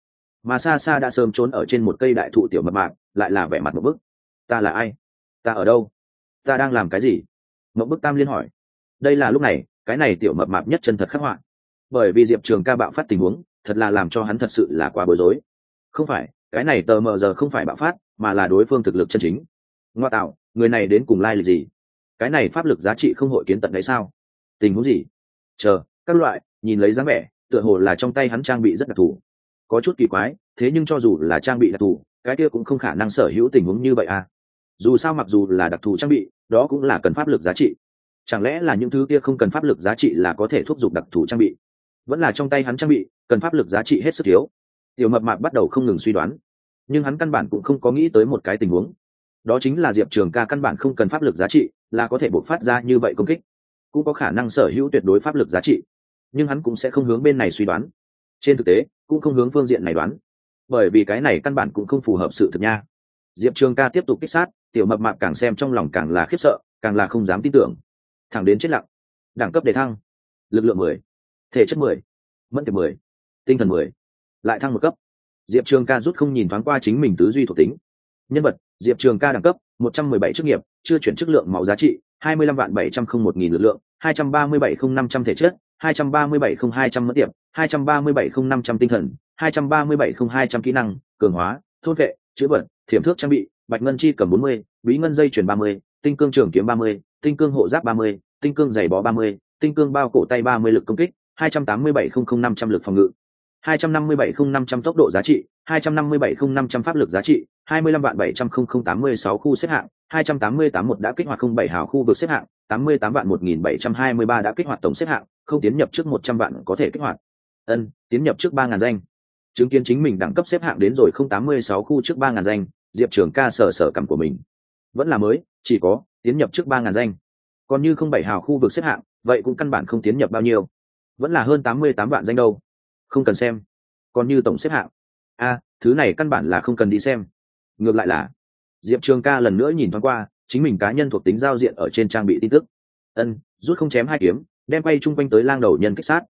Mà xa xa đã sớm trốn ở trên một cây đại thụ tiểu mật mạng lại là vẻ mặt một bức. Ta là ai? Ta ở đâu? Ta đang làm cái gì? Mộng bức tam liên hỏi. Đây là lúc này, cái này tiểu mập mạp nhất chân thật khắc họa. Bởi vì diệp trường ca bạo phát tình huống, thật là làm cho hắn thật sự là quá bối rối. Không phải, cái này tờ mờ giờ không phải bạo phát, mà là đối phương thực lực chân chính. Ngoa tạo người này đến cùng lai lịch gì? Cái này pháp lực giá trị không hội kiến tận đấy sao? Tình huống gì? Chờ, các loại, nhìn lấy dáng vẻ, tựa hồ là trong tay hắn trang bị rất đặc thù. Có chút kỳ quái, thế nhưng cho dù là trang bị đặc thù, cái kia cũng không khả năng sở hữu tình huống như vậy à? Dù sao mặc dù là đặc thù trang bị, đó cũng là cần pháp lực giá trị. Chẳng lẽ là những thứ kia không cần pháp lực giá trị là có thể thúc giục đặc thù trang bị? Vẫn là trong tay hắn trang bị, cần pháp lực giá trị hết sức thiếu. Tiểu mập mạp bắt đầu không ngừng suy đoán. Nhưng hắn căn bản cũng không có nghĩ tới một cái tình huống đó chính là diệp trường ca căn bản không cần pháp lực giá trị, là có thể bộc phát ra như vậy công kích, cũng có khả năng sở hữu tuyệt đối pháp lực giá trị. Nhưng hắn cũng sẽ không hướng bên này suy đoán. Trên thực tế, cũng không hướng phương diện này đoán. Bởi vì cái này căn bản cũng không phù hợp sự thực nha. Diệp trường ca tiếp tục kích sát, tiểu mập mạp càng xem trong lòng càng là khiếp sợ, càng là không dám tin tưởng. Thẳng đến chết lặng. Đẳng cấp đề thăng. Lực lượng mười. Thể chất mười. Mẫn tiệp mười. Tinh thần mười. Lại thăng một cấp. Diệp trường ca rút không nhìn thoáng qua chính mình tứ duy thuộc tính. Nhân vật diệp trường ca đẳng cấp 117 chức nghiệp chưa chuyển chức lượng máu giá trị 25 vạn 701 lực lượng 2370500 thể chất 2370200 mất tiệp 2370500 tinh thần 2370200 kỹ năng cường hóa thôn vệ chữa vật thiểm thước trang bị bạch ngân chi cầm 40, bí ngân dây chuyển 30, tinh cương trường kiếm 30, tinh cương hộ giáp 30, tinh cương giày bó 30, tinh cương bao cổ tay 30 lực công kích 287 00500 lực phòng ngự. 257-0500 tốc độ giá trị, 257-0500 pháp lực giá trị, 25.700-086 khu xếp hạng, 288-1 đã kích hoạt 07 hào khu vực xếp hạng, 88-1723 đã kích hoạt tổng xếp hạng, không tiến nhập trước 100 vạn có thể kích hoạt. Ân, tiến nhập trước 3.000 danh. Chứng kiến chính mình đẳng cấp xếp hạng đến rồi 086 khu trước 3.000 danh, Diệp Trường ca sở sở cảm của mình. Vẫn là mới, chỉ có, tiến nhập trước 3.000 danh. Còn như 07 hào khu vực xếp hạng, vậy cũng căn bản không tiến nhập bao nhiêu. Vẫn là hơn 88 vạn danh đâu không cần xem. Còn như tổng xếp hạng. A, thứ này căn bản là không cần đi xem. Ngược lại là, diệp trường ca lần nữa nhìn thoáng qua, chính mình cá nhân thuộc tính giao diện ở trên trang bị tin tức. Ân, rút không chém hai kiếm, đem quay chung quanh tới lang đầu nhân kích sát.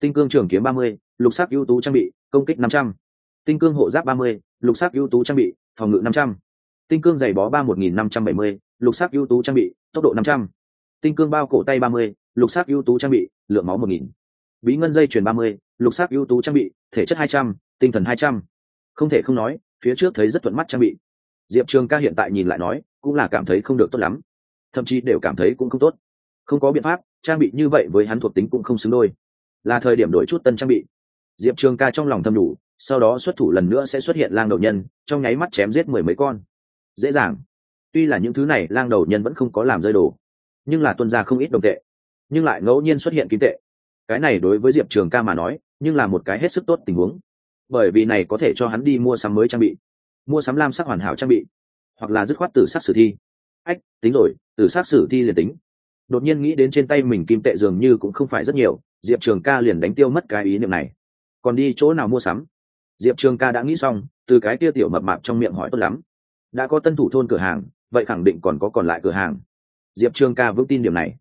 Tinh cương trường kiếm ba mươi, lục sắc ưu tú trang bị, công kích năm trăm. Tinh cương hộ giáp ba mươi, lục sắc ưu tú trang bị, phòng ngự năm trăm. Tinh cương giày bó ba một nghìn năm trăm bảy mươi, lục sắc ưu tú trang bị, tốc độ năm trăm. Tinh cương bao cổ tay ba mươi, lục sắc ưu tú trang bị, lượng máu một nghìn bí ngân dây chuyền ba mươi, lục sắc ưu tú trang bị, thể chất hai trăm, tinh thần hai trăm. Không thể không nói, phía trước thấy rất thuận mắt trang bị. Diệp trường ca hiện tại nhìn lại nói, cũng là cảm thấy không được tốt lắm. Thậm chí đều cảm thấy cũng không tốt. Không có biện pháp, trang bị như vậy với hắn thuộc tính cũng không xứng đôi. Là thời điểm đổi chút tân trang bị. Diệp trường ca trong lòng thầm đủ, sau đó xuất thủ lần nữa sẽ xuất hiện lang đầu nhân, trong nháy mắt chém giết mười mấy con. Dễ dàng. Tuy là những thứ này, lang đầu nhân vẫn không có làm rơi đồ. Nhưng là tuân ra không ít đồng tệ. Nhưng lại ngẫu nhiên xuất hiện kim tệ cái này đối với diệp trường ca mà nói, nhưng là một cái hết sức tốt tình huống. Bởi vì này có thể cho hắn đi mua sắm mới trang bị, mua sắm lam sắc hoàn hảo trang bị, hoặc là dứt khoát từ sắc sử thi. Ách, tính rồi từ sắc sử thi liền tính. Đột nhiên nghĩ đến trên tay mình kim tệ dường như cũng không phải rất nhiều, diệp trường ca liền đánh tiêu mất cái ý niệm này. Còn đi chỗ nào mua sắm? Diệp trường ca đã nghĩ xong, từ cái tia tiểu mập mạp trong miệng hỏi tốt lắm. Đã có tân thủ thôn cửa hàng, vậy khẳng định còn có còn lại cửa hàng. Diệp trường ca vững tin điểm này.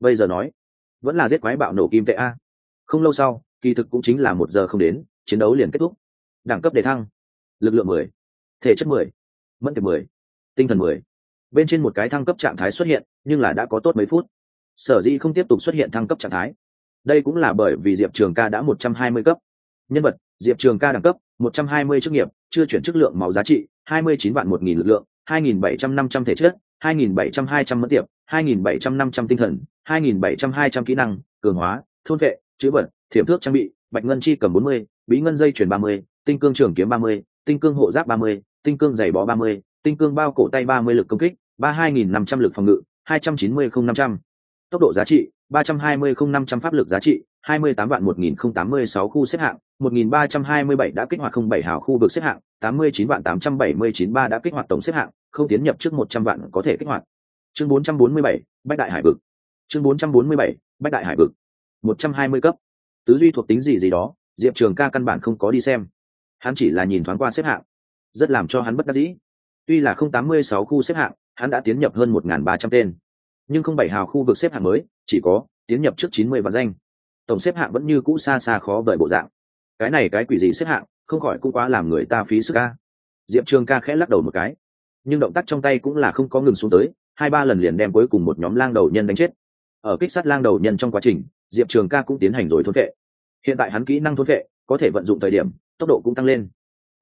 Bây giờ nói vẫn là giết quái bạo nổ kim tệ a. Không lâu sau, kỳ thực cũng chính là một giờ không đến, chiến đấu liền kết thúc. Đẳng cấp đề thăng, lực lượng mười, thể chất mười, mẫn tiệp mười, tinh thần mười. Bên trên một cái thăng cấp trạng thái xuất hiện, nhưng là đã có tốt mấy phút. Sở dĩ không tiếp tục xuất hiện thăng cấp trạng thái. Đây cũng là bởi vì diệp trường ca đã một trăm hai mươi cấp. Nhân vật, diệp trường ca đẳng cấp, một trăm hai mươi chức nghiệp, chưa chuyển chức lượng máu giá trị, hai mươi chín vạn một nghìn lực lượng, hai nghìn bảy trăm năm trăm thể chất hai nghìn bảy trăm hai trăm mẫn tiệp, hai nghìn bảy trăm năm trăm tinh thần, hai nghìn bảy trăm hai trăm kỹ năng, cường hóa, thôn vệ chữ vật, thiểm thước trang bị, bạch ngân chi cầm bốn mươi, bí ngân dây chuyển ba mươi, tinh cương trường kiếm ba mươi, tinh cương hộ giáp ba mươi, tinh cương giày bó ba mươi, tinh cương bao cổ tay ba mươi lực công kích, ba hai nghìn năm trăm lực phòng ngự, hai trăm chín mươi không năm trăm. Tốc độ giá trị, ba trăm hai mươi không năm trăm pháp lực giá trị 28 vạn 1086 khu xếp hạng, 1327 đã kích hoạt 07 hào khu vực xếp hạng, 89 vạn 879 đã kích hoạt tổng xếp hạng, không tiến nhập trước 100 vạn có thể kích hoạt. Chương 447, Bách Đại Hải vực. Chương 447, Bách Đại Hải vực. 120 cấp. Tứ duy thuộc tính gì gì đó, Diệp Trường Ca căn bản không có đi xem. Hắn chỉ là nhìn thoáng qua xếp hạng, rất làm cho hắn bất đắc dĩ. Tuy là 086 khu xếp hạng, hắn đã tiến nhập hơn 1300 tên, nhưng 07 hào khu vực xếp hạng mới, chỉ có tiến nhập trước 90 vạn danh tổng xếp hạng vẫn như cũ xa xa khó bởi bộ dạng. Cái này cái quỷ gì xếp hạng, không khỏi cũng quá làm người ta phí sức ca diệp trường ca khẽ lắc đầu một cái. Nhưng động tác trong tay cũng là không có ngừng xuống tới, hai ba lần liền đem cuối cùng một nhóm lang đầu nhân đánh chết. Ở kích sát lang đầu nhân trong quá trình, diệp trường ca cũng tiến hành rồi thôn vệ. Hiện tại hắn kỹ năng thôn vệ, có thể vận dụng thời điểm, tốc độ cũng tăng lên.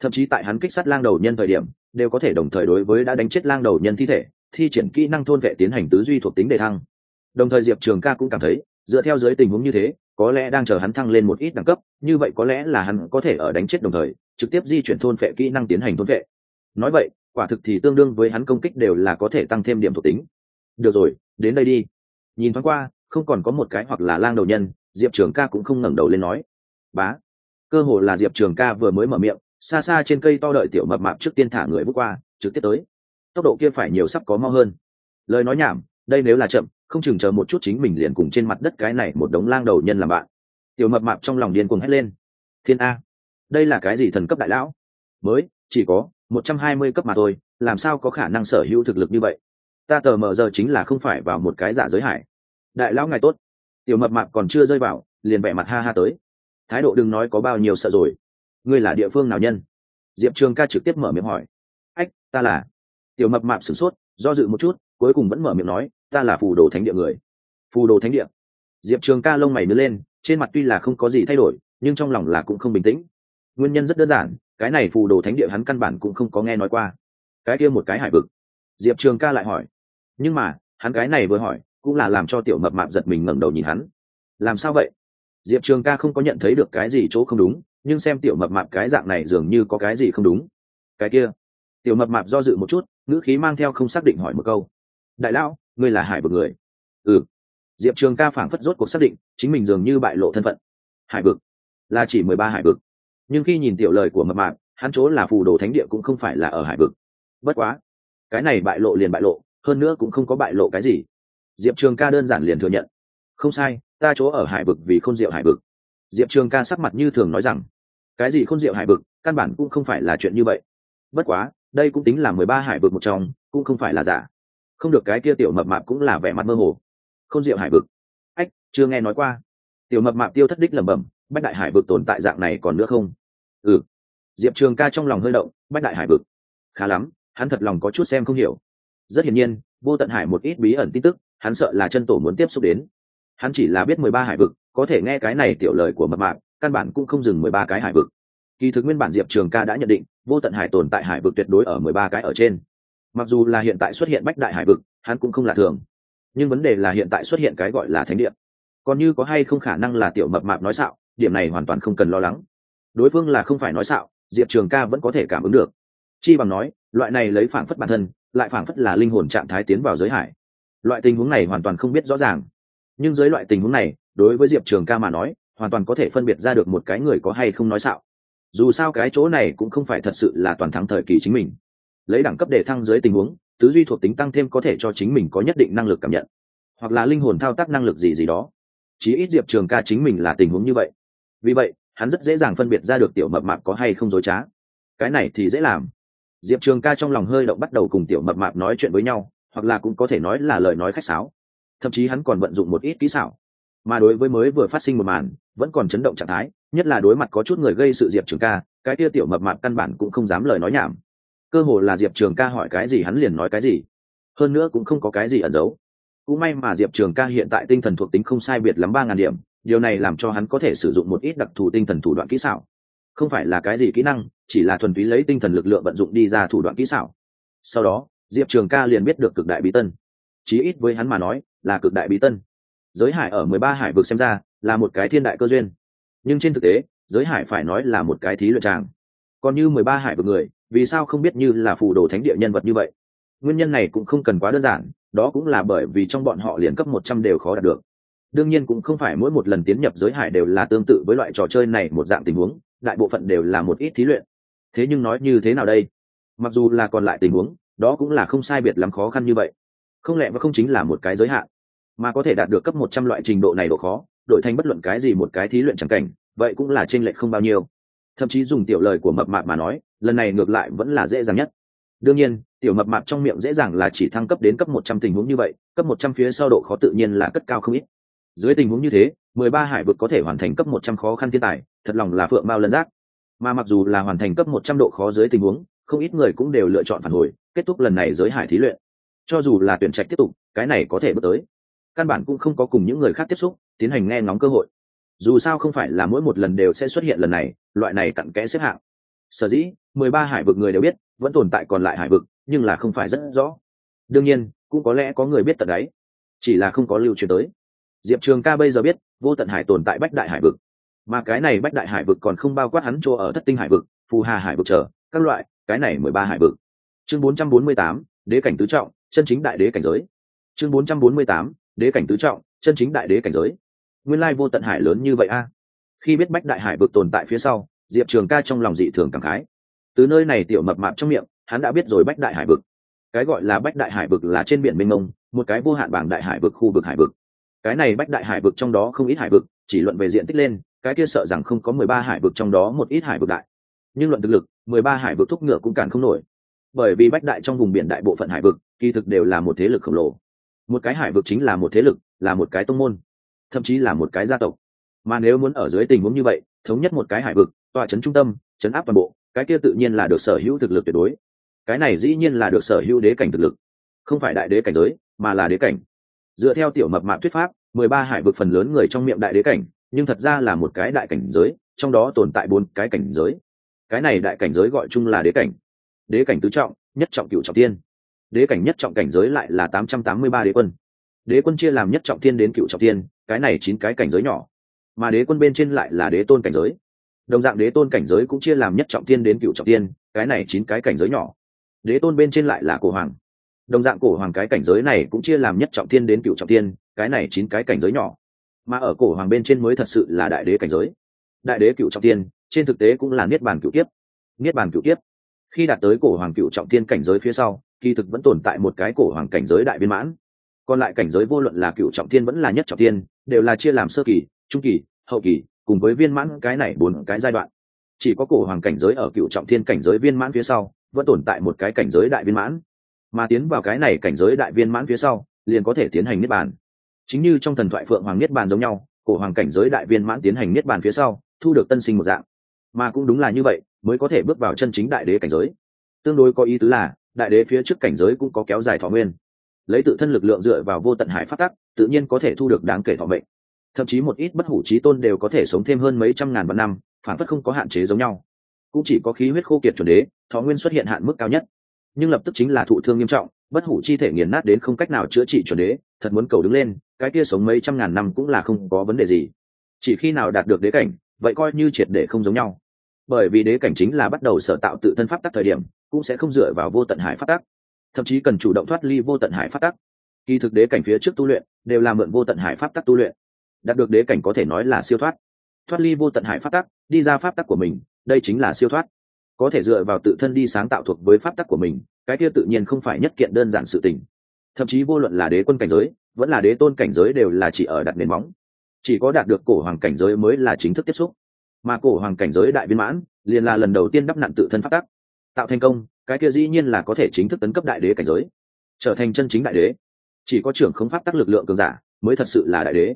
Thậm chí tại hắn kích sát lang đầu nhân thời điểm, đều có thể đồng thời đối với đã đánh chết lang đầu nhân thi thể, thi triển kỹ năng thôn vệ tiến hành tứ duy thuộc tính đề thăng. Đồng thời diệp trường ca cũng cảm thấy, dựa theo dưới tình huống như thế có lẽ đang chờ hắn thăng lên một ít đẳng cấp, như vậy có lẽ là hắn có thể ở đánh chết đồng thời, trực tiếp di chuyển thôn vệ kỹ năng tiến hành thôn vệ. Nói vậy, quả thực thì tương đương với hắn công kích đều là có thể tăng thêm điểm thuộc tính. Được rồi, đến đây đi. Nhìn thoáng qua, không còn có một cái hoặc là lang đầu nhân, diệp trường ca cũng không ngẩng đầu lên nói. Bá. Cơ hồ là diệp trường ca vừa mới mở miệng, xa xa trên cây to đợi tiểu mập mạp trước tiên thả người bước qua, trực tiếp tới. Tốc độ kia phải nhiều sắp có mau hơn. Lời nói nhảm đây nếu là chậm, không chừng chờ một chút chính mình liền cùng trên mặt đất cái này một đống lang đầu nhân làm bạn. Tiểu mập mạp trong lòng điên cuồng hét lên. Thiên a, đây là cái gì thần cấp đại lão? Mới, chỉ có một trăm hai mươi cấp mà thôi, làm sao có khả năng sở hữu thực lực như vậy? Ta tờ mờ giờ chính là không phải vào một cái giả giới hải. Đại lão ngài tốt. Tiểu mập mạp còn chưa rơi vào, liền vẻ mặt ha ha tới. Thái độ đừng nói có bao nhiêu sợ rồi. Ngươi là địa phương nào nhân? Diệp trường ca trực tiếp mở miệng hỏi. Ách, ta là. Tiểu mập mạp sửng sốt do dự một chút, cuối cùng vẫn mở miệng nói, ta là phù đồ thánh địa người. Phù đồ thánh địa. Diệp trường ca lông mày nứa lên, trên mặt tuy là không có gì thay đổi, nhưng trong lòng là cũng không bình tĩnh. Nguyên nhân rất đơn giản, cái này phù đồ thánh địa hắn căn bản cũng không có nghe nói qua. Cái kia một cái hải vực. Diệp trường ca lại hỏi. Nhưng mà, hắn cái này vừa hỏi, cũng là làm cho tiểu mập mạp giật mình ngẩng đầu nhìn hắn. Làm sao vậy? Diệp trường ca không có nhận thấy được cái gì chỗ không đúng, nhưng xem tiểu mập mạp cái dạng này dường như có cái gì không đúng. Cái kia. Tiểu mập mạp do dự một chút ngữ khí mang theo không xác định hỏi một câu. Đại lão, ngươi là hải vực người? Ừ. Diệp trường ca phảng phất rốt cuộc xác định, chính mình dường như bại lộ thân phận. Hải vực? Là chỉ mười ba hải vực. Nhưng khi nhìn tiểu lời của mập mạc hắn chỗ là phù đồ thánh địa cũng không phải là ở hải vực. Bất quá, cái này bại lộ liền bại lộ, hơn nữa cũng không có bại lộ cái gì. Diệp trường ca đơn giản liền thừa nhận. Không sai, ta chỗ ở hải vực vì không diệu hải vực. Diệp trường ca sắc mặt như thường nói rằng. Cái gì không diệu hải vực? Căn bản cũng không phải là chuyện như vậy. Bất quá đây cũng tính là mười ba hải vực một trong, cũng không phải là giả. Không được cái kia tiểu mập mạp cũng là vẻ mặt mơ hồ. Không diệu hải vực. Ách, chưa nghe nói qua. Tiểu mập mạp tiêu thất đích lẩm bẩm, bách đại hải vực tồn tại dạng này còn nữa không? Ừ. Diệp trường ca trong lòng hơi động, bách đại hải vực. Khá lắm, hắn thật lòng có chút xem không hiểu. Rất hiển nhiên, vô tận hải một ít bí ẩn tin tức, hắn sợ là chân tổ muốn tiếp xúc đến. Hắn chỉ là biết mười ba hải vực, có thể nghe cái này tiểu lời của mập mạp, căn bản cũng không dừng mười ba cái hải vực. Kỳ thực nguyên bản diệp trường ca đã nhận định vô tận hải tồn tại hải vực tuyệt đối ở mười ba cái ở trên. Mặc dù là hiện tại xuất hiện bách đại hải vực, hắn cũng không là thường. Nhưng vấn đề là hiện tại xuất hiện cái gọi là thánh địa. Còn như có hay không khả năng là tiểu mập mạp nói xạo, điểm này hoàn toàn không cần lo lắng. Đối phương là không phải nói xạo, diệp trường ca vẫn có thể cảm ứng được. Chi bằng nói, loại này lấy phảng phất bản thân, lại phảng phất là linh hồn trạng thái tiến vào giới hải. Loại tình huống này hoàn toàn không biết rõ ràng. Nhưng dưới loại tình huống này, đối với diệp trường ca mà nói, hoàn toàn có thể phân biệt ra được một cái người có hay không nói xạo dù sao cái chỗ này cũng không phải thật sự là toàn thắng thời kỳ chính mình. Lấy đẳng cấp để thăng dưới tình huống, tứ duy thuộc tính tăng thêm có thể cho chính mình có nhất định năng lực cảm nhận, hoặc là linh hồn thao tác năng lực gì gì đó. Chí ít diệp trường ca chính mình là tình huống như vậy. Vì vậy, hắn rất dễ dàng phân biệt ra được tiểu mập mạp có hay không dối trá. Cái này thì dễ làm. Diệp trường ca trong lòng hơi động bắt đầu cùng tiểu mập mạp nói chuyện với nhau, hoặc là cũng có thể nói là lời nói khách sáo. Thậm chí hắn còn vận dụng một ít kỹ xảo. Mà đối với mới vừa phát sinh một màn, vẫn còn chấn động trạng thái nhất là đối mặt có chút người gây sự diệp trường ca, cái kia tiểu mập mạp căn bản cũng không dám lời nói nhảm. Cơ hồ là diệp trường ca hỏi cái gì hắn liền nói cái gì. Hơn nữa cũng không có cái gì ẩn giấu. Cũng may mà diệp trường ca hiện tại tinh thần thuộc tính không sai biệt lắm ba ngàn điểm, điều này làm cho hắn có thể sử dụng một ít đặc thù tinh thần thủ đoạn kỹ xảo. Không phải là cái gì kỹ năng, chỉ là thuần túy lấy tinh thần lực lượng vận dụng đi ra thủ đoạn kỹ xảo. Sau đó, diệp trường ca liền biết được cực đại bí tân. Chí ít với hắn mà nói, là cực đại bí tân. Giới hải ở mười ba hải vực xem ra, là một cái thiên đại cơ duyên nhưng trên thực tế, giới hải phải nói là một cái thí luyện tràng. Còn như mười ba hải vực người, vì sao không biết như là phù đồ thánh địa nhân vật như vậy? Nguyên nhân này cũng không cần quá đơn giản, đó cũng là bởi vì trong bọn họ liền cấp một trăm đều khó đạt được. Đương nhiên cũng không phải mỗi một lần tiến nhập giới hải đều là tương tự với loại trò chơi này một dạng tình huống, đại bộ phận đều là một ít thí luyện. Thế nhưng nói như thế nào đây? Mặc dù là còn lại tình huống, đó cũng là không sai biệt lắm khó khăn như vậy. Không lẽ và không chính là một cái giới hạn? Mà có thể đạt được cấp một trăm loại trình độ này độ khó? Đổi thành bất luận cái gì một cái thí luyện chẳng cảnh, vậy cũng là trên lệch không bao nhiêu. Thậm chí dùng tiểu lời của mập mạp mà nói, lần này ngược lại vẫn là dễ dàng nhất. Đương nhiên, tiểu mập mạp trong miệng dễ dàng là chỉ thăng cấp đến cấp một trăm tình huống như vậy, cấp một trăm phía sau độ khó tự nhiên là cất cao không ít. Dưới tình huống như thế, mười ba hải vực có thể hoàn thành cấp một trăm khó khăn thiên tài, thật lòng là phượng mao lân giác. Mà mặc dù là hoàn thành cấp một trăm độ khó dưới tình huống, không ít người cũng đều lựa chọn phản hồi, kết thúc lần này giới hải thí luyện. Cho dù là tuyển trạch tiếp tục, cái này có thể bước tới. Căn bản cũng không có cùng những người khác tiếp xúc tiến hành nghe ngóng cơ hội. Dù sao không phải là mỗi một lần đều sẽ xuất hiện lần này, loại này cặn kẽ xếp hạng. Sở dĩ, mười ba hải vực người đều biết, vẫn tồn tại còn lại hải vực, nhưng là không phải rất rõ. Đương nhiên, cũng có lẽ có người biết tận đấy. Chỉ là không có lưu truyền tới. Diệp trường ca bây giờ biết, vô tận hải tồn tại bách đại hải vực. Mà cái này bách đại hải vực còn không bao quát hắn chỗ ở thất tinh hải vực, phù hà hải vực trở các loại, cái này mười ba hải vực. Chương bốn trăm bốn mươi tám, đế cảnh tứ trọng, chân chính đại đế cảnh giới. Chương bốn trăm bốn mươi tám, đế cảnh tứ trọng, chân chính đại đế cảnh giới nguyên lai vô tận hải lớn như vậy a. Khi biết bách đại hải vực tồn tại phía sau, diệp trường ca trong lòng dị thường cảm khái. Từ nơi này tiểu mập mạp trong miệng, hắn đã biết rồi bách đại hải vực. Cái gọi là bách đại hải vực là trên biển mênh mông, một cái vô hạn bảng đại hải vực khu vực hải vực. Cái này bách đại hải vực trong đó không ít hải vực, chỉ luận về diện tích lên, cái kia sợ rằng không có mười ba hải vực trong đó một ít hải vực đại. Nhưng luận thực lực, mười ba hải vực thúc ngựa cũng cản không nổi. Bởi vì bách đại trong vùng biển đại bộ phận hải vực, kỳ thực đều là một thế lực khổng lồ. Một cái hải vực chính là một thế lực, là một cái tông môn thậm chí là một cái gia tộc. Mà nếu muốn ở dưới tình huống như vậy, thống nhất một cái hải vực, tọa chấn trung tâm, chấn áp toàn bộ, cái kia tự nhiên là được sở hữu thực lực tuyệt đối. Cái này dĩ nhiên là được sở hữu đế cảnh thực lực. Không phải đại đế cảnh giới, mà là đế cảnh. Dựa theo tiểu mập mạp thuyết pháp, mười ba hải vực phần lớn người trong miệng đại đế cảnh, nhưng thật ra là một cái đại cảnh giới, trong đó tồn tại bốn cái cảnh giới. Cái này đại cảnh giới gọi chung là đế cảnh. Đế cảnh tứ trọng, nhất trọng cựu trọng tiên đế cảnh nhất trọng cảnh giới lại là tám trăm tám mươi ba đế quân. Đế quân chia làm nhất trọng tiên đến cựu trọng tiên cái này chín cái cảnh giới nhỏ, mà đế quân bên trên lại là đế tôn cảnh giới. Đồng dạng đế tôn cảnh giới cũng chia làm nhất trọng tiên đến cựu trọng tiên, cái này chín cái cảnh giới nhỏ. Đế tôn bên trên lại là cổ hoàng. Đồng dạng cổ hoàng cái cảnh giới này cũng chia làm nhất trọng tiên đến cựu trọng tiên, cái này chín cái cảnh giới nhỏ. Mà ở cổ hoàng bên trên mới thật sự là đại đế cảnh giới. Đại đế cựu trọng tiên, trên thực tế cũng là niết bàn cựu tiếp niết bàn cựu tiếp khi đạt tới cổ hoàng cựu trọng tiên cảnh giới phía sau, kỳ thực vẫn tồn tại một cái cổ hoàng cảnh giới đại viên mãn. Còn lại cảnh giới vô luận là cựu trọng tiên vẫn là nhất trọng tiên đều là chia làm sơ kỳ, trung kỳ, hậu kỳ, cùng với viên mãn cái này bốn cái giai đoạn. Chỉ có cổ hoàng cảnh giới ở cựu trọng thiên cảnh giới viên mãn phía sau, vẫn tồn tại một cái cảnh giới đại viên mãn. Mà tiến vào cái này cảnh giới đại viên mãn phía sau, liền có thể tiến hành niết bàn. Chính như trong thần thoại phượng hoàng niết bàn giống nhau, cổ hoàng cảnh giới đại viên mãn tiến hành niết bàn phía sau, thu được tân sinh một dạng. Mà cũng đúng là như vậy, mới có thể bước vào chân chính đại đế cảnh giới. Tương đối có ý tứ là, đại đế phía trước cảnh giới cũng có kéo dài thọ nguyên lấy tự thân lực lượng dựa vào vô tận hải phát tắc, tự nhiên có thể thu được đáng kể thọ mệnh. Thậm chí một ít bất hủ trí tôn đều có thể sống thêm hơn mấy trăm ngàn vạn năm, phản phất không có hạn chế giống nhau. Cũng chỉ có khí huyết khô kiệt chuẩn đế, thọ nguyên xuất hiện hạn mức cao nhất. Nhưng lập tức chính là thụ thương nghiêm trọng, bất hủ chi thể nghiền nát đến không cách nào chữa trị chuẩn đế, thật muốn cầu đứng lên, cái kia sống mấy trăm ngàn năm cũng là không có vấn đề gì. Chỉ khi nào đạt được đế cảnh, vậy coi như triệt để không giống nhau. Bởi vì đế cảnh chính là bắt đầu sở tạo tự thân pháp tắc thời điểm, cũng sẽ không dựa vào vô tận hải pháp tắc thậm chí cần chủ động thoát ly vô tận hải pháp tắc. Kỳ thực đế cảnh phía trước tu luyện đều là mượn vô tận hải pháp tắc tu luyện. Đạt được đế cảnh có thể nói là siêu thoát. Thoát ly vô tận hải pháp tắc, đi ra pháp tắc của mình, đây chính là siêu thoát. Có thể dựa vào tự thân đi sáng tạo thuộc với pháp tắc của mình, cái kia tự nhiên không phải nhất kiện đơn giản sự tình. Thậm chí vô luận là đế quân cảnh giới, vẫn là đế tôn cảnh giới đều là chỉ ở đặt nền móng. Chỉ có đạt được cổ hoàng cảnh giới mới là chính thức tiếp xúc. Mà cổ hoàng cảnh giới đại viên mãn, liền là lần đầu tiên đắp nặn tự thân pháp tắc. Tạo thành công cái kia dĩ nhiên là có thể chính thức tấn cấp đại đế cảnh giới, trở thành chân chính đại đế. Chỉ có trưởng không pháp tắc lực lượng cường giả mới thật sự là đại đế.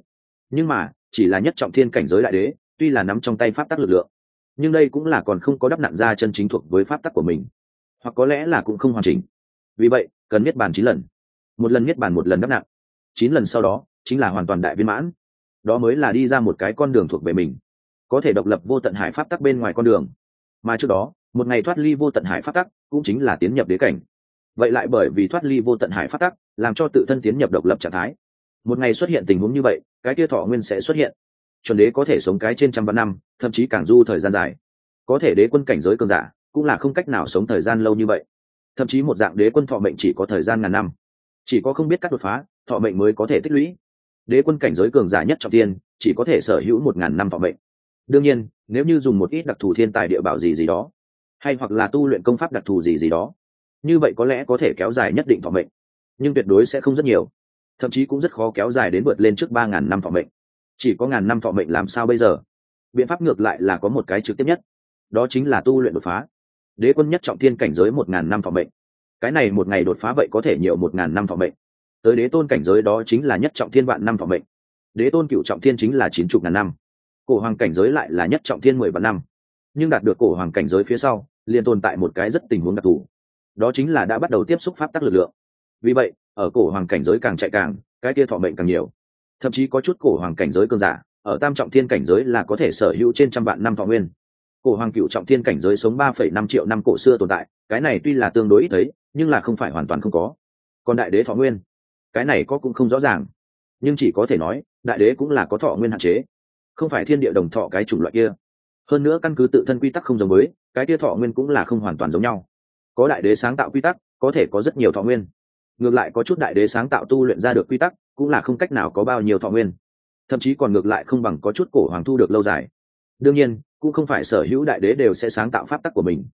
Nhưng mà, chỉ là nhất trọng thiên cảnh giới đại đế, tuy là nắm trong tay pháp tắc lực lượng, nhưng đây cũng là còn không có đắp nặn ra chân chính thuộc với pháp tắc của mình, hoặc có lẽ là cũng không hoàn chỉnh. Vì vậy, cần miết bàn chín lần. Một lần miết bàn một lần đắp nặng chín lần sau đó, chính là hoàn toàn đại viên mãn. Đó mới là đi ra một cái con đường thuộc về mình. Có thể độc lập vô tận hải pháp tắc bên ngoài con đường. Mà trước đó một ngày thoát ly vô tận hải pháp tắc cũng chính là tiến nhập đế cảnh. Vậy lại bởi vì thoát ly vô tận hải pháp tắc, làm cho tự thân tiến nhập độc lập trạng thái. Một ngày xuất hiện tình huống như vậy, cái kia thọ nguyên sẽ xuất hiện. Chuẩn đế có thể sống cái trên trăm vạn năm, thậm chí càng du thời gian dài. Có thể đế quân cảnh giới cường giả, cũng là không cách nào sống thời gian lâu như vậy. Thậm chí một dạng đế quân thọ mệnh chỉ có thời gian ngàn năm. Chỉ có không biết cắt đột phá, thọ mệnh mới có thể tích lũy. Đế quân cảnh giới cường giả nhất trọng tiên chỉ có thể sở hữu một ngàn năm thọ mệnh. Đương nhiên, nếu như dùng một ít đặc thù thiên tài địa bảo gì gì đó hay hoặc là tu luyện công pháp đặc thù gì gì đó. Như vậy có lẽ có thể kéo dài nhất định thọ mệnh, nhưng tuyệt đối sẽ không rất nhiều. Thậm chí cũng rất khó kéo dài đến vượt lên trước ba ngàn năm thọ mệnh. Chỉ có ngàn năm thọ mệnh làm sao bây giờ? Biện pháp ngược lại là có một cái trực tiếp nhất, đó chính là tu luyện đột phá. Đế quân nhất trọng thiên cảnh giới một ngàn năm thọ mệnh. Cái này một ngày đột phá vậy có thể nhiều một ngàn năm thọ mệnh. Tới đế tôn cảnh giới đó chính là nhất trọng thiên vạn năm thọ mệnh. Đế tôn cựu trọng thiên chính là chín chục ngàn năm. Cổ hoàng cảnh giới lại là nhất trọng thiên mười vạn năm nhưng đạt được cổ hoàng cảnh giới phía sau, liền tồn tại một cái rất tình huống đặc thù. Đó chính là đã bắt đầu tiếp xúc pháp tắc lực lượng. Vì vậy, ở cổ hoàng cảnh giới càng chạy càng, cái kia thọ mệnh càng nhiều. Thậm chí có chút cổ hoàng cảnh giới cơn giả, ở tam trọng thiên cảnh giới là có thể sở hữu trên trăm vạn năm thọ nguyên. Cổ hoàng cựu trọng thiên cảnh giới sống ba phẩy năm triệu năm cổ xưa tồn tại, cái này tuy là tương đối ít thấy, nhưng là không phải hoàn toàn không có. Còn đại đế thọ nguyên, cái này có cũng không rõ ràng. Nhưng chỉ có thể nói, đại đế cũng là có thọ nguyên hạn chế. Không phải thiên địa đồng thọ cái chủng loại kia hơn nữa căn cứ tự thân quy tắc không giống với, cái kia thọ nguyên cũng là không hoàn toàn giống nhau. Có đại đế sáng tạo quy tắc, có thể có rất nhiều thọ nguyên. Ngược lại có chút đại đế sáng tạo tu luyện ra được quy tắc, cũng là không cách nào có bao nhiêu thọ nguyên. Thậm chí còn ngược lại không bằng có chút cổ hoàng thu được lâu dài. Đương nhiên, cũng không phải sở hữu đại đế đều sẽ sáng tạo pháp tắc của mình.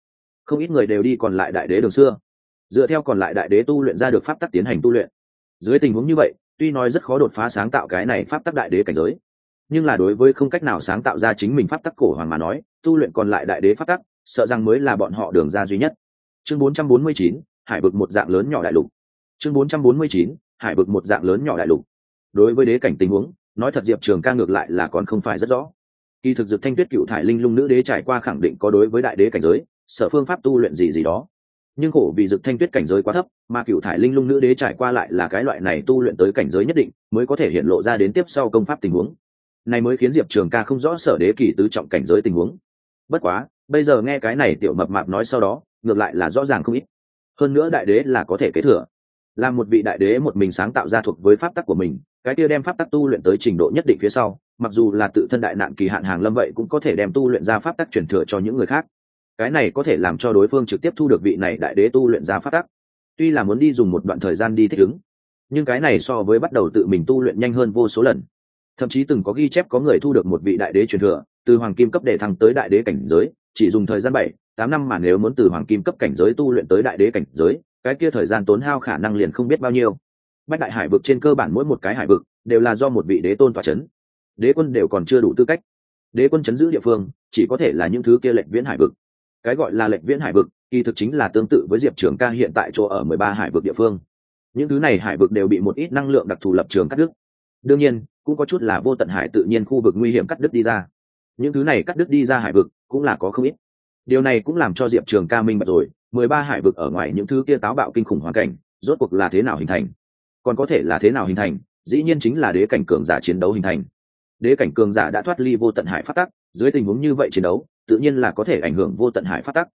Không ít người đều đi còn lại đại đế đường xưa. Dựa theo còn lại đại đế tu luyện ra được pháp tắc tiến hành tu luyện. Dưới tình huống như vậy, tuy nói rất khó đột phá sáng tạo cái này pháp tắc đại đế cảnh giới nhưng là đối với không cách nào sáng tạo ra chính mình pháp tắc cổ hoàng mà nói tu luyện còn lại đại đế pháp tắc sợ rằng mới là bọn họ đường ra duy nhất. Chương 449, hải vực một dạng lớn nhỏ đại lục. Chương 449, hải vực một dạng lớn nhỏ đại lục. Đối với đế cảnh tình huống nói thật diệp trường ca ngược lại là còn không phải rất rõ. Kỳ thực dược thanh tuyết cựu thải linh lung nữ đế trải qua khẳng định có đối với đại đế cảnh giới sở phương pháp tu luyện gì gì đó. Nhưng khổ vì dược thanh tuyết cảnh giới quá thấp mà cựu thải linh lung nữ đế trải qua lại là cái loại này tu luyện tới cảnh giới nhất định mới có thể hiện lộ ra đến tiếp sau công pháp tình huống này mới khiến diệp trường ca không rõ sở đế kỳ tứ trọng cảnh giới tình huống. Bất quá, bây giờ nghe cái này tiểu mập mạp nói sau đó, ngược lại là rõ ràng không ít. Hơn nữa đại đế là có thể kế thừa. Là một vị đại đế một mình sáng tạo ra thuộc với pháp tắc của mình, cái kia đem pháp tắc tu luyện tới trình độ nhất định phía sau, mặc dù là tự thân đại nạn kỳ hạn hàng lâm vậy cũng có thể đem tu luyện ra pháp tắc truyền thừa cho những người khác. Cái này có thể làm cho đối phương trực tiếp thu được vị này đại đế tu luyện ra pháp tắc. Tuy là muốn đi dùng một đoạn thời gian đi thích ứng, nhưng cái này so với bắt đầu tự mình tu luyện nhanh hơn vô số lần thậm chí từng có ghi chép có người thu được một vị đại đế truyền thừa, từ hoàng kim cấp để thăng tới đại đế cảnh giới, chỉ dùng thời gian bảy, tám năm mà nếu muốn từ hoàng kim cấp cảnh giới tu luyện tới đại đế cảnh giới, cái kia thời gian tốn hao khả năng liền không biết bao nhiêu. Bách đại hải vực trên cơ bản mỗi một cái hải vực đều là do một vị đế tôn tỏa c h ấ n đế quân đều còn chưa đủ tư cách. Đế quân chấn giữ địa phương chỉ có thể là những thứ kia lệnh viễn hải vực. Cái gọi là lệnh viễn hải vực kỳ thực chính là tương tự với diệp trường ca hiện tại chỗ ở mười ba hải vực địa phương. Những thứ này hải vực đều bị một ít năng lượng đặc thù lập trường cắt đứt đương nhiên, cũng có chút là vô tận hải tự nhiên khu vực nguy hiểm cắt đứt đi ra. Những thứ này cắt đứt đi ra hải vực, cũng là có không ít. Điều này cũng làm cho diệp trường ca minh bạch rồi, mười ba hải vực ở ngoài những thứ kia táo bạo kinh khủng hoàn cảnh, rốt cuộc là thế nào hình thành? Còn có thể là thế nào hình thành, dĩ nhiên chính là đế cảnh cường giả chiến đấu hình thành. Đế cảnh cường giả đã thoát ly vô tận hải phát tắc, dưới tình huống như vậy chiến đấu, tự nhiên là có thể ảnh hưởng vô tận hải phát tắc.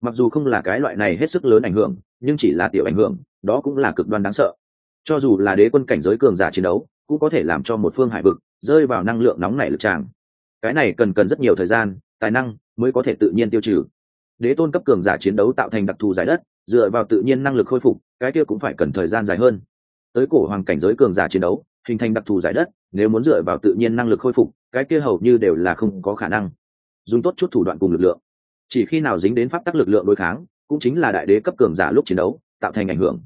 Mặc dù không là cái loại này hết sức lớn ảnh hưởng, nhưng chỉ là tiểu ảnh hưởng, đó cũng là cực đoan đáng sợ. Cho dù là đế quân cảnh giới cường giả chiến đấu cũng có thể làm cho một phương hải vực rơi vào năng lượng nóng nảy lực tràng. Cái này cần cần rất nhiều thời gian, tài năng mới có thể tự nhiên tiêu trừ. Đế tôn cấp cường giả chiến đấu tạo thành đặc thù giải đất, dựa vào tự nhiên năng lực khôi phục, cái kia cũng phải cần thời gian dài hơn. Tới cổ hoàng cảnh giới cường giả chiến đấu, hình thành đặc thù giải đất, nếu muốn dựa vào tự nhiên năng lực khôi phục, cái kia hầu như đều là không có khả năng. Dùng tốt chút thủ đoạn cùng lực lượng. Chỉ khi nào dính đến pháp tắc lực lượng đối kháng, cũng chính là đại đế cấp cường giả lúc chiến đấu, tạo thành ảnh hưởng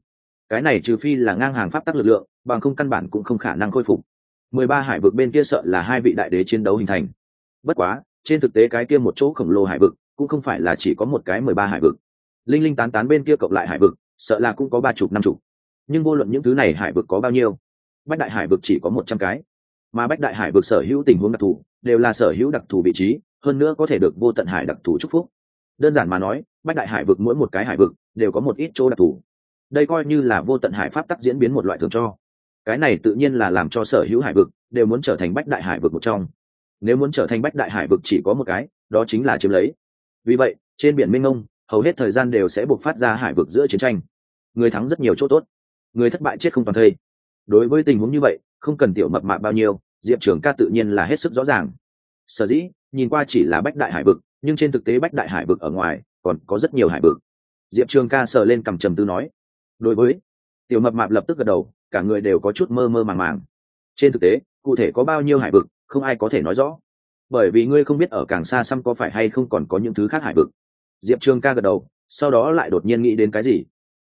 cái này trừ phi là ngang hàng pháp tắc lực lượng, bằng không căn bản cũng không khả năng khôi phục. Mười ba hải vực bên kia sợ là hai vị đại đế chiến đấu hình thành. Bất quá, trên thực tế cái kia một chỗ khổng lồ hải vực cũng không phải là chỉ có một cái mười ba hải vực. Linh linh tán tán bên kia cộng lại hải vực, sợ là cũng có ba chục, năm chục. Nhưng vô luận những thứ này hải vực có bao nhiêu, bách đại hải vực chỉ có một trăm cái. Mà bách đại hải vực sở hữu tình huống đặc thù, đều là sở hữu đặc thù vị trí, hơn nữa có thể được vô tận hải đặc thù chúc phúc. Đơn giản mà nói, bách đại hải vực mỗi một cái hải vực đều có một ít chỗ đặc thù đây coi như là vô tận hải pháp tắc diễn biến một loại thường cho. Cái này tự nhiên là làm cho sở hữu hải vực đều muốn trở thành bách đại hải vực một trong. Nếu muốn trở thành bách đại hải vực chỉ có một cái, đó chính là chiếm lấy. Vì vậy, trên biển minh ông hầu hết thời gian đều sẽ buộc phát ra hải vực giữa chiến tranh. Người thắng rất nhiều chỗ tốt, người thất bại chết không toàn thây. Đối với tình huống như vậy, không cần tiểu mập mạ bao nhiêu, diệp trường ca tự nhiên là hết sức rõ ràng. Sở dĩ, nhìn qua chỉ là bách đại hải vực, nhưng trên thực tế bách đại hải vực ở ngoài còn có rất nhiều hải vực. Diệp trường ca sờ lên cầm trầm tư nói đối với tiểu mập mạp lập tức gật đầu, cả người đều có chút mơ mơ màng màng. Trên thực tế, cụ thể có bao nhiêu hải vực, không ai có thể nói rõ. Bởi vì ngươi không biết ở càng xa xăm có phải hay không còn có những thứ khác hải vực. Diệp Trương ca gật đầu, sau đó lại đột nhiên nghĩ đến cái gì?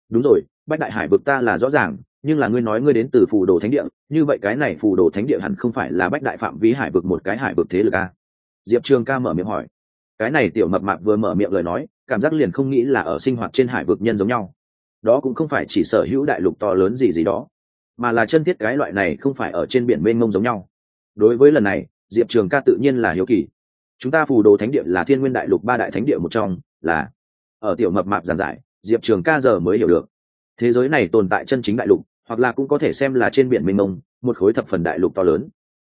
Đúng rồi, bách đại hải vực ta là rõ ràng, nhưng là ngươi nói ngươi đến từ phù đồ thánh địa, như vậy cái này phù đồ thánh địa hẳn không phải là bách đại phạm vi hải vực một cái hải vực thế lực a à? diệp Trương ca mở miệng hỏi. Cái này tiểu mập mạp vừa mở miệng lời nói, cảm giác liền không nghĩ là ở sinh hoạt trên hải vực nhân giống nhau đó cũng không phải chỉ sở hữu đại lục to lớn gì gì đó, mà là chân thiết cái loại này không phải ở trên biển mênh mông giống nhau. Đối với lần này, diệp trường ca tự nhiên là hiếu kỳ. Chúng ta phù đồ thánh địa là thiên nguyên đại lục ba đại thánh địa một trong, là ở tiểu mập mạp giàn giải, diệp trường ca giờ mới hiểu được. Thế giới này tồn tại chân chính đại lục, hoặc là cũng có thể xem là trên biển mênh mông, một khối thập phần đại lục to lớn.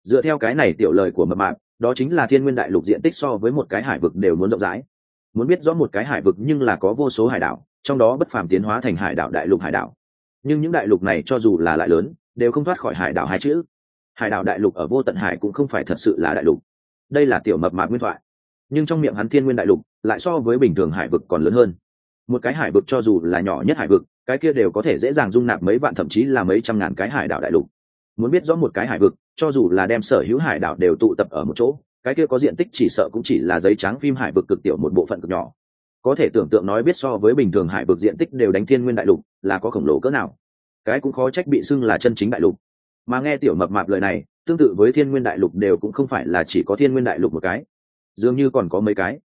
Dựa theo cái này tiểu lời của mập mạp, đó chính là thiên nguyên đại lục diện tích so với một cái hải vực đều muốn rộng rãi. Muốn biết rõ một cái hải vực nhưng là có vô số hải đảo trong đó bất phàm tiến hóa thành hải đảo đại lục hải đảo. Nhưng những đại lục này cho dù là lại lớn, đều không thoát khỏi hải đảo hai chữ. Hải đảo đại lục ở vô tận hải cũng không phải thật sự là đại lục. Đây là tiểu mập mạp nguyên thoại. Nhưng trong miệng hắn thiên nguyên đại lục, lại so với bình thường hải vực còn lớn hơn. Một cái hải vực cho dù là nhỏ nhất hải vực, cái kia đều có thể dễ dàng dung nạp mấy vạn thậm chí là mấy trăm ngàn cái hải đảo đại lục. Muốn biết rõ một cái hải vực, cho dù là đem sở hữu hải đảo đều tụ tập ở một chỗ, cái kia có diện tích chỉ sợ cũng chỉ là giấy trắng phim hải vực cực tiểu một bộ phận cực nhỏ có thể tưởng tượng nói biết so với bình thường hải vực diện tích đều đánh thiên nguyên đại lục, là có khổng lồ cỡ nào. Cái cũng khó trách bị xưng là chân chính đại lục. Mà nghe tiểu mập mạp lời này, tương tự với thiên nguyên đại lục đều cũng không phải là chỉ có thiên nguyên đại lục một cái. Dường như còn có mấy cái.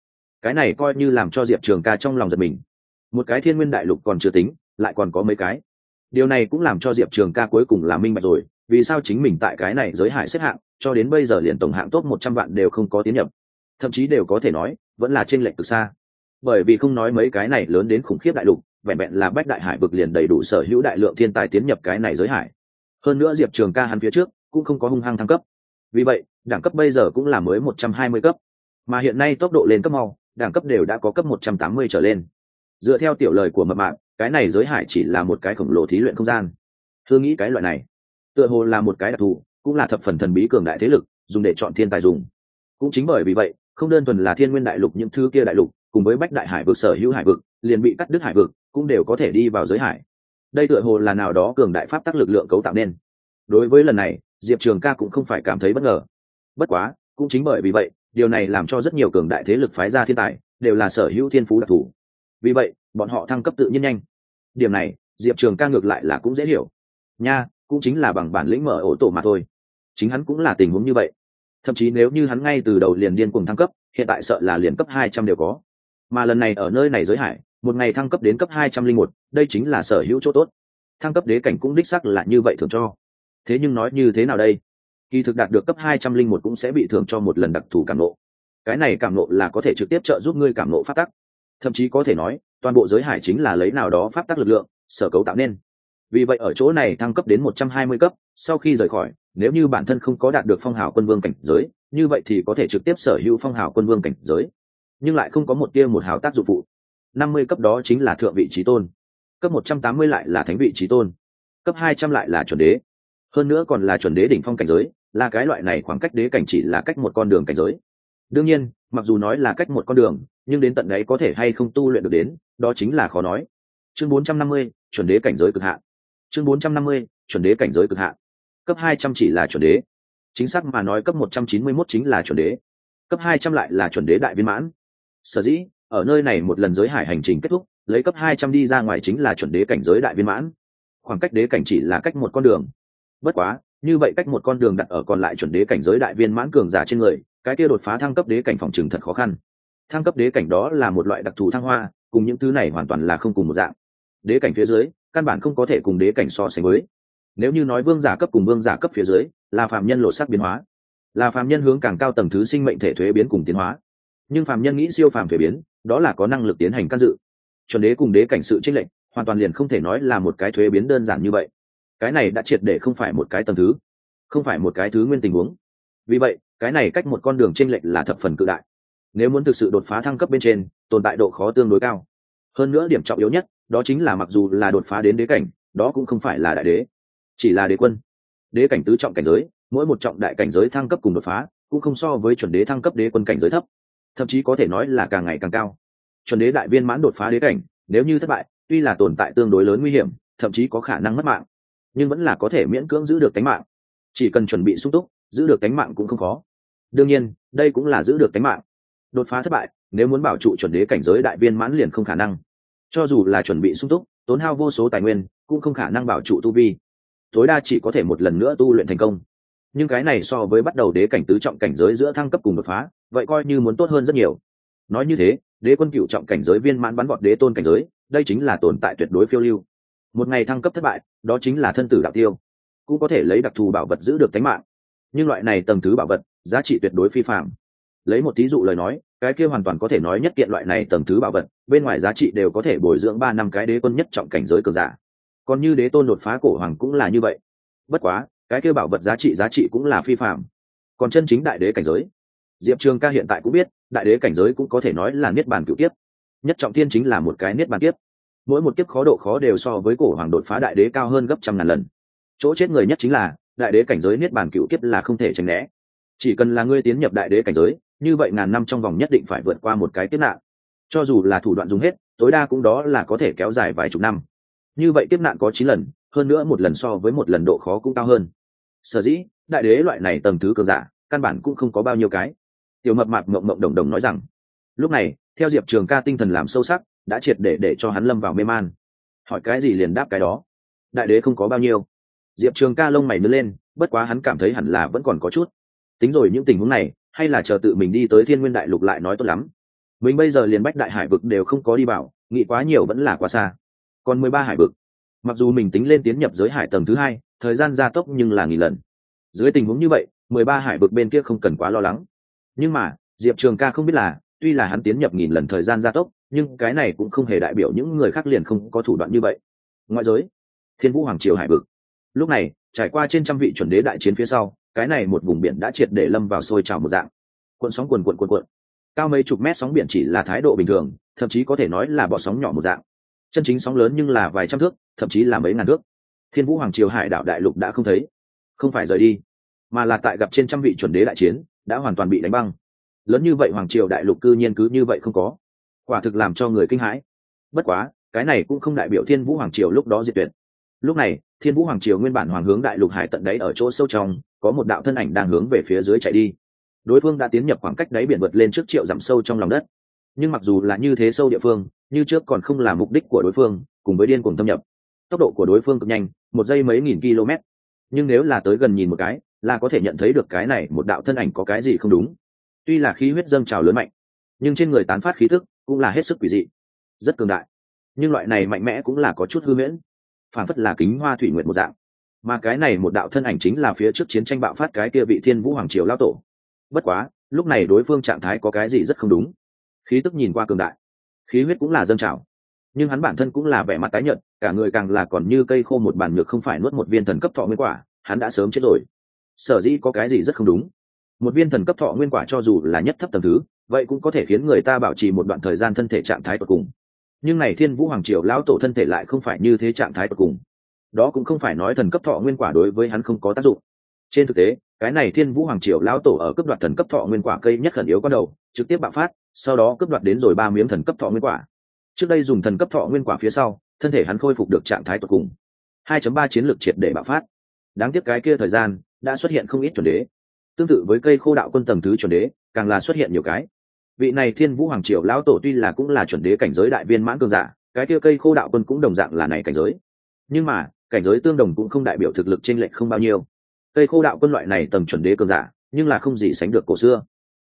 Cái này coi như làm cho diệp trường ca trong lòng giật mình. Một cái thiên nguyên đại lục còn chưa tính, lại còn có mấy cái. Điều này cũng làm cho diệp trường ca cuối cùng là minh bạch rồi, vì sao chính mình tại cái này giới hải xếp hạng, cho đến bây giờ liền tổng hạng top một trăm vạn đều không có tiến nhập. Thậm chí đều có thể nói, vẫn là trên lệch từ xa bởi vì không nói mấy cái này lớn đến khủng khiếp đại lục, vẹn vẹn là bách đại hải vực liền đầy đủ sở hữu đại lượng thiên tài tiến nhập cái này giới hải. Hơn nữa diệp trường ca hắn phía trước cũng không có hung hăng thăng cấp. Vì vậy, đẳng cấp bây giờ cũng là mới một trăm hai mươi cấp. Mà hiện nay tốc độ lên cấp mau, đẳng cấp đều đã có cấp một trăm tám mươi trở lên. Dựa theo tiểu lời của mập mạng cái này giới hải chỉ là một cái khổng lồ thí luyện không gian. Thưa nghĩ cái loại này, tựa hồ là một cái đặc thù, cũng là thập phần thần bí cường đại thế lực, dùng để chọn thiên tài dùng. Cũng chính bởi vì vậy, không đơn thuần là thiên nguyên đại lục những thứ kia đại lục cùng với bách đại hải vực, sở hữu hải vực, liền bị cắt đứt hải vực, cũng đều có thể đi vào giới hải. Đây tựa hồ là nào đó cường đại pháp tắc lực lượng cấu tạo nên. Đối với lần này, diệp trường ca cũng không phải cảm thấy bất ngờ. Bất quá, cũng chính bởi vì vậy, điều này làm cho rất nhiều cường đại thế lực phái ra thiên tài, đều là sở hữu thiên phú đặc thù. Vì vậy, bọn họ thăng cấp tự nhiên nhanh. Điểm này, diệp trường ca ngược lại là cũng dễ hiểu. Nha, cũng chính là bằng bản lĩnh mở ổ tổ mà thôi. Chính hắn cũng là tình huống như vậy. Thậm chí nếu như hắn ngay từ đầu liền điên cùng thăng cấp, hiện tại sợ là liền cấp hai trăm đều có mà lần này ở nơi này giới hải, một ngày thăng cấp đến cấp hai trăm linh một, đây chính là sở hữu chỗ tốt. Thăng cấp đế cảnh cũng đích sắc là như vậy thường cho. Thế nhưng nói như thế nào đây? Kỳ thực đạt được cấp hai trăm linh một cũng sẽ bị thưởng cho một lần đặc thù cảm nộ. Cái này cảm nộ là có thể trực tiếp trợ giúp ngươi cảm nộ phát tắc. Thậm chí có thể nói, toàn bộ giới hải chính là lấy nào đó pháp tắc lực lượng, sở cấu tạo nên. Vì vậy ở chỗ này thăng cấp đến một trăm hai mươi cấp, sau khi rời khỏi, nếu như bản thân không có đạt được phong hào quân vương cảnh giới, như vậy thì có thể trực tiếp sở hữu phong hào quân vương cảnh giới nhưng lại không có một tia một hào tác dụng phụ. Năm mươi cấp đó chính là thượng vị trí tôn. Cấp một trăm tám mươi lại là thánh vị trí tôn. Cấp hai trăm lại là chuẩn đế. Hơn nữa còn là chuẩn đế đỉnh phong cảnh giới, là cái loại này khoảng cách đế cảnh chỉ là cách một con đường cảnh giới. Đương nhiên, mặc dù nói là cách một con đường, nhưng đến tận đấy có thể hay không tu luyện được đến, đó chính là khó nói. Chương bốn trăm năm mươi, chuẩn đế cảnh giới cực hạn. Chương bốn trăm năm mươi, chuẩn đế cảnh giới cực hạn. Cấp hai trăm chỉ là chuẩn đế. Chính xác mà nói cấp một trăm chín mươi mốt chính là chuẩn đế. Cấp hai trăm lại là chuẩn đế đại viên mãn sở dĩ, ở nơi này một lần giới hải hành trình kết thúc, lấy cấp hai trăm đi ra ngoài chính là chuẩn đế cảnh giới đại viên mãn. Khoảng cách đế cảnh chỉ là cách một con đường. Bất quá, như vậy cách một con đường đặt ở còn lại chuẩn đế cảnh giới đại viên mãn cường giả trên người, cái kia đột phá thăng cấp đế cảnh phòng trừng thật khó khăn. Thăng cấp đế cảnh đó là một loại đặc thù thăng hoa, cùng những thứ này hoàn toàn là không cùng một dạng. Đế cảnh phía dưới, căn bản không có thể cùng đế cảnh so sánh với. Nếu như nói vương giả cấp cùng vương giả cấp phía dưới, là phạm nhân lộ sắc biến hóa. Là phạm nhân hướng càng cao tầng thứ sinh mệnh thể thuế biến cùng tiến hóa nhưng phạm nhân nghĩ siêu phàm thuế biến, đó là có năng lực tiến hành can dự. Chuẩn đế cùng đế cảnh sự trích lệnh hoàn toàn liền không thể nói là một cái thuế biến đơn giản như vậy. Cái này đã triệt để không phải một cái tầm thứ, không phải một cái thứ nguyên tình huống. Vì vậy, cái này cách một con đường t r ê n lệch là thập phần cự đại. Nếu muốn thực sự đột phá thăng cấp bên trên, tồn tại độ khó tương đối cao. Hơn nữa điểm trọng yếu nhất, đó chính là mặc dù là đột phá đến đế cảnh, đó cũng không phải là đại đế, chỉ là đế quân. Đế cảnh tứ trọng cảnh giới, mỗi một trọng đại cảnh giới thăng cấp cùng đột phá, cũng không so với chuẩn đế thăng cấp đế quân cảnh giới thấp thậm chí có thể nói là càng ngày càng cao. Chuẩn đế đại viên mãn đột phá đế cảnh, nếu như thất bại, tuy là tồn tại tương đối lớn nguy hiểm, thậm chí có khả năng mất mạng, nhưng vẫn là có thể miễn cưỡng giữ được tính mạng. Chỉ cần chuẩn bị sung túc, giữ được tính mạng cũng không khó. Đương nhiên, đây cũng là giữ được tính mạng. Đột phá thất bại, nếu muốn bảo trụ chuẩn đế cảnh giới đại viên mãn liền không khả năng. Cho dù là chuẩn bị sung túc, tốn hao vô số tài nguyên, cũng không khả năng bảo trụ tu vi. Tối đa chỉ có thể một lần nữa tu luyện thành công. Nhưng cái này so với bắt đầu đế cảnh tứ trọng cảnh giới giữa thăng cấp cùng đột phá vậy coi như muốn tốt hơn rất nhiều. Nói như thế, đế quân cựu trọng cảnh giới viên mãn bắn vọt đế tôn cảnh giới, đây chính là tồn tại tuyệt đối phiêu lưu. Một ngày thăng cấp thất bại, đó chính là thân tử đạo tiêu. Cũng có thể lấy đặc thù bảo vật giữ được tính mạng. Nhưng loại này tầng thứ bảo vật, giá trị tuyệt đối phi phạm. Lấy một thí dụ lời nói, cái kia hoàn toàn có thể nói nhất kiện loại này tầng thứ bảo vật, bên ngoài giá trị đều có thể bồi dưỡng ba năm cái đế quân nhất trọng cảnh giới cường giả. Còn như đế tôn đột phá cổ hoàng cũng là như vậy. Bất quá, cái kia bảo vật giá trị giá trị cũng là phi phạm. Còn chân chính đại đế cảnh giới diệp trường ca hiện tại cũng biết, đại đế cảnh giới cũng có thể nói là niết bàn cựu kiếp. Nhất trọng tiên chính là một cái niết bàn kiếp. Mỗi một kiếp khó độ khó đều so với cổ hoàng đột phá đại đế cao hơn gấp trăm ngàn lần. Chỗ chết người nhất chính là, đại đế cảnh giới niết bàn cựu kiếp là không thể tránh né. Chỉ cần là ngươi tiến nhập đại đế cảnh giới, như vậy ngàn năm trong vòng nhất định phải vượt qua một cái kiếp nạn. Cho dù là thủ đoạn dùng hết, tối đa cũng đó là có thể kéo dài vài chục năm. Như vậy kiếp nạn có chín lần, hơn nữa một lần so với một lần độ khó cũng cao hơn. Sở dĩ, đại đế loại này tầng thứ cường giả, căn bản cũng không có bao nhiêu cái tiểu mập mạp mộng mộng đồng đồng nói rằng, lúc này, theo diệp trường ca tinh thần làm sâu sắc, đã triệt để để cho hắn lâm vào mê man. Hỏi cái gì liền đáp cái đó. Đại đế không có bao nhiêu. Diệp trường ca lông mày nứt lên, bất quá hắn cảm thấy hẳn là vẫn còn có chút. Tính rồi những tình huống này, hay là chờ tự mình đi tới thiên nguyên đại lục lại nói tốt lắm. Mình bây giờ liền bách đại hải vực đều không có đi bảo nghĩ quá nhiều vẫn là quá xa. Còn mười ba hải vực. Mặc dù mình tính lên tiến nhập giới hải tầng thứ hai, thời gian gia tốc nhưng là nghìn lần. Dưới tình huống như vậy, mười ba hải vực bên kia không cần quá lo lắng nhưng mà, diệp trường ca không biết là, tuy là hắn tiến nhập nghìn lần thời gian gia tốc, nhưng cái này cũng không hề đại biểu những người khác liền không có thủ đoạn như vậy. Ngoại giới, thiên vũ hoàng triều hải vực. Lúc này, trải qua trên trăm vị chuẩn đế đại chiến phía sau, cái này một vùng biển đã triệt để lâm vào sôi trào một dạng. Cuộn sóng quần cuộn cuộn cuộn. Cao mấy chục mét sóng biển chỉ là thái độ bình thường, thậm chí có thể nói là bọ sóng nhỏ một dạng. Chân chính sóng lớn nhưng là vài trăm thước, thậm chí là mấy ngàn thước. Thiên vũ hoàng triều hải đảo đại lục đã không thấy. Không phải rời đi, mà là tại gặp trên trăm vị chuẩn đế đại chiến đã hoàn toàn bị đánh băng. Lớn như vậy hoàng triều đại lục cư nhiên cứ như vậy không có. Quả thực làm cho người kinh hãi. Bất quá, cái này cũng không đại biểu thiên vũ hoàng triều lúc đó diệt tuyệt. Lúc này, thiên vũ hoàng triều nguyên bản hoàng hướng đại lục hải tận đáy ở chỗ sâu trong, có một đạo thân ảnh đang hướng về phía dưới chạy đi. Đối phương đã tiến nhập khoảng cách đáy biển vượt lên trước triệu dặm sâu trong lòng đất. Nhưng mặc dù là như thế sâu địa phương, như trước còn không là mục đích của đối phương, cùng với điên cuồng thâm nhập. Tốc độ của đối phương cực nhanh, một giây mấy nghìn km nhưng nếu là tới gần nhìn một cái là có thể nhận thấy được cái này một đạo thân ảnh có cái gì không đúng. Tuy là khí huyết dâng trào lớn mạnh, nhưng trên người tán phát khí thức cũng là hết sức quỷ dị, rất cường đại. Nhưng loại này mạnh mẽ cũng là có chút hư miễn phản phất là kính hoa thủy nguyện một dạng. Mà cái này một đạo thân ảnh chính là phía trước chiến tranh bạo phát cái kia vị thiên vũ hoàng triều lao tổ. Bất quá, lúc này đối phương trạng thái có cái gì rất không đúng. Khí tức nhìn qua cường đại, khí huyết cũng là dâng trào. Nhưng hắn bản thân cũng là vẻ mặt tái nhợt, cả người càng là còn như cây khô một bàn nhược không phải nuốt một viên thần cấp thọ nguyên quả, hắn đã sớm chết rồi sở dĩ có cái gì rất không đúng. Một viên thần cấp thọ nguyên quả cho dù là nhất thấp tầng thứ, vậy cũng có thể khiến người ta bảo trì một đoạn thời gian thân thể trạng thái tột cùng. Nhưng này thiên vũ hoàng triều lão tổ thân thể lại không phải như thế trạng thái tột cùng. Đó cũng không phải nói thần cấp thọ nguyên quả đối với hắn không có tác dụng. Trên thực tế, cái này thiên vũ hoàng triều lão tổ ở cấp đoạt thần cấp thọ nguyên quả cây nhất khẩn yếu có đầu, trực tiếp bạo phát, sau đó cấp đoạt đến rồi ba miếng thần cấp thọ nguyên quả. Trước đây dùng thần cấp thọ nguyên quả phía sau, thân thể hắn khôi phục được trạng thái tột cùng. 2.3 chiến lược triệt để bạo phát đáng tiếc cái kia thời gian đã xuất hiện không ít chuẩn đế. Tương tự với cây khô đạo quân tầng thứ chuẩn đế, càng là xuất hiện nhiều cái. Vị này thiên vũ hoàng triều lão tổ tuy là cũng là chuẩn đế cảnh giới đại viên mãn cường giả, cái kia cây khô đạo quân cũng đồng dạng là này cảnh giới. Nhưng mà, cảnh giới tương đồng cũng không đại biểu thực lực t r ê n lệch không bao nhiêu. Cây khô đạo quân loại này tầm chuẩn đế cường giả, nhưng là không gì sánh được cổ xưa.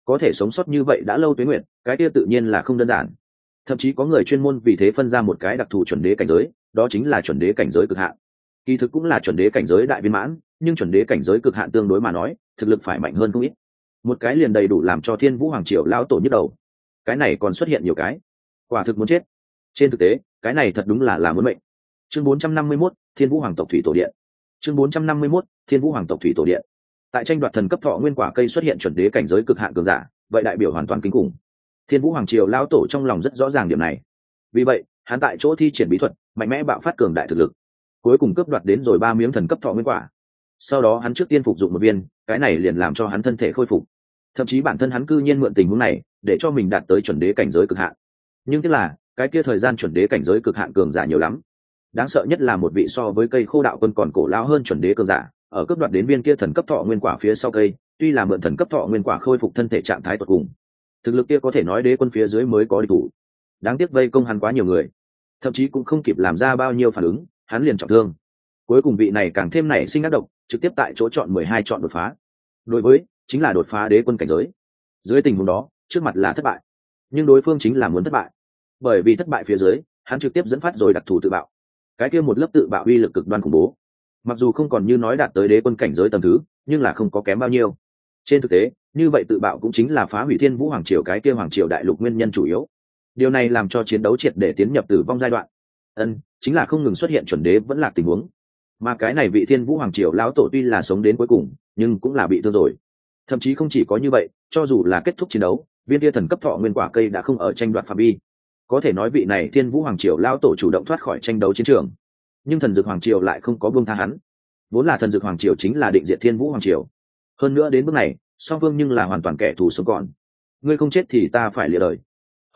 Có thể sống sót như vậy đã lâu tuế nguyện cái kia tự nhiên là không đơn giản. Thậm chí có người chuyên môn vì thế phân ra một cái đặc thù chuẩn đế cảnh giới, đó chính là chuẩn đế cảnh giới cực hạn kỳ thực cũng là chuẩn đế cảnh giới đại viên mãn nhưng chuẩn đế cảnh giới cực hạn tương đối mà nói thực lực phải mạnh hơn không ít. Một cái liền đầy đủ làm cho thiên vũ hoàng triều lao tổ nhức đầu. Cái này còn xuất hiện nhiều cái. Quả thực muốn chết. Trên thực tế cái này thật đúng là là muốn mệnh. Chương 451, thiên vũ hoàng tộc thủy tổ điện. Chương 451, thiên vũ hoàng tộc thủy tổ điện. Tại tranh đoạt thần cấp thọ nguyên quả cây xuất hiện chuẩn đế cảnh giới cực hạn cường giả vậy đại biểu hoàn toàn kinh khủng. Thiên vũ hoàng triều lao tổ trong lòng rất rõ ràng điểm này. Vì vậy hắn tại chỗ thi triển bí thuật mạnh mẽ bạo phát cường đại thực lực cuối cùng cướp đoạt đến rồi ba miếng thần cấp thọ nguyên quả. Sau đó hắn trước tiên phục dụng một viên, cái này liền làm cho hắn thân thể khôi phục. Thậm chí bản thân hắn cư nhiên mượn tình huống này, để cho mình đạt tới chuẩn đế cảnh giới cực hạn. Nhưng tức là, cái kia thời gian chuẩn đế cảnh giới cực hạn cường giả nhiều lắm. Đáng sợ nhất là một vị so với cây khô đạo quân còn cổ lao hơn chuẩn đế cường giả, ở cấp đoạt đến viên kia thần cấp thọ nguyên quả phía sau cây, tuy là mượn thần cấp thọ nguyên quả khôi phục thân thể trạng thái tột cùng, thực lực kia có thể nói đế quân phía dưới mới có đi thủ. Đáng tiếc vây công hắn quá nhiều người, thậm chí cũng không kịp làm ra bao nhiêu phản ứng hắn liền trọng thương. Cuối cùng vị này càng thêm nảy sinh ác độc, trực tiếp tại chỗ chọn mười hai chọn đột phá. Đối với, chính là đột phá đế quân cảnh giới. Dưới tình huống đó, trước mặt là thất bại. Nhưng đối phương chính là muốn thất bại. Bởi vì thất bại phía dưới, hắn trực tiếp dẫn phát rồi đặc thù tự bạo. Cái kia một lớp tự bạo uy lực cực đoan khủng bố. Mặc dù không còn như nói đạt tới đế quân cảnh giới tầm thứ, nhưng là không có kém bao nhiêu. Trên thực tế, như vậy tự bạo cũng chính là phá hủy thiên vũ hoàng triều cái kia hoàng triều đại lục nguyên nhân chủ yếu. Điều này làm cho chiến đấu triệt để tiến nhập tử vong giai đoạn ân, chính là không ngừng xuất hiện chuẩn đế vẫn là tình huống. Mà cái này vị thiên vũ hoàng triều lão tổ tuy là sống đến cuối cùng, nhưng cũng là bị thương rồi. Thậm chí không chỉ có như vậy, cho dù là kết thúc chiến đấu, viên tia thần cấp thọ nguyên quả cây đã không ở tranh đoạt phạm vi. Có thể nói vị này thiên vũ hoàng triều lão tổ chủ động thoát khỏi tranh đấu chiến trường. Nhưng thần dược hoàng triều lại không có buông tha hắn. Vốn là thần dược hoàng triều chính là định diện thiên vũ hoàng triều. Hơn nữa đến bước này, song phương nhưng là hoàn toàn kẻ thù sống còn. Ngươi không chết thì ta phải lịa đời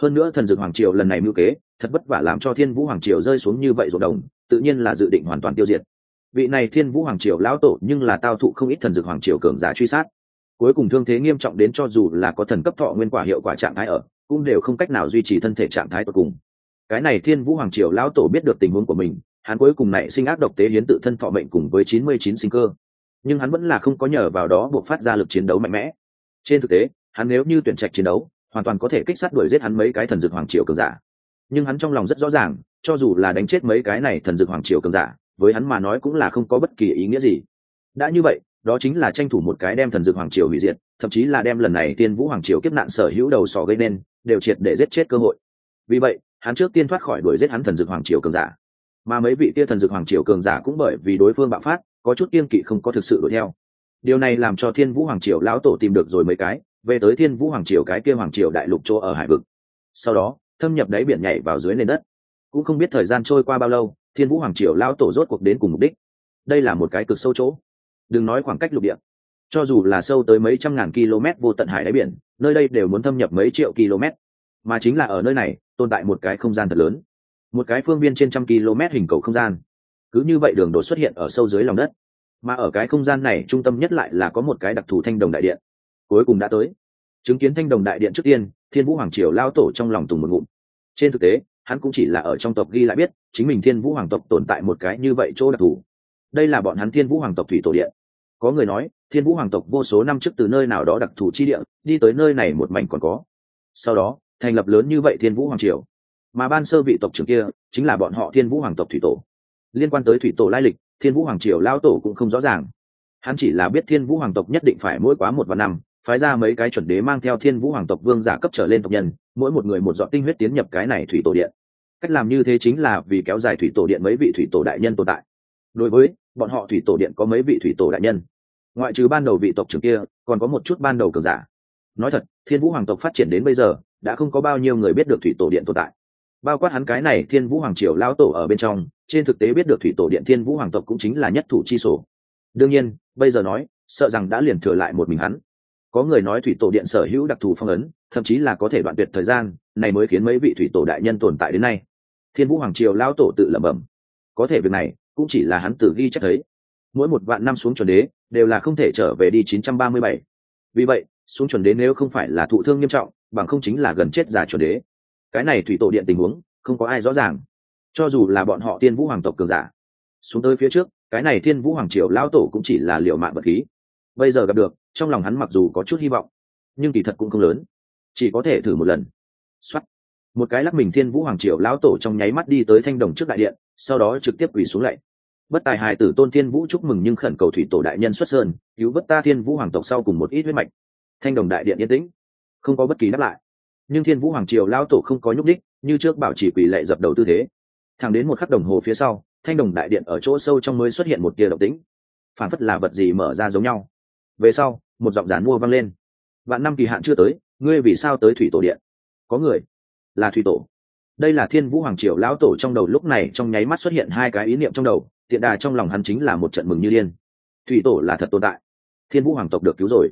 hơn nữa thần dược hoàng triều lần này mưu kế, thật vất vả làm cho thiên vũ hoàng triều rơi xuống như vậy ruộng đồng, tự nhiên là dự định hoàn toàn tiêu diệt. Vị này thiên vũ hoàng triều lão tổ nhưng là tao thụ không ít thần dược hoàng triều cường giả truy sát. Cuối cùng thương thế nghiêm trọng đến cho dù là có thần cấp thọ nguyên quả hiệu quả trạng thái ở, cũng đều không cách nào duy trì thân thể trạng thái cuối cùng. Cái này thiên vũ hoàng triều lão tổ biết được tình huống của mình, hắn cuối cùng này sinh ác độc tế hiến tự thân thọ mệnh cùng với chín mươi chín sinh cơ. Nhưng hắn vẫn là không có nhờ vào đó buộc phát ra lực chiến đấu mạnh mẽ. Trên thực tế, hắn nếu như tuyển trạch chiến đấu hoàn toàn có thể kích sát đuổi giết hắn mấy cái thần dược hoàng triều cường giả. Nhưng hắn trong lòng rất rõ ràng, cho dù là đánh chết mấy cái này thần dược hoàng triều cường giả, với hắn mà nói cũng là không có bất kỳ ý nghĩa gì. Đã như vậy, đó chính là tranh thủ một cái đem thần dược hoàng triều hủy diệt, thậm chí là đem lần này tiên vũ hoàng triều kiếp nạn sở hữu đầu sỏ gây nên, đều triệt để giết chết cơ hội. Vì vậy, hắn trước tiên thoát khỏi đuổi giết hắn thần dược hoàng triều cường giả. Mà mấy vị tia thần dược hoàng triều cường giả cũng bởi vì đối phương bạo phát, có chút kiên kỵ không có thực sự đuổi theo. Điều này làm cho thiên vũ hoàng triều lão tổ tìm được rồi mấy cái về tới thiên vũ hoàng triều cái kia hoàng triều đại lục chỗ ở hải vực. Sau đó, thâm nhập đáy biển nhảy vào dưới nền đất. Cũng không biết thời gian trôi qua bao lâu, thiên vũ hoàng triều lão tổ rốt cuộc đến cùng mục đích. Đây là một cái cực sâu chỗ. Đừng nói khoảng cách lục địa. Cho dù là sâu tới mấy trăm ngàn km vô tận hải đáy biển, nơi đây đều muốn thâm nhập mấy triệu km. Mà chính là ở nơi này, tồn tại một cái không gian thật lớn. Một cái phương viên trên trăm km hình cầu không gian. Cứ như vậy đường đột xuất hiện ở sâu dưới lòng đất. Mà ở cái không gian này trung tâm nhất lại là có một cái đặc thù thanh đồng đại điện cuối cùng đã tới. Chứng kiến thanh đồng đại điện trước tiên, thiên vũ hoàng triều lao tổ trong lòng tùng một ngụm. Trên thực tế, hắn cũng chỉ là ở trong tộc ghi lại biết, chính mình thiên vũ hoàng tộc tồn tại một cái như vậy chỗ đặc thù. Đây là bọn hắn thiên vũ hoàng tộc thủy tổ điện. Có người nói, thiên vũ hoàng tộc vô số năm trước từ nơi nào đó đặc thù chi địa, đi tới nơi này một mảnh còn có. Sau đó, thành lập lớn như vậy thiên vũ hoàng triều. Mà ban sơ vị tộc trưởng kia, chính là bọn họ thiên vũ hoàng tộc thủy tổ. Liên quan tới thủy tổ lai lịch, thiên vũ hoàng triều lao tổ cũng không rõ ràng. Hắn chỉ là biết thiên vũ hoàng tộc nhất định phải mỗi quá một vạn năm phái ra mấy cái chuẩn đế mang theo thiên vũ hoàng tộc vương giả cấp trở lên tộc nhân, mỗi một người một dọn tinh huyết tiến nhập cái này thủy tổ điện. Cách làm như thế chính là vì kéo dài thủy tổ điện mấy vị thủy tổ đại nhân tồn tại. Đối với bọn họ thủy tổ điện có mấy vị thủy tổ đại nhân. Ngoại trừ ban đầu vị tộc trưởng kia, còn có một chút ban đầu cường giả. Nói thật, thiên vũ hoàng tộc phát triển đến bây giờ, đã không có bao nhiêu người biết được thủy tổ điện tồn tại. Bao quát hắn cái này thiên vũ hoàng triều lao tổ ở bên trong, trên thực tế biết được thủy tổ điện thiên vũ hoàng tộc cũng chính là nhất thủ chi sổ. Đương nhiên, bây giờ nói, sợ rằng đã liền thừa lại một mình hắn có người nói thủy tổ điện sở hữu đặc thù phong ấn, thậm chí là có thể đoạn tuyệt thời gian, này mới khiến mấy vị thủy tổ đại nhân tồn tại đến nay. Thiên vũ hoàng triều lao tổ tự lẩm bẩm. Có thể việc này, cũng chỉ là hắn tự ghi chắc thấy. Mỗi một vạn năm xuống chuẩn đế, đều là không thể trở về đi 937. vì vậy, xuống chuẩn đế nếu không phải là thụ thương nghiêm trọng, bằng không chính là gần chết giả chuẩn đế. Cái này thủy tổ điện tình huống, không có ai rõ ràng. Cho dù là bọn họ tiên vũ hoàng tộc cường giả, xuống tới phía trước, cái này thiên vũ hoàng triều lao tổ cũng chỉ là liệu mạng vật khí bây giờ gặp được, trong lòng hắn mặc dù có chút hy vọng, nhưng kỳ thật cũng không lớn. Chỉ có thể thử một lần. Xuất một cái lắc mình thiên vũ hoàng triều lão tổ trong nháy mắt đi tới thanh đồng trước đại điện, sau đó trực tiếp quỳ xuống lạy. Bất tài hài tử tôn thiên vũ chúc mừng nhưng khẩn cầu thủy tổ đại nhân xuất sơn, cứu bất ta thiên vũ hoàng tộc sau cùng một ít huyết mạch. Thanh đồng đại điện yên tĩnh, không có bất kỳ đáp lại. Nhưng thiên vũ hoàng triều lão tổ không có nhúc đích như trước bảo chỉ quỳ lệ dập đầu tư thế. Thẳng đến một khắc đồng hồ phía sau, thanh đồng đại điện ở chỗ sâu trong mới xuất hiện một tia động tĩnh. Phản phất là vật gì mở ra giống nhau về sau, một giọng giản mua vang lên. Vạn năm kỳ hạn chưa tới, ngươi vì sao tới thủy tổ điện? Có người. Là thủy tổ. Đây là thiên vũ hoàng triều lão tổ trong đầu lúc này trong nháy mắt xuất hiện hai cái ý niệm trong đầu, tiện đà trong lòng hắn chính là một trận mừng như điên. Thủy tổ là thật tồn tại. Thiên vũ hoàng tộc được cứu rồi.